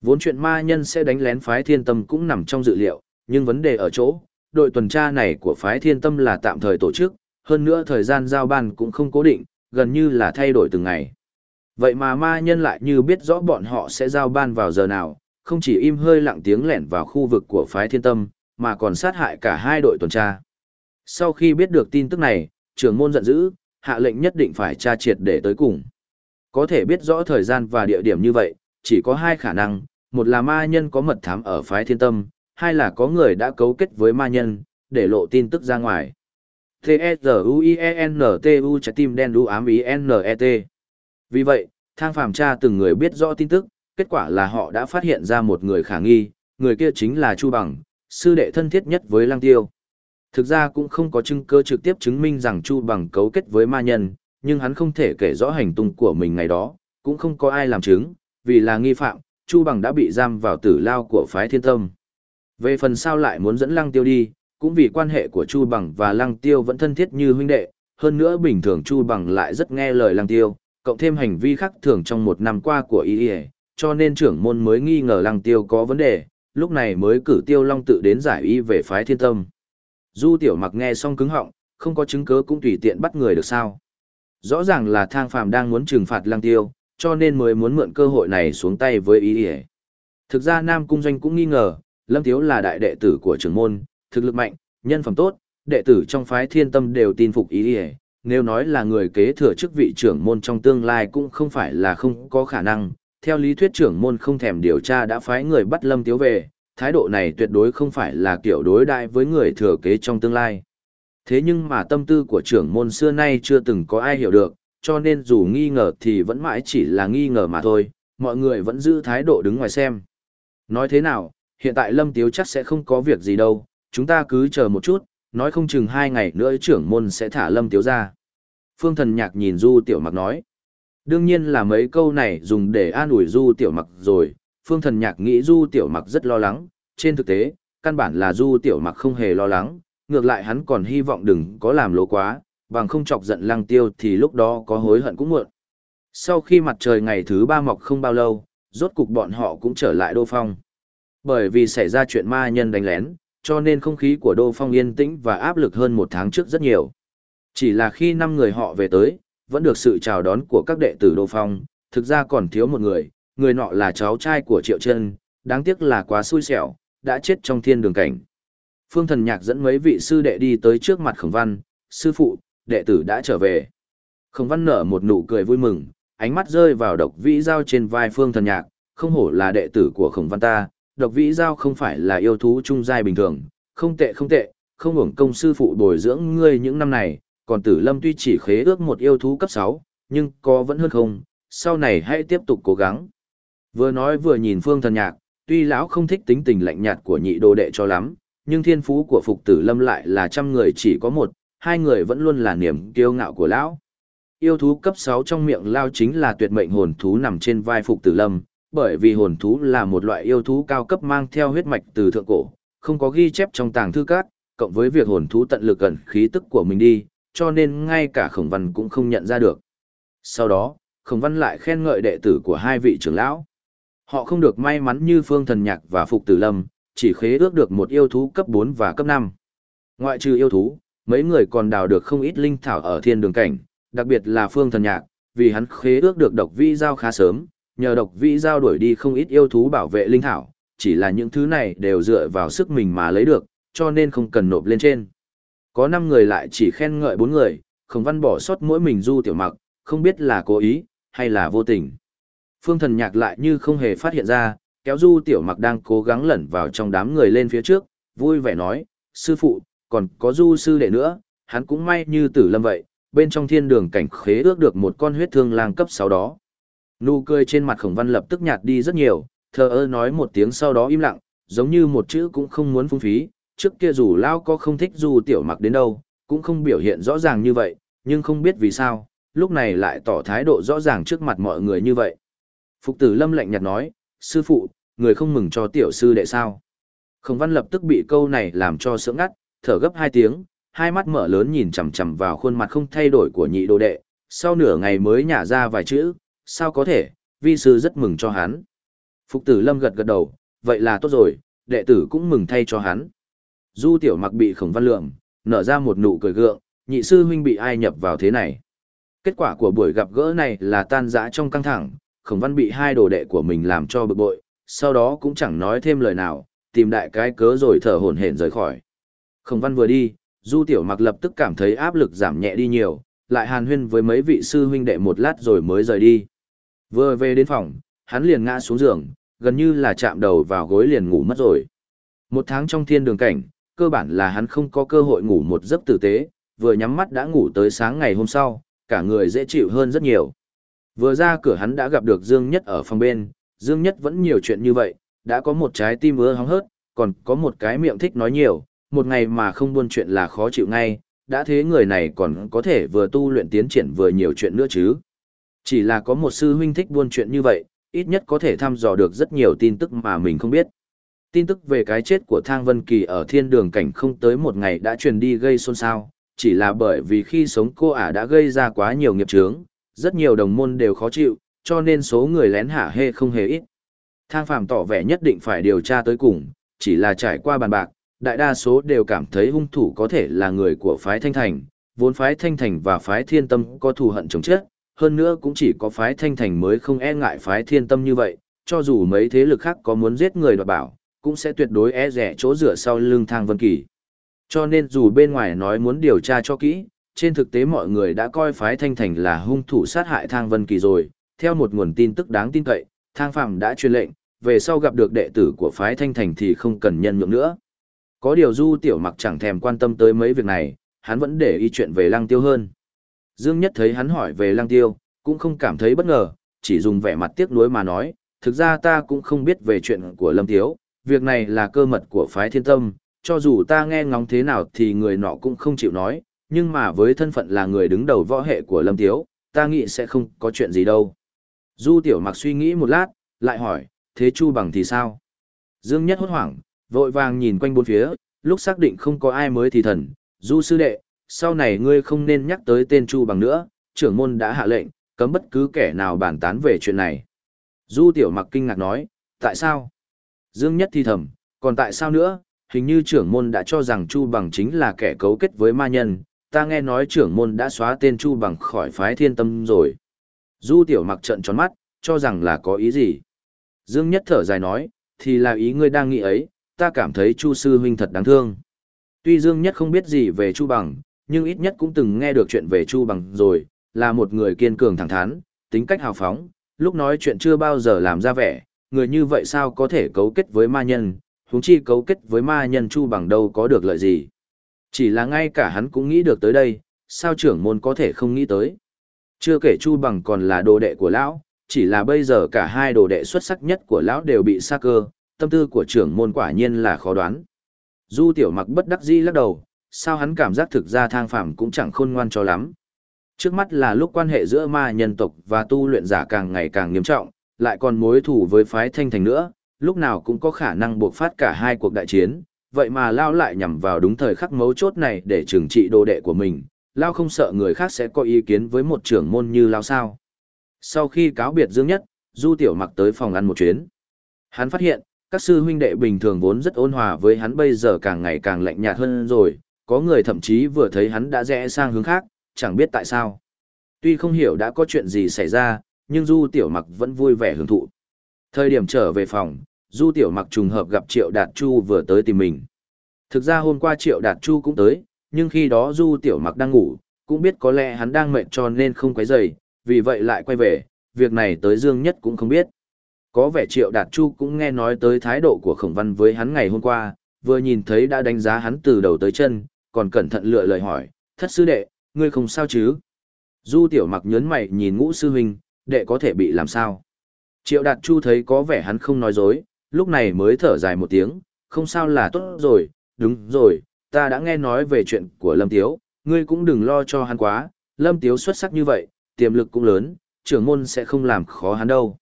Vốn chuyện ma nhân sẽ đánh lén phái thiên tâm cũng nằm trong dự liệu, nhưng vấn đề ở chỗ, đội tuần tra này của phái thiên tâm là tạm thời tổ chức, hơn nữa thời gian giao ban cũng không cố định, gần như là thay đổi từng ngày. Vậy mà ma nhân lại như biết rõ bọn họ sẽ giao ban vào giờ nào, không chỉ im hơi lặng tiếng lẻn vào khu vực của phái thiên tâm, mà còn sát hại cả hai đội tuần tra. Sau khi biết được tin tức này, trưởng môn giận dữ, hạ lệnh nhất định phải tra triệt để tới cùng. Có thể biết rõ thời gian và địa điểm như vậy, chỉ có hai khả năng, một là ma nhân có mật thám ở phái thiên tâm, hai là có người đã cấu kết với ma nhân, để lộ tin tức ra ngoài. T-E-Z-U-I-E-N-T-U trái tim đen đu ám I-N-E-T vì vậy, thang phàm tra từng người biết rõ tin tức, kết quả là họ đã phát hiện ra một người khả nghi, người kia chính là Chu Bằng, sư đệ thân thiết nhất với Lăng Tiêu. Thực ra cũng không có chứng cơ trực tiếp chứng minh rằng Chu Bằng cấu kết với ma nhân, nhưng hắn không thể kể rõ hành tung của mình ngày đó, cũng không có ai làm chứng, vì là nghi phạm, Chu Bằng đã bị giam vào tử lao của phái thiên tâm. Về phần sao lại muốn dẫn Lăng Tiêu đi, cũng vì quan hệ của Chu Bằng và Lăng Tiêu vẫn thân thiết như huynh đệ, hơn nữa bình thường Chu Bằng lại rất nghe lời Lăng Tiêu, cộng thêm hành vi khác thường trong một năm qua của y cho nên trưởng môn mới nghi ngờ Lăng Tiêu có vấn đề, lúc này mới cử Tiêu Long tự đến giải y về phái thiên tâm. Du Tiểu Mặc nghe xong cứng họng, không có chứng cứ cũng tùy tiện bắt người được sao. Rõ ràng là thang phàm đang muốn trừng phạt Lăng Tiêu, cho nên mới muốn mượn cơ hội này xuống tay với Y ỉa thực ra nam cung doanh cũng nghi ngờ lâm tiếu là đại đệ tử của trưởng môn thực lực mạnh nhân phẩm tốt đệ tử trong phái thiên tâm đều tin phục Y ỉa nếu nói là người kế thừa chức vị trưởng môn trong tương lai cũng không phải là không có khả năng theo lý thuyết trưởng môn không thèm điều tra đã phái người bắt lâm tiếu về thái độ này tuyệt đối không phải là kiểu đối đại với người thừa kế trong tương lai thế nhưng mà tâm tư của trưởng môn xưa nay chưa từng có ai hiểu được cho nên dù nghi ngờ thì vẫn mãi chỉ là nghi ngờ mà thôi, mọi người vẫn giữ thái độ đứng ngoài xem. Nói thế nào, hiện tại Lâm Tiếu chắc sẽ không có việc gì đâu, chúng ta cứ chờ một chút, nói không chừng hai ngày nữa trưởng môn sẽ thả Lâm Tiếu ra. Phương thần nhạc nhìn Du Tiểu Mặc nói. Đương nhiên là mấy câu này dùng để an ủi Du Tiểu Mặc rồi, Phương thần nhạc nghĩ Du Tiểu Mặc rất lo lắng, trên thực tế, căn bản là Du Tiểu Mặc không hề lo lắng, ngược lại hắn còn hy vọng đừng có làm lỗ quá, bằng không chọc giận lăng tiêu thì lúc đó có hối hận cũng muộn. Sau khi mặt trời ngày thứ ba mọc không bao lâu, rốt cục bọn họ cũng trở lại đô phong. Bởi vì xảy ra chuyện ma nhân đánh lén, cho nên không khí của đô phong yên tĩnh và áp lực hơn một tháng trước rất nhiều. Chỉ là khi năm người họ về tới, vẫn được sự chào đón của các đệ tử đô phong, thực ra còn thiếu một người, người nọ là cháu trai của Triệu Trân, đáng tiếc là quá xui xẻo, đã chết trong thiên đường cảnh. Phương Thần Nhạc dẫn mấy vị sư đệ đi tới trước mặt Khổng Văn, sư phụ, đệ tử đã trở về. Khổng văn nở một nụ cười vui mừng, ánh mắt rơi vào độc vĩ giao trên vai phương thần nhạc, không hổ là đệ tử của khổng văn ta, độc vĩ giao không phải là yêu thú trung giai bình thường, không tệ không tệ, không hưởng công sư phụ bồi dưỡng ngươi những năm này, còn tử lâm tuy chỉ khế ước một yêu thú cấp 6, nhưng có vẫn hơn không, sau này hãy tiếp tục cố gắng. Vừa nói vừa nhìn phương thần nhạc, tuy lão không thích tính tình lạnh nhạt của nhị đồ đệ cho lắm, nhưng thiên phú của phục tử lâm lại là trăm người chỉ có một, hai người vẫn luôn là niềm kiêu ngạo của lão. Yêu thú cấp 6 trong miệng lao chính là tuyệt mệnh hồn thú nằm trên vai Phục Tử Lâm, bởi vì hồn thú là một loại yêu thú cao cấp mang theo huyết mạch từ thượng cổ, không có ghi chép trong tàng thư cát, cộng với việc hồn thú tận lực gần khí tức của mình đi, cho nên ngay cả Khổng Văn cũng không nhận ra được. Sau đó, Khổng Văn lại khen ngợi đệ tử của hai vị trưởng lão. Họ không được may mắn như Phương Thần Nhạc và Phục Tử Lâm, chỉ khế ước được một yêu thú cấp 4 và cấp 5. Ngoại trừ yêu thú, mấy người còn đào được không ít linh thảo ở thiên đường cảnh, đặc biệt là phương thần nhạc, vì hắn khế ước được độc Vi giao khá sớm, nhờ độc vĩ giao đuổi đi không ít yêu thú bảo vệ linh thảo, chỉ là những thứ này đều dựa vào sức mình mà lấy được, cho nên không cần nộp lên trên. Có 5 người lại chỉ khen ngợi 4 người, không văn bỏ sót mỗi mình du tiểu mặc, không biết là cố ý, hay là vô tình. Phương thần nhạc lại như không hề phát hiện ra, kéo du tiểu mặc đang cố gắng lẩn vào trong đám người lên phía trước, vui vẻ nói, sư phụ, còn có du sư đệ nữa, hắn cũng may như tử lâm vậy, bên trong thiên đường cảnh khế ước được một con huyết thương lang cấp 6 đó. Nụ cười trên mặt khổng văn lập tức nhạt đi rất nhiều, thờ ơ nói một tiếng sau đó im lặng, giống như một chữ cũng không muốn phung phí, trước kia dù Lao có không thích dù tiểu mặc đến đâu, cũng không biểu hiện rõ ràng như vậy, nhưng không biết vì sao, lúc này lại tỏ thái độ rõ ràng trước mặt mọi người như vậy. Phục tử lâm lạnh nhạt nói, sư phụ, người không mừng cho tiểu sư đệ sao. Khổng văn lập tức bị câu này làm cho sững ngắt, thở gấp hai tiếng, hai mắt mở lớn nhìn chằm chằm vào khuôn mặt không thay đổi của nhị đồ đệ, sau nửa ngày mới nhả ra vài chữ, sao có thể, vi sư rất mừng cho hắn. Phục tử lâm gật gật đầu, vậy là tốt rồi, đệ tử cũng mừng thay cho hắn. Du tiểu mặc bị khổng văn lượng, nở ra một nụ cười gượng, nhị sư huynh bị ai nhập vào thế này. Kết quả của buổi gặp gỡ này là tan rã trong căng thẳng, khổng văn bị hai đồ đệ của mình làm cho bực bội, sau đó cũng chẳng nói thêm lời nào, tìm đại cái cớ rồi thở hổn hển rời khỏi. Khổng văn vừa đi, Du Tiểu Mặc lập tức cảm thấy áp lực giảm nhẹ đi nhiều, lại hàn huyên với mấy vị sư huynh đệ một lát rồi mới rời đi. Vừa về đến phòng, hắn liền ngã xuống giường, gần như là chạm đầu vào gối liền ngủ mất rồi. Một tháng trong thiên đường cảnh, cơ bản là hắn không có cơ hội ngủ một giấc tử tế, vừa nhắm mắt đã ngủ tới sáng ngày hôm sau, cả người dễ chịu hơn rất nhiều. Vừa ra cửa hắn đã gặp được Dương Nhất ở phòng bên, Dương Nhất vẫn nhiều chuyện như vậy, đã có một trái tim ưa hóng hớt, còn có một cái miệng thích nói nhiều, một ngày mà không buôn chuyện là khó chịu ngay, đã thế người này còn có thể vừa tu luyện tiến triển vừa nhiều chuyện nữa chứ. Chỉ là có một sư huynh thích buôn chuyện như vậy, ít nhất có thể thăm dò được rất nhiều tin tức mà mình không biết. Tin tức về cái chết của Thang Vân Kỳ ở thiên đường cảnh không tới một ngày đã truyền đi gây xôn xao, chỉ là bởi vì khi sống cô ả đã gây ra quá nhiều nghiệp chướng, rất nhiều đồng môn đều khó chịu, cho nên số người lén hạ hê không hề ít. Thang Phàm tỏ vẻ nhất định phải điều tra tới cùng, chỉ là trải qua bàn bạc, đại đa số đều cảm thấy hung thủ có thể là người của phái Thanh Thành, vốn phái Thanh Thành và phái Thiên Tâm có thù hận chống chết, hơn nữa cũng chỉ có phái thanh thành mới không e ngại phái thiên tâm như vậy, cho dù mấy thế lực khác có muốn giết người đoạt bảo, cũng sẽ tuyệt đối e rẻ chỗ rửa sau lưng thang vân kỳ. Cho nên dù bên ngoài nói muốn điều tra cho kỹ, trên thực tế mọi người đã coi phái thanh thành là hung thủ sát hại thang vân kỳ rồi, theo một nguồn tin tức đáng tin cậy, thang phạm đã truyền lệnh, về sau gặp được đệ tử của phái thanh thành thì không cần nhân nhượng nữa. Có điều du tiểu mặc chẳng thèm quan tâm tới mấy việc này, hắn vẫn để ý chuyện về lăng tiêu hơn. Dương Nhất thấy hắn hỏi về lăng tiêu, cũng không cảm thấy bất ngờ, chỉ dùng vẻ mặt tiếc nuối mà nói, thực ra ta cũng không biết về chuyện của Lâm Tiếu, việc này là cơ mật của phái thiên tâm, cho dù ta nghe ngóng thế nào thì người nọ cũng không chịu nói, nhưng mà với thân phận là người đứng đầu võ hệ của Lâm Tiếu, ta nghĩ sẽ không có chuyện gì đâu. Du Tiểu Mặc suy nghĩ một lát, lại hỏi, thế Chu Bằng thì sao? Dương Nhất hốt hoảng, vội vàng nhìn quanh bốn phía, lúc xác định không có ai mới thì thần, Du sư đệ, sau này ngươi không nên nhắc tới tên Chu Bằng nữa, trưởng môn đã hạ lệnh, cấm bất cứ kẻ nào bàn tán về chuyện này. Du Tiểu Mặc kinh ngạc nói, tại sao? Dương Nhất thi thầm, còn tại sao nữa? Hình như trưởng môn đã cho rằng Chu Bằng chính là kẻ cấu kết với ma nhân, ta nghe nói trưởng môn đã xóa tên Chu Bằng khỏi phái thiên tâm rồi. Du Tiểu Mặc trận tròn mắt, cho rằng là có ý gì? Dương Nhất thở dài nói, thì là ý ngươi đang nghĩ ấy, ta cảm thấy Chu Sư Huynh thật đáng thương. Tuy Dương Nhất không biết gì về Chu Bằng, nhưng ít nhất cũng từng nghe được chuyện về Chu Bằng rồi, là một người kiên cường thẳng thắn, tính cách hào phóng, lúc nói chuyện chưa bao giờ làm ra vẻ, người như vậy sao có thể cấu kết với ma nhân, huống chi cấu kết với ma nhân Chu Bằng đâu có được lợi gì. Chỉ là ngay cả hắn cũng nghĩ được tới đây, sao trưởng môn có thể không nghĩ tới. Chưa kể Chu Bằng còn là đồ đệ của lão, chỉ là bây giờ cả hai đồ đệ xuất sắc nhất của lão đều bị sa cơ, tâm tư của trưởng môn quả nhiên là khó đoán. Du tiểu mặc bất đắc dĩ lắc đầu, sao hắn cảm giác thực ra thang phàm cũng chẳng khôn ngoan cho lắm. Trước mắt là lúc quan hệ giữa ma nhân tộc và tu luyện giả càng ngày càng nghiêm trọng, lại còn mối thù với phái thanh thành nữa, lúc nào cũng có khả năng buộc phát cả hai cuộc đại chiến, vậy mà Lao lại nhằm vào đúng thời khắc mấu chốt này để trừng trị đồ đệ của mình, Lao không sợ người khác sẽ có ý kiến với một trưởng môn như Lao sao. Sau khi cáo biệt Dương Nhất, Du Tiểu mặc tới phòng ăn một chuyến. Hắn phát hiện, các sư huynh đệ bình thường vốn rất ôn hòa với hắn bây giờ càng ngày càng lạnh nhạt hơn rồi, có người thậm chí vừa thấy hắn đã rẽ sang hướng khác, chẳng biết tại sao. Tuy không hiểu đã có chuyện gì xảy ra, nhưng Du Tiểu Mặc vẫn vui vẻ hưởng thụ. Thời điểm trở về phòng, Du Tiểu Mặc trùng hợp gặp Triệu Đạt Chu vừa tới tìm mình. Thực ra hôm qua Triệu Đạt Chu cũng tới, nhưng khi đó Du Tiểu Mặc đang ngủ, cũng biết có lẽ hắn đang mệt cho nên không quấy rầy, vì vậy lại quay về, việc này tới Dương Nhất cũng không biết. Có vẻ Triệu Đạt Chu cũng nghe nói tới thái độ của Khổng Văn với hắn ngày hôm qua, vừa nhìn thấy đã đánh giá hắn từ đầu tới chân, còn cẩn thận lựa lời hỏi, thất sư đệ, ngươi không sao chứ? Du Tiểu Mặc nhớn mày nhìn ngũ sư huynh, đệ có thể bị làm sao? Triệu Đạt Chu thấy có vẻ hắn không nói dối, lúc này mới thở dài một tiếng, không sao là tốt rồi, đúng rồi, ta đã nghe nói về chuyện của Lâm Tiếu, ngươi cũng đừng lo cho hắn quá, Lâm Tiếu xuất sắc như vậy, tiềm lực cũng lớn, trưởng môn sẽ không làm khó hắn đâu.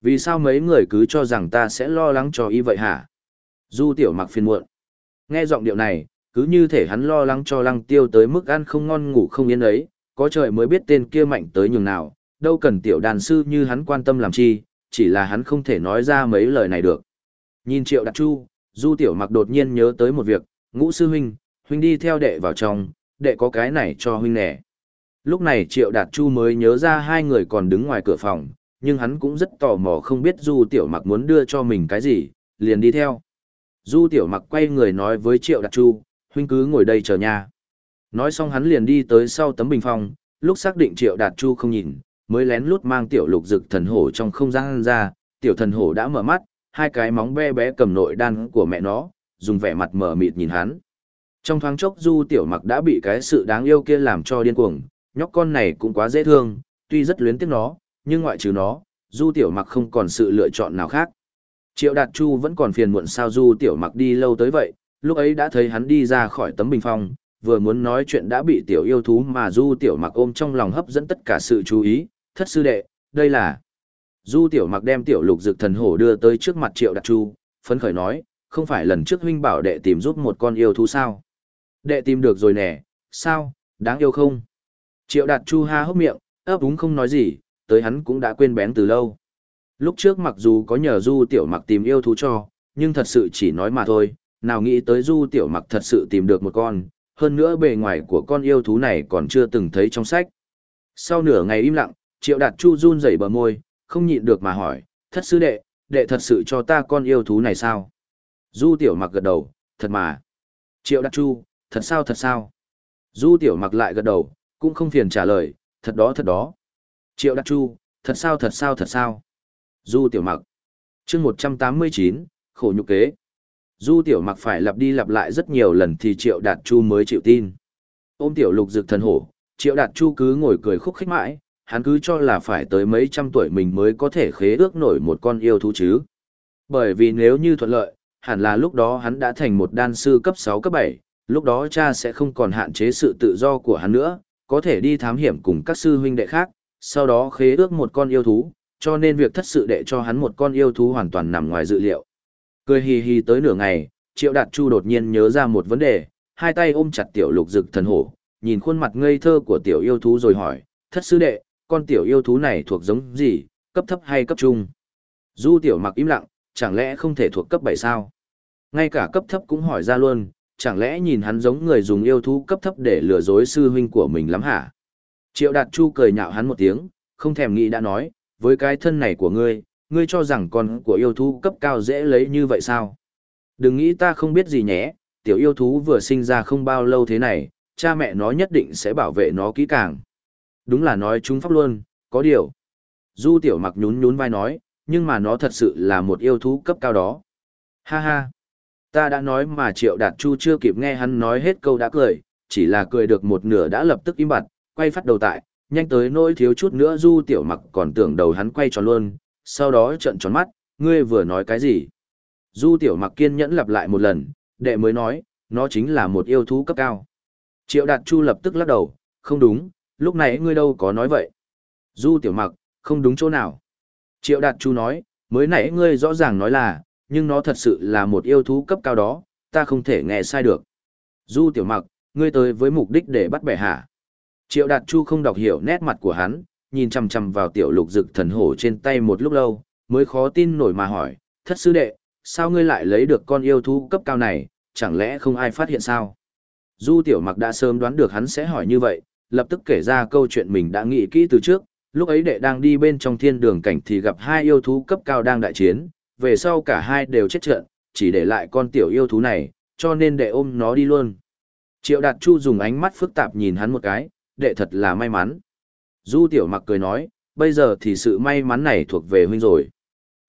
Vì sao mấy người cứ cho rằng ta sẽ lo lắng cho y vậy hả? Du tiểu mặc phiền muộn. Nghe giọng điệu này, cứ như thể hắn lo lắng cho lăng tiêu tới mức ăn không ngon ngủ không yên ấy, có trời mới biết tên kia mạnh tới nhường nào, đâu cần tiểu đàn sư như hắn quan tâm làm chi, chỉ là hắn không thể nói ra mấy lời này được. Nhìn triệu đặc chu, du tiểu mặc đột nhiên nhớ tới một việc, ngũ sư huynh, huynh đi theo đệ vào trong, đệ có cái này cho huynh nẻ. Lúc này triệu đạt chu mới nhớ ra hai người còn đứng ngoài cửa phòng, nhưng hắn cũng rất tò mò không biết du tiểu mặc muốn đưa cho mình cái gì, liền đi theo. Du tiểu mặc quay người nói với triệu đạt chu, huynh cứ ngồi đây chờ nha. Nói xong hắn liền đi tới sau tấm bình phong, lúc xác định triệu đạt chu không nhìn, mới lén lút mang tiểu lục dực thần hổ trong không gian ra, tiểu thần hổ đã mở mắt, hai cái móng bé bé cầm nội đan của mẹ nó, dùng vẻ mặt mở mịt nhìn hắn. Trong thoáng chốc du tiểu mặc đã bị cái sự đáng yêu kia làm cho điên cuồng, nhóc con này cũng quá dễ thương, tuy rất luyến tiếc nó, nhưng ngoại trừ nó, du tiểu mặc không còn sự lựa chọn nào khác. Triệu Đạt Chu vẫn còn phiền muộn sao du tiểu mặc đi lâu tới vậy, lúc ấy đã thấy hắn đi ra khỏi tấm bình phong, vừa muốn nói chuyện đã bị tiểu yêu thú mà du tiểu mặc ôm trong lòng hấp dẫn tất cả sự chú ý, thất sư đệ, đây là... Du tiểu mặc đem tiểu lục dực thần hổ đưa tới trước mặt triệu đạt chu, phấn khởi nói, không phải lần trước huynh bảo đệ tìm giúp một con yêu thú sao? Đệ tìm được rồi nè, sao, đáng yêu không? Triệu đạt chu ha hốc miệng, ấp úng không nói gì, tới hắn cũng đã quên bén từ lâu. Lúc trước mặc dù có nhờ du tiểu mặc tìm yêu thú cho, nhưng thật sự chỉ nói mà thôi, nào nghĩ tới du tiểu mặc thật sự tìm được một con, hơn nữa bề ngoài của con yêu thú này còn chưa từng thấy trong sách. Sau nửa ngày im lặng, Triệu Đạt Chu run rẩy bờ môi, không nhịn được mà hỏi, thất sư đệ, đệ thật sự cho ta con yêu thú này sao? Du tiểu mặc gật đầu, thật mà. Triệu Đạt Chu, thật sao thật sao? Du tiểu mặc lại gật đầu, cũng không phiền trả lời, thật đó thật đó. Triệu Đạt Chu, thật sao thật sao thật sao? Du tiểu mặc. chương 189, khổ nhục kế. Du tiểu mặc phải lặp đi lặp lại rất nhiều lần thì Triệu Đạt Chu mới chịu tin. Ôm tiểu lục dực thần hổ, Triệu Đạt Chu cứ ngồi cười khúc khích mãi, hắn cứ cho là phải tới mấy trăm tuổi mình mới có thể khế ước nổi một con yêu thú chứ. Bởi vì nếu như thuận lợi, hẳn là lúc đó hắn đã thành một đan sư cấp 6 cấp 7, lúc đó cha sẽ không còn hạn chế sự tự do của hắn nữa, có thể đi thám hiểm cùng các sư huynh đệ khác, sau đó khế ước một con yêu thú, cho nên việc thất sự đệ cho hắn một con yêu thú hoàn toàn nằm ngoài dự liệu. Cười hì hì tới nửa ngày, Triệu Đạt Chu đột nhiên nhớ ra một vấn đề, hai tay ôm chặt tiểu lục dực thần hổ, nhìn khuôn mặt ngây thơ của tiểu yêu thú rồi hỏi, thất sư đệ, con tiểu yêu thú này thuộc giống gì, cấp thấp hay cấp trung? Du tiểu mặc im lặng, chẳng lẽ không thể thuộc cấp 7 sao? Ngay cả cấp thấp cũng hỏi ra luôn, chẳng lẽ nhìn hắn giống người dùng yêu thú cấp thấp để lừa dối sư huynh của mình lắm hả? Triệu Đạt Chu cười nhạo hắn một tiếng, không thèm nghĩ đã nói, với cái thân này của ngươi, ngươi cho rằng con của yêu thú cấp cao dễ lấy như vậy sao? Đừng nghĩ ta không biết gì nhé, tiểu yêu thú vừa sinh ra không bao lâu thế này, cha mẹ nó nhất định sẽ bảo vệ nó kỹ càng. Đúng là nói chúng pháp luôn, có điều. Du tiểu mặc nhún nhún vai nói, nhưng mà nó thật sự là một yêu thú cấp cao đó. Ha ha. Ta đã nói mà triệu đạt chu chưa kịp nghe hắn nói hết câu đã cười, chỉ là cười được một nửa đã lập tức im bặt, quay phát đầu tại, nhanh tới nỗi thiếu chút nữa du tiểu mặc còn tưởng đầu hắn quay tròn luôn, sau đó trợn tròn mắt, ngươi vừa nói cái gì? Du tiểu mặc kiên nhẫn lặp lại một lần, đệ mới nói, nó chính là một yêu thú cấp cao. Triệu đạt chu lập tức lắc đầu, không đúng, lúc này ngươi đâu có nói vậy. Du tiểu mặc, không đúng chỗ nào. Triệu đạt chu nói, mới nãy ngươi rõ ràng nói là, nhưng nó thật sự là một yêu thú cấp cao đó, ta không thể nghe sai được. Du tiểu mặc, ngươi tới với mục đích để bắt bẻ hả? Triệu đạt chu không đọc hiểu nét mặt của hắn, nhìn chằm chằm vào tiểu lục dực thần hổ trên tay một lúc lâu, mới khó tin nổi mà hỏi, thất sư đệ, sao ngươi lại lấy được con yêu thú cấp cao này, chẳng lẽ không ai phát hiện sao? Du tiểu mặc đã sớm đoán được hắn sẽ hỏi như vậy, lập tức kể ra câu chuyện mình đã nghĩ kỹ từ trước, lúc ấy đệ đang đi bên trong thiên đường cảnh thì gặp hai yêu thú cấp cao đang đại chiến, về sau cả hai đều chết trận, chỉ để lại con tiểu yêu thú này, cho nên đệ ôm nó đi luôn. Triệu Đạt Chu dùng ánh mắt phức tạp nhìn hắn một cái, đệ thật là may mắn. Du tiểu mặc cười nói, bây giờ thì sự may mắn này thuộc về huynh rồi.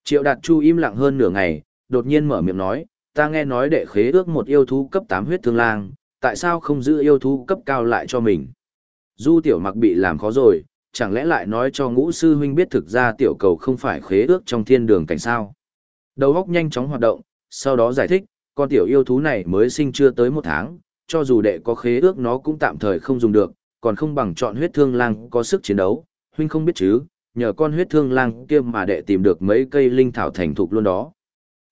Triệu Đạt Chu im lặng hơn nửa ngày, đột nhiên mở miệng nói, ta nghe nói đệ khế ước một yêu thú cấp 8 huyết thương lang, tại sao không giữ yêu thú cấp cao lại cho mình? Du tiểu mặc bị làm khó rồi, chẳng lẽ lại nói cho ngũ sư huynh biết thực ra tiểu cầu không phải khế ước trong thiên đường cảnh sao? Đầu óc nhanh chóng hoạt động, sau đó giải thích, con tiểu yêu thú này mới sinh chưa tới một tháng, cho dù đệ có khế ước nó cũng tạm thời không dùng được, còn không bằng chọn huyết thương lang có sức chiến đấu, huynh không biết chứ, nhờ con huyết thương lang kia mà đệ tìm được mấy cây linh thảo thành thục luôn đó.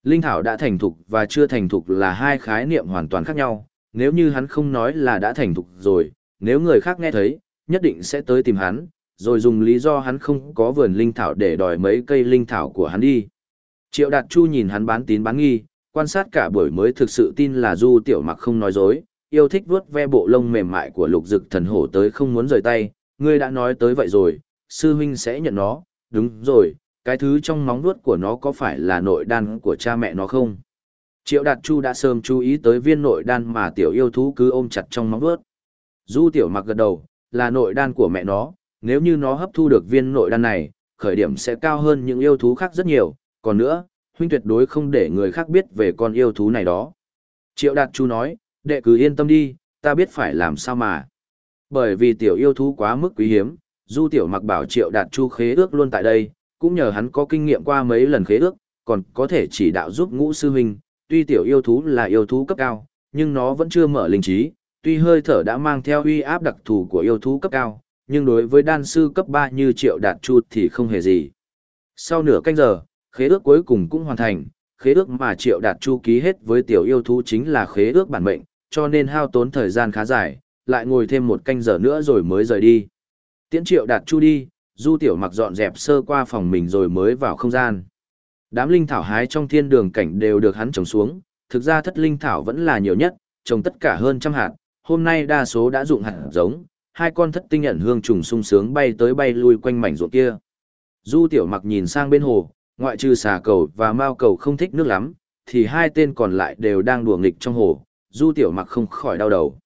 Linh thảo đã thành thục và chưa thành thục là hai khái niệm hoàn toàn khác nhau, nếu như hắn không nói là đã thành thục rồi, nếu người khác nghe thấy, nhất định sẽ tới tìm hắn, rồi dùng lý do hắn không có vườn linh thảo để đòi mấy cây linh thảo của hắn đi. Triệu Đạt Chu nhìn hắn bán tín bán nghi, quan sát cả buổi mới thực sự tin là Du Tiểu Mặc không nói dối, yêu thích vuốt ve bộ lông mềm mại của lục dực thần hổ tới không muốn rời tay, ngươi đã nói tới vậy rồi, sư huynh sẽ nhận nó, đúng rồi, cái thứ trong móng vuốt của nó có phải là nội đan của cha mẹ nó không? Triệu Đạt Chu đã sớm chú ý tới viên nội đan mà tiểu yêu thú cứ ôm chặt trong móng vuốt. Du Tiểu Mặc gật đầu, là nội đan của mẹ nó, nếu như nó hấp thu được viên nội đan này, khởi điểm sẽ cao hơn những yêu thú khác rất nhiều, còn nữa, huynh tuyệt đối không để người khác biết về con yêu thú này đó. Triệu Đạt Chu nói, đệ cứ yên tâm đi, ta biết phải làm sao mà. Bởi vì tiểu yêu thú quá mức quý hiếm, Du Tiểu Mặc bảo Triệu Đạt Chu khế ước luôn tại đây, cũng nhờ hắn có kinh nghiệm qua mấy lần khế ước, còn có thể chỉ đạo giúp ngũ sư huynh, tuy tiểu yêu thú là yêu thú cấp cao, nhưng nó vẫn chưa mở linh trí, tuy hơi thở đã mang theo uy áp đặc thù của yêu thú cấp cao, nhưng đối với đan sư cấp 3 như Triệu Đạt Chu thì không hề gì. Sau nửa canh giờ, khế ước cuối cùng cũng hoàn thành, khế ước mà Triệu Đạt Chu ký hết với tiểu yêu thú chính là khế ước bản mệnh, cho nên hao tốn thời gian khá dài, lại ngồi thêm một canh giờ nữa rồi mới rời đi. Tiễn Triệu Đạt Chu đi, Du Tiểu Mặc dọn dẹp sơ qua phòng mình rồi mới vào không gian. Đám linh thảo hái trong thiên đường cảnh đều được hắn trồng xuống, thực ra thất linh thảo vẫn là nhiều nhất, trồng tất cả hơn trăm hạt, hôm nay đa số đã dụng hạt giống, hai con thất tinh nhận hương trùng sung sướng bay tới bay lui quanh mảnh ruộng kia. Du tiểu mặc nhìn sang bên hồ, ngoại trừ xà cầu và mao cầu không thích nước lắm, thì hai tên còn lại đều đang đùa nghịch trong hồ, du tiểu mặc không khỏi đau đầu.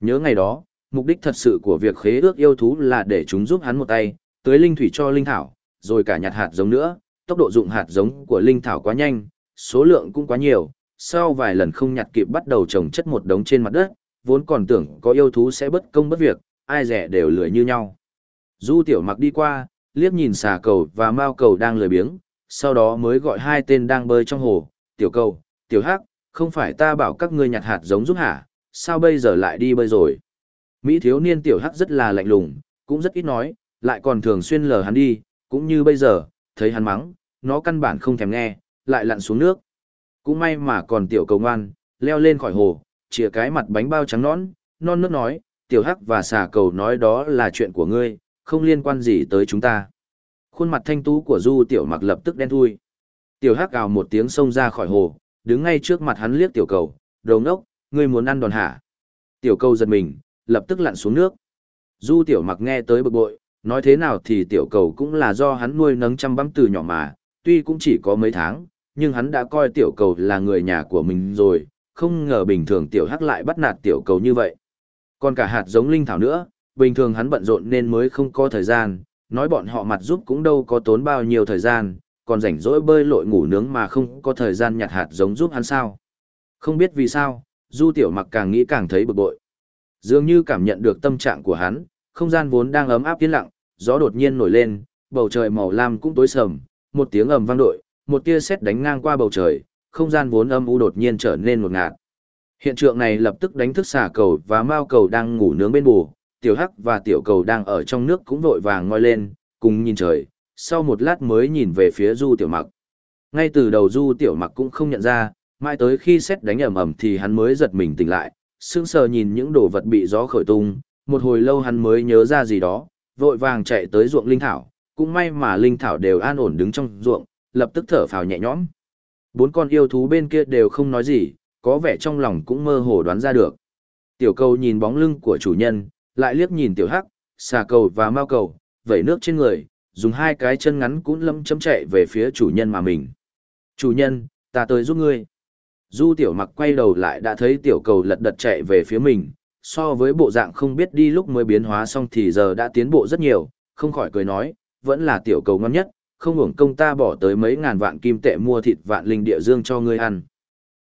Nhớ ngày đó, mục đích thật sự của việc khế ước yêu thú là để chúng giúp hắn một tay, tưới linh thủy cho linh thảo, rồi cả nhặt hạt giống nữa, tốc độ dụng hạt giống của linh thảo quá nhanh, số lượng cũng quá nhiều, sau vài lần không nhặt kịp bắt đầu trồng chất một đống trên mặt đất, vốn còn tưởng có yêu thú sẽ bất công bất việc, ai rẻ đều lười như nhau. Du tiểu mặc đi qua, liếc nhìn xà cầu và mao cầu đang lười biếng, sau đó mới gọi hai tên đang bơi trong hồ, tiểu cầu, tiểu hắc, không phải ta bảo các ngươi nhặt hạt giống giúp hả, sao bây giờ lại đi bơi rồi. Mỹ thiếu niên tiểu hắc rất là lạnh lùng, cũng rất ít nói, lại còn thường xuyên lờ hắn đi, cũng như bây giờ, thấy hắn mắng, nó căn bản không thèm nghe, lại lặn xuống nước. Cũng may mà còn tiểu cầu ngoan, leo lên khỏi hồ, chìa cái mặt bánh bao trắng nón, non nước nói, tiểu hắc và xà cầu nói đó là chuyện của ngươi, không liên quan gì tới chúng ta. Khuôn mặt thanh tú của du tiểu mặc lập tức đen thui. Tiểu hắc gào một tiếng xông ra khỏi hồ, đứng ngay trước mặt hắn liếc tiểu cầu, đầu ngốc, ngươi muốn ăn đòn hả? Tiểu cầu giật mình, lập tức lặn xuống nước. Du tiểu mặc nghe tới bực bội, nói thế nào thì tiểu cầu cũng là do hắn nuôi nấng chăm băm từ nhỏ mà, tuy cũng chỉ có mấy tháng, nhưng hắn đã coi tiểu cầu là người nhà của mình rồi, không ngờ bình thường tiểu hắc lại bắt nạt tiểu cầu như vậy. Còn cả hạt giống linh thảo nữa, bình thường hắn bận rộn nên mới không có thời gian, nói bọn họ mặt giúp cũng đâu có tốn bao nhiêu thời gian, còn rảnh rỗi bơi lội ngủ nướng mà không có thời gian nhặt hạt giống giúp hắn sao. Không biết vì sao, Du Tiểu Mặc càng nghĩ càng thấy bực bội. Dường như cảm nhận được tâm trạng của hắn, không gian vốn đang ấm áp yên lặng, gió đột nhiên nổi lên, bầu trời màu lam cũng tối sầm, một tiếng ầm vang đội, một tia sét đánh ngang qua bầu trời, không gian vốn âm u đột nhiên trở nên một ngạt. Hiện tượng này lập tức đánh thức xà cầu và mao cầu đang ngủ nướng bên bù, tiểu hắc và tiểu cầu đang ở trong nước cũng vội vàng ngoi lên, cùng nhìn trời, sau một lát mới nhìn về phía du tiểu mặc. Ngay từ đầu du tiểu mặc cũng không nhận ra, mãi tới khi xét đánh ầm ầm thì hắn mới giật mình tỉnh lại, sững sờ nhìn những đồ vật bị gió khởi tung, một hồi lâu hắn mới nhớ ra gì đó, vội vàng chạy tới ruộng linh thảo, cũng may mà linh thảo đều an ổn đứng trong ruộng, lập tức thở phào nhẹ nhõm. Bốn con yêu thú bên kia đều không nói gì, có vẻ trong lòng cũng mơ hồ đoán ra được. Tiểu cầu nhìn bóng lưng của chủ nhân, lại liếc nhìn tiểu hắc, xà cầu và mao cầu, vẩy nước trên người, dùng hai cái chân ngắn cũng lâm chấm chạy về phía chủ nhân mà mình. Chủ nhân, ta tới giúp ngươi. Du tiểu mặc quay đầu lại đã thấy tiểu cầu lật đật chạy về phía mình, so với bộ dạng không biết đi lúc mới biến hóa xong thì giờ đã tiến bộ rất nhiều, không khỏi cười nói, vẫn là tiểu cầu ngon nhất, không hưởng công ta bỏ tới mấy ngàn vạn kim tệ mua thịt vạn linh địa dương cho ngươi ăn.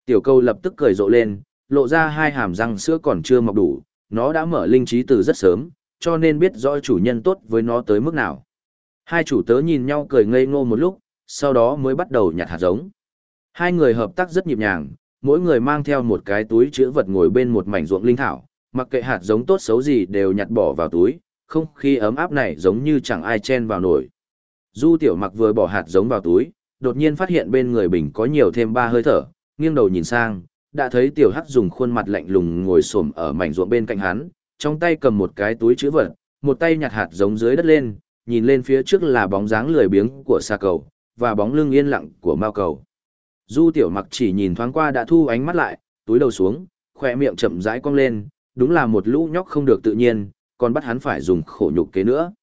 Tiểu cầu lập tức cười rộ lên, lộ ra hai hàm răng sữa còn chưa mọc đủ, nó đã mở linh trí từ rất sớm, cho nên biết rõ chủ nhân tốt với nó tới mức nào. Hai chủ tớ nhìn nhau cười ngây ngô một lúc, sau đó mới bắt đầu nhặt hạt giống. Hai người hợp tác rất nhịp nhàng, mỗi người mang theo một cái túi chứa vật ngồi bên một mảnh ruộng linh thảo, mặc kệ hạt giống tốt xấu gì đều nhặt bỏ vào túi, không khí ấm áp này giống như chẳng ai chen vào nổi. Du tiểu mặc vừa bỏ hạt giống vào túi, đột nhiên phát hiện bên người bình có nhiều thêm ba hơi thở, nghiêng đầu nhìn sang, đã thấy tiểu hắc dùng khuôn mặt lạnh lùng ngồi xổm ở mảnh ruộng bên cạnh hắn, trong tay cầm một cái túi chứa vật, một tay nhặt hạt giống dưới đất lên, nhìn lên phía trước là bóng dáng lười biếng của xa cầu, và bóng lưng yên lặng của mao cầu. Du tiểu mặc chỉ nhìn thoáng qua đã thu ánh mắt lại, túi đầu xuống, khỏe miệng chậm rãi cong lên, đúng là một lũ nhóc không được tự nhiên, còn bắt hắn phải dùng khổ nhục kế nữa.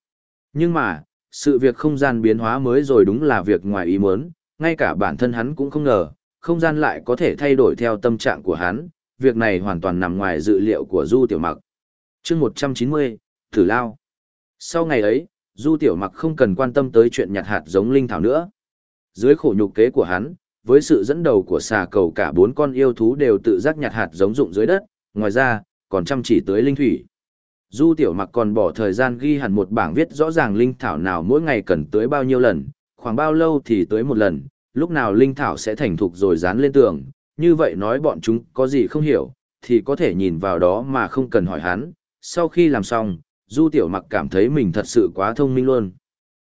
Nhưng mà, sự việc không gian biến hóa mới rồi đúng là việc ngoài ý muốn, ngay cả bản thân hắn cũng không ngờ, không gian lại có thể thay đổi theo tâm trạng của hắn, việc này hoàn toàn nằm ngoài dự liệu của Du Tiểu Mặc. chương 190, Thử Lao. Sau ngày ấy, Du Tiểu Mặc không cần quan tâm tới chuyện nhặt hạt giống linh thảo nữa. Dưới khổ nhục kế của hắn, với sự dẫn đầu của xà cầu cả bốn con yêu thú đều tự giác nhặt hạt giống dụng dưới đất, ngoài ra, còn chăm chỉ tới linh thủy. Du Tiểu Mặc còn bỏ thời gian ghi hẳn một bảng viết rõ ràng linh thảo nào mỗi ngày cần tới bao nhiêu lần, khoảng bao lâu thì tới một lần, lúc nào linh thảo sẽ thành thục rồi dán lên tường, như vậy nói bọn chúng có gì không hiểu, thì có thể nhìn vào đó mà không cần hỏi hắn. Sau khi làm xong, Du Tiểu Mặc cảm thấy mình thật sự quá thông minh luôn.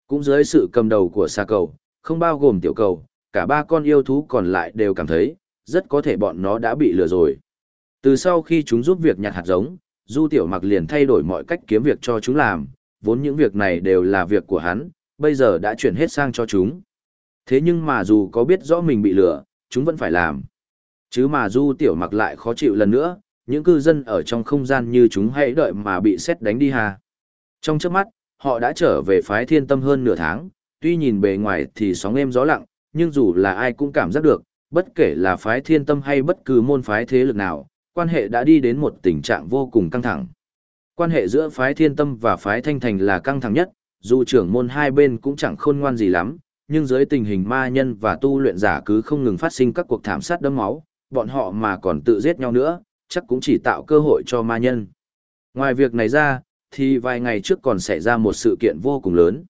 Cũng dưới sự cầm đầu của xa cầu, không bao gồm tiểu cầu, cả ba con yêu thú còn lại đều cảm thấy, rất có thể bọn nó đã bị lừa rồi. Từ sau khi chúng giúp việc nhặt hạt giống, Du Tiểu Mặc liền thay đổi mọi cách kiếm việc cho chúng làm, vốn những việc này đều là việc của hắn, bây giờ đã chuyển hết sang cho chúng. Thế nhưng mà dù có biết rõ mình bị lừa, chúng vẫn phải làm. Chứ mà Du Tiểu Mặc lại khó chịu lần nữa, những cư dân ở trong không gian như chúng hãy đợi mà bị xét đánh đi hà. Trong trước mắt, họ đã trở về phái thiên tâm hơn nửa tháng, tuy nhìn bề ngoài thì sóng êm gió lặng, nhưng dù là ai cũng cảm giác được, bất kể là phái thiên tâm hay bất cứ môn phái thế lực nào, quan hệ đã đi đến một tình trạng vô cùng căng thẳng. Quan hệ giữa phái thiên tâm và phái thanh thành là căng thẳng nhất, dù trưởng môn hai bên cũng chẳng khôn ngoan gì lắm, nhưng dưới tình hình ma nhân và tu luyện giả cứ không ngừng phát sinh các cuộc thảm sát đẫm máu, bọn họ mà còn tự giết nhau nữa, chắc cũng chỉ tạo cơ hội cho ma nhân. Ngoài việc này ra, thì vài ngày trước còn xảy ra một sự kiện vô cùng lớn.